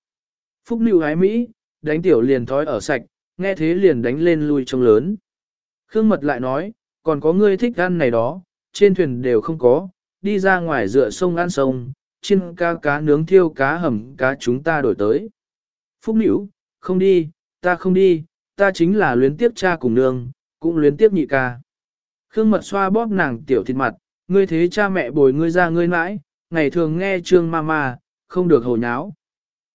Phúc nữ hái Mỹ, đánh tiểu liền thói ở sạch, nghe thế liền đánh lên lui trông lớn. Khương mật lại nói, còn có ngươi thích ăn này đó, trên thuyền đều không có, đi ra ngoài dựa sông ăn sông, chiên cá cá nướng thiêu cá hầm cá chúng ta đổi tới. Phúc nữ, không đi, ta không đi, ta chính là luyến tiếp cha cùng nương, cũng luyến tiếp nhị ca. Khương mật xoa bóp nàng tiểu thịt mặt, ngươi thế cha mẹ bồi ngươi ra ngươi mãi, ngày thường nghe trương mama, không được hồ nháo.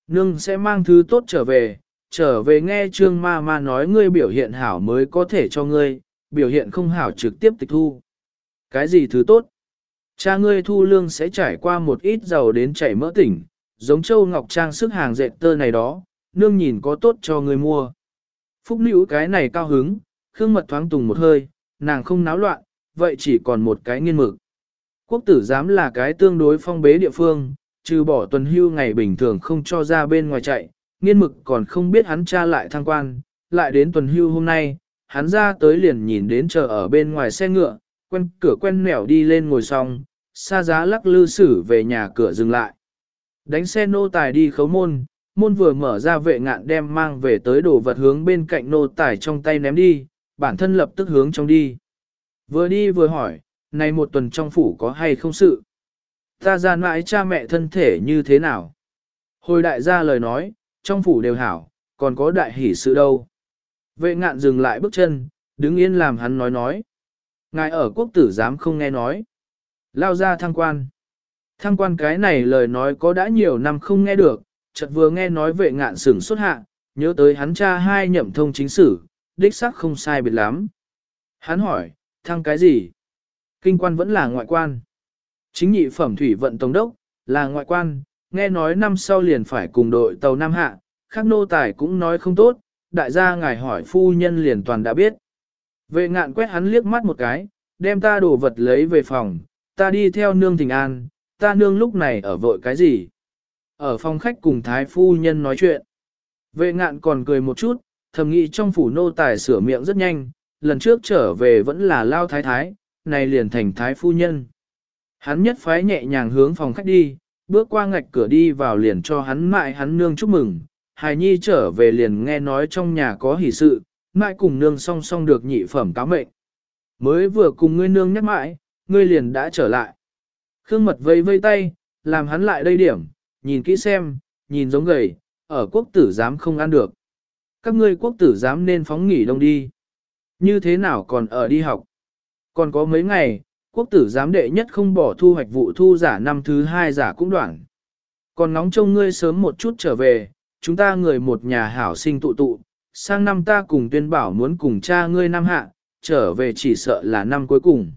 Nương sẽ mang thứ tốt trở về, trở về nghe trương ma ma nói ngươi biểu hiện hảo mới có thể cho ngươi, biểu hiện không hảo trực tiếp tịch thu. Cái gì thứ tốt? Cha ngươi thu lương sẽ trải qua một ít giàu đến chảy mỡ tỉnh, giống châu ngọc trang sức hàng dệt tơ này đó, nương nhìn có tốt cho ngươi mua. Phúc nữ cái này cao hứng, khương mật thoáng tùng một hơi, nàng không náo loạn, vậy chỉ còn một cái nghiên mực. Quốc tử giám là cái tương đối phong bế địa phương, trừ bỏ tuần hưu ngày bình thường không cho ra bên ngoài chạy, nghiên mực còn không biết hắn cha lại thăng quan, lại đến tuần hưu hôm nay, hắn ra tới liền nhìn đến chờ ở bên ngoài xe ngựa, quen cửa quen nẻo đi lên ngồi xong, xa giá lắc lư xử về nhà cửa dừng lại. Đánh xe nô tài đi khấu môn, môn vừa mở ra vệ ngạn đem mang về tới đồ vật hướng bên cạnh nô tài trong tay ném đi, bản thân lập tức hướng trong đi. Vừa đi vừa hỏi, này một tuần trong phủ có hay không sự? Ta ra mãi cha mẹ thân thể như thế nào? Hồi đại gia lời nói, trong phủ đều hảo, còn có đại hỷ sự đâu. Vệ ngạn dừng lại bước chân, đứng yên làm hắn nói nói. Ngài ở quốc tử giám không nghe nói. Lao ra thăng quan. Thăng quan cái này lời nói có đã nhiều năm không nghe được, chợt vừa nghe nói vệ ngạn sửng xuất hạ, nhớ tới hắn cha hai nhậm thông chính sử, đích xác không sai biệt lắm. Hắn hỏi, thăng cái gì? Kinh quan vẫn là ngoại quan. Chính nhị phẩm thủy vận tổng đốc, là ngoại quan, nghe nói năm sau liền phải cùng đội tàu Nam Hạ, khác nô tài cũng nói không tốt, đại gia ngài hỏi phu nhân liền toàn đã biết. Vệ ngạn quét hắn liếc mắt một cái, đem ta đồ vật lấy về phòng, ta đi theo nương thỉnh an, ta nương lúc này ở vội cái gì? Ở phòng khách cùng thái phu nhân nói chuyện. Vệ ngạn còn cười một chút, thầm nghĩ trong phủ nô tài sửa miệng rất nhanh, lần trước trở về vẫn là lao thái thái, này liền thành thái phu nhân. Hắn nhất phái nhẹ nhàng hướng phòng khách đi, bước qua ngạch cửa đi vào liền cho hắn mại hắn nương chúc mừng, hài nhi trở về liền nghe nói trong nhà có hỷ sự, mại cùng nương song song được nhị phẩm cáo mệnh. Mới vừa cùng ngươi nương nhắc mãi, ngươi liền đã trở lại. Khương mật vây vây tay, làm hắn lại đây điểm, nhìn kỹ xem, nhìn giống gầy, ở quốc tử giám không ăn được. Các ngươi quốc tử giám nên phóng nghỉ đông đi. Như thế nào còn ở đi học? Còn có mấy ngày, quốc tử giám đệ nhất không bỏ thu hoạch vụ thu giả năm thứ hai giả cũng đoạn. Còn nóng trông ngươi sớm một chút trở về, chúng ta người một nhà hảo sinh tụ tụ, sang năm ta cùng tuyên bảo muốn cùng cha ngươi năm hạ, trở về chỉ sợ là năm cuối cùng.